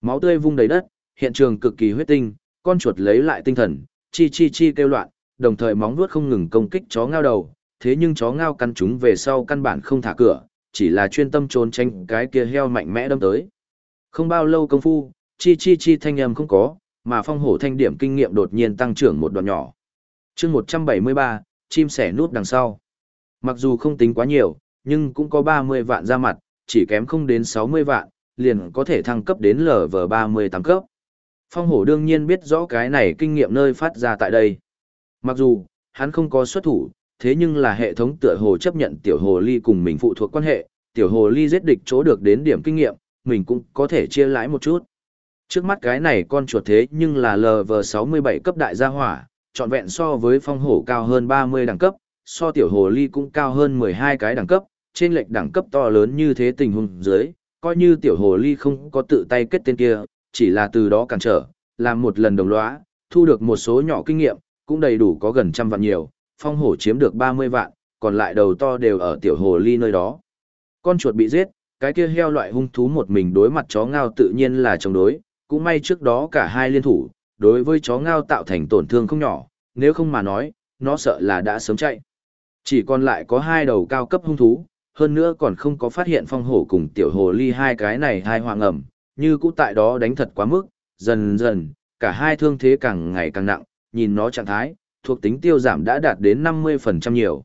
Máu tươi vung đầy đất, hiện trường cực kỳ huyết tinh, con chuột lấy lại tinh thần, chi chi chi kêu loạn, đồng thời móng vuốt không ngừng công kích chó ngao đầu, thế nhưng chó ngao cắn chúng về sau căn bản không thả cửa, chỉ là chuyên tâm trốn tranh cái kia heo mạnh mẽ đâm tới. Không bao lâu công phu, chi chi chi thanh âm không có, mà phong hổ thanh điểm kinh nghiệm đột nhiên tăng trưởng một đoạn nhỏ chương 173, chim sẻ nút đằng sau. Mặc dù không tính quá nhiều, nhưng cũng có 30 vạn ra mặt, chỉ kém không đến 60 vạn, liền có thể thăng cấp đến LV38 cấp. Phong hổ đương nhiên biết rõ cái này kinh nghiệm nơi phát ra tại đây. Mặc dù, hắn không có xuất thủ, thế nhưng là hệ thống tựa hồ chấp nhận tiểu hồ ly cùng mình phụ thuộc quan hệ, tiểu hồ ly giết địch chỗ được đến điểm kinh nghiệm, mình cũng có thể chia lãi một chút. Trước mắt cái này con chuột thế nhưng là LV67 cấp đại gia hỏa, trọn vẹn so với phong hổ cao hơn 30 đẳng cấp, so tiểu hồ ly cũng cao hơn 12 cái đẳng cấp, trên lệch đẳng cấp to lớn như thế tình huống dưới, coi như tiểu hồ ly không có tự tay kết tên kia, chỉ là từ đó cản trở, làm một lần đồng lõa, thu được một số nhỏ kinh nghiệm, cũng đầy đủ có gần trăm vạn nhiều, phong hổ chiếm được 30 vạn, còn lại đầu to đều ở tiểu hồ ly nơi đó. Con chuột bị giết, cái kia heo loại hung thú một mình đối mặt chó ngao tự nhiên là chống đối, cũng may trước đó cả hai liên thủ, đối với chó ngao tạo thành tổn thương không nhỏ, nếu không mà nói, nó sợ là đã sớm chạy. Chỉ còn lại có hai đầu cao cấp hung thú, hơn nữa còn không có phát hiện phong hổ cùng tiểu hồ ly hai cái này hai hoàng ẩm, như cũ tại đó đánh thật quá mức, dần dần, cả hai thương thế càng ngày càng nặng, nhìn nó trạng thái, thuộc tính tiêu giảm đã đạt đến 50% nhiều.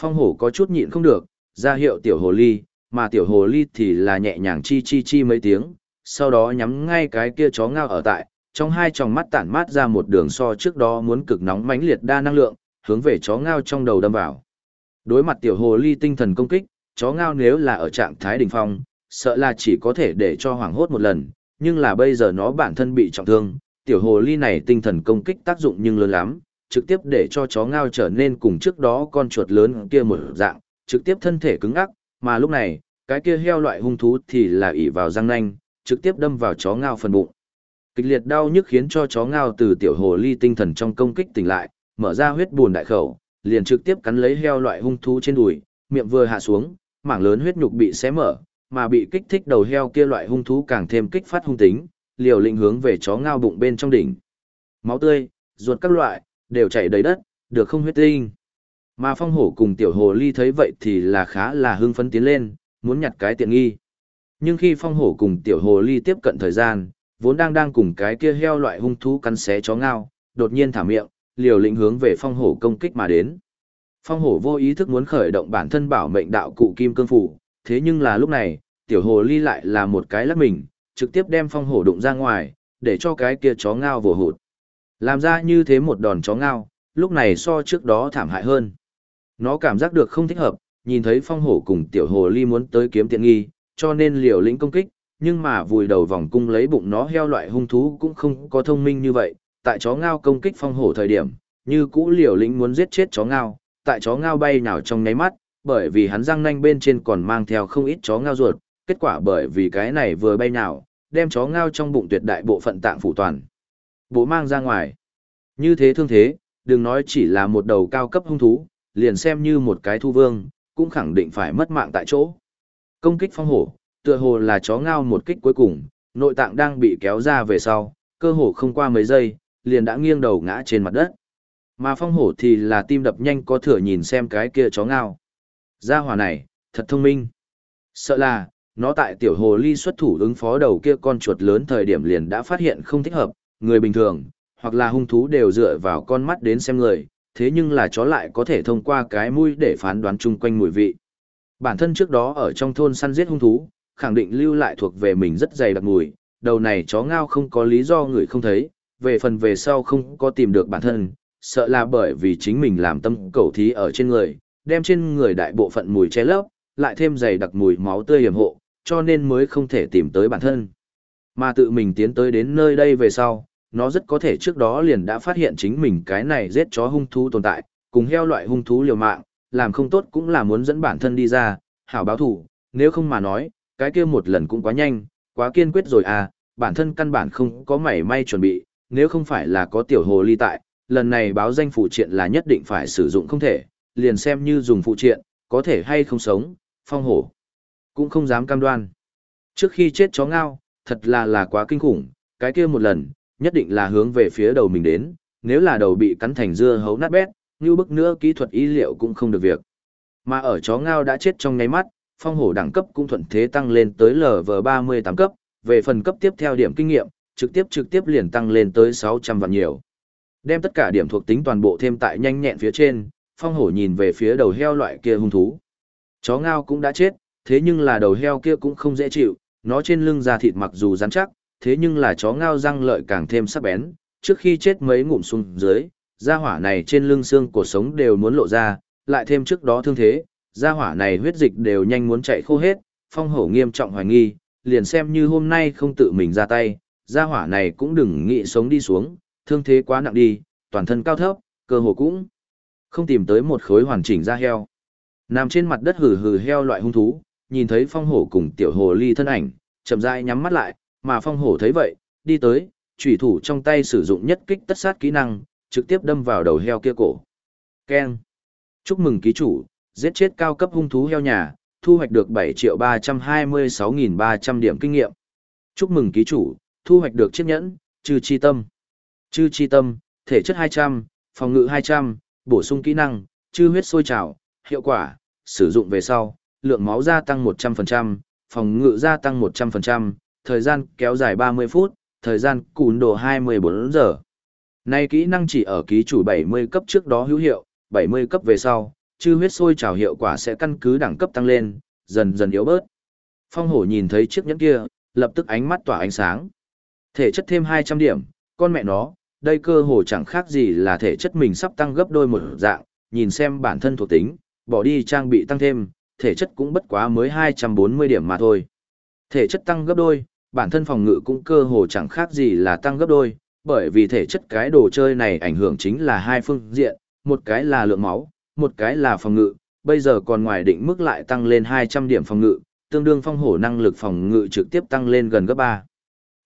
Phong hổ có chút nhịn không được, ra hiệu tiểu hồ ly, mà tiểu hồ ly thì là nhẹ nhàng chi chi chi mấy tiếng, sau đó nhắm ngay cái kia chó ngao ở tại, trong hai tròng mắt tản mát ra một đường so trước đó muốn cực nóng mãnh liệt đa năng lượng, hướng về chó ngao trong đầu đâm vào. Đối mặt tiểu hồ ly tinh thần công kích, chó ngao nếu là ở trạng thái đỉnh phong, sợ là chỉ có thể để cho hoảng hốt một lần, nhưng là bây giờ nó bản thân bị trọng thương, tiểu hồ ly này tinh thần công kích tác dụng nhưng lớn lắm, trực tiếp để cho chó ngao trở nên cùng trước đó con chuột lớn kia một dạng, trực tiếp thân thể cứng ngắc mà lúc này, cái kia heo loại hung thú thì là ỉ vào răng nanh, trực tiếp đâm vào chó ngao phần bụng. Kịch liệt đau nhức khiến cho chó ngao từ tiểu hồ ly tinh thần trong công kích tỉnh lại, mở ra huyết buồn đại khẩu, liền trực tiếp cắn lấy heo loại hung thú trên đùi, miệng vừa hạ xuống, mảng lớn huyết nhục bị xé mở, mà bị kích thích đầu heo kia loại hung thú càng thêm kích phát hung tính, liều lĩnh hướng về chó ngao bụng bên trong đỉnh. Máu tươi, ruột các loại, đều chảy đầy đất, được không huyết tinh. Mà phong hổ cùng tiểu hồ ly thấy vậy thì là khá là hưng phấn tiến lên, muốn nhặt cái tiện nghi. Nhưng khi phong hổ cùng tiểu hồ ly tiếp cận thời gian, vốn đang đang cùng cái kia heo loại hung thú cắn xé chó ngao, đột nhiên thả miệng, liều lĩnh hướng về phong hổ công kích mà đến. Phong hổ vô ý thức muốn khởi động bản thân bảo mệnh đạo cụ kim cương phủ, thế nhưng là lúc này, tiểu hồ ly lại là một cái lắc mình, trực tiếp đem phong hổ đụng ra ngoài, để cho cái kia chó ngao vồ hụt. Làm ra như thế một đòn chó ngao, lúc này so trước đó thảm hại hơn. Nó cảm giác được không thích hợp, nhìn thấy phong hổ cùng tiểu hồ ly muốn tới kiếm tiện nghi, cho nên liều lĩnh công kích, nhưng mà vùi đầu vòng cung lấy bụng nó heo loại hung thú cũng không có thông minh như vậy, tại chó ngao công kích phong hổ thời điểm, như cũ liều lĩnh muốn giết chết chó ngao, tại chó ngao bay nào trong nháy mắt, bởi vì hắn răng nanh bên trên còn mang theo không ít chó ngao ruột, kết quả bởi vì cái này vừa bay nào, đem chó ngao trong bụng tuyệt đại bộ phận tạng phủ toàn. Bộ mang ra ngoài. Như thế thương thế, đừng nói chỉ là một đầu cao cấp hung thú, liền xem như một cái thu vương, cũng khẳng định phải mất mạng tại chỗ. Công kích phong hổ, tựa hồ là chó ngao một kích cuối cùng, nội tạng đang bị kéo ra về sau, cơ hồ không qua mấy giây, liền đã nghiêng đầu ngã trên mặt đất. Mà phong hổ thì là tim đập nhanh có thừa nhìn xem cái kia chó ngao. Gia hỏa này, thật thông minh. Sợ là, nó tại tiểu hồ ly xuất thủ ứng phó đầu kia con chuột lớn thời điểm liền đã phát hiện không thích hợp, người bình thường, hoặc là hung thú đều dựa vào con mắt đến xem người, thế nhưng là chó lại có thể thông qua cái mũi để phán đoán chung quanh mùi vị. Bản thân trước đó ở trong thôn săn giết hung thú, khẳng định lưu lại thuộc về mình rất dày đặc mùi, đầu này chó ngao không có lý do người không thấy, về phần về sau không có tìm được bản thân, sợ là bởi vì chính mình làm tâm cầu thí ở trên người, đem trên người đại bộ phận mùi che lấp, lại thêm dày đặc mùi máu tươi hiểm hộ, cho nên mới không thể tìm tới bản thân. Mà tự mình tiến tới đến nơi đây về sau, nó rất có thể trước đó liền đã phát hiện chính mình cái này giết chó hung thú tồn tại, cùng heo loại hung thú liều mạng, làm không tốt cũng là muốn dẫn bản thân đi ra, hảo báo thủ, nếu không mà nói, cái kia một lần cũng quá nhanh, quá kiên quyết rồi à, bản thân căn bản không có mảy may chuẩn bị, nếu không phải là có tiểu hồ ly tại, lần này báo danh phụ triện là nhất định phải sử dụng không thể, liền xem như dùng phụ triện, có thể hay không sống, phong hổ. Cũng không dám cam đoan. Trước khi chết chó ngao, thật là là quá kinh khủng, cái kia một lần, nhất định là hướng về phía đầu mình đến, nếu là đầu bị cắn thành dưa hấu nát bét, như bức nữa kỹ thuật y liệu cũng không được việc. Mà ở chó ngao đã chết trong nháy mắt, phong hổ đẳng cấp cũng thuận thế tăng lên tới LV38 cấp, về phần cấp tiếp theo điểm kinh nghiệm, trực tiếp trực tiếp liền tăng lên tới 600 vạn nhiều. Đem tất cả điểm thuộc tính toàn bộ thêm tại nhanh nhẹn phía trên, phong hổ nhìn về phía đầu heo loại kia hung thú. Chó ngao cũng đã chết, thế nhưng là đầu heo kia cũng không dễ chịu, nó trên lưng da thịt mặc dù rắn chắc, thế nhưng là chó ngao răng lợi càng thêm sắc bén, trước khi chết mấy ngụm xuống dưới, da hỏa này trên lưng xương cổ sống đều muốn lộ ra, lại thêm trước đó thương thế, gia hỏa này huyết dịch đều nhanh muốn chạy khô hết, phong hổ nghiêm trọng hoài nghi, liền xem như hôm nay không tự mình ra tay, gia hỏa này cũng đừng nghĩ sống đi xuống, thương thế quá nặng đi, toàn thân cao thấp, cơ hồ cũng không tìm tới một khối hoàn chỉnh da heo. Nằm trên mặt đất hừ hừ heo loại hung thú, nhìn thấy phong hổ cùng tiểu hồ ly thân ảnh, chậm rãi nhắm mắt lại, mà phong hổ thấy vậy, đi tới, chủy thủ trong tay sử dụng nhất kích tất sát kỹ năng, trực tiếp đâm vào đầu heo kia cổ. Keng. Chúc mừng ký chủ, giết chết cao cấp hung thú heo nhà, thu hoạch được 7 triệu 326.300 điểm kinh nghiệm. Chúc mừng ký chủ, thu hoạch được chiếc nhẫn, trừ chi tâm. Trừ chi tâm, thể chất 200, phòng ngự 200, bổ sung kỹ năng, chư huyết sôi trào, hiệu quả, sử dụng về sau, lượng máu gia tăng 100%, phòng ngự gia tăng 100%, thời gian kéo dài 30 phút, thời gian cùn đồ 24 giờ. Này kỹ năng chỉ ở ký chủ 70 cấp trước đó hữu hiệu, 70 cấp về sau, chư huyết sôi trào hiệu quả sẽ căn cứ đẳng cấp tăng lên, dần dần yếu bớt. Phong hổ nhìn thấy chiếc nhẫn kia, lập tức ánh mắt tỏa ánh sáng. Thể chất thêm 200 điểm, con mẹ nó, đây cơ hồ chẳng khác gì là thể chất mình sắp tăng gấp đôi một dạng, nhìn xem bản thân thuộc tính, bỏ đi trang bị tăng thêm, thể chất cũng bất quá mới 240 điểm mà thôi. Thể chất tăng gấp đôi, bản thân phòng ngự cũng cơ hồ chẳng khác gì là tăng gấp đôi, bởi vì thể chất cái đồ chơi này ảnh hưởng chính là hai phương diện, một cái là lượng máu, một cái là phòng ngự, bây giờ còn ngoài định mức lại tăng lên 200 điểm phòng ngự, tương đương phong hổ năng lực phòng ngự trực tiếp tăng lên gần gấp 3.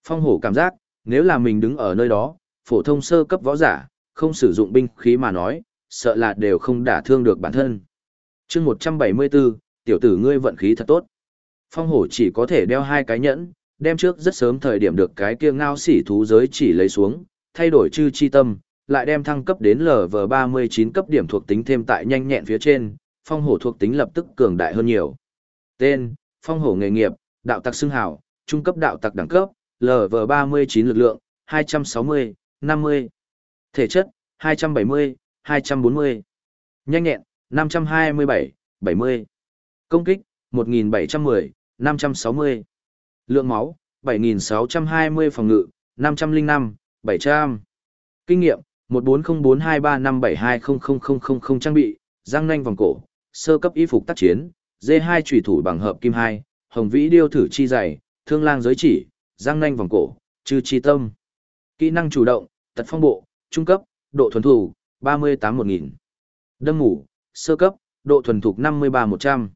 Phong hổ cảm giác, nếu là mình đứng ở nơi đó, phổ thông sơ cấp võ giả, không sử dụng binh khí mà nói, sợ là đều không đả thương được bản thân. chương 174, tiểu tử ngươi vận khí thật tốt. Phong hổ chỉ có thể đeo hai cái nhẫn, đem trước rất sớm thời điểm được cái kia ngao sỉ thú giới chỉ lấy xuống, thay đổi chư chi tâm, lại đem thăng cấp đến LV39 cấp điểm thuộc tính thêm tại nhanh nhẹn phía trên, phong hổ thuộc tính lập tức cường đại hơn nhiều. Tên, phong hổ nghề nghiệp, đạo tặc xưng hào, trung cấp đạo tặc đẳng cấp, LV39 lực lượng, 260, 50. Thể chất, 270, 240. Nhanh nhẹn, 527, 70. Công kích, 1710, 560. Lượng máu, 7620 phòng ngự, 505, 700. Kinh nghiệm, 1404235720000 trang bị, răng nanh vòng cổ, sơ cấp y phục tác chiến, D2 chủy thủ bằng hợp kim 2, hồng vĩ điêu thử chi dày, thương lang giới chỉ, răng nanh vòng cổ, trừ chi tâm. Kỹ năng chủ động, tật phong bộ, trung cấp, độ thuần thủ, 38-1000. Đâm ngủ, sơ cấp, độ thuần thục 53-100.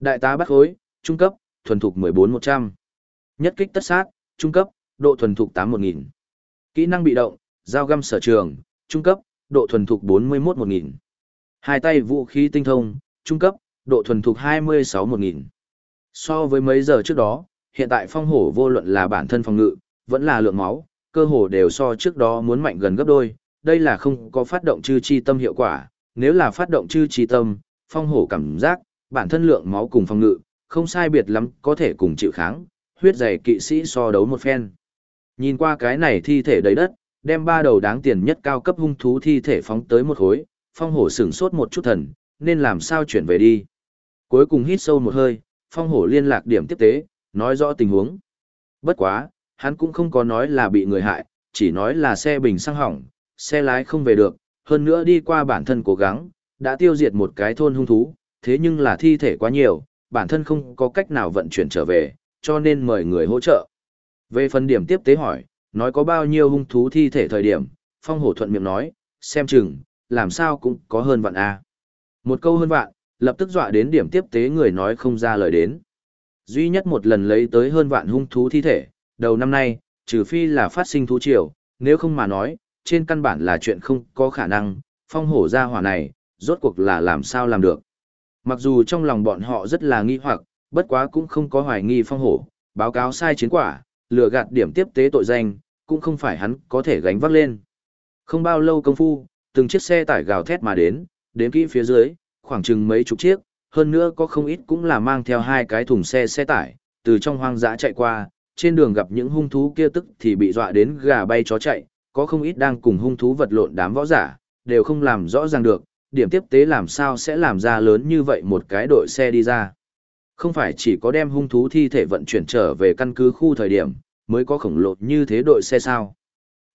Đại tá bắt khối, trung cấp, thuần thục 14-100. Nhất kích tất sát, trung cấp, độ thuần thục 8-1000. Kỹ năng bị động, dao găm sở trường, trung cấp, độ thuần thục 41-1000. Hai tay vũ khí tinh thông, trung cấp, độ thuần thục 26-1000. So với mấy giờ trước đó, hiện tại phong hổ vô luận là bản thân phòng ngự, vẫn là lượng máu, cơ hồ đều so trước đó muốn mạnh gần gấp đôi, đây là không có phát động chư chi tâm hiệu quả, nếu là phát động chư chi tâm, phong hổ cảm giác, bản thân lượng máu cùng phòng ngự, không sai biệt lắm, có thể cùng chịu kháng, huyết dày kỵ sĩ so đấu một phen. Nhìn qua cái này thi thể đầy đất, đem ba đầu đáng tiền nhất cao cấp hung thú thi thể phóng tới một khối, phong hổ sửng sốt một chút thần, nên làm sao chuyển về đi. Cuối cùng hít sâu một hơi, phong hổ liên lạc điểm tiếp tế, nói rõ tình huống. Bất quá, hắn cũng không có nói là bị người hại, chỉ nói là xe bình xăng hỏng, xe lái không về được, hơn nữa đi qua bản thân cố gắng, đã tiêu diệt một cái thôn hung thú, thế nhưng là thi thể quá nhiều, bản thân không có cách nào vận chuyển trở về, cho nên mời người hỗ trợ. Về phần điểm tiếp tế hỏi, nói có bao nhiêu hung thú thi thể thời điểm, phong hổ thuận miệng nói, xem chừng, làm sao cũng có hơn vạn A. Một câu hơn vạn, lập tức dọa đến điểm tiếp tế người nói không ra lời đến. Duy nhất một lần lấy tới hơn vạn hung thú thi thể, đầu năm nay, trừ phi là phát sinh thú triều, nếu không mà nói, trên căn bản là chuyện không có khả năng, phong hổ ra hỏa này, rốt cuộc là làm sao làm được. Mặc dù trong lòng bọn họ rất là nghi hoặc, bất quá cũng không có hoài nghi phong hổ, báo cáo sai chiến quả, lừa gạt điểm tiếp tế tội danh, cũng không phải hắn có thể gánh vác lên. Không bao lâu công phu, từng chiếc xe tải gào thét mà đến, đến kỹ phía dưới, khoảng chừng mấy chục chiếc, hơn nữa có không ít cũng là mang theo hai cái thùng xe xe tải, từ trong hoang dã chạy qua, trên đường gặp những hung thú kia tức thì bị dọa đến gà bay chó chạy, có không ít đang cùng hung thú vật lộn đám võ giả, đều không làm rõ ràng được, điểm tiếp tế làm sao sẽ làm ra lớn như vậy một cái đội xe đi ra. Không phải chỉ có đem hung thú thi thể vận chuyển trở về căn cứ khu thời điểm, mới có khổng lồ như thế đội xe sao.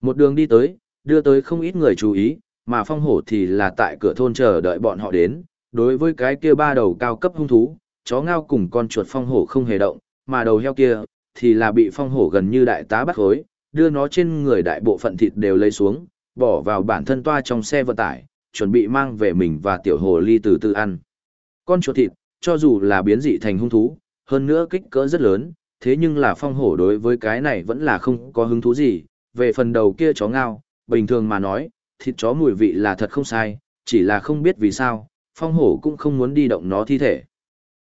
Một đường đi tới, đưa tới không ít người chú ý, mà phong hổ thì là tại cửa thôn chờ đợi bọn họ đến. Đối với cái kia ba đầu cao cấp hung thú, chó ngao cùng con chuột phong hổ không hề động, mà đầu heo kia, thì là bị phong hổ gần như đại tá bắt khối, đưa nó trên người đại bộ phận thịt đều lấy xuống, bỏ vào bản thân toa trong xe vận tải, chuẩn bị mang về mình và tiểu hồ ly từ từ ăn. Con chuột thịt, cho dù là biến dị thành hung thú, hơn nữa kích cỡ rất lớn, thế nhưng là phong hổ đối với cái này vẫn là không có hứng thú gì. Về phần đầu kia chó ngao, bình thường mà nói, thịt chó mùi vị là thật không sai, chỉ là không biết vì sao, phong hổ cũng không muốn đi động nó thi thể.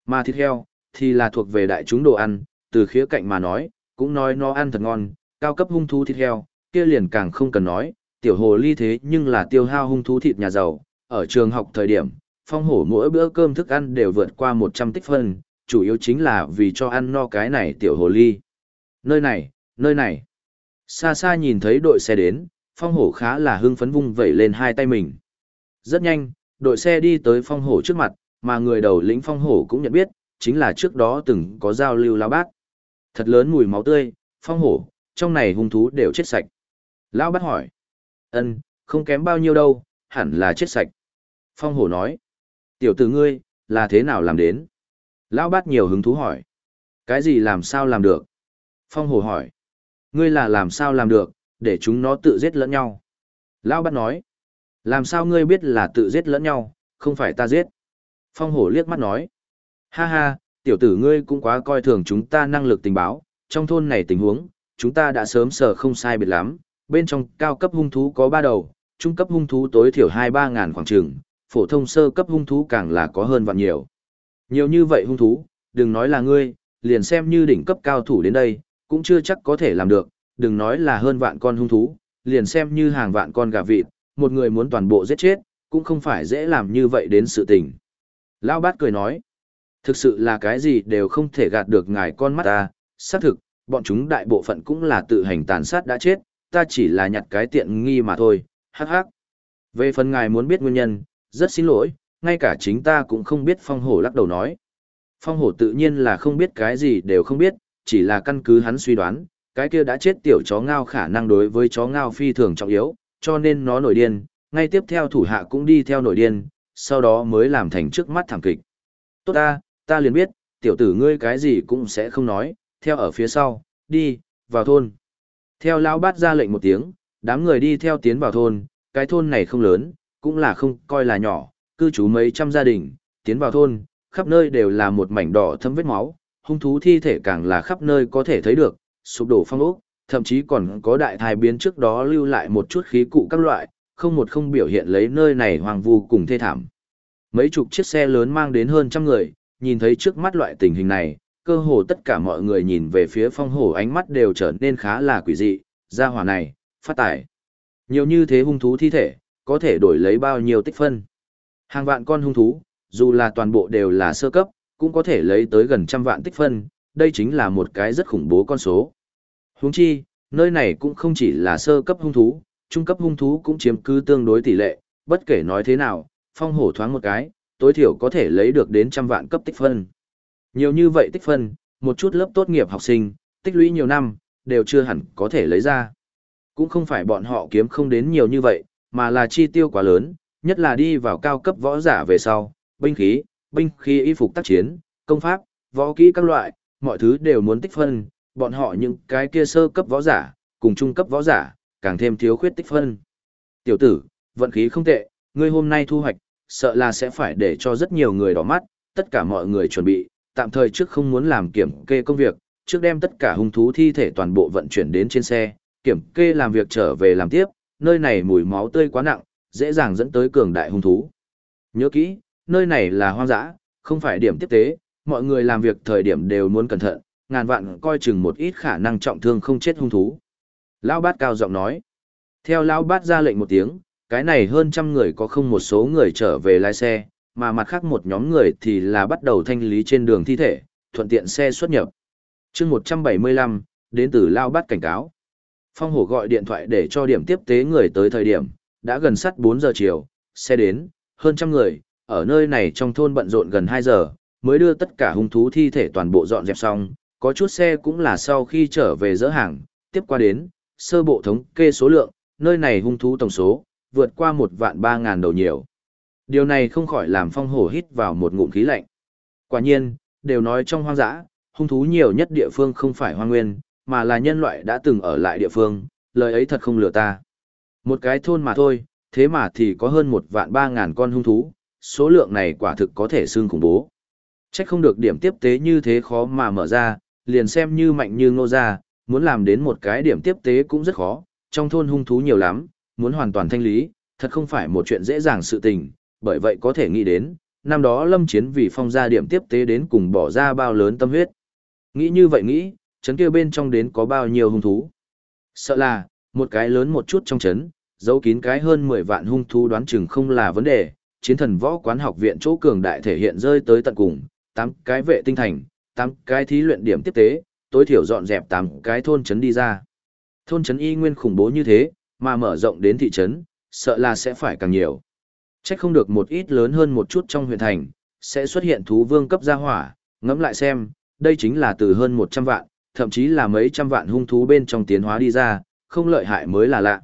Mà thịt heo, thì là thuộc về đại chúng đồ ăn, từ khía cạnh mà nói, cũng nói nó ăn thật ngon, cao cấp hung thú thịt heo, kia liền càng không cần nói, tiểu hồ ly thế nhưng là tiêu hao hung thú thịt nhà giàu, ở trường học thời điểm, phong hổ mỗi bữa cơm thức ăn đều vượt qua 100 tích phân, chủ yếu chính là vì cho ăn no cái này tiểu hồ ly. Nơi này, nơi này. Xa xa nhìn thấy đội xe đến, phong hổ khá là hưng phấn vung vẩy lên hai tay mình. Rất nhanh, đội xe đi tới phong hổ trước mặt, mà người đầu lĩnh phong hổ cũng nhận biết, chính là trước đó từng có giao lưu lao bát. Thật lớn mùi máu tươi, phong hổ, trong này hung thú đều chết sạch. Lão bát hỏi. ân không kém bao nhiêu đâu, hẳn là chết sạch. Phong hổ nói. Tiểu tử ngươi, là thế nào làm đến? Lão bát nhiều hứng thú hỏi. Cái gì làm sao làm được? Phong hồ hỏi. Ngươi là làm sao làm được, để chúng nó tự giết lẫn nhau. Lão bát nói. Làm sao ngươi biết là tự giết lẫn nhau, không phải ta giết. Phong hổ liếc mắt nói. Ha ha, tiểu tử ngươi cũng quá coi thường chúng ta năng lực tình báo, trong thôn này tình huống, chúng ta đã sớm sở không sai biệt lắm, bên trong cao cấp hung thú có ba đầu, trung cấp hung thú tối thiểu hai ba ngàn khoảng trường, phổ thông sơ cấp hung thú càng là có hơn vạn nhiều. Nhiều như vậy hung thú, đừng nói là ngươi, liền xem như đỉnh cấp cao thủ đến đây, cũng chưa chắc có thể làm được, đừng nói là hơn vạn con hung thú, liền xem như hàng vạn con gà vịt, một người muốn toàn bộ giết chết, cũng không phải dễ làm như vậy đến sự tình. Lão bát cười nói, thực sự là cái gì đều không thể gạt được ngài con mắt ta, xác thực, bọn chúng đại bộ phận cũng là tự hành tàn sát đã chết, ta chỉ là nhặt cái tiện nghi mà thôi, hắc hắc. Về phần ngài muốn biết nguyên nhân, rất xin lỗi, ngay cả chính ta cũng không biết phong hổ lắc đầu nói. Phong hổ tự nhiên là không biết cái gì đều không biết, chỉ là căn cứ hắn suy đoán, cái kia đã chết tiểu chó ngao khả năng đối với chó ngao phi thường trọng yếu, cho nên nó nổi điên, ngay tiếp theo thủ hạ cũng đi theo nổi điên, sau đó mới làm thành trước mắt thảm kịch. Tốt ta, ta liền biết, tiểu tử ngươi cái gì cũng sẽ không nói, theo ở phía sau, đi, vào thôn. Theo lão bát ra lệnh một tiếng, đám người đi theo tiến vào thôn, cái thôn này không lớn, cũng là không coi là nhỏ, cư trú mấy trăm gia đình, tiến vào thôn, khắp nơi đều là một mảnh đỏ thâm vết máu, hung thú thi thể càng là khắp nơi có thể thấy được, sụp đổ phong ốc, thậm chí còn có đại thai biến trước đó lưu lại một chút khí cụ các loại, không một không biểu hiện lấy nơi này hoàng vu cùng thê thảm. Mấy chục chiếc xe lớn mang đến hơn trăm người, nhìn thấy trước mắt loại tình hình này, cơ hồ tất cả mọi người nhìn về phía phong hổ ánh mắt đều trở nên khá là quỷ dị, gia hỏa này, phát tải. Nhiều như thế hung thú thi thể, có thể đổi lấy bao nhiêu tích phân. Hàng vạn con hung thú, dù là toàn bộ đều là sơ cấp, cũng có thể lấy tới gần trăm vạn tích phân, đây chính là một cái rất khủng bố con số. Huống chi, nơi này cũng không chỉ là sơ cấp hung thú, trung cấp hung thú cũng chiếm cứ tương đối tỷ lệ, bất kể nói thế nào, phong hổ thoáng một cái, tối thiểu có thể lấy được đến trăm vạn cấp tích phân. Nhiều như vậy tích phân, một chút lớp tốt nghiệp học sinh, tích lũy nhiều năm, đều chưa hẳn có thể lấy ra. Cũng không phải bọn họ kiếm không đến nhiều như vậy, mà là chi tiêu quá lớn, nhất là đi vào cao cấp võ giả về sau, binh khí, binh khí y phục tác chiến, công pháp, võ kỹ các loại, mọi thứ đều muốn tích phân, bọn họ những cái kia sơ cấp võ giả, cùng trung cấp võ giả, càng thêm thiếu khuyết tích phân. Tiểu tử, vận khí không tệ, ngươi hôm nay thu hoạch, sợ là sẽ phải để cho rất nhiều người đỏ mắt, tất cả mọi người chuẩn bị, tạm thời trước không muốn làm kiểm kê công việc, trước đem tất cả hung thú thi thể toàn bộ vận chuyển đến trên xe, kiểm kê làm việc trở về làm tiếp, nơi này mùi máu tươi quá nặng, dễ dàng dẫn tới cường đại hung thú. Nhớ kỹ, nơi này là hoang dã, không phải điểm tiếp tế, mọi người làm việc thời điểm đều muốn cẩn thận, ngàn vạn coi chừng một ít khả năng trọng thương không chết hung thú. Lão bát cao giọng nói. Theo lão bát ra lệnh một tiếng, cái này hơn trăm người có không một số người trở về lái xe, mà mặt khác một nhóm người thì là bắt đầu thanh lý trên đường thi thể, thuận tiện xe xuất nhập. chương 175, đến từ Lao Bát cảnh cáo. Phong hổ gọi điện thoại để cho điểm tiếp tế người tới thời điểm, đã gần sắt 4 giờ chiều, xe đến, hơn trăm người, ở nơi này trong thôn bận rộn gần 2 giờ, mới đưa tất cả hung thú thi thể toàn bộ dọn dẹp xong, có chút xe cũng là sau khi trở về dỡ hàng, tiếp qua đến, sơ bộ thống kê số lượng, nơi này hung thú tổng số, vượt qua một vạn ba ngàn đầu nhiều. Điều này không khỏi làm phong hổ hít vào một ngụm khí lạnh. Quả nhiên, đều nói trong hoang dã, hung thú nhiều nhất địa phương không phải hoang nguyên, mà là nhân loại đã từng ở lại địa phương, lời ấy thật không lừa ta. Một cái thôn mà thôi, thế mà thì có hơn một vạn ba ngàn con hung thú, số lượng này quả thực có thể xương khủng bố. Chắc không được điểm tiếp tế như thế khó mà mở ra, liền xem như mạnh như ngô ra, muốn làm đến một cái điểm tiếp tế cũng rất khó, trong thôn hung thú nhiều lắm, muốn hoàn toàn thanh lý, thật không phải một chuyện dễ dàng sự tình, bởi vậy có thể nghĩ đến, năm đó lâm chiến vì phong gia điểm tiếp tế đến cùng bỏ ra bao lớn tâm huyết. Nghĩ như vậy nghĩ, chấn kia bên trong đến có bao nhiêu hung thú. Sợ là, một cái lớn một chút trong chấn, giấu kín cái hơn 10 vạn hung thú đoán chừng không là vấn đề, chiến thần võ quán học viện chỗ cường đại thể hiện rơi tới tận cùng, 8 cái vệ tinh thành, 8 cái thí luyện điểm tiếp tế, tối thiểu dọn dẹp 8 cái thôn chấn đi ra. Thôn chấn y nguyên khủng bố như thế, mà mở rộng đến thị trấn, sợ là sẽ phải càng nhiều. Chắc không được một ít lớn hơn một chút trong huyện thành, sẽ xuất hiện thú vương cấp gia hỏa, ngẫm lại xem, đây chính là từ hơn 100 vạn, thậm chí là mấy trăm vạn hung thú bên trong tiến hóa đi ra, không lợi hại mới là lạ.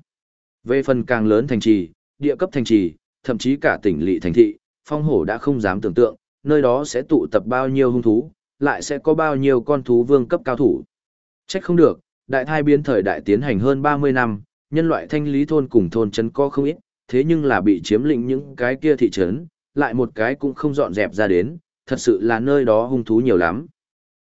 Về phần càng lớn thành trì, địa cấp thành trì, thậm chí cả tỉnh lỵ thành thị, phong hổ đã không dám tưởng tượng, nơi đó sẽ tụ tập bao nhiêu hung thú, lại sẽ có bao nhiêu con thú vương cấp cao thủ. Trách không được, đại thai biến thời đại tiến hành hơn 30 năm, nhân loại thanh lý thôn cùng thôn trấn có không ít, thế nhưng là bị chiếm lĩnh những cái kia thị trấn, lại một cái cũng không dọn dẹp ra đến, thật sự là nơi đó hung thú nhiều lắm.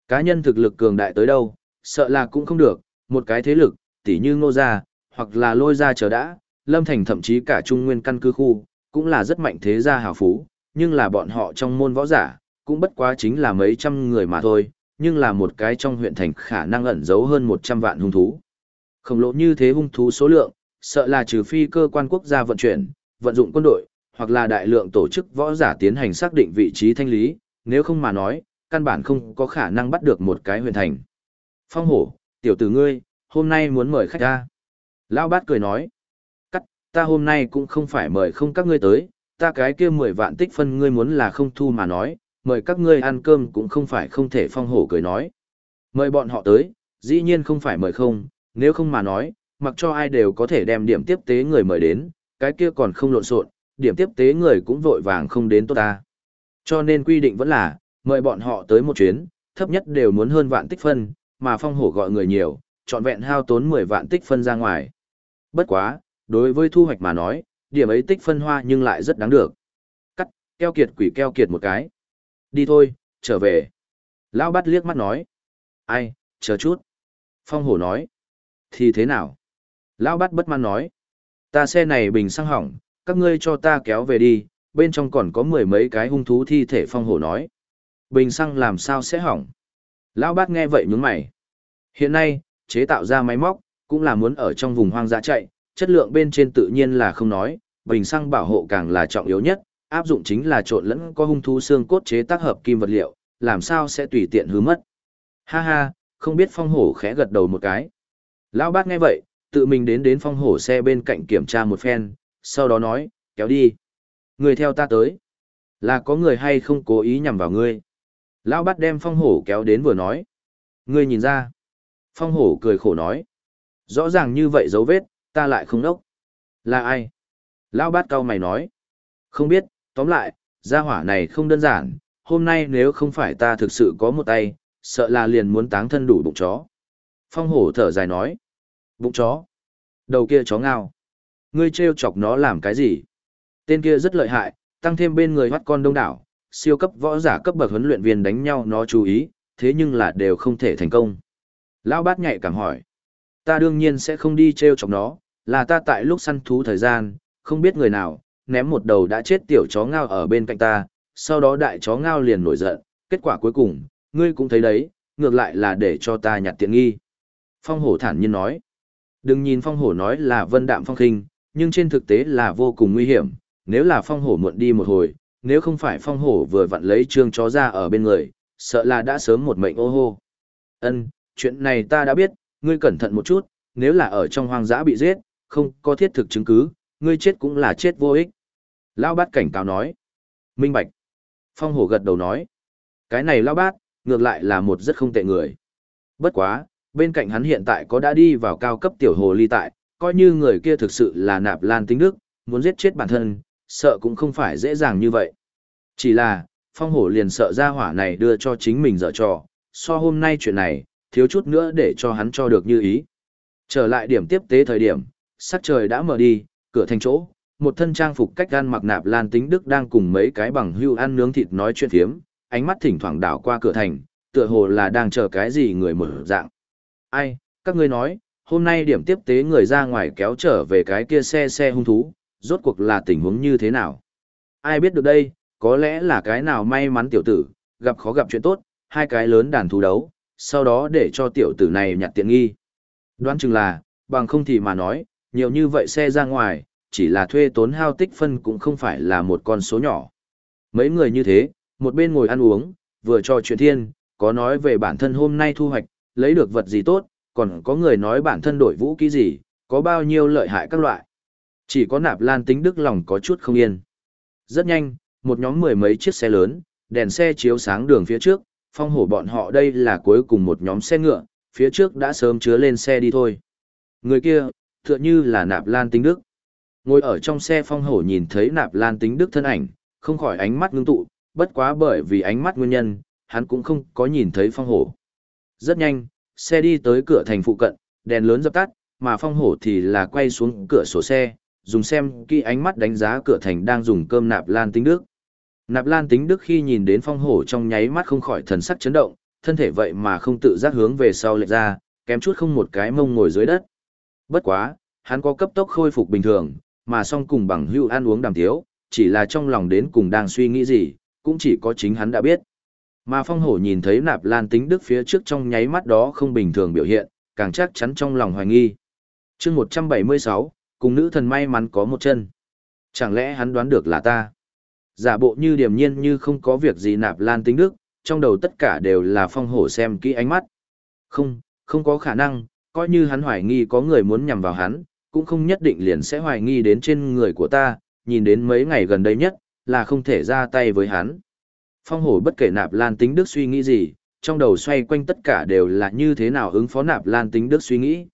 Cá nhân thực lực cường đại tới đâu, sợ là cũng không được, một cái thế lực, tỉ như ngô gia, hoặc là lôi ra chờ đã, lâm thành thậm chí cả trung nguyên căn cứ khu, cũng là rất mạnh thế gia hào phú, nhưng là bọn họ trong môn võ giả, cũng bất quá chính là mấy trăm người mà thôi, nhưng là một cái trong huyện thành khả năng ẩn giấu hơn 100 vạn hung thú. Khổng lồ như thế hung thú số lượng, sợ là trừ phi cơ quan quốc gia vận chuyển, vận dụng quân đội, hoặc là đại lượng tổ chức võ giả tiến hành xác định vị trí thanh lý, nếu không mà nói, căn bản không có khả năng bắt được một cái huyện thành. Phong hổ, tiểu tử ngươi, hôm nay muốn mời khách ra. Lão bát cười nói, cắt, ta hôm nay cũng không phải mời không các ngươi tới, ta cái kia 10 vạn tích phân ngươi muốn là không thu mà nói, mời các ngươi ăn cơm cũng không phải không thể phong hổ cười nói. Mời bọn họ tới, dĩ nhiên không phải mời không, nếu không mà nói, mặc cho ai đều có thể đem điểm tiếp tế người mời đến, cái kia còn không lộn xộn, điểm tiếp tế người cũng vội vàng không đến tốt ta. Cho nên quy định vẫn là, mời bọn họ tới một chuyến, thấp nhất đều muốn hơn vạn tích phân, mà phong hổ gọi người nhiều, trọn vẹn hao tốn 10 vạn tích phân ra ngoài. Bất quá, đối với thu hoạch mà nói, điểm ấy tích phân hoa nhưng lại rất đáng được. Cắt, keo kiệt quỷ keo kiệt một cái. Đi thôi, trở về. Lão bắt liếc mắt nói. Ai, chờ chút. Phong hổ nói. Thì thế nào? Lão bắt bất mãn nói. Ta xe này bình xăng hỏng, các ngươi cho ta kéo về đi, bên trong còn có mười mấy cái hung thú thi thể phong hổ nói. Bình xăng làm sao sẽ hỏng? Lão bát nghe vậy nhướng mày. Hiện nay, chế tạo ra máy móc, cũng là muốn ở trong vùng hoang dã chạy, chất lượng bên trên tự nhiên là không nói, bình xăng bảo hộ càng là trọng yếu nhất, áp dụng chính là trộn lẫn có hung thú xương cốt chế tác hợp kim vật liệu, làm sao sẽ tùy tiện hư mất. Ha ha, không biết phong hổ khẽ gật đầu một cái. Lão bát nghe vậy, tự mình đến đến phong hổ xe bên cạnh kiểm tra một phen, sau đó nói, kéo đi. Người theo ta tới. Là có người hay không cố ý nhằm vào ngươi. Lão bát đem phong hổ kéo đến vừa nói. Ngươi nhìn ra. Phong hổ cười khổ nói. Rõ ràng như vậy dấu vết, ta lại không nốc. Là ai? Lão bát cao mày nói. Không biết, tóm lại, gia hỏa này không đơn giản, hôm nay nếu không phải ta thực sự có một tay, sợ là liền muốn táng thân đủ bụng chó. Phong hổ thở dài nói. Bụng chó. Đầu kia chó ngao. Ngươi trêu chọc nó làm cái gì? Tên kia rất lợi hại, tăng thêm bên người hoắt con đông đảo, siêu cấp võ giả cấp bậc huấn luyện viên đánh nhau nó chú ý, thế nhưng là đều không thể thành công. Lão bát nhạy cảm hỏi. Ta đương nhiên sẽ không đi trêu chọc nó, là ta tại lúc săn thú thời gian, không biết người nào, ném một đầu đã chết tiểu chó ngao ở bên cạnh ta, sau đó đại chó ngao liền nổi giận, kết quả cuối cùng, ngươi cũng thấy đấy, ngược lại là để cho ta nhặt tiện nghi. Phong hổ thản nhiên nói. Đừng nhìn phong hổ nói là vân đạm phong khinh, nhưng trên thực tế là vô cùng nguy hiểm, nếu là phong hổ muộn đi một hồi, nếu không phải phong hổ vừa vặn lấy trương chó ra ở bên người, sợ là đã sớm một mệnh ô hô. Ân, chuyện này ta đã biết, ngươi cẩn thận một chút, nếu là ở trong hoang dã bị giết, không có thiết thực chứng cứ, ngươi chết cũng là chết vô ích. Lão bát cảnh cáo nói. Minh bạch. Phong hổ gật đầu nói. Cái này lão bát, ngược lại là một rất không tệ người. Bất quá, bên cạnh hắn hiện tại có đã đi vào cao cấp tiểu hồ ly tại, coi như người kia thực sự là nạp lan tính đức, muốn giết chết bản thân, sợ cũng không phải dễ dàng như vậy. Chỉ là, phong hổ liền sợ ra hỏa này đưa cho chính mình dở trò, so hôm nay chuyện này, thiếu chút nữa để cho hắn cho được như ý. Trở lại điểm tiếp tế thời điểm, sắc trời đã mở đi, cửa thành chỗ, một thân trang phục cách gan mặc nạp lan tính đức đang cùng mấy cái bằng hưu ăn nướng thịt nói chuyện thiếm, ánh mắt thỉnh thoảng đảo qua cửa thành, tựa hồ là đang chờ cái gì người mở dạng. Ai, các ngươi nói, hôm nay điểm tiếp tế người ra ngoài kéo trở về cái kia xe xe hung thú, rốt cuộc là tình huống như thế nào? Ai biết được đây, có lẽ là cái nào may mắn tiểu tử, gặp khó gặp chuyện tốt, hai cái lớn đàn thú đấu, sau đó để cho tiểu tử này nhặt tiện nghi. Đoán chừng là, bằng không thì mà nói, nhiều như vậy xe ra ngoài, chỉ là thuê tốn hao tích phân cũng không phải là một con số nhỏ. Mấy người như thế, một bên ngồi ăn uống, vừa trò chuyện thiên, có nói về bản thân hôm nay thu hoạch, lấy được vật gì tốt, còn có người nói bản thân đổi vũ kỹ gì, có bao nhiêu lợi hại các loại. Chỉ có nạp lan tính đức lòng có chút không yên. Rất nhanh, một nhóm mười mấy chiếc xe lớn, đèn xe chiếu sáng đường phía trước, phong hổ bọn họ đây là cuối cùng một nhóm xe ngựa, phía trước đã sớm chứa lên xe đi thôi. Người kia, tựa như là nạp lan tính đức. Ngồi ở trong xe phong hổ nhìn thấy nạp lan tính đức thân ảnh, không khỏi ánh mắt ngưng tụ, bất quá bởi vì ánh mắt nguyên nhân, hắn cũng không có nhìn thấy phong hổ. Rất nhanh, xe đi tới cửa thành phụ cận, đèn lớn dập tắt, mà phong hổ thì là quay xuống cửa sổ xe, dùng xem kỹ ánh mắt đánh giá cửa thành đang dùng cơm nạp lan tính đức. Nạp lan tính đức khi nhìn đến phong hổ trong nháy mắt không khỏi thần sắc chấn động, thân thể vậy mà không tự giác hướng về sau lệch ra, kém chút không một cái mông ngồi dưới đất. Bất quá, hắn có cấp tốc khôi phục bình thường, mà song cùng bằng hưu ăn uống đàm thiếu, chỉ là trong lòng đến cùng đang suy nghĩ gì, cũng chỉ có chính hắn đã biết. Mà phong hổ nhìn thấy nạp lan tính đức phía trước trong nháy mắt đó không bình thường biểu hiện, càng chắc chắn trong lòng hoài nghi. chương 176, cùng nữ thần may mắn có một chân. Chẳng lẽ hắn đoán được là ta? Giả bộ như điềm nhiên như không có việc gì nạp lan tính đức, trong đầu tất cả đều là phong hổ xem kỹ ánh mắt. Không, không có khả năng, coi như hắn hoài nghi có người muốn nhằm vào hắn, cũng không nhất định liền sẽ hoài nghi đến trên người của ta, nhìn đến mấy ngày gần đây nhất, là không thể ra tay với hắn. Phong hổ bất kể nạp lan tính đức suy nghĩ gì, trong đầu xoay quanh tất cả đều là như thế nào ứng phó nạp lan tính đức suy nghĩ.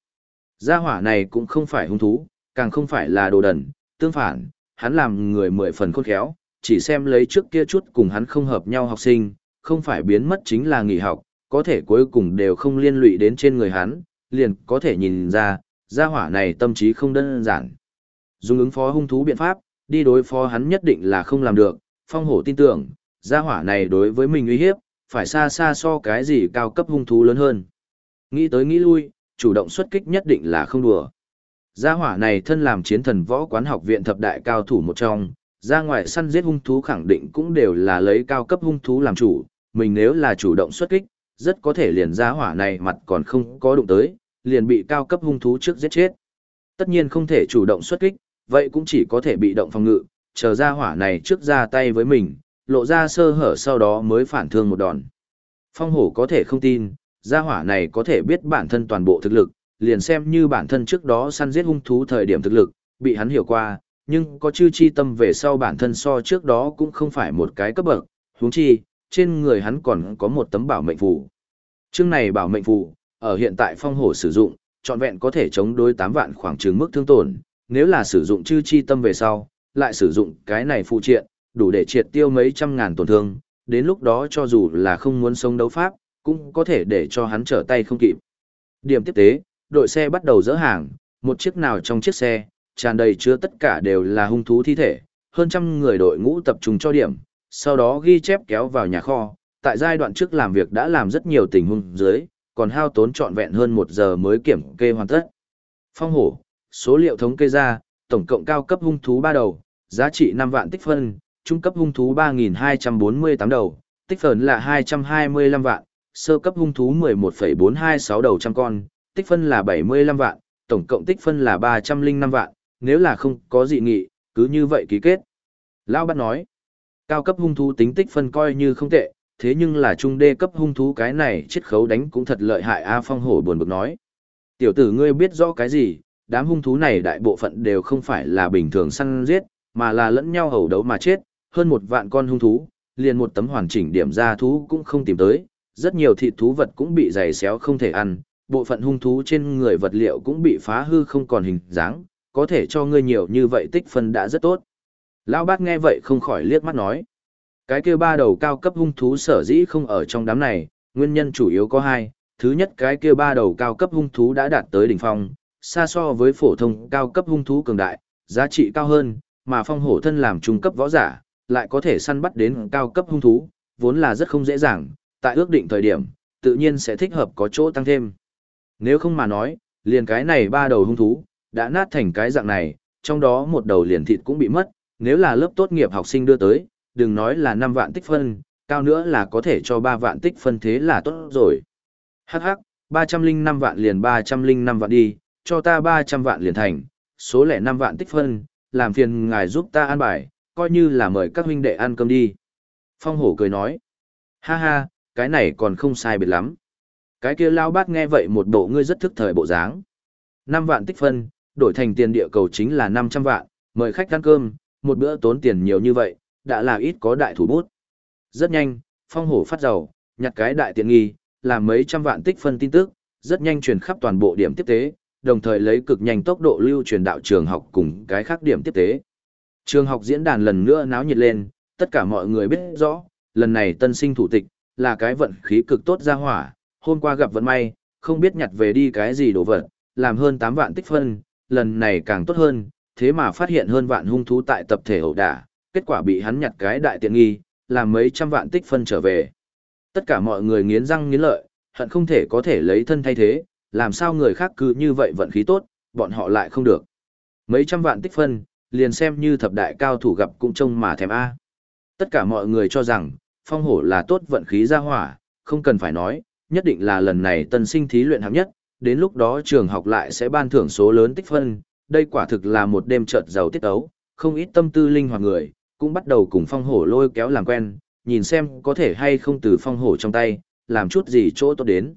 Gia hỏa này cũng không phải hung thú, càng không phải là đồ đần, tương phản, hắn làm người mười phần khôn khéo, chỉ xem lấy trước kia chút cùng hắn không hợp nhau học sinh, không phải biến mất chính là nghỉ học, có thể cuối cùng đều không liên lụy đến trên người hắn, liền có thể nhìn ra, gia hỏa này tâm trí không đơn giản. Dùng ứng phó hung thú biện pháp, đi đối phó hắn nhất định là không làm được, phong hổ tin tưởng, gia hỏa này đối với mình uy hiếp, phải xa xa so cái gì cao cấp hung thú lớn hơn. Nghĩ tới nghĩ lui, chủ động xuất kích nhất định là không đùa. Gia hỏa này thân làm chiến thần võ quán học viện thập đại cao thủ một trong, ra ngoài săn giết hung thú khẳng định cũng đều là lấy cao cấp hung thú làm chủ, mình nếu là chủ động xuất kích, rất có thể liền ra hỏa này mặt còn không có đụng tới, liền bị cao cấp hung thú trước giết chết. Tất nhiên không thể chủ động xuất kích, vậy cũng chỉ có thể bị động phòng ngự, chờ ra hỏa này trước ra tay với mình, lộ ra sơ hở sau đó mới phản thương một đòn. Phong hổ có thể không tin, gia hỏa này có thể biết bản thân toàn bộ thực lực, liền xem như bản thân trước đó săn giết hung thú thời điểm thực lực, bị hắn hiểu qua, nhưng có chư chi tâm về sau bản thân so trước đó cũng không phải một cái cấp bậc, huống chi, trên người hắn còn có một tấm bảo mệnh phù. Chương này bảo mệnh phù, ở hiện tại phong hổ sử dụng, trọn vẹn có thể chống đối 8 vạn khoảng trừng mức thương tổn, nếu là sử dụng chư chi tâm về sau, lại sử dụng cái này phụ triện, đủ để triệt tiêu mấy trăm ngàn tổn thương, đến lúc đó cho dù là không muốn sống đấu pháp, cũng có thể để cho hắn trở tay không kịp. Điểm tiếp tế, đội xe bắt đầu dỡ hàng, một chiếc nào trong chiếc xe, tràn đầy chứa tất cả đều là hung thú thi thể, hơn trăm người đội ngũ tập trung cho điểm, sau đó ghi chép kéo vào nhà kho, tại giai đoạn trước làm việc đã làm rất nhiều tình huống dưới, còn hao tốn trọn vẹn hơn một giờ mới kiểm kê hoàn tất. Phong hổ, số liệu thống kê ra, tổng cộng cao cấp hung thú ba đầu, giá trị 5 vạn tích phân, trung cấp hung thú 3.248 đầu, tích phân là 225 vạn, sơ cấp hung thú 11,426 đầu trăm con, tích phân là 75 vạn, tổng cộng tích phân là 305 vạn, nếu là không có dị nghị, cứ như vậy ký kết. Lão bắt nói, cao cấp hung thú tính tích phân coi như không tệ, thế nhưng là trung đê cấp hung thú cái này chiết khấu đánh cũng thật lợi hại A Phong hổ buồn bực nói. Tiểu tử ngươi biết rõ cái gì, đám hung thú này đại bộ phận đều không phải là bình thường săn giết, mà là lẫn nhau hầu đấu mà chết, hơn một vạn con hung thú, liền một tấm hoàn chỉnh điểm ra thú cũng không tìm tới, rất nhiều thịt thú vật cũng bị dày xéo không thể ăn, bộ phận hung thú trên người vật liệu cũng bị phá hư không còn hình dáng, có thể cho ngươi nhiều như vậy tích phân đã rất tốt. Lão bát nghe vậy không khỏi liếc mắt nói. Cái kia ba đầu cao cấp hung thú sở dĩ không ở trong đám này, nguyên nhân chủ yếu có hai. Thứ nhất cái kia ba đầu cao cấp hung thú đã đạt tới đỉnh phong, xa so với phổ thông cao cấp hung thú cường đại, giá trị cao hơn, mà phong hổ thân làm trung cấp võ giả, lại có thể săn bắt đến cao cấp hung thú, vốn là rất không dễ dàng, tại ước định thời điểm, tự nhiên sẽ thích hợp có chỗ tăng thêm. Nếu không mà nói, liền cái này ba đầu hung thú, đã nát thành cái dạng này, trong đó một đầu liền thịt cũng bị mất, nếu là lớp tốt nghiệp học sinh đưa tới, đừng nói là 5 vạn tích phân, cao nữa là có thể cho 3 vạn tích phân thế là tốt rồi. Hắc hắc, 305 vạn liền 305 vạn đi, cho ta 300 vạn liền thành, số lẻ 5 vạn tích phân, làm phiền ngài giúp ta ăn bài, coi như là mời các huynh đệ ăn cơm đi. Phong hổ cười nói, ha ha, cái này còn không sai biệt lắm. Cái kia lao bát nghe vậy một bộ ngươi rất thức thời bộ dáng. 5 vạn tích phân, đổi thành tiền địa cầu chính là 500 vạn, mời khách ăn cơm, một bữa tốn tiền nhiều như vậy, đã là ít có đại thủ bút. Rất nhanh, phong hổ phát giàu, nhặt cái đại tiện nghi, làm mấy trăm vạn tích phân tin tức, rất nhanh truyền khắp toàn bộ điểm tiếp tế, đồng thời lấy cực nhanh tốc độ lưu truyền đạo trường học cùng cái khác điểm tiếp tế. Trường học diễn đàn lần nữa náo nhiệt lên, tất cả mọi người biết rõ, lần này tân sinh thủ tịch, là cái vận khí cực tốt ra hỏa, hôm qua gặp vận may, không biết nhặt về đi cái gì đồ vật, làm hơn 8 vạn tích phân, lần này càng tốt hơn, thế mà phát hiện hơn vạn hung thú tại tập thể ẩu đả, kết quả bị hắn nhặt cái đại tiện nghi, làm mấy trăm vạn tích phân trở về. Tất cả mọi người nghiến răng nghiến lợi, hận không thể có thể lấy thân thay thế, làm sao người khác cứ như vậy vận khí tốt, bọn họ lại không được. Mấy trăm vạn tích phân, liền xem như thập đại cao thủ gặp cũng trông mà thèm A. Tất cả mọi người cho rằng, phong hổ là tốt vận khí ra hỏa, không cần phải nói, nhất định là lần này tân sinh thí luyện hạng nhất, đến lúc đó trường học lại sẽ ban thưởng số lớn tích phân, đây quả thực là một đêm chợt giàu tiết ấu, không ít tâm tư linh hoạt người, cũng bắt đầu cùng phong hổ lôi kéo làm quen, nhìn xem có thể hay không từ phong hổ trong tay, làm chút gì chỗ tốt đến.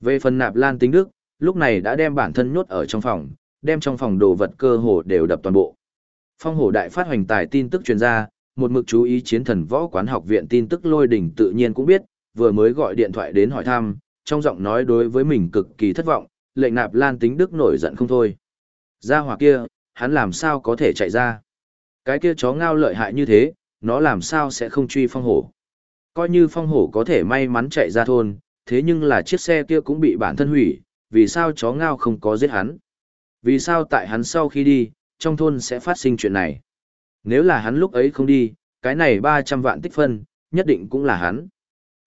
Về phần nạp lan tính đức, lúc này đã đem bản thân nhốt ở trong phòng, đem trong phòng đồ vật cơ hồ đều đập toàn bộ. Phong hổ đại phát hoành tài tin tức truyền ra, một mực chú ý chiến thần võ quán học viện tin tức lôi đỉnh tự nhiên cũng biết, vừa mới gọi điện thoại đến hỏi thăm, trong giọng nói đối với mình cực kỳ thất vọng, lệnh nạp lan tính đức nổi giận không thôi. Ra hỏa kia, hắn làm sao có thể chạy ra? Cái kia chó ngao lợi hại như thế, nó làm sao sẽ không truy phong hổ? Coi như phong hổ có thể may mắn chạy ra thôn, thế nhưng là chiếc xe kia cũng bị bản thân hủy, vì sao chó ngao không có giết hắn? Vì sao tại hắn sau khi đi, trong thôn sẽ phát sinh chuyện này? Nếu là hắn lúc ấy không đi, cái này 300 vạn tích phân, nhất định cũng là hắn.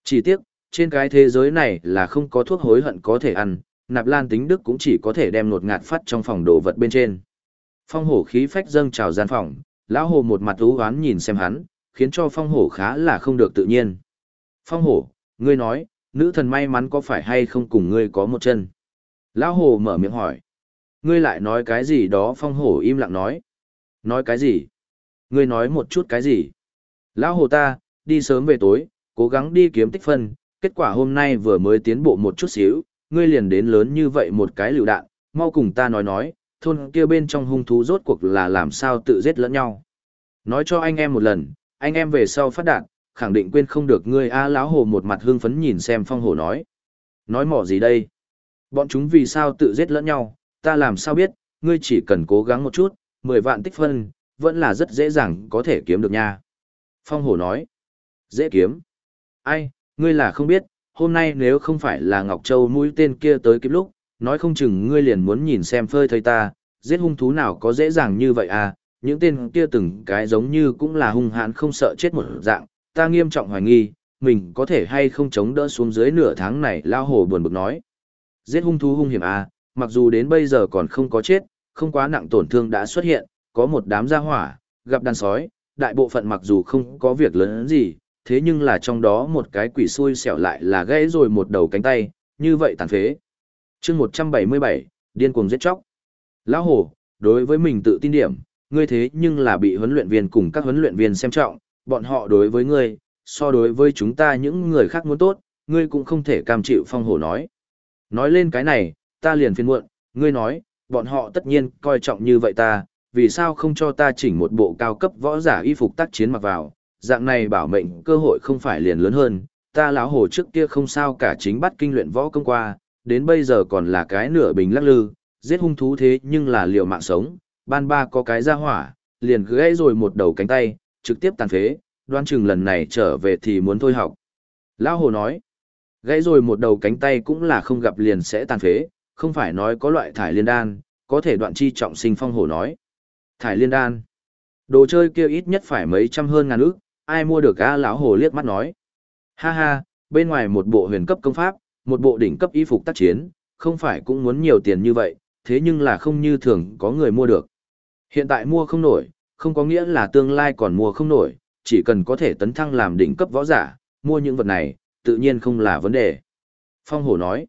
Chỉ tiếc, trên cái thế giới này là không có thuốc hối hận có thể ăn, nạp lan tính đức cũng chỉ có thể đem nột ngạt phát trong phòng đồ vật bên trên. Phong hổ khí phách dâng trào gian phòng, lão hồ một mặt ú oán nhìn xem hắn, khiến cho phong hổ khá là không được tự nhiên. Phong hổ, ngươi nói, nữ thần may mắn có phải hay không cùng ngươi có một chân? Lão hồ mở miệng hỏi. Ngươi lại nói cái gì đó phong hổ im lặng nói. Nói cái gì? Ngươi nói một chút cái gì? Lão hồ ta, đi sớm về tối, cố gắng đi kiếm tích phân, kết quả hôm nay vừa mới tiến bộ một chút xíu, ngươi liền đến lớn như vậy một cái lựu đạn, mau cùng ta nói nói, thôn kia bên trong hung thú rốt cuộc là làm sao tự giết lẫn nhau. Nói cho anh em một lần, anh em về sau phát đạn, khẳng định quên không được ngươi a lão hồ một mặt hương phấn nhìn xem phong hồ nói. Nói mỏ gì đây? Bọn chúng vì sao tự giết lẫn nhau, ta làm sao biết, ngươi chỉ cần cố gắng một chút, 10 vạn tích phân, vẫn là rất dễ dàng có thể kiếm được nha. Phong hồ nói, dễ kiếm. Ai, ngươi là không biết, hôm nay nếu không phải là Ngọc Châu mũi tên kia tới kịp lúc, nói không chừng ngươi liền muốn nhìn xem phơi thây ta, giết hung thú nào có dễ dàng như vậy à, những tên kia từng cái giống như cũng là hung hãn không sợ chết một dạng, ta nghiêm trọng hoài nghi, mình có thể hay không chống đỡ xuống dưới nửa tháng này lao hồ buồn bực nói. Giết hung thú hung hiểm à, mặc dù đến bây giờ còn không có chết, không quá nặng tổn thương đã xuất hiện, có một đám gia hỏa, gặp đàn sói, đại bộ phận mặc dù không có việc lớn gì, thế nhưng là trong đó một cái quỷ xui xẻo lại là gãy rồi một đầu cánh tay, như vậy tàn phế. chương 177, điên cuồng giết chóc. Lão hổ, đối với mình tự tin điểm, ngươi thế nhưng là bị huấn luyện viên cùng các huấn luyện viên xem trọng, bọn họ đối với ngươi, so đối với chúng ta những người khác muốn tốt, ngươi cũng không thể cam chịu phong hổ nói. Nói lên cái này, ta liền phiền muộn, ngươi nói, bọn họ tất nhiên coi trọng như vậy ta, vì sao không cho ta chỉnh một bộ cao cấp võ giả y phục tác chiến mặc vào, dạng này bảo mệnh cơ hội không phải liền lớn hơn, ta lão hồ trước kia không sao cả chính bắt kinh luyện võ công qua, đến bây giờ còn là cái nửa bình lắc lư, giết hung thú thế nhưng là liều mạng sống, ban ba có cái ra hỏa, liền gãy rồi một đầu cánh tay, trực tiếp tàn phế, đoan chừng lần này trở về thì muốn thôi học. Lão hồ nói, gãy rồi một đầu cánh tay cũng là không gặp liền sẽ tàn phế, không phải nói có loại thải liên đan, có thể đoạn chi trọng sinh phong hồ nói. Thải liên đan, đồ chơi kia ít nhất phải mấy trăm hơn ngàn ức, ai mua được a lão hồ liếc mắt nói. Ha ha, bên ngoài một bộ huyền cấp công pháp, một bộ đỉnh cấp y phục tác chiến, không phải cũng muốn nhiều tiền như vậy, thế nhưng là không như thường có người mua được. Hiện tại mua không nổi, không có nghĩa là tương lai còn mua không nổi, chỉ cần có thể tấn thăng làm đỉnh cấp võ giả, mua những vật này, tự nhiên không là vấn đề. Phong hổ nói,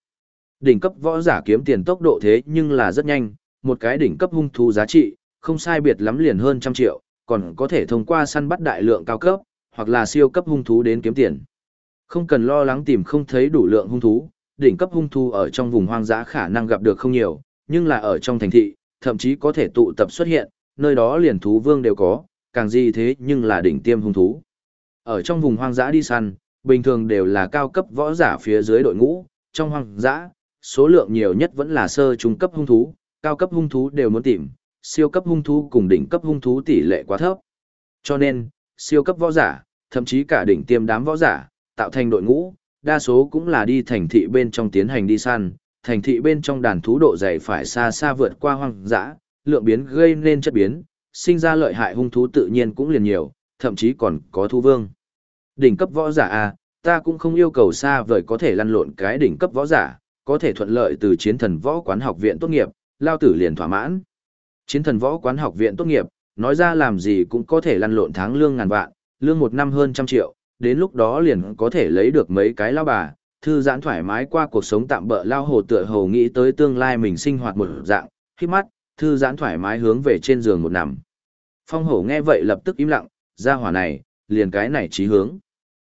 đỉnh cấp võ giả kiếm tiền tốc độ thế nhưng là rất nhanh, một cái đỉnh cấp hung thú giá trị, không sai biệt lắm liền hơn trăm triệu, còn có thể thông qua săn bắt đại lượng cao cấp, hoặc là siêu cấp hung thú đến kiếm tiền. Không cần lo lắng tìm không thấy đủ lượng hung thú, đỉnh cấp hung thú ở trong vùng hoang dã khả năng gặp được không nhiều, nhưng là ở trong thành thị, thậm chí có thể tụ tập xuất hiện, nơi đó liền thú vương đều có, càng gì thế nhưng là đỉnh tiêm hung thú. Ở trong vùng hoang dã đi săn, bình thường đều là cao cấp võ giả phía dưới đội ngũ, trong hoang dã, số lượng nhiều nhất vẫn là sơ trung cấp hung thú, cao cấp hung thú đều muốn tìm, siêu cấp hung thú cùng đỉnh cấp hung thú tỷ lệ quá thấp. Cho nên, siêu cấp võ giả, thậm chí cả đỉnh tiêm đám võ giả, tạo thành đội ngũ, đa số cũng là đi thành thị bên trong tiến hành đi săn, thành thị bên trong đàn thú độ dày phải xa xa vượt qua hoang dã, lượng biến gây nên chất biến, sinh ra lợi hại hung thú tự nhiên cũng liền nhiều, thậm chí còn có thú vương. Đỉnh cấp võ giả a, ta cũng không yêu cầu xa vời có thể lăn lộn cái đỉnh cấp võ giả, có thể thuận lợi từ chiến thần võ quán học viện tốt nghiệp, lao tử liền thỏa mãn. Chiến thần võ quán học viện tốt nghiệp, nói ra làm gì cũng có thể lăn lộn tháng lương ngàn vạn, lương một năm hơn trăm triệu, đến lúc đó liền có thể lấy được mấy cái lao bà, thư giãn thoải mái qua cuộc sống tạm bỡ lao hồ tựa hồ nghĩ tới tương lai mình sinh hoạt một dạng, khi mắt, thư giãn thoải mái hướng về trên giường một nằm. Phong hổ nghe vậy lập tức im lặng, ra hỏa này, liền cái này trí hướng.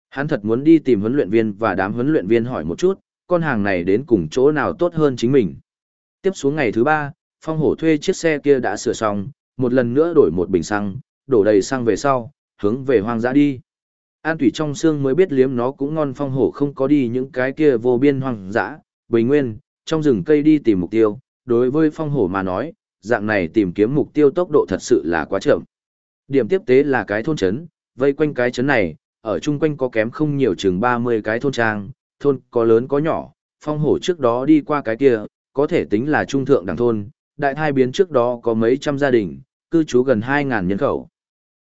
Hắn thật muốn đi tìm huấn luyện viên và đám huấn luyện viên hỏi một chút, con hàng này đến cùng chỗ nào tốt hơn chính mình. Tiếp xuống ngày thứ ba, phong hổ thuê chiếc xe kia đã sửa xong, một lần nữa đổi một bình xăng, đổ đầy xăng về sau, hướng về hoang dã đi. An thủy trong xương mới biết liếm nó cũng ngon phong hổ không có đi những cái kia vô biên hoang dã, bình nguyên, trong rừng cây đi tìm mục tiêu, đối với phong hổ mà nói, dạng này tìm kiếm mục tiêu tốc độ thật sự là quá chậm. Điểm tiếp tế là cái thôn trấn, vây quanh cái trấn này, ở chung quanh có kém không nhiều chừng 30 cái thôn trang, thôn có lớn có nhỏ, phong hổ trước đó đi qua cái kia, có thể tính là trung thượng đẳng thôn, đại thai biến trước đó có mấy trăm gia đình, cư trú gần 2.000 nhân khẩu.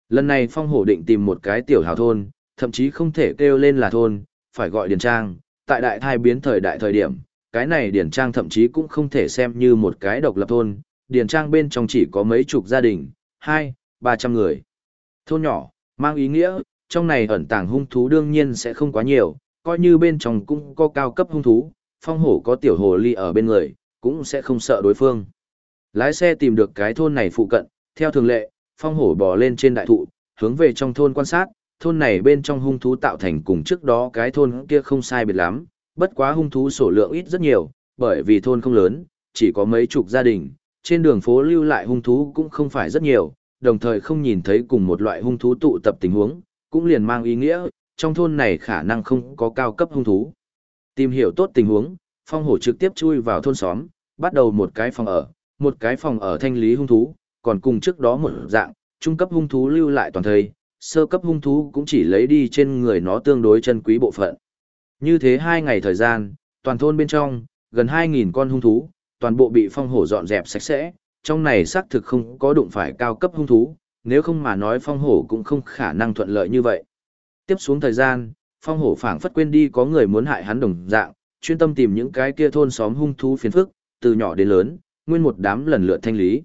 Lần này phong hổ định tìm một cái tiểu hào thôn, thậm chí không thể kêu lên là thôn, phải gọi điền trang, tại đại thai biến thời đại thời điểm, cái này điền trang thậm chí cũng không thể xem như một cái độc lập thôn, điền trang bên trong chỉ có mấy chục gia đình, hai, ba trăm người. Thôn nhỏ, mang ý nghĩa, trong này ẩn tàng hung thú đương nhiên sẽ không quá nhiều, coi như bên trong cũng có cao cấp hung thú, phong hổ có tiểu hồ ly ở bên người, cũng sẽ không sợ đối phương. Lái xe tìm được cái thôn này phụ cận, theo thường lệ, phong hổ bò lên trên đại thụ, hướng về trong thôn quan sát, thôn này bên trong hung thú tạo thành cùng trước đó cái thôn kia không sai biệt lắm, bất quá hung thú số lượng ít rất nhiều, bởi vì thôn không lớn, chỉ có mấy chục gia đình, trên đường phố lưu lại hung thú cũng không phải rất nhiều, đồng thời không nhìn thấy cùng một loại hung thú tụ tập tình huống, cũng liền mang ý nghĩa, trong thôn này khả năng không có cao cấp hung thú. Tìm hiểu tốt tình huống, phong hổ trực tiếp chui vào thôn xóm, bắt đầu một cái phòng ở, một cái phòng ở thanh lý hung thú, còn cùng trước đó một dạng, trung cấp hung thú lưu lại toàn thời, sơ cấp hung thú cũng chỉ lấy đi trên người nó tương đối chân quý bộ phận. Như thế hai ngày thời gian, toàn thôn bên trong, gần 2.000 con hung thú, toàn bộ bị phong hổ dọn dẹp sạch sẽ, trong này xác thực không có đụng phải cao cấp hung thú, nếu không mà nói phong hổ cũng không khả năng thuận lợi như vậy. Tiếp xuống thời gian, phong hổ phảng phất quên đi có người muốn hại hắn đồng dạng, chuyên tâm tìm những cái kia thôn xóm hung thú phiền phức, từ nhỏ đến lớn, nguyên một đám lần lượt thanh lý.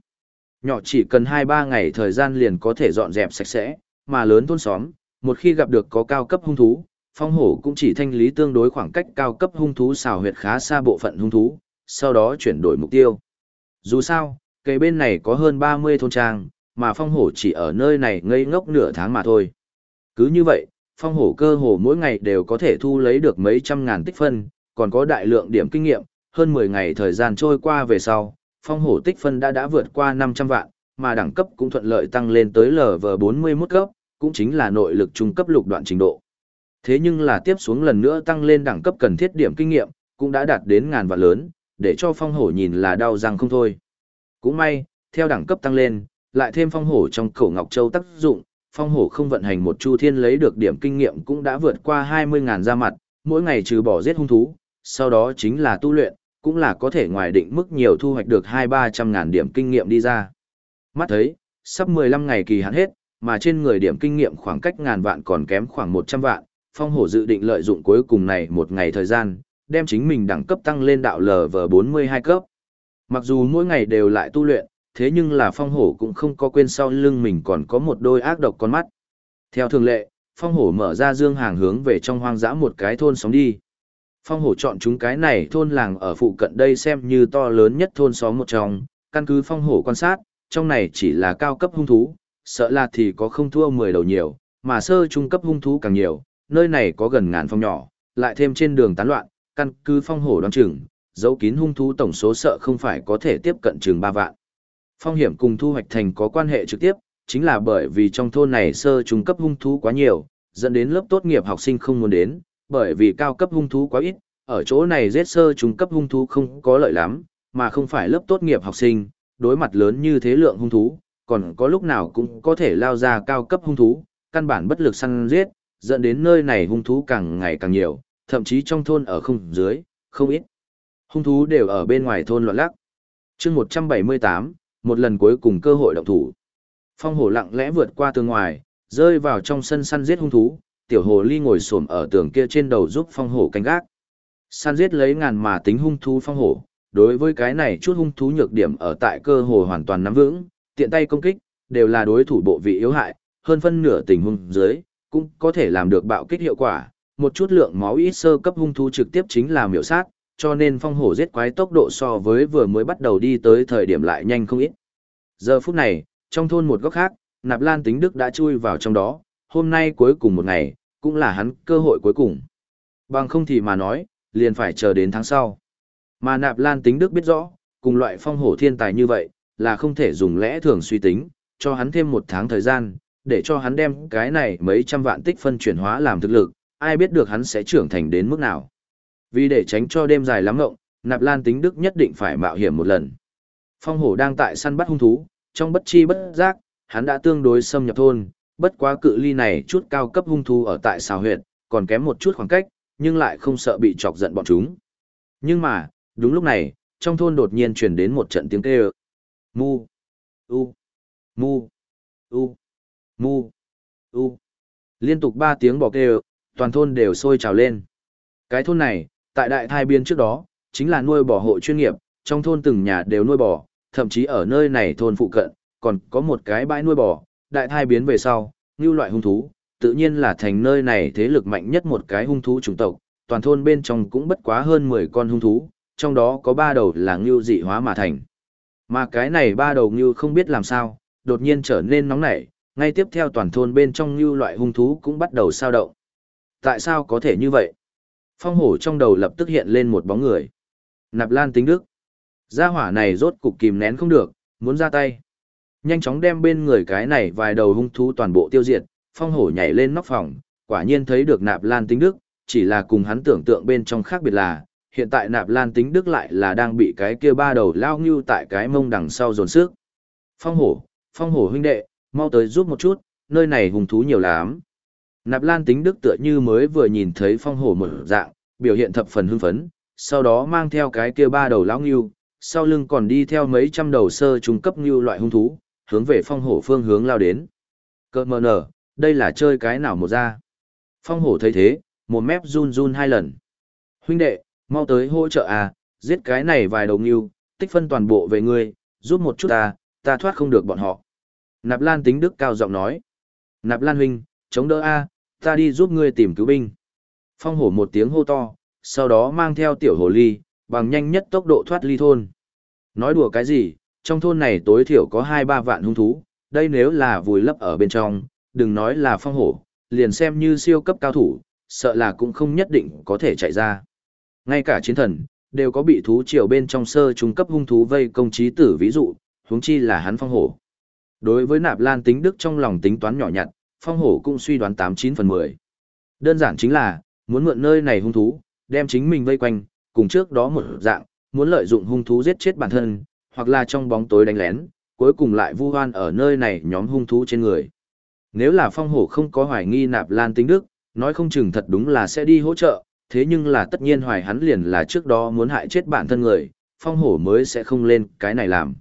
Nhỏ chỉ cần 2-3 ngày thời gian liền có thể dọn dẹp sạch sẽ, mà lớn thôn xóm, một khi gặp được có cao cấp hung thú, phong hổ cũng chỉ thanh lý tương đối khoảng cách cao cấp hung thú xào huyệt khá xa bộ phận hung thú, sau đó chuyển đổi mục tiêu. Dù sao, cây bên này có hơn 30 thôn trang, mà phong hổ chỉ ở nơi này ngây ngốc nửa tháng mà thôi. Cứ như vậy, phong hổ cơ hồ mỗi ngày đều có thể thu lấy được mấy trăm ngàn tích phân, còn có đại lượng điểm kinh nghiệm, hơn 10 ngày thời gian trôi qua về sau, phong hổ tích phân đã đã vượt qua 500 vạn, mà đẳng cấp cũng thuận lợi tăng lên tới LV41 cấp, cũng chính là nội lực trung cấp lục đoạn trình độ. Thế nhưng là tiếp xuống lần nữa tăng lên đẳng cấp cần thiết điểm kinh nghiệm, cũng đã đạt đến ngàn vạn lớn, để cho phong hổ nhìn là đau răng không thôi. Cũng may, theo đẳng cấp tăng lên, lại thêm phong hổ trong cổ ngọc châu tác dụng, phong hổ không vận hành một chu thiên lấy được điểm kinh nghiệm cũng đã vượt qua 20.000 ra mặt, mỗi ngày trừ bỏ giết hung thú, sau đó chính là tu luyện, cũng là có thể ngoài định mức nhiều thu hoạch được 2-300 ngàn điểm kinh nghiệm đi ra. Mắt thấy, sắp 15 ngày kỳ hạn hết, mà trên người điểm kinh nghiệm khoảng cách ngàn vạn còn kém khoảng 100 vạn, phong hổ dự định lợi dụng cuối cùng này một ngày thời gian, đem chính mình đẳng cấp tăng lên đạo LV42 cấp. Mặc dù mỗi ngày đều lại tu luyện, thế nhưng là phong hổ cũng không có quên sau lưng mình còn có một đôi ác độc con mắt. Theo thường lệ, phong hổ mở ra dương hàng hướng về trong hoang dã một cái thôn sống đi. Phong hổ chọn chúng cái này thôn làng ở phụ cận đây xem như to lớn nhất thôn xóm một trong, căn cứ phong hổ quan sát, trong này chỉ là cao cấp hung thú, sợ là thì có không thua 10 đầu nhiều, mà sơ trung cấp hung thú càng nhiều, nơi này có gần ngàn phong nhỏ, lại thêm trên đường tán loạn, căn cứ phong hổ đoán chừng, dấu kín hung thú tổng số sợ không phải có thể tiếp cận chừng 3 vạn. Phong hiểm cùng thu hoạch thành có quan hệ trực tiếp, chính là bởi vì trong thôn này sơ trung cấp hung thú quá nhiều, dẫn đến lớp tốt nghiệp học sinh không muốn đến, bởi vì cao cấp hung thú quá ít, ở chỗ này giết sơ trung cấp hung thú không có lợi lắm, mà không phải lớp tốt nghiệp học sinh, đối mặt lớn như thế lượng hung thú, còn có lúc nào cũng có thể lao ra cao cấp hung thú, căn bản bất lực săn giết, dẫn đến nơi này hung thú càng ngày càng nhiều, thậm chí trong thôn ở không dưới, không ít. Hung thú đều ở bên ngoài thôn loạn lắc. chương 178, một lần cuối cùng cơ hội động thủ. Phong hổ lặng lẽ vượt qua tường ngoài, rơi vào trong sân săn giết hung thú, tiểu hồ ly ngồi xổm ở tường kia trên đầu giúp phong hổ canh gác. San giết lấy ngàn mà tính hung thú phong hổ, đối với cái này chút hung thú nhược điểm ở tại cơ hồ hoàn toàn nắm vững, tiện tay công kích, đều là đối thủ bộ vị yếu hại, hơn phân nửa tình huống dưới, cũng có thể làm được bạo kích hiệu quả, một chút lượng máu ít sơ cấp hung thú trực tiếp chính là miểu sát, cho nên phong hổ giết quái tốc độ so với vừa mới bắt đầu đi tới thời điểm lại nhanh không ít. Giờ phút này, trong thôn một góc khác, Nạp Lan Tính Đức đã chui vào trong đó, hôm nay cuối cùng một ngày, cũng là hắn cơ hội cuối cùng. Bằng không thì mà nói, liền phải chờ đến tháng sau. Mà Nạp Lan Tính Đức biết rõ, cùng loại phong hổ thiên tài như vậy, là không thể dùng lẽ thường suy tính, cho hắn thêm một tháng thời gian, để cho hắn đem cái này mấy trăm vạn tích phân chuyển hóa làm thực lực, ai biết được hắn sẽ trưởng thành đến mức nào. Vì để tránh cho đêm dài lắm ngộng, Nạp Lan tính đức nhất định phải mạo hiểm một lần. Phong hổ đang tại săn bắt hung thú, trong bất chi bất giác, hắn đã tương đối xâm nhập thôn, bất quá cự ly này chút cao cấp hung thú ở tại xào huyệt, còn kém một chút khoảng cách, nhưng lại không sợ bị chọc giận bọn chúng. Nhưng mà, đúng lúc này, trong thôn đột nhiên truyền đến một trận tiếng kêu. Mu, u, mu, u, mu, u. Liên tục ba tiếng bò kêu, toàn thôn đều sôi trào lên. Cái thôn này, tại đại thai biên trước đó, chính là nuôi bò hộ chuyên nghiệp, trong thôn từng nhà đều nuôi bò, thậm chí ở nơi này thôn phụ cận, còn có một cái bãi nuôi bò, đại thai biến về sau, như loại hung thú, tự nhiên là thành nơi này thế lực mạnh nhất một cái hung thú chủng tộc, toàn thôn bên trong cũng bất quá hơn 10 con hung thú, trong đó có ba đầu là ngưu dị hóa mà thành. Mà cái này ba đầu ngưu không biết làm sao, đột nhiên trở nên nóng nảy, ngay tiếp theo toàn thôn bên trong ngưu loại hung thú cũng bắt đầu sao động. Tại sao có thể như vậy? Phong hổ trong đầu lập tức hiện lên một bóng người. Nạp Lan tính đức. Gia hỏa này rốt cục kìm nén không được, muốn ra tay. Nhanh chóng đem bên người cái này vài đầu hung thú toàn bộ tiêu diệt, phong hổ nhảy lên nóc phòng, quả nhiên thấy được Nạp Lan tính đức, chỉ là cùng hắn tưởng tượng bên trong khác biệt là, hiện tại Nạp Lan tính đức lại là đang bị cái kia ba đầu lao ngưu tại cái mông đằng sau dồn sức. Phong hổ, phong hổ huynh đệ, mau tới giúp một chút, nơi này hung thú nhiều lắm. Nạp Lan tính đức tựa như mới vừa nhìn thấy phong hổ một dạng, biểu hiện thập phần hưng phấn, sau đó mang theo cái kia ba đầu lão ngưu, sau lưng còn đi theo mấy trăm đầu sơ trung cấp ngưu loại hung thú, hướng về phong hổ phương hướng lao đến. Cơ mờ nở, đây là chơi cái nào một ra. Phong hổ thấy thế, một mép run run hai lần. Huynh đệ, mau tới hỗ trợ à, giết cái này vài đầu ngưu, tích phân toàn bộ về ngươi, giúp một chút ta, ta thoát không được bọn họ. Nạp Lan tính đức cao giọng nói. Nạp Lan huynh, chống đỡ a, ta đi giúp ngươi tìm cứu binh. Phong hổ một tiếng hô to, sau đó mang theo tiểu hồ ly, bằng nhanh nhất tốc độ thoát ly thôn. Nói đùa cái gì, trong thôn này tối thiểu có 2-3 vạn hung thú, đây nếu là vùi lấp ở bên trong, đừng nói là phong hổ, liền xem như siêu cấp cao thủ, sợ là cũng không nhất định có thể chạy ra. Ngay cả chiến thần, đều có bị thú triều bên trong sơ trung cấp hung thú vây công trí tử ví dụ, huống chi là hắn phong hổ. Đối với nạp lan tính đức trong lòng tính toán nhỏ nhặt, phong hổ cũng suy đoán 89 phần 10. Đơn giản chính là, muốn mượn nơi này hung thú, đem chính mình vây quanh, cùng trước đó một dạng, muốn lợi dụng hung thú giết chết bản thân, hoặc là trong bóng tối đánh lén, cuối cùng lại vu hoan ở nơi này nhóm hung thú trên người. Nếu là phong hổ không có hoài nghi nạp lan tính đức, nói không chừng thật đúng là sẽ đi hỗ trợ, thế nhưng là tất nhiên hoài hắn liền là trước đó muốn hại chết bản thân người, phong hổ mới sẽ không lên cái này làm.